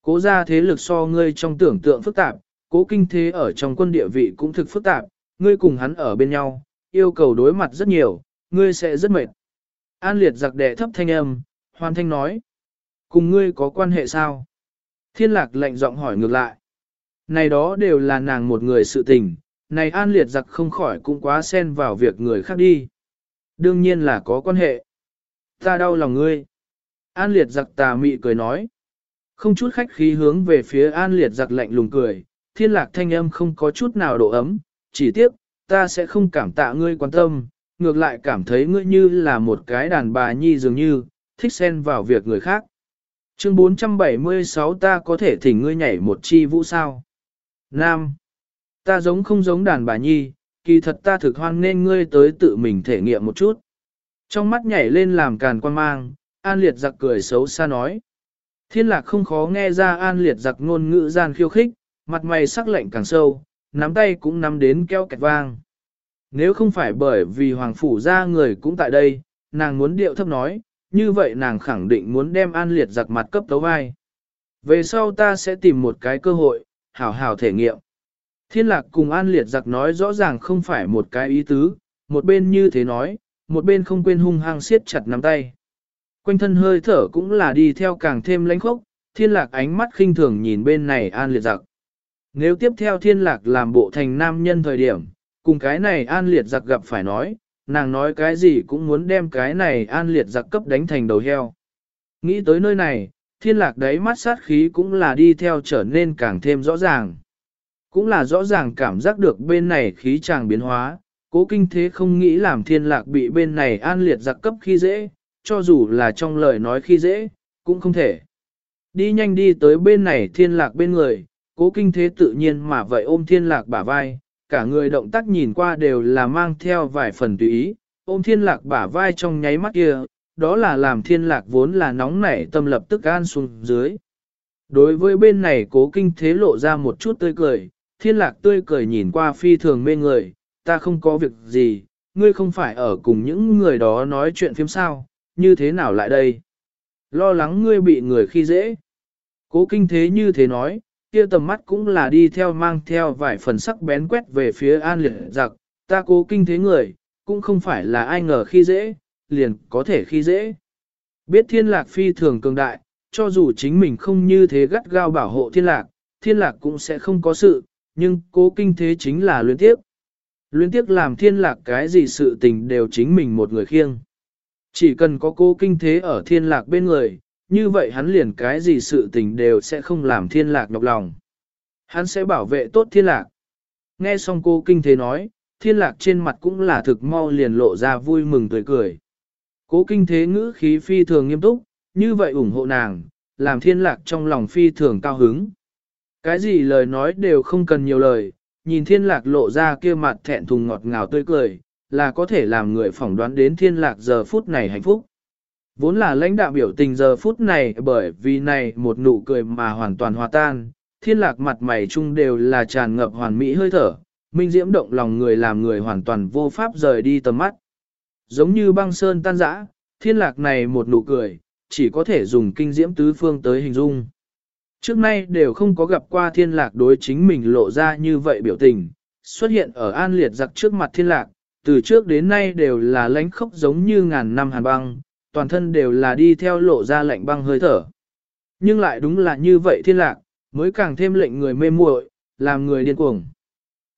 Cố ra thế lực so ngươi trong tưởng tượng phức tạp, cố kinh thế ở trong quân địa vị cũng thực phức tạp, ngươi cùng hắn ở bên nhau, yêu cầu đối mặt rất nhiều, ngươi sẽ rất mệt. An liệt giặc đệ thấp thanh âm, hoàn thanh nói. Cùng ngươi có quan hệ sao? Thiên lạc lệnh giọng hỏi ngược lại. Này đó đều là nàng một người sự tình, này an liệt giặc không khỏi cũng quá xen vào việc người khác đi. Đương nhiên là có quan hệ. Ta đau lòng ngươi. An liệt giặc tà mị cười nói. Không chút khách khí hướng về phía an liệt giặc lạnh lùng cười, thiên lạc thanh âm không có chút nào độ ấm, chỉ tiếc, ta sẽ không cảm tạ ngươi quan tâm, ngược lại cảm thấy ngươi như là một cái đàn bà nhi dường như, thích xen vào việc người khác. Chương 476 ta có thể thỉnh ngươi nhảy một chi vũ sao. Nam. Ta giống không giống đàn bà nhi, kỳ thật ta thực hoan nên ngươi tới tự mình thể nghiệm một chút. Trong mắt nhảy lên làm càn quan mang, an liệt giặc cười xấu xa nói. Thiên lạc không khó nghe ra an liệt giặc ngôn ngữ gian khiêu khích, mặt mày sắc lạnh càng sâu, nắm tay cũng nắm đến keo kẹt vang. Nếu không phải bởi vì hoàng phủ ra người cũng tại đây, nàng muốn điệu thấp nói, như vậy nàng khẳng định muốn đem an liệt giặc mặt cấp tấu vai. Về sau ta sẽ tìm một cái cơ hội, hảo hảo thể nghiệm. Thiên lạc cùng an liệt giặc nói rõ ràng không phải một cái ý tứ, một bên như thế nói, một bên không quên hung hăng siết chặt nắm tay. Quanh thân hơi thở cũng là đi theo càng thêm lãnh khốc, thiên lạc ánh mắt khinh thường nhìn bên này an liệt giặc. Nếu tiếp theo thiên lạc làm bộ thành nam nhân thời điểm, cùng cái này an liệt giặc gặp phải nói, nàng nói cái gì cũng muốn đem cái này an liệt giặc cấp đánh thành đầu heo. Nghĩ tới nơi này, thiên lạc đấy mắt sát khí cũng là đi theo trở nên càng thêm rõ ràng. Cũng là rõ ràng cảm giác được bên này khí chàng biến hóa, cố kinh thế không nghĩ làm thiên lạc bị bên này an liệt giặc cấp khi dễ, cho dù là trong lời nói khi dễ, cũng không thể. Đi nhanh đi tới bên này thiên lạc bên người, cố kinh thế tự nhiên mà vậy ôm thiên lạc bả vai, cả người động tác nhìn qua đều là mang theo vài phần tùy ý, ôm thiên lạc bả vai trong nháy mắt kia, đó là làm thiên lạc vốn là nóng nảy tâm lập tức an xuống dưới. Đối với bên này cố kinh thế lộ ra một chút tươi cười, thiên lạc tươi cười nhìn qua phi thường mê người, ta không có việc gì, ngươi không phải ở cùng những người đó nói chuyện phim sao, như thế nào lại đây? Lo lắng ngươi bị người khi dễ. Cố kinh thế như thế nói, kia tầm mắt cũng là đi theo mang theo vài phần sắc bén quét về phía an liệt giặc, ta cố kinh thế người, cũng không phải là ai ngờ khi dễ, liền có thể khi dễ. Biết thiên lạc phi thường cường đại, cho dù chính mình không như thế gắt gao bảo hộ thiên lạc, thiên lạc cũng sẽ không có sự, nhưng cố kinh thế chính là luyến tiếp. Luyến tiếc làm thiên lạc cái gì sự tình đều chính mình một người khiêng. Chỉ cần có cô kinh thế ở thiên lạc bên người, như vậy hắn liền cái gì sự tình đều sẽ không làm thiên lạc nhọc lòng. Hắn sẽ bảo vệ tốt thiên lạc. Nghe xong cô kinh thế nói, thiên lạc trên mặt cũng là thực mau liền lộ ra vui mừng tươi cười. Cố kinh thế ngữ khí phi thường nghiêm túc, như vậy ủng hộ nàng, làm thiên lạc trong lòng phi thường cao hứng. Cái gì lời nói đều không cần nhiều lời, nhìn thiên lạc lộ ra kia mặt thẹn thùng ngọt ngào tươi cười, là có thể làm người phỏng đoán đến thiên lạc giờ phút này hạnh phúc. Vốn là lãnh đạo biểu tình giờ phút này bởi vì này một nụ cười mà hoàn toàn hòa tan, thiên lạc mặt mày chung đều là tràn ngập hoàn mỹ hơi thở, minh diễm động lòng người làm người hoàn toàn vô pháp rời đi tầm mắt. Giống như băng sơn tan rã, thiên lạc này một nụ cười, chỉ có thể dùng kinh diễm tứ phương tới hình dung. Trước nay đều không có gặp qua thiên lạc đối chính mình lộ ra như vậy biểu tình, xuất hiện ở an liệt giặc trước mặt thiên lạc, từ trước đến nay đều là lánh khốc giống như ngàn năm hàn băng, toàn thân đều là đi theo lộ ra lạnh băng hơi thở. Nhưng lại đúng là như vậy thiên lạc, mới càng thêm lệnh người mê muội, làm người điên cuồng.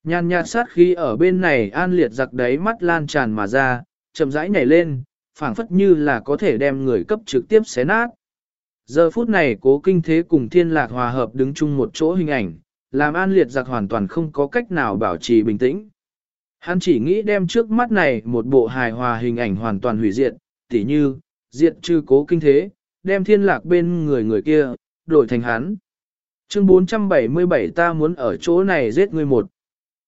Nhàn nhạt sát khí ở bên này an liệt giặc đáy mắt lan tràn mà ra, chậm rãi nhảy lên, phảng phất như là có thể đem người cấp trực tiếp xé nát. Giờ phút này cố kinh thế cùng thiên lạc hòa hợp đứng chung một chỗ hình ảnh, làm an liệt giặc hoàn toàn không có cách nào bảo trì bình tĩnh. Hắn chỉ nghĩ đem trước mắt này một bộ hài hòa hình ảnh hoàn toàn hủy diệt, tỉ như, diệt trừ cố kinh thế, đem thiên lạc bên người người kia, đổi thành hắn. Chương 477 ta muốn ở chỗ này giết người một.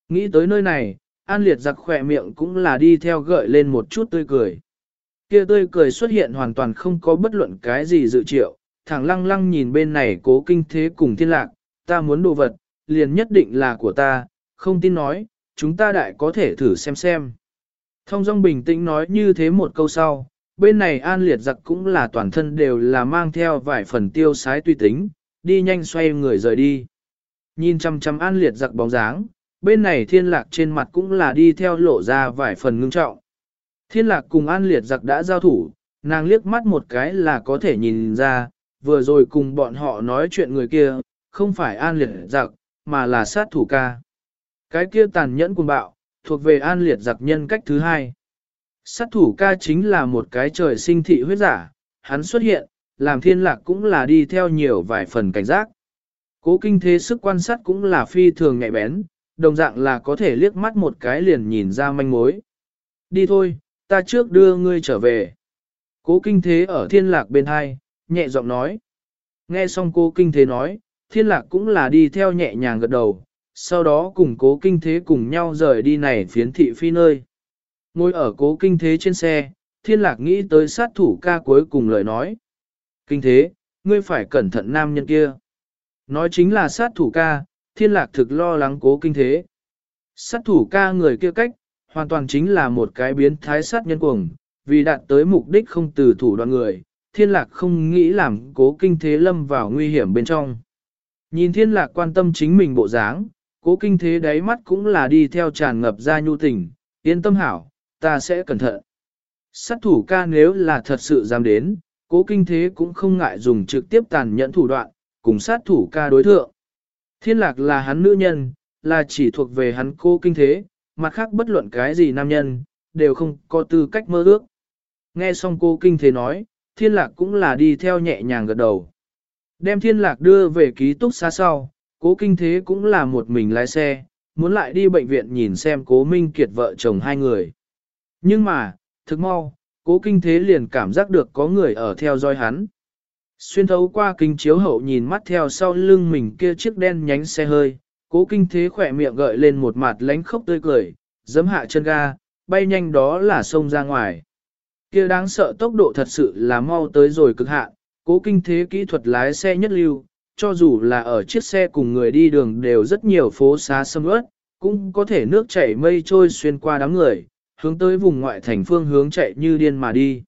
Nghĩ tới nơi này, An Liệt giặc khỏe miệng cũng là đi theo gợi lên một chút tươi cười. Kia tươi cười xuất hiện hoàn toàn không có bất luận cái gì dự triệu, thẳng lăng lăng nhìn bên này cố kinh thế cùng thiên lạc, ta muốn đồ vật, liền nhất định là của ta, không tin nói, chúng ta đại có thể thử xem xem. Thông dong bình tĩnh nói như thế một câu sau, bên này an liệt giặc cũng là toàn thân đều là mang theo vài phần tiêu sái tùy tính, đi nhanh xoay người rời đi. Nhìn chăm chăm an liệt giặc bóng dáng, bên này thiên lạc trên mặt cũng là đi theo lộ ra vài phần ngưng trọng. Thiên lạc cùng an liệt giặc đã giao thủ, nàng liếc mắt một cái là có thể nhìn ra, vừa rồi cùng bọn họ nói chuyện người kia, không phải an liệt giặc, mà là sát thủ ca. Cái kia tàn nhẫn cùng bạo, thuộc về an liệt giặc nhân cách thứ hai. Sát thủ ca chính là một cái trời sinh thị huyết giả, hắn xuất hiện, làm thiên lạc cũng là đi theo nhiều vài phần cảnh giác. Cố kinh thế sức quan sát cũng là phi thường nhạy bén, đồng dạng là có thể liếc mắt một cái liền nhìn ra manh mối. Đi thôi, ta trước đưa ngươi trở về. Cố kinh thế ở thiên lạc bên hai, nhẹ giọng nói. Nghe xong cố kinh thế nói, thiên lạc cũng là đi theo nhẹ nhàng gật đầu, sau đó cùng cố kinh thế cùng nhau rời đi này phiến thị phi nơi. Ngồi ở cố kinh thế trên xe, thiên lạc nghĩ tới sát thủ ca cuối cùng lời nói. Kinh thế, ngươi phải cẩn thận nam nhân kia. Nói chính là sát thủ ca, thiên lạc thực lo lắng cố kinh thế. Sát thủ ca người kia cách, hoàn toàn chính là một cái biến thái sát nhân cuồng, vì đạt tới mục đích không từ thủ đoạn người, thiên lạc không nghĩ làm cố kinh thế lâm vào nguy hiểm bên trong. Nhìn thiên lạc quan tâm chính mình bộ dáng, cố kinh thế đáy mắt cũng là đi theo tràn ngập ra nhu tình, yên tâm hảo, ta sẽ cẩn thận. Sát thủ ca nếu là thật sự dám đến, cố kinh thế cũng không ngại dùng trực tiếp tàn nhẫn thủ đoạn, cùng sát thủ ca đối thượng. Thiên lạc là hắn nữ nhân, là chỉ thuộc về hắn cố kinh thế, mặt khác bất luận cái gì nam nhân, đều không có tư cách mơ ước. Nghe xong cô kinh thế nói, thiên lạc cũng là đi theo nhẹ nhàng gật đầu. Đem thiên lạc đưa về ký túc xa sau, cố kinh thế cũng là một mình lái xe, muốn lại đi bệnh viện nhìn xem cố minh kiệt vợ chồng hai người. Nhưng mà, thực mau, cố kinh thế liền cảm giác được có người ở theo dõi hắn. Xuyên thấu qua kinh chiếu hậu nhìn mắt theo sau lưng mình kia chiếc đen nhánh xe hơi, cố kinh thế khỏe miệng gợi lên một mặt lánh khóc tươi cười, giấm hạ chân ga, bay nhanh đó là sông ra ngoài. Kia đáng sợ tốc độ thật sự là mau tới rồi cực hạn, cố kinh thế kỹ thuật lái xe nhất lưu, cho dù là ở chiếc xe cùng người đi đường đều rất nhiều phố xá sâm ướt, cũng có thể nước chảy mây trôi xuyên qua đám người, hướng tới vùng ngoại thành phương hướng chạy như điên mà đi.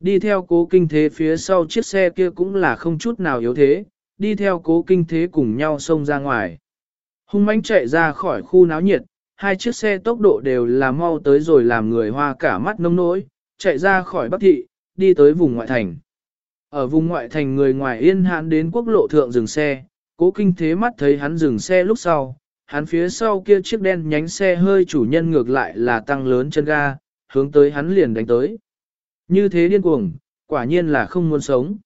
Đi theo cố kinh thế phía sau chiếc xe kia cũng là không chút nào yếu thế, đi theo cố kinh thế cùng nhau xông ra ngoài. Hung mãnh chạy ra khỏi khu náo nhiệt, hai chiếc xe tốc độ đều là mau tới rồi làm người hoa cả mắt nông nỗi, chạy ra khỏi Bắc Thị, đi tới vùng ngoại thành. Ở vùng ngoại thành người ngoài yên hãn đến quốc lộ thượng dừng xe, cố kinh thế mắt thấy hắn dừng xe lúc sau, hắn phía sau kia chiếc đen nhánh xe hơi chủ nhân ngược lại là tăng lớn chân ga, hướng tới hắn liền đánh tới. Như thế điên cuồng, quả nhiên là không muốn sống.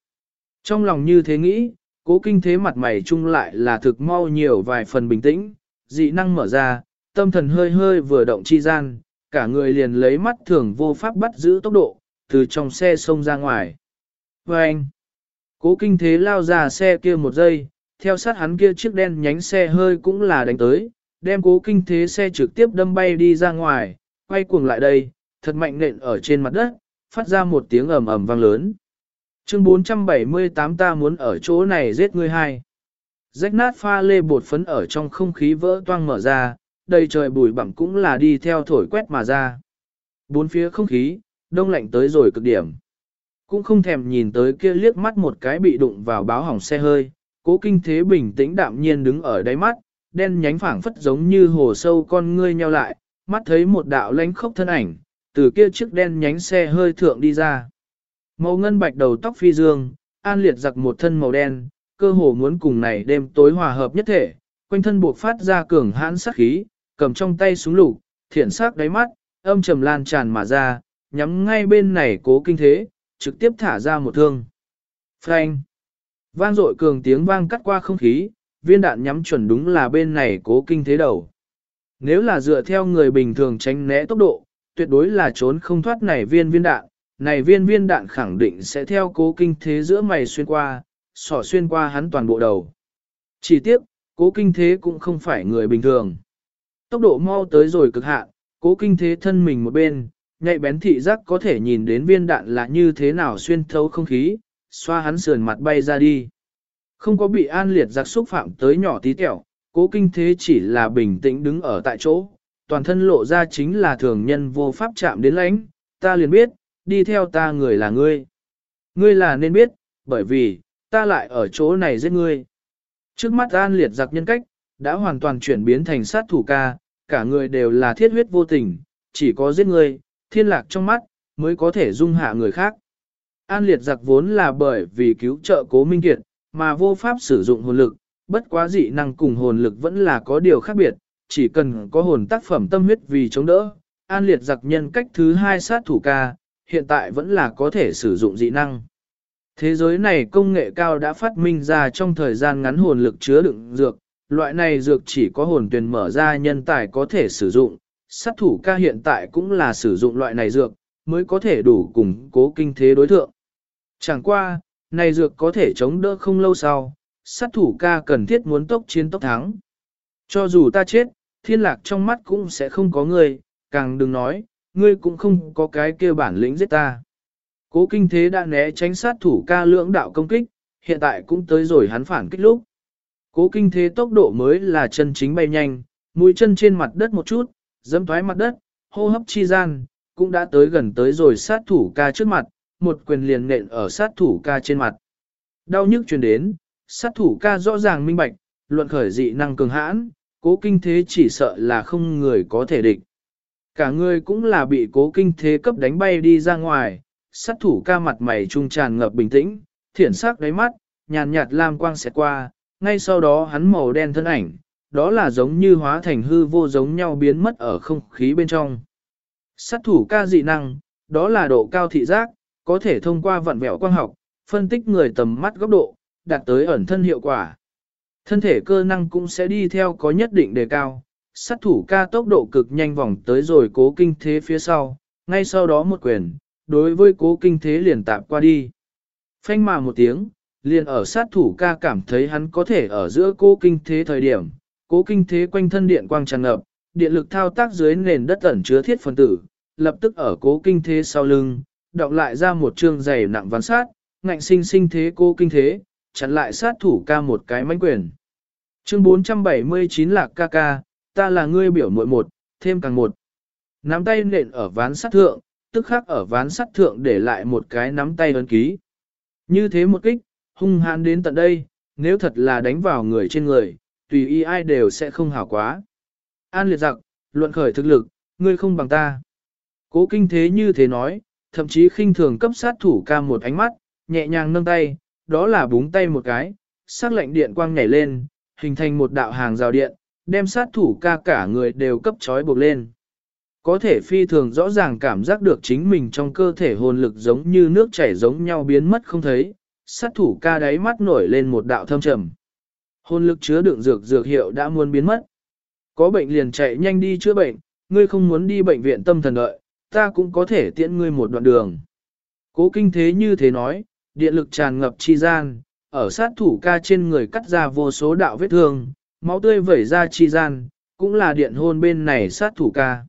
Trong lòng như thế nghĩ, cố kinh thế mặt mày chung lại là thực mau nhiều vài phần bình tĩnh, dị năng mở ra, tâm thần hơi hơi vừa động chi gian, cả người liền lấy mắt thường vô pháp bắt giữ tốc độ, từ trong xe xông ra ngoài. Và anh, cố kinh thế lao ra xe kia một giây, theo sát hắn kia chiếc đen nhánh xe hơi cũng là đánh tới, đem cố kinh thế xe trực tiếp đâm bay đi ra ngoài, quay cuồng lại đây, thật mạnh nện ở trên mặt đất, phát ra một tiếng ầm ầm vang lớn. Chương 478 ta muốn ở chỗ này giết ngươi hai. Rách nát pha lê bột phấn ở trong không khí vỡ toang mở ra, đầy trời bụi bặm cũng là đi theo thổi quét mà ra. Bốn phía không khí, đông lạnh tới rồi cực điểm. Cũng không thèm nhìn tới kia liếc mắt một cái bị đụng vào báo hỏng xe hơi, cố kinh thế bình tĩnh đạm nhiên đứng ở đáy mắt, đen nhánh phảng phất giống như hồ sâu con ngươi nheo lại, mắt thấy một đạo lánh khốc thân ảnh, từ kia chiếc đen nhánh xe hơi thượng đi ra. Màu ngân bạch đầu tóc phi dương, an liệt giặc một thân màu đen, cơ hồ muốn cùng này đêm tối hòa hợp nhất thể, quanh thân buộc phát ra cường hãn sát khí, cầm trong tay súng lục, thiển sắc đáy mắt, âm trầm lan tràn mà ra, nhắm ngay bên này cố kinh thế, trực tiếp thả ra một thương. Phanh! Vang dội cường tiếng vang cắt qua không khí, viên đạn nhắm chuẩn đúng là bên này cố kinh thế đầu. Nếu là dựa theo người bình thường tránh né tốc độ, tuyệt đối là trốn không thoát này viên viên đạn, này viên viên đạn khẳng định sẽ theo cố kinh thế giữa mày xuyên qua, sỏ xuyên qua hắn toàn bộ đầu. Chỉ tiếc, cố kinh thế cũng không phải người bình thường. Tốc độ mau tới rồi cực hạn, cố kinh thế thân mình một bên, nhạy bén thị giác có thể nhìn đến viên đạn là như thế nào xuyên thấu không khí, xoa hắn sườn mặt bay ra đi. Không có bị an liệt giặc xúc phạm tới nhỏ tí tẹo, cố kinh thế chỉ là bình tĩnh đứng ở tại chỗ, toàn thân lộ ra chính là thường nhân vô pháp chạm đến lãnh, ta liền biết, đi theo ta người là ngươi. Ngươi là nên biết, bởi vì, ta lại ở chỗ này giết ngươi. Trước mắt an liệt giặc nhân cách, đã hoàn toàn chuyển biến thành sát thủ ca, cả người đều là thiết huyết vô tình, chỉ có giết ngươi, thiên lạc trong mắt, mới có thể dung hạ người khác. An liệt giặc vốn là bởi vì cứu trợ cố minh kiệt, mà vô pháp sử dụng hồn lực, bất quá dị năng cùng hồn lực vẫn là có điều khác biệt, chỉ cần có hồn tác phẩm tâm huyết vì chống đỡ. An liệt giặc nhân cách thứ hai sát thủ ca, hiện tại vẫn là có thể sử dụng dị năng. Thế giới này công nghệ cao đã phát minh ra trong thời gian ngắn hồn lực chứa đựng dược, loại này dược chỉ có hồn tuyển mở ra nhân tài có thể sử dụng, sát thủ ca hiện tại cũng là sử dụng loại này dược, mới có thể đủ củng cố kinh thế đối thượng. Chẳng qua, này dược có thể chống đỡ không lâu sau, sát thủ ca cần thiết muốn tốc chiến tốc thắng. Cho dù ta chết, thiên lạc trong mắt cũng sẽ không có người, càng đừng nói, ngươi cũng không có cái kêu bản lĩnh giết ta. Cố kinh thế đã né tránh sát thủ ca lưỡng đạo công kích, hiện tại cũng tới rồi hắn phản kích lúc. Cố kinh thế tốc độ mới là chân chính bay nhanh, mũi chân trên mặt đất một chút, dẫm thoái mặt đất, hô hấp chi gian, cũng đã tới gần tới rồi sát thủ ca trước mặt, một quyền liền nện ở sát thủ ca trên mặt. Đau nhức truyền đến, sát thủ ca rõ ràng minh bạch, luận khởi dị năng cường hãn, cố kinh thế chỉ sợ là không người có thể địch. Cả người cũng là bị cố kinh thế cấp đánh bay đi ra ngoài, sát thủ ca mặt mày trung tràn ngập bình tĩnh, thiển sắc đáy mắt, nhàn nhạt lam quang xẹt qua, ngay sau đó hắn màu đen thân ảnh, đó là giống như hóa thành hư vô giống nhau biến mất ở không khí bên trong. Sát thủ ca dị năng, đó là độ cao thị giác, có thể thông qua vận vẹo quang học, phân tích người tầm mắt góc độ, đạt tới ẩn thân hiệu quả. Thân thể cơ năng cũng sẽ đi theo có nhất định đề cao, sát thủ ca tốc độ cực nhanh vòng tới rồi cố kinh thế phía sau, ngay sau đó một quyền, đối với cố kinh thế liền tạp qua đi. Phanh mà một tiếng, liền ở sát thủ ca cảm thấy hắn có thể ở giữa cố kinh thế thời điểm, cố kinh thế quanh thân điện quang tràn ngập, điện lực thao tác dưới nền đất ẩn chứa thiết phân tử, lập tức ở cố kinh thế sau lưng, đọc lại ra một chương dày nặng ván sát, ngạnh sinh sinh thế cố kinh thế, chặn lại sát thủ ca một cái mánh quyền. Chương 479 lạc ca ca, ta là ngươi biểu muội một, thêm càng một. Nắm tay nện ở ván sắt thượng, tức khắc ở ván sắt thượng để lại một cái nắm tay ấn ký. Như thế một kích, hung hãn đến tận đây, nếu thật là đánh vào người trên người, tùy y ai đều sẽ không hảo quá. An liệt giặc, luận khởi thực lực, ngươi không bằng ta. Cố kinh thế như thế nói, thậm chí khinh thường cấp sát thủ ca một ánh mắt, nhẹ nhàng nâng tay, đó là búng tay một cái, sát lệnh điện quang nhảy lên, hình thành một đạo hàng rào điện, đem sát thủ ca cả người đều cấp trói buộc lên. Có thể phi thường rõ ràng cảm giác được chính mình trong cơ thể hồn lực giống như nước chảy giống nhau biến mất không thấy, sát thủ ca đáy mắt nổi lên một đạo thâm trầm. Hồn lực chứa đựng dược dược hiệu đã muốn biến mất. Có bệnh liền chạy nhanh đi chữa bệnh, ngươi không muốn đi bệnh viện tâm thần đợi, ta cũng có thể tiễn ngươi một đoạn đường. Cố kinh thế như thế nói, điện lực tràn ngập chi gian, ở sát thủ ca trên người cắt ra vô số đạo vết thương, máu tươi vẩy ra chi gian, cũng là điện hôn bên này sát thủ ca.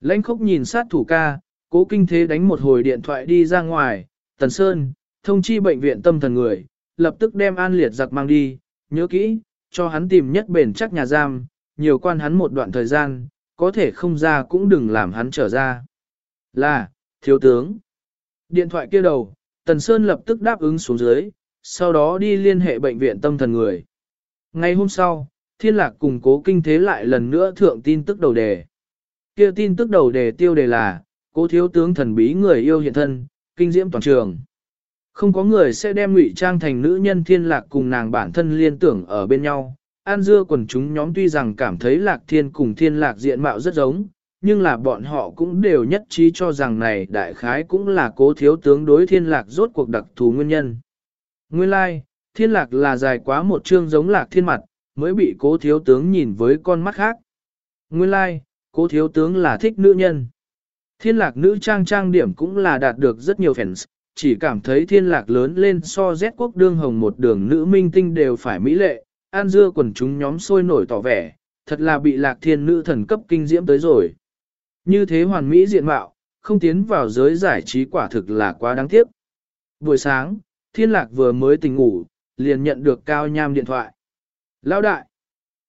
Lãnh khốc nhìn sát thủ ca, cố kinh thế đánh một hồi điện thoại đi ra ngoài, Tần Sơn, thông chi bệnh viện tâm thần người, lập tức đem an liệt giặc mang đi, nhớ kỹ, cho hắn tìm nhất bền chắc nhà giam, nhiều quan hắn một đoạn thời gian, có thể không ra cũng đừng làm hắn trở ra. Là, thiếu tướng. Điện thoại kia đầu, Tần Sơn lập tức đáp ứng xuống dưới, sau đó đi liên hệ bệnh viện tâm thần người. Ngày hôm sau, thiên lạc cùng cố kinh thế lại lần nữa thượng tin tức đầu đề. kia tin tức đầu đề tiêu đề là, cố thiếu tướng thần bí người yêu hiện thân, kinh diễm toàn trường. Không có người sẽ đem ngụy trang thành nữ nhân thiên lạc cùng nàng bản thân liên tưởng ở bên nhau. An dưa quần chúng nhóm tuy rằng cảm thấy lạc thiên cùng thiên lạc diện mạo rất giống, nhưng là bọn họ cũng đều nhất trí cho rằng này đại khái cũng là cố thiếu tướng đối thiên lạc rốt cuộc đặc thù nguyên nhân. Nguyên lai, like, thiên lạc là dài quá một chương giống lạc thiên mặt, mới bị cố thiếu tướng nhìn với con mắt khác. Nguyên lai, like, cố thiếu tướng là thích nữ nhân. Thiên lạc nữ trang trang điểm cũng là đạt được rất nhiều fans, chỉ cảm thấy thiên lạc lớn lên so rét quốc đương hồng một đường nữ minh tinh đều phải mỹ lệ, an dưa quần chúng nhóm sôi nổi tỏ vẻ, thật là bị lạc thiên nữ thần cấp kinh diễm tới rồi. Như thế hoàn mỹ diện mạo, không tiến vào giới giải trí quả thực là quá đáng tiếc. Buổi sáng, thiên lạc vừa mới tỉnh ngủ, liền nhận được cao nham điện thoại. Lão đại,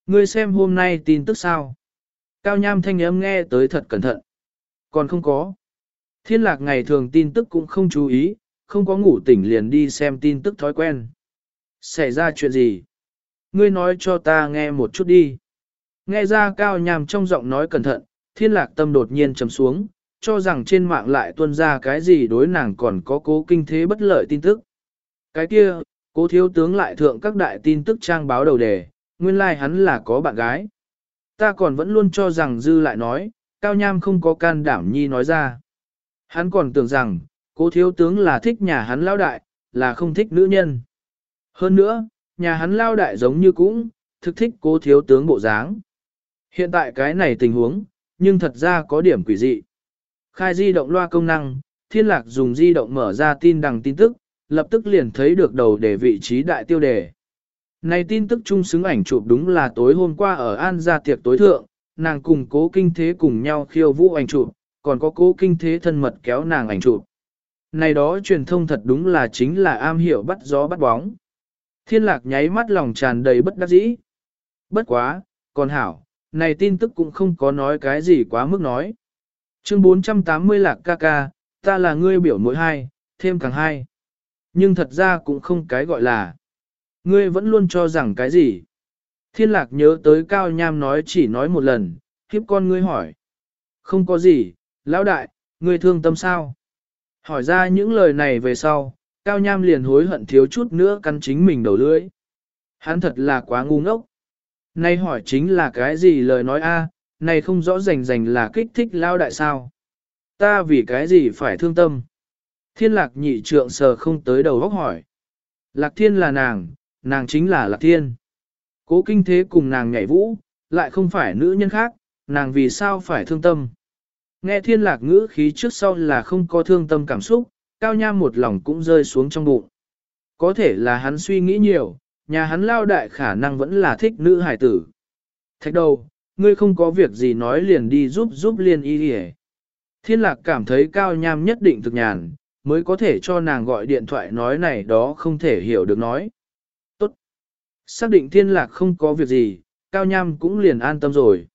ngươi xem hôm nay tin tức sao? Cao nham thanh âm nghe tới thật cẩn thận. Còn không có. Thiên lạc ngày thường tin tức cũng không chú ý, không có ngủ tỉnh liền đi xem tin tức thói quen. Xảy ra chuyện gì? Ngươi nói cho ta nghe một chút đi. Nghe ra cao nhàm trong giọng nói cẩn thận, thiên lạc tâm đột nhiên trầm xuống, cho rằng trên mạng lại tuân ra cái gì đối nàng còn có cố kinh thế bất lợi tin tức. Cái kia, cố thiếu tướng lại thượng các đại tin tức trang báo đầu đề, nguyên lai like hắn là có bạn gái. Ta còn vẫn luôn cho rằng Dư lại nói, Cao Nham không có can đảm nhi nói ra. Hắn còn tưởng rằng, cố thiếu tướng là thích nhà hắn lao đại, là không thích nữ nhân. Hơn nữa, nhà hắn lao đại giống như cũng, thực thích cố thiếu tướng bộ dáng. Hiện tại cái này tình huống, nhưng thật ra có điểm quỷ dị. Khai di động loa công năng, thiên lạc dùng di động mở ra tin đằng tin tức, lập tức liền thấy được đầu để vị trí đại tiêu đề. Này tin tức chung xứng ảnh chụp đúng là tối hôm qua ở An gia tiệc tối thượng, nàng cùng cố kinh thế cùng nhau khiêu vũ ảnh chụp, còn có cố kinh thế thân mật kéo nàng ảnh chụp. Này đó truyền thông thật đúng là chính là am hiểu bắt gió bắt bóng. Thiên lạc nháy mắt lòng tràn đầy bất đắc dĩ. Bất quá, còn hảo, này tin tức cũng không có nói cái gì quá mức nói. Chương 480 lạc ca ca, ta là ngươi biểu mỗi hai, thêm càng hai. Nhưng thật ra cũng không cái gọi là. Ngươi vẫn luôn cho rằng cái gì. Thiên lạc nhớ tới cao nham nói chỉ nói một lần, khiếp con ngươi hỏi. Không có gì, lão đại, ngươi thương tâm sao? Hỏi ra những lời này về sau, cao nham liền hối hận thiếu chút nữa cắn chính mình đầu lưỡi. Hắn thật là quá ngu ngốc. Nay hỏi chính là cái gì lời nói a? này không rõ rành rành là kích thích lao đại sao? Ta vì cái gì phải thương tâm? Thiên lạc nhị trượng sờ không tới đầu góc hỏi. Lạc thiên là nàng, nàng chính là lạc thiên. Cố kinh thế cùng nàng nhảy vũ, lại không phải nữ nhân khác, nàng vì sao phải thương tâm? Nghe thiên lạc ngữ khí trước sau là không có thương tâm cảm xúc, cao nham một lòng cũng rơi xuống trong bụng. Có thể là hắn suy nghĩ nhiều, nhà hắn lao đại khả năng vẫn là thích nữ hải tử. Thạch đầu, ngươi không có việc gì nói liền đi giúp giúp liền y hề. Thiên lạc cảm thấy cao nham nhất định thực nhàn, mới có thể cho nàng gọi điện thoại nói này đó không thể hiểu được nói. Tốt. Xác định thiên lạc không có việc gì, cao nham cũng liền an tâm rồi.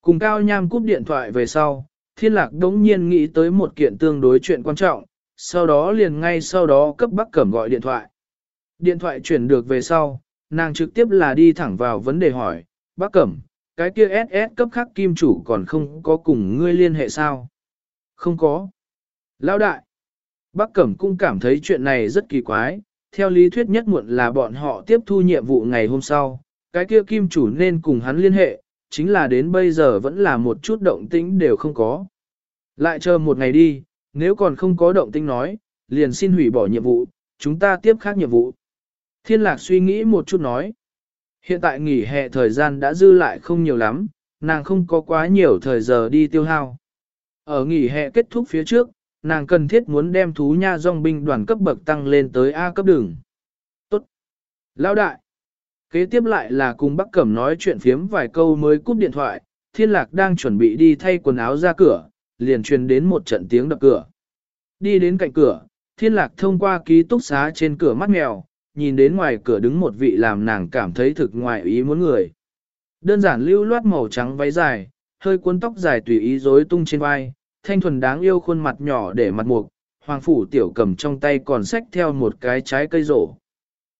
Cùng cao nham cúp điện thoại về sau, thiên lạc đống nhiên nghĩ tới một kiện tương đối chuyện quan trọng, sau đó liền ngay sau đó cấp bác cẩm gọi điện thoại. Điện thoại chuyển được về sau, nàng trực tiếp là đi thẳng vào vấn đề hỏi, bác cẩm, cái kia SS cấp khác kim chủ còn không có cùng ngươi liên hệ sao? Không có. Lão đại, bác cẩm cũng cảm thấy chuyện này rất kỳ quái, theo lý thuyết nhất muộn là bọn họ tiếp thu nhiệm vụ ngày hôm sau, cái kia kim chủ nên cùng hắn liên hệ, chính là đến bây giờ vẫn là một chút động tĩnh đều không có. Lại chờ một ngày đi, nếu còn không có động tĩnh nói, liền xin hủy bỏ nhiệm vụ, chúng ta tiếp khác nhiệm vụ. Thiên lạc suy nghĩ một chút nói. Hiện tại nghỉ hè thời gian đã dư lại không nhiều lắm, nàng không có quá nhiều thời giờ đi tiêu hao. Ở nghỉ hè kết thúc phía trước, nàng cần thiết muốn đem thú nha dòng binh đoàn cấp bậc tăng lên tới A cấp đường. Tốt. Lão đại. Kế tiếp lại là cùng Bắc Cẩm nói chuyện phiếm vài câu mới cúp điện thoại, thiên lạc đang chuẩn bị đi thay quần áo ra cửa, liền truyền đến một trận tiếng đập cửa. Đi đến cạnh cửa, thiên lạc thông qua ký túc xá trên cửa mắt mèo, nhìn đến ngoài cửa đứng một vị làm nàng cảm thấy thực ngoài ý muốn người. Đơn giản lưu loát màu trắng váy dài, hơi cuốn tóc dài tùy ý rối tung trên vai, thanh thuần đáng yêu khuôn mặt nhỏ để mặt mục, hoàng phủ tiểu cầm trong tay còn xách theo một cái trái cây rổ.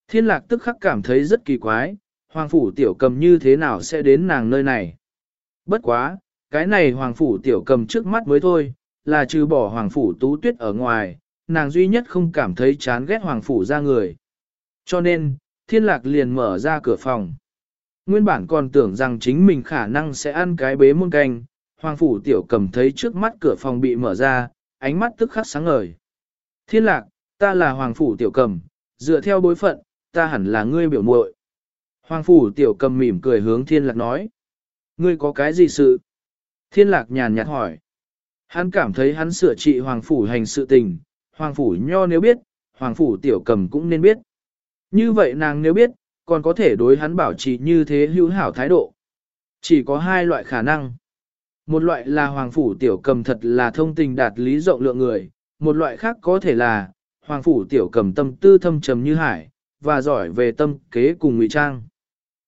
Thiên lạc tức khắc cảm thấy rất kỳ quái, hoàng phủ tiểu cầm như thế nào sẽ đến nàng nơi này. Bất quá, cái này hoàng phủ tiểu cầm trước mắt mới thôi, là trừ bỏ hoàng phủ tú tuyết ở ngoài, nàng duy nhất không cảm thấy chán ghét hoàng phủ ra người. Cho nên, thiên lạc liền mở ra cửa phòng. Nguyên bản còn tưởng rằng chính mình khả năng sẽ ăn cái bế muôn canh, hoàng phủ tiểu cầm thấy trước mắt cửa phòng bị mở ra, ánh mắt tức khắc sáng ngời. Thiên lạc, ta là hoàng phủ tiểu cầm, dựa theo bối phận, ta hẳn là ngươi biểu muội. Hoàng phủ tiểu cầm mỉm cười hướng thiên lạc nói. Ngươi có cái gì sự? Thiên lạc nhàn nhạt hỏi. Hắn cảm thấy hắn sửa trị hoàng phủ hành sự tình, hoàng phủ nho nếu biết, hoàng phủ tiểu cầm cũng nên biết. Như vậy nàng nếu biết, còn có thể đối hắn bảo trì như thế hữu hảo thái độ. Chỉ có hai loại khả năng. Một loại là hoàng phủ tiểu cầm thật là thông tình đạt lý rộng lượng người, một loại khác có thể là hoàng phủ tiểu cầm tâm tư thâm trầm như hải, và giỏi về tâm kế cùng ngụy trang.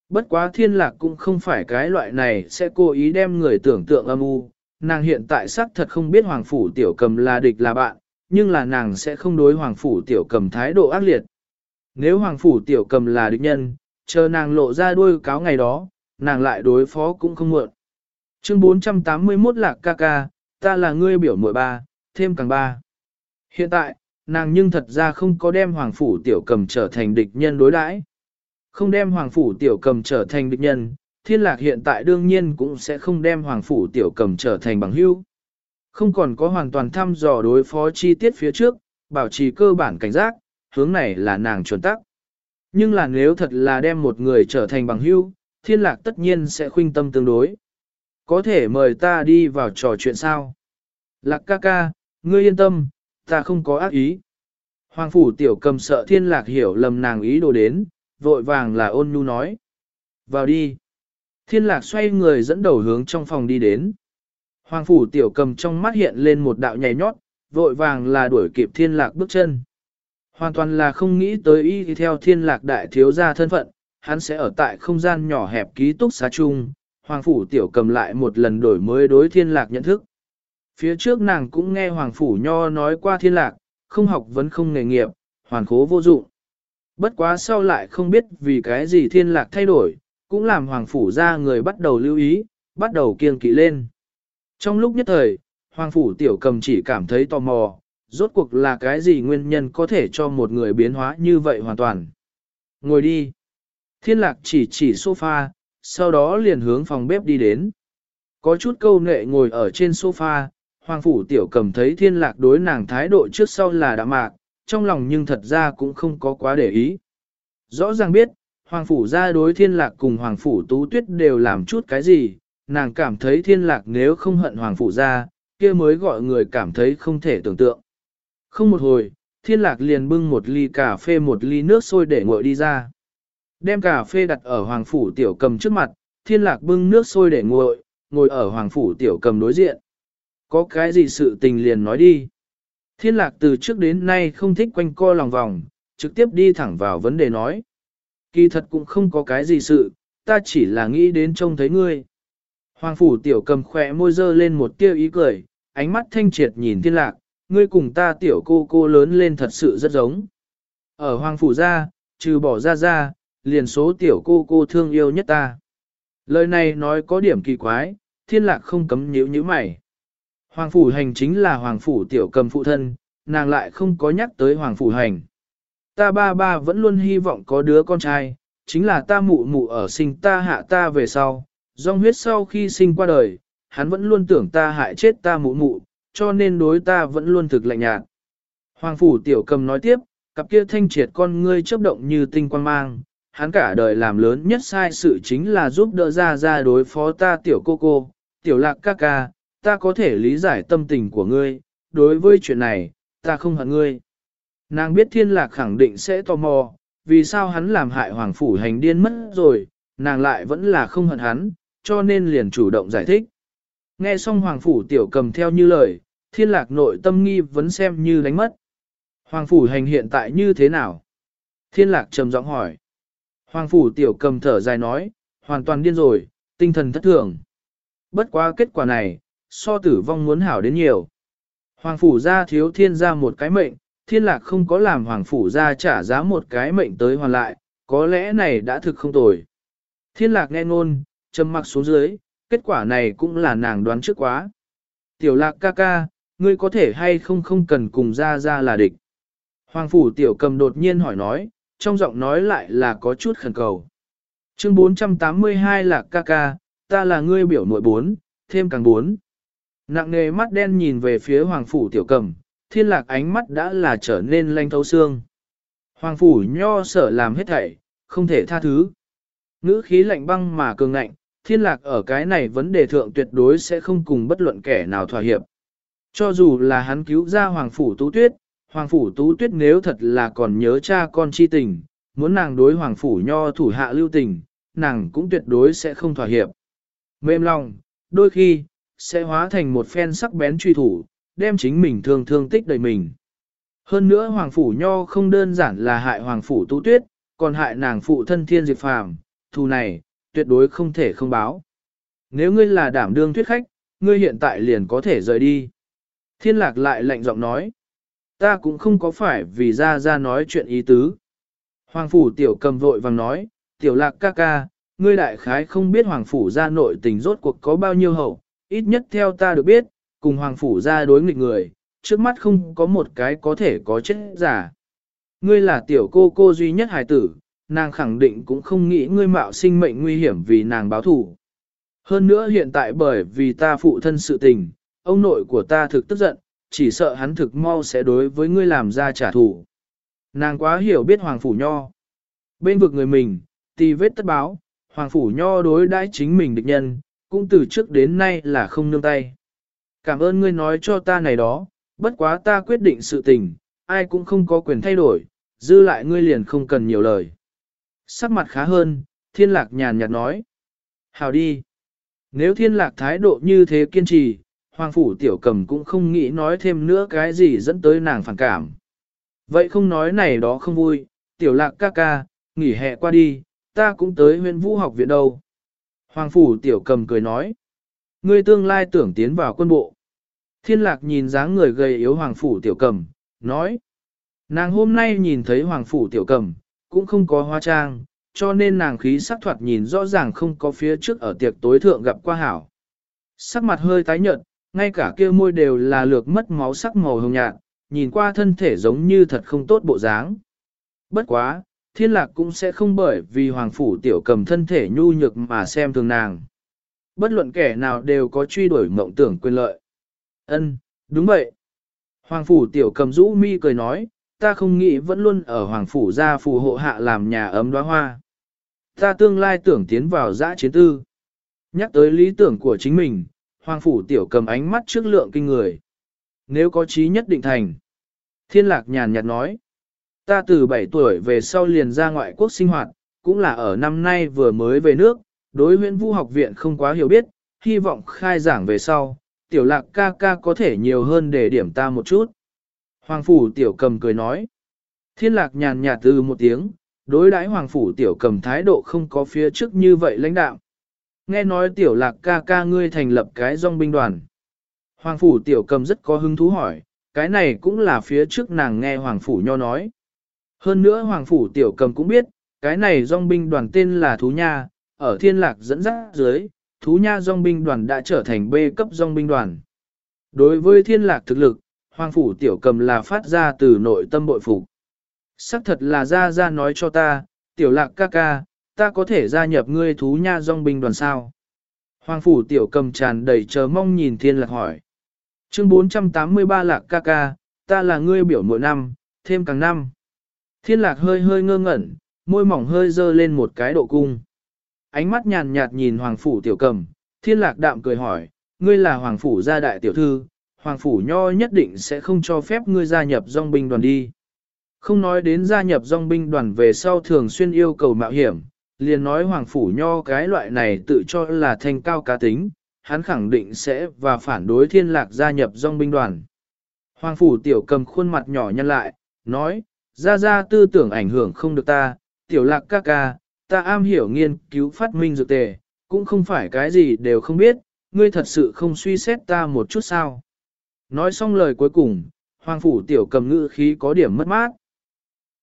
Bất quá thiên lạc cũng không phải cái loại này sẽ cố ý đem người tưởng tượng âm u, nàng hiện tại xác thật không biết hoàng phủ tiểu cầm là địch là bạn, nhưng là nàng sẽ không đối hoàng phủ tiểu cầm thái độ ác liệt. Nếu hoàng phủ tiểu cầm là địch nhân, chờ nàng lộ ra đuôi cáo ngày đó, nàng lại đối phó cũng không muộn. Chương 481 lạc ca ca, ta là ngươi biểu muội ba, thêm càng ba. Hiện tại, nàng nhưng thật ra không có đem hoàng phủ tiểu cầm trở thành địch nhân đối đãi. Không đem hoàng phủ tiểu cầm trở thành địch nhân, thiên lạc hiện tại đương nhiên cũng sẽ không đem hoàng phủ tiểu cầm trở thành bằng hữu. Không còn có hoàn toàn thăm dò đối phó chi tiết phía trước, bảo trì cơ bản cảnh giác, hướng này là nàng chuẩn tắc. Nhưng là nếu thật là đem một người trở thành bằng hữu, thiên lạc tất nhiên sẽ khuynh tâm tương đối. Có thể mời ta đi vào trò chuyện sao? Lạc ca ca, ngươi yên tâm, ta không có ác ý. Hoàng phủ tiểu cầm sợ thiên lạc hiểu lầm nàng ý đồ đến, vội vàng là ôn nhu nói. Vào đi. Thiên lạc xoay người dẫn đầu hướng trong phòng đi đến. Hoàng phủ tiểu cầm trong mắt hiện lên một đạo nhảy nhót, vội vàng là đuổi kịp thiên lạc bước chân. Hoàn toàn là không nghĩ tới y theo thiên lạc đại thiếu gia thân phận, hắn sẽ ở tại không gian nhỏ hẹp ký túc xá chung, Hoàng Phủ Tiểu cầm lại một lần đổi mới đối thiên lạc nhận thức. Phía trước nàng cũng nghe Hoàng Phủ Nho nói qua thiên lạc, không học vẫn không nghề nghiệp, hoàn khố vô dụng. Bất quá sau lại không biết vì cái gì thiên lạc thay đổi, cũng làm Hoàng Phủ ra người bắt đầu lưu ý, bắt đầu kiêng kỵ lên. Trong lúc nhất thời, Hoàng Phủ Tiểu cầm chỉ cảm thấy tò mò, rốt cuộc là cái gì nguyên nhân có thể cho một người biến hóa như vậy hoàn toàn. Ngồi đi. Thiên lạc chỉ chỉ sofa, sau đó liền hướng phòng bếp đi đến. Có chút câu nệ ngồi ở trên sofa, Hoàng Phủ Tiểu cầm thấy thiên lạc đối nàng thái độ trước sau là đã mạc, trong lòng nhưng thật ra cũng không có quá để ý. Rõ ràng biết, Hoàng Phủ ra đối thiên lạc cùng Hoàng Phủ Tú Tuyết đều làm chút cái gì, nàng cảm thấy thiên lạc nếu không hận Hoàng Phủ ra, kia mới gọi người cảm thấy không thể tưởng tượng. Không một hồi, thiên lạc liền bưng một ly cà phê một ly nước sôi để nguội đi ra. Đem cà phê đặt ở hoàng phủ tiểu cầm trước mặt, thiên lạc bưng nước sôi để nguội, ngồi ở hoàng phủ tiểu cầm đối diện. Có cái gì sự tình liền nói đi. Thiên lạc từ trước đến nay không thích quanh co lòng vòng, trực tiếp đi thẳng vào vấn đề nói. Kỳ thật cũng không có cái gì sự, ta chỉ là nghĩ đến trông thấy ngươi. Hoàng phủ tiểu cầm khỏe môi dơ lên một tiêu ý cười, ánh mắt thanh triệt nhìn thiên lạc, ngươi cùng ta tiểu cô cô lớn lên thật sự rất giống. Ở hoàng phủ ra, trừ bỏ ra ra, liền số tiểu cô cô thương yêu nhất ta. Lời này nói có điểm kỳ quái, thiên lạc không cấm nhíu như mày. Hoàng phủ hành chính là hoàng phủ tiểu cầm phụ thân, nàng lại không có nhắc tới hoàng phủ hành. Ta ba ba vẫn luôn hy vọng có đứa con trai, chính là ta mụ mụ ở sinh ta hạ ta về sau, dòng huyết sau khi sinh qua đời, hắn vẫn luôn tưởng ta hại chết ta mụ mụ, cho nên đối ta vẫn luôn thực lạnh nhạt. Hoàng phủ tiểu cầm nói tiếp, cặp kia thanh triệt con ngươi chớp động như tinh quan mang, hắn cả đời làm lớn nhất sai sự chính là giúp đỡ ra ra đối phó ta tiểu cô cô, tiểu lạc ca ca, ta có thể lý giải tâm tình của ngươi, đối với chuyện này, ta không hận ngươi. Nàng biết thiên lạc khẳng định sẽ tò mò, vì sao hắn làm hại hoàng phủ hành điên mất rồi, nàng lại vẫn là không hận hắn, cho nên liền chủ động giải thích. Nghe xong hoàng phủ tiểu cầm theo như lời, thiên lạc nội tâm nghi vẫn xem như đánh mất. Hoàng phủ hành hiện tại như thế nào? Thiên lạc trầm giọng hỏi. Hoàng phủ tiểu cầm thở dài nói, hoàn toàn điên rồi, tinh thần thất thường. Bất quá kết quả này, so tử vong muốn hảo đến nhiều. Hoàng phủ gia thiếu thiên ra một cái mệnh, thiên lạc không có làm hoàng phủ gia trả giá một cái mệnh tới hoàn lại, có lẽ này đã thực không tồi. Thiên lạc nghe ngôn, châm mặc xuống dưới, kết quả này cũng là nàng đoán trước quá. Tiểu lạc ca ca, ngươi có thể hay không không cần cùng ra ra là địch. Hoàng phủ tiểu cầm đột nhiên hỏi nói, trong giọng nói lại là có chút khẩn cầu. Chương 482 lạc ca ca, ta là ngươi biểu nội bốn, thêm càng bốn. Nặng nề mắt đen nhìn về phía hoàng phủ tiểu cầm, thiên lạc ánh mắt đã là trở nên lanh thấu xương. Hoàng phủ nho sở làm hết thảy, không thể tha thứ. Ngữ khí lạnh băng mà cường ngạnh, thiên lạc ở cái này vấn đề thượng tuyệt đối sẽ không cùng bất luận kẻ nào thỏa hiệp. Cho dù là hắn cứu ra Hoàng Phủ Tú Tuyết, Hoàng Phủ Tú Tuyết nếu thật là còn nhớ cha con chi tình, muốn nàng đối Hoàng Phủ Nho thủ hạ lưu tình, nàng cũng tuyệt đối sẽ không thỏa hiệp. Mềm lòng, đôi khi, sẽ hóa thành một phen sắc bén truy thủ, đem chính mình thương thương tích đầy mình. Hơn nữa Hoàng Phủ Nho không đơn giản là hại Hoàng Phủ tu Tuyết, còn hại nàng phụ thân thiên diệt phàm, thù này, tuyệt đối không thể không báo. Nếu ngươi là đảm đương thuyết khách, ngươi hiện tại liền có thể rời đi. Thiên lạc lại lạnh giọng nói. Ta cũng không có phải vì ra ra nói chuyện ý tứ. Hoàng phủ tiểu cầm vội vàng nói, tiểu lạc ca ca, ngươi đại khái không biết hoàng phủ ra nội tình rốt cuộc có bao nhiêu hậu, ít nhất theo ta được biết, cùng hoàng phủ ra đối nghịch người, trước mắt không có một cái có thể có chết giả. Ngươi là tiểu cô cô duy nhất hài tử, nàng khẳng định cũng không nghĩ ngươi mạo sinh mệnh nguy hiểm vì nàng báo thủ. Hơn nữa hiện tại bởi vì ta phụ thân sự tình, ông nội của ta thực tức giận, chỉ sợ hắn thực mau sẽ đối với ngươi làm ra trả thù. Nàng quá hiểu biết Hoàng Phủ Nho. Bên vực người mình, tì vết tất báo, Hoàng Phủ Nho đối đãi chính mình địch nhân, cũng từ trước đến nay là không nương tay. Cảm ơn ngươi nói cho ta này đó, bất quá ta quyết định sự tình, ai cũng không có quyền thay đổi, dư lại ngươi liền không cần nhiều lời. Sắc mặt khá hơn, thiên lạc nhàn nhạt nói. Hào đi. Nếu thiên lạc thái độ như thế kiên trì, hoàng phủ tiểu cầm cũng không nghĩ nói thêm nữa cái gì dẫn tới nàng phản cảm. Vậy không nói này đó không vui, tiểu lạc ca ca, nghỉ hè qua đi, ta cũng tới huyện vũ học viện đâu. Hoàng phủ tiểu cầm cười nói, ngươi tương lai tưởng tiến vào quân bộ. Thiên lạc nhìn dáng người gầy yếu hoàng phủ tiểu cầm, nói, nàng hôm nay nhìn thấy hoàng phủ tiểu cầm, cũng không có hoa trang, cho nên nàng khí sắc thoạt nhìn rõ ràng không có phía trước ở tiệc tối thượng gặp qua hảo. Sắc mặt hơi tái nhợt, ngay cả kia môi đều là lược mất máu sắc màu hồng nhạt, nhìn qua thân thể giống như thật không tốt bộ dáng. Bất quá, thiên lạc cũng sẽ không bởi vì hoàng phủ tiểu cầm thân thể nhu nhược mà xem thường nàng. Bất luận kẻ nào đều có truy đuổi mộng tưởng quyền lợi. ân đúng vậy. Hoàng phủ tiểu cầm rũ mi cười nói, ta không nghĩ vẫn luôn ở hoàng phủ gia phù hộ hạ làm nhà ấm đóa hoa. Ta tương lai tưởng tiến vào giã chiến tư. Nhắc tới lý tưởng của chính mình, hoàng phủ tiểu cầm ánh mắt trước lượng kinh người. Nếu có chí nhất định thành. Thiên lạc nhàn nhạt nói. Ta từ 7 tuổi về sau liền ra ngoại quốc sinh hoạt, cũng là ở năm nay vừa mới về nước, đối huyện vũ học viện không quá hiểu biết, hy vọng khai giảng về sau, tiểu lạc ca ca có thể nhiều hơn để điểm ta một chút. Hoàng phủ tiểu cầm cười nói. Thiên lạc nhàn nhạt từ một tiếng, đối đãi hoàng phủ tiểu cầm thái độ không có phía trước như vậy lãnh đạo. Nghe nói tiểu lạc ca ca ngươi thành lập cái dòng binh đoàn. Hoàng phủ tiểu cầm rất có hứng thú hỏi, cái này cũng là phía trước nàng nghe hoàng phủ nho nói. Hơn nữa hoàng phủ tiểu cầm cũng biết, cái này dòng binh đoàn tên là Thú Nha, ở thiên lạc dẫn dắt dưới, Thú Nha dòng binh đoàn đã trở thành B cấp dòng binh đoàn. Đối với thiên lạc thực lực, hoàng phủ tiểu cầm là phát ra từ nội tâm bội phục. Sắc thật là ra ra nói cho ta, tiểu lạc ca ca, ta có thể gia nhập ngươi thú nha dòng binh đoàn sao? Hoàng phủ tiểu cầm tràn đầy chờ mong nhìn thiên lạc hỏi. Chương 483 lạc ca ca, ta là ngươi biểu mỗi năm, thêm càng năm. Thiên lạc hơi hơi ngơ ngẩn, môi mỏng hơi dơ lên một cái độ cung. Ánh mắt nhàn nhạt nhìn hoàng phủ tiểu cầm, thiên lạc đạm cười hỏi, ngươi là hoàng phủ gia đại tiểu thư, Hoàng Phủ Nho nhất định sẽ không cho phép ngươi gia nhập dòng binh đoàn đi. Không nói đến gia nhập dòng binh đoàn về sau thường xuyên yêu cầu mạo hiểm, liền nói Hoàng Phủ Nho cái loại này tự cho là thành cao cá tính, hắn khẳng định sẽ và phản đối thiên lạc gia nhập dòng binh đoàn. Hoàng Phủ Tiểu cầm khuôn mặt nhỏ nhăn lại, nói, ra ra tư tưởng ảnh hưởng không được ta, Tiểu lạc ca ca, ta am hiểu nghiên cứu phát minh dược tề, cũng không phải cái gì đều không biết, ngươi thật sự không suy xét ta một chút sao. Nói xong lời cuối cùng, Hoàng Phủ Tiểu cầm ngữ khí có điểm mất mát.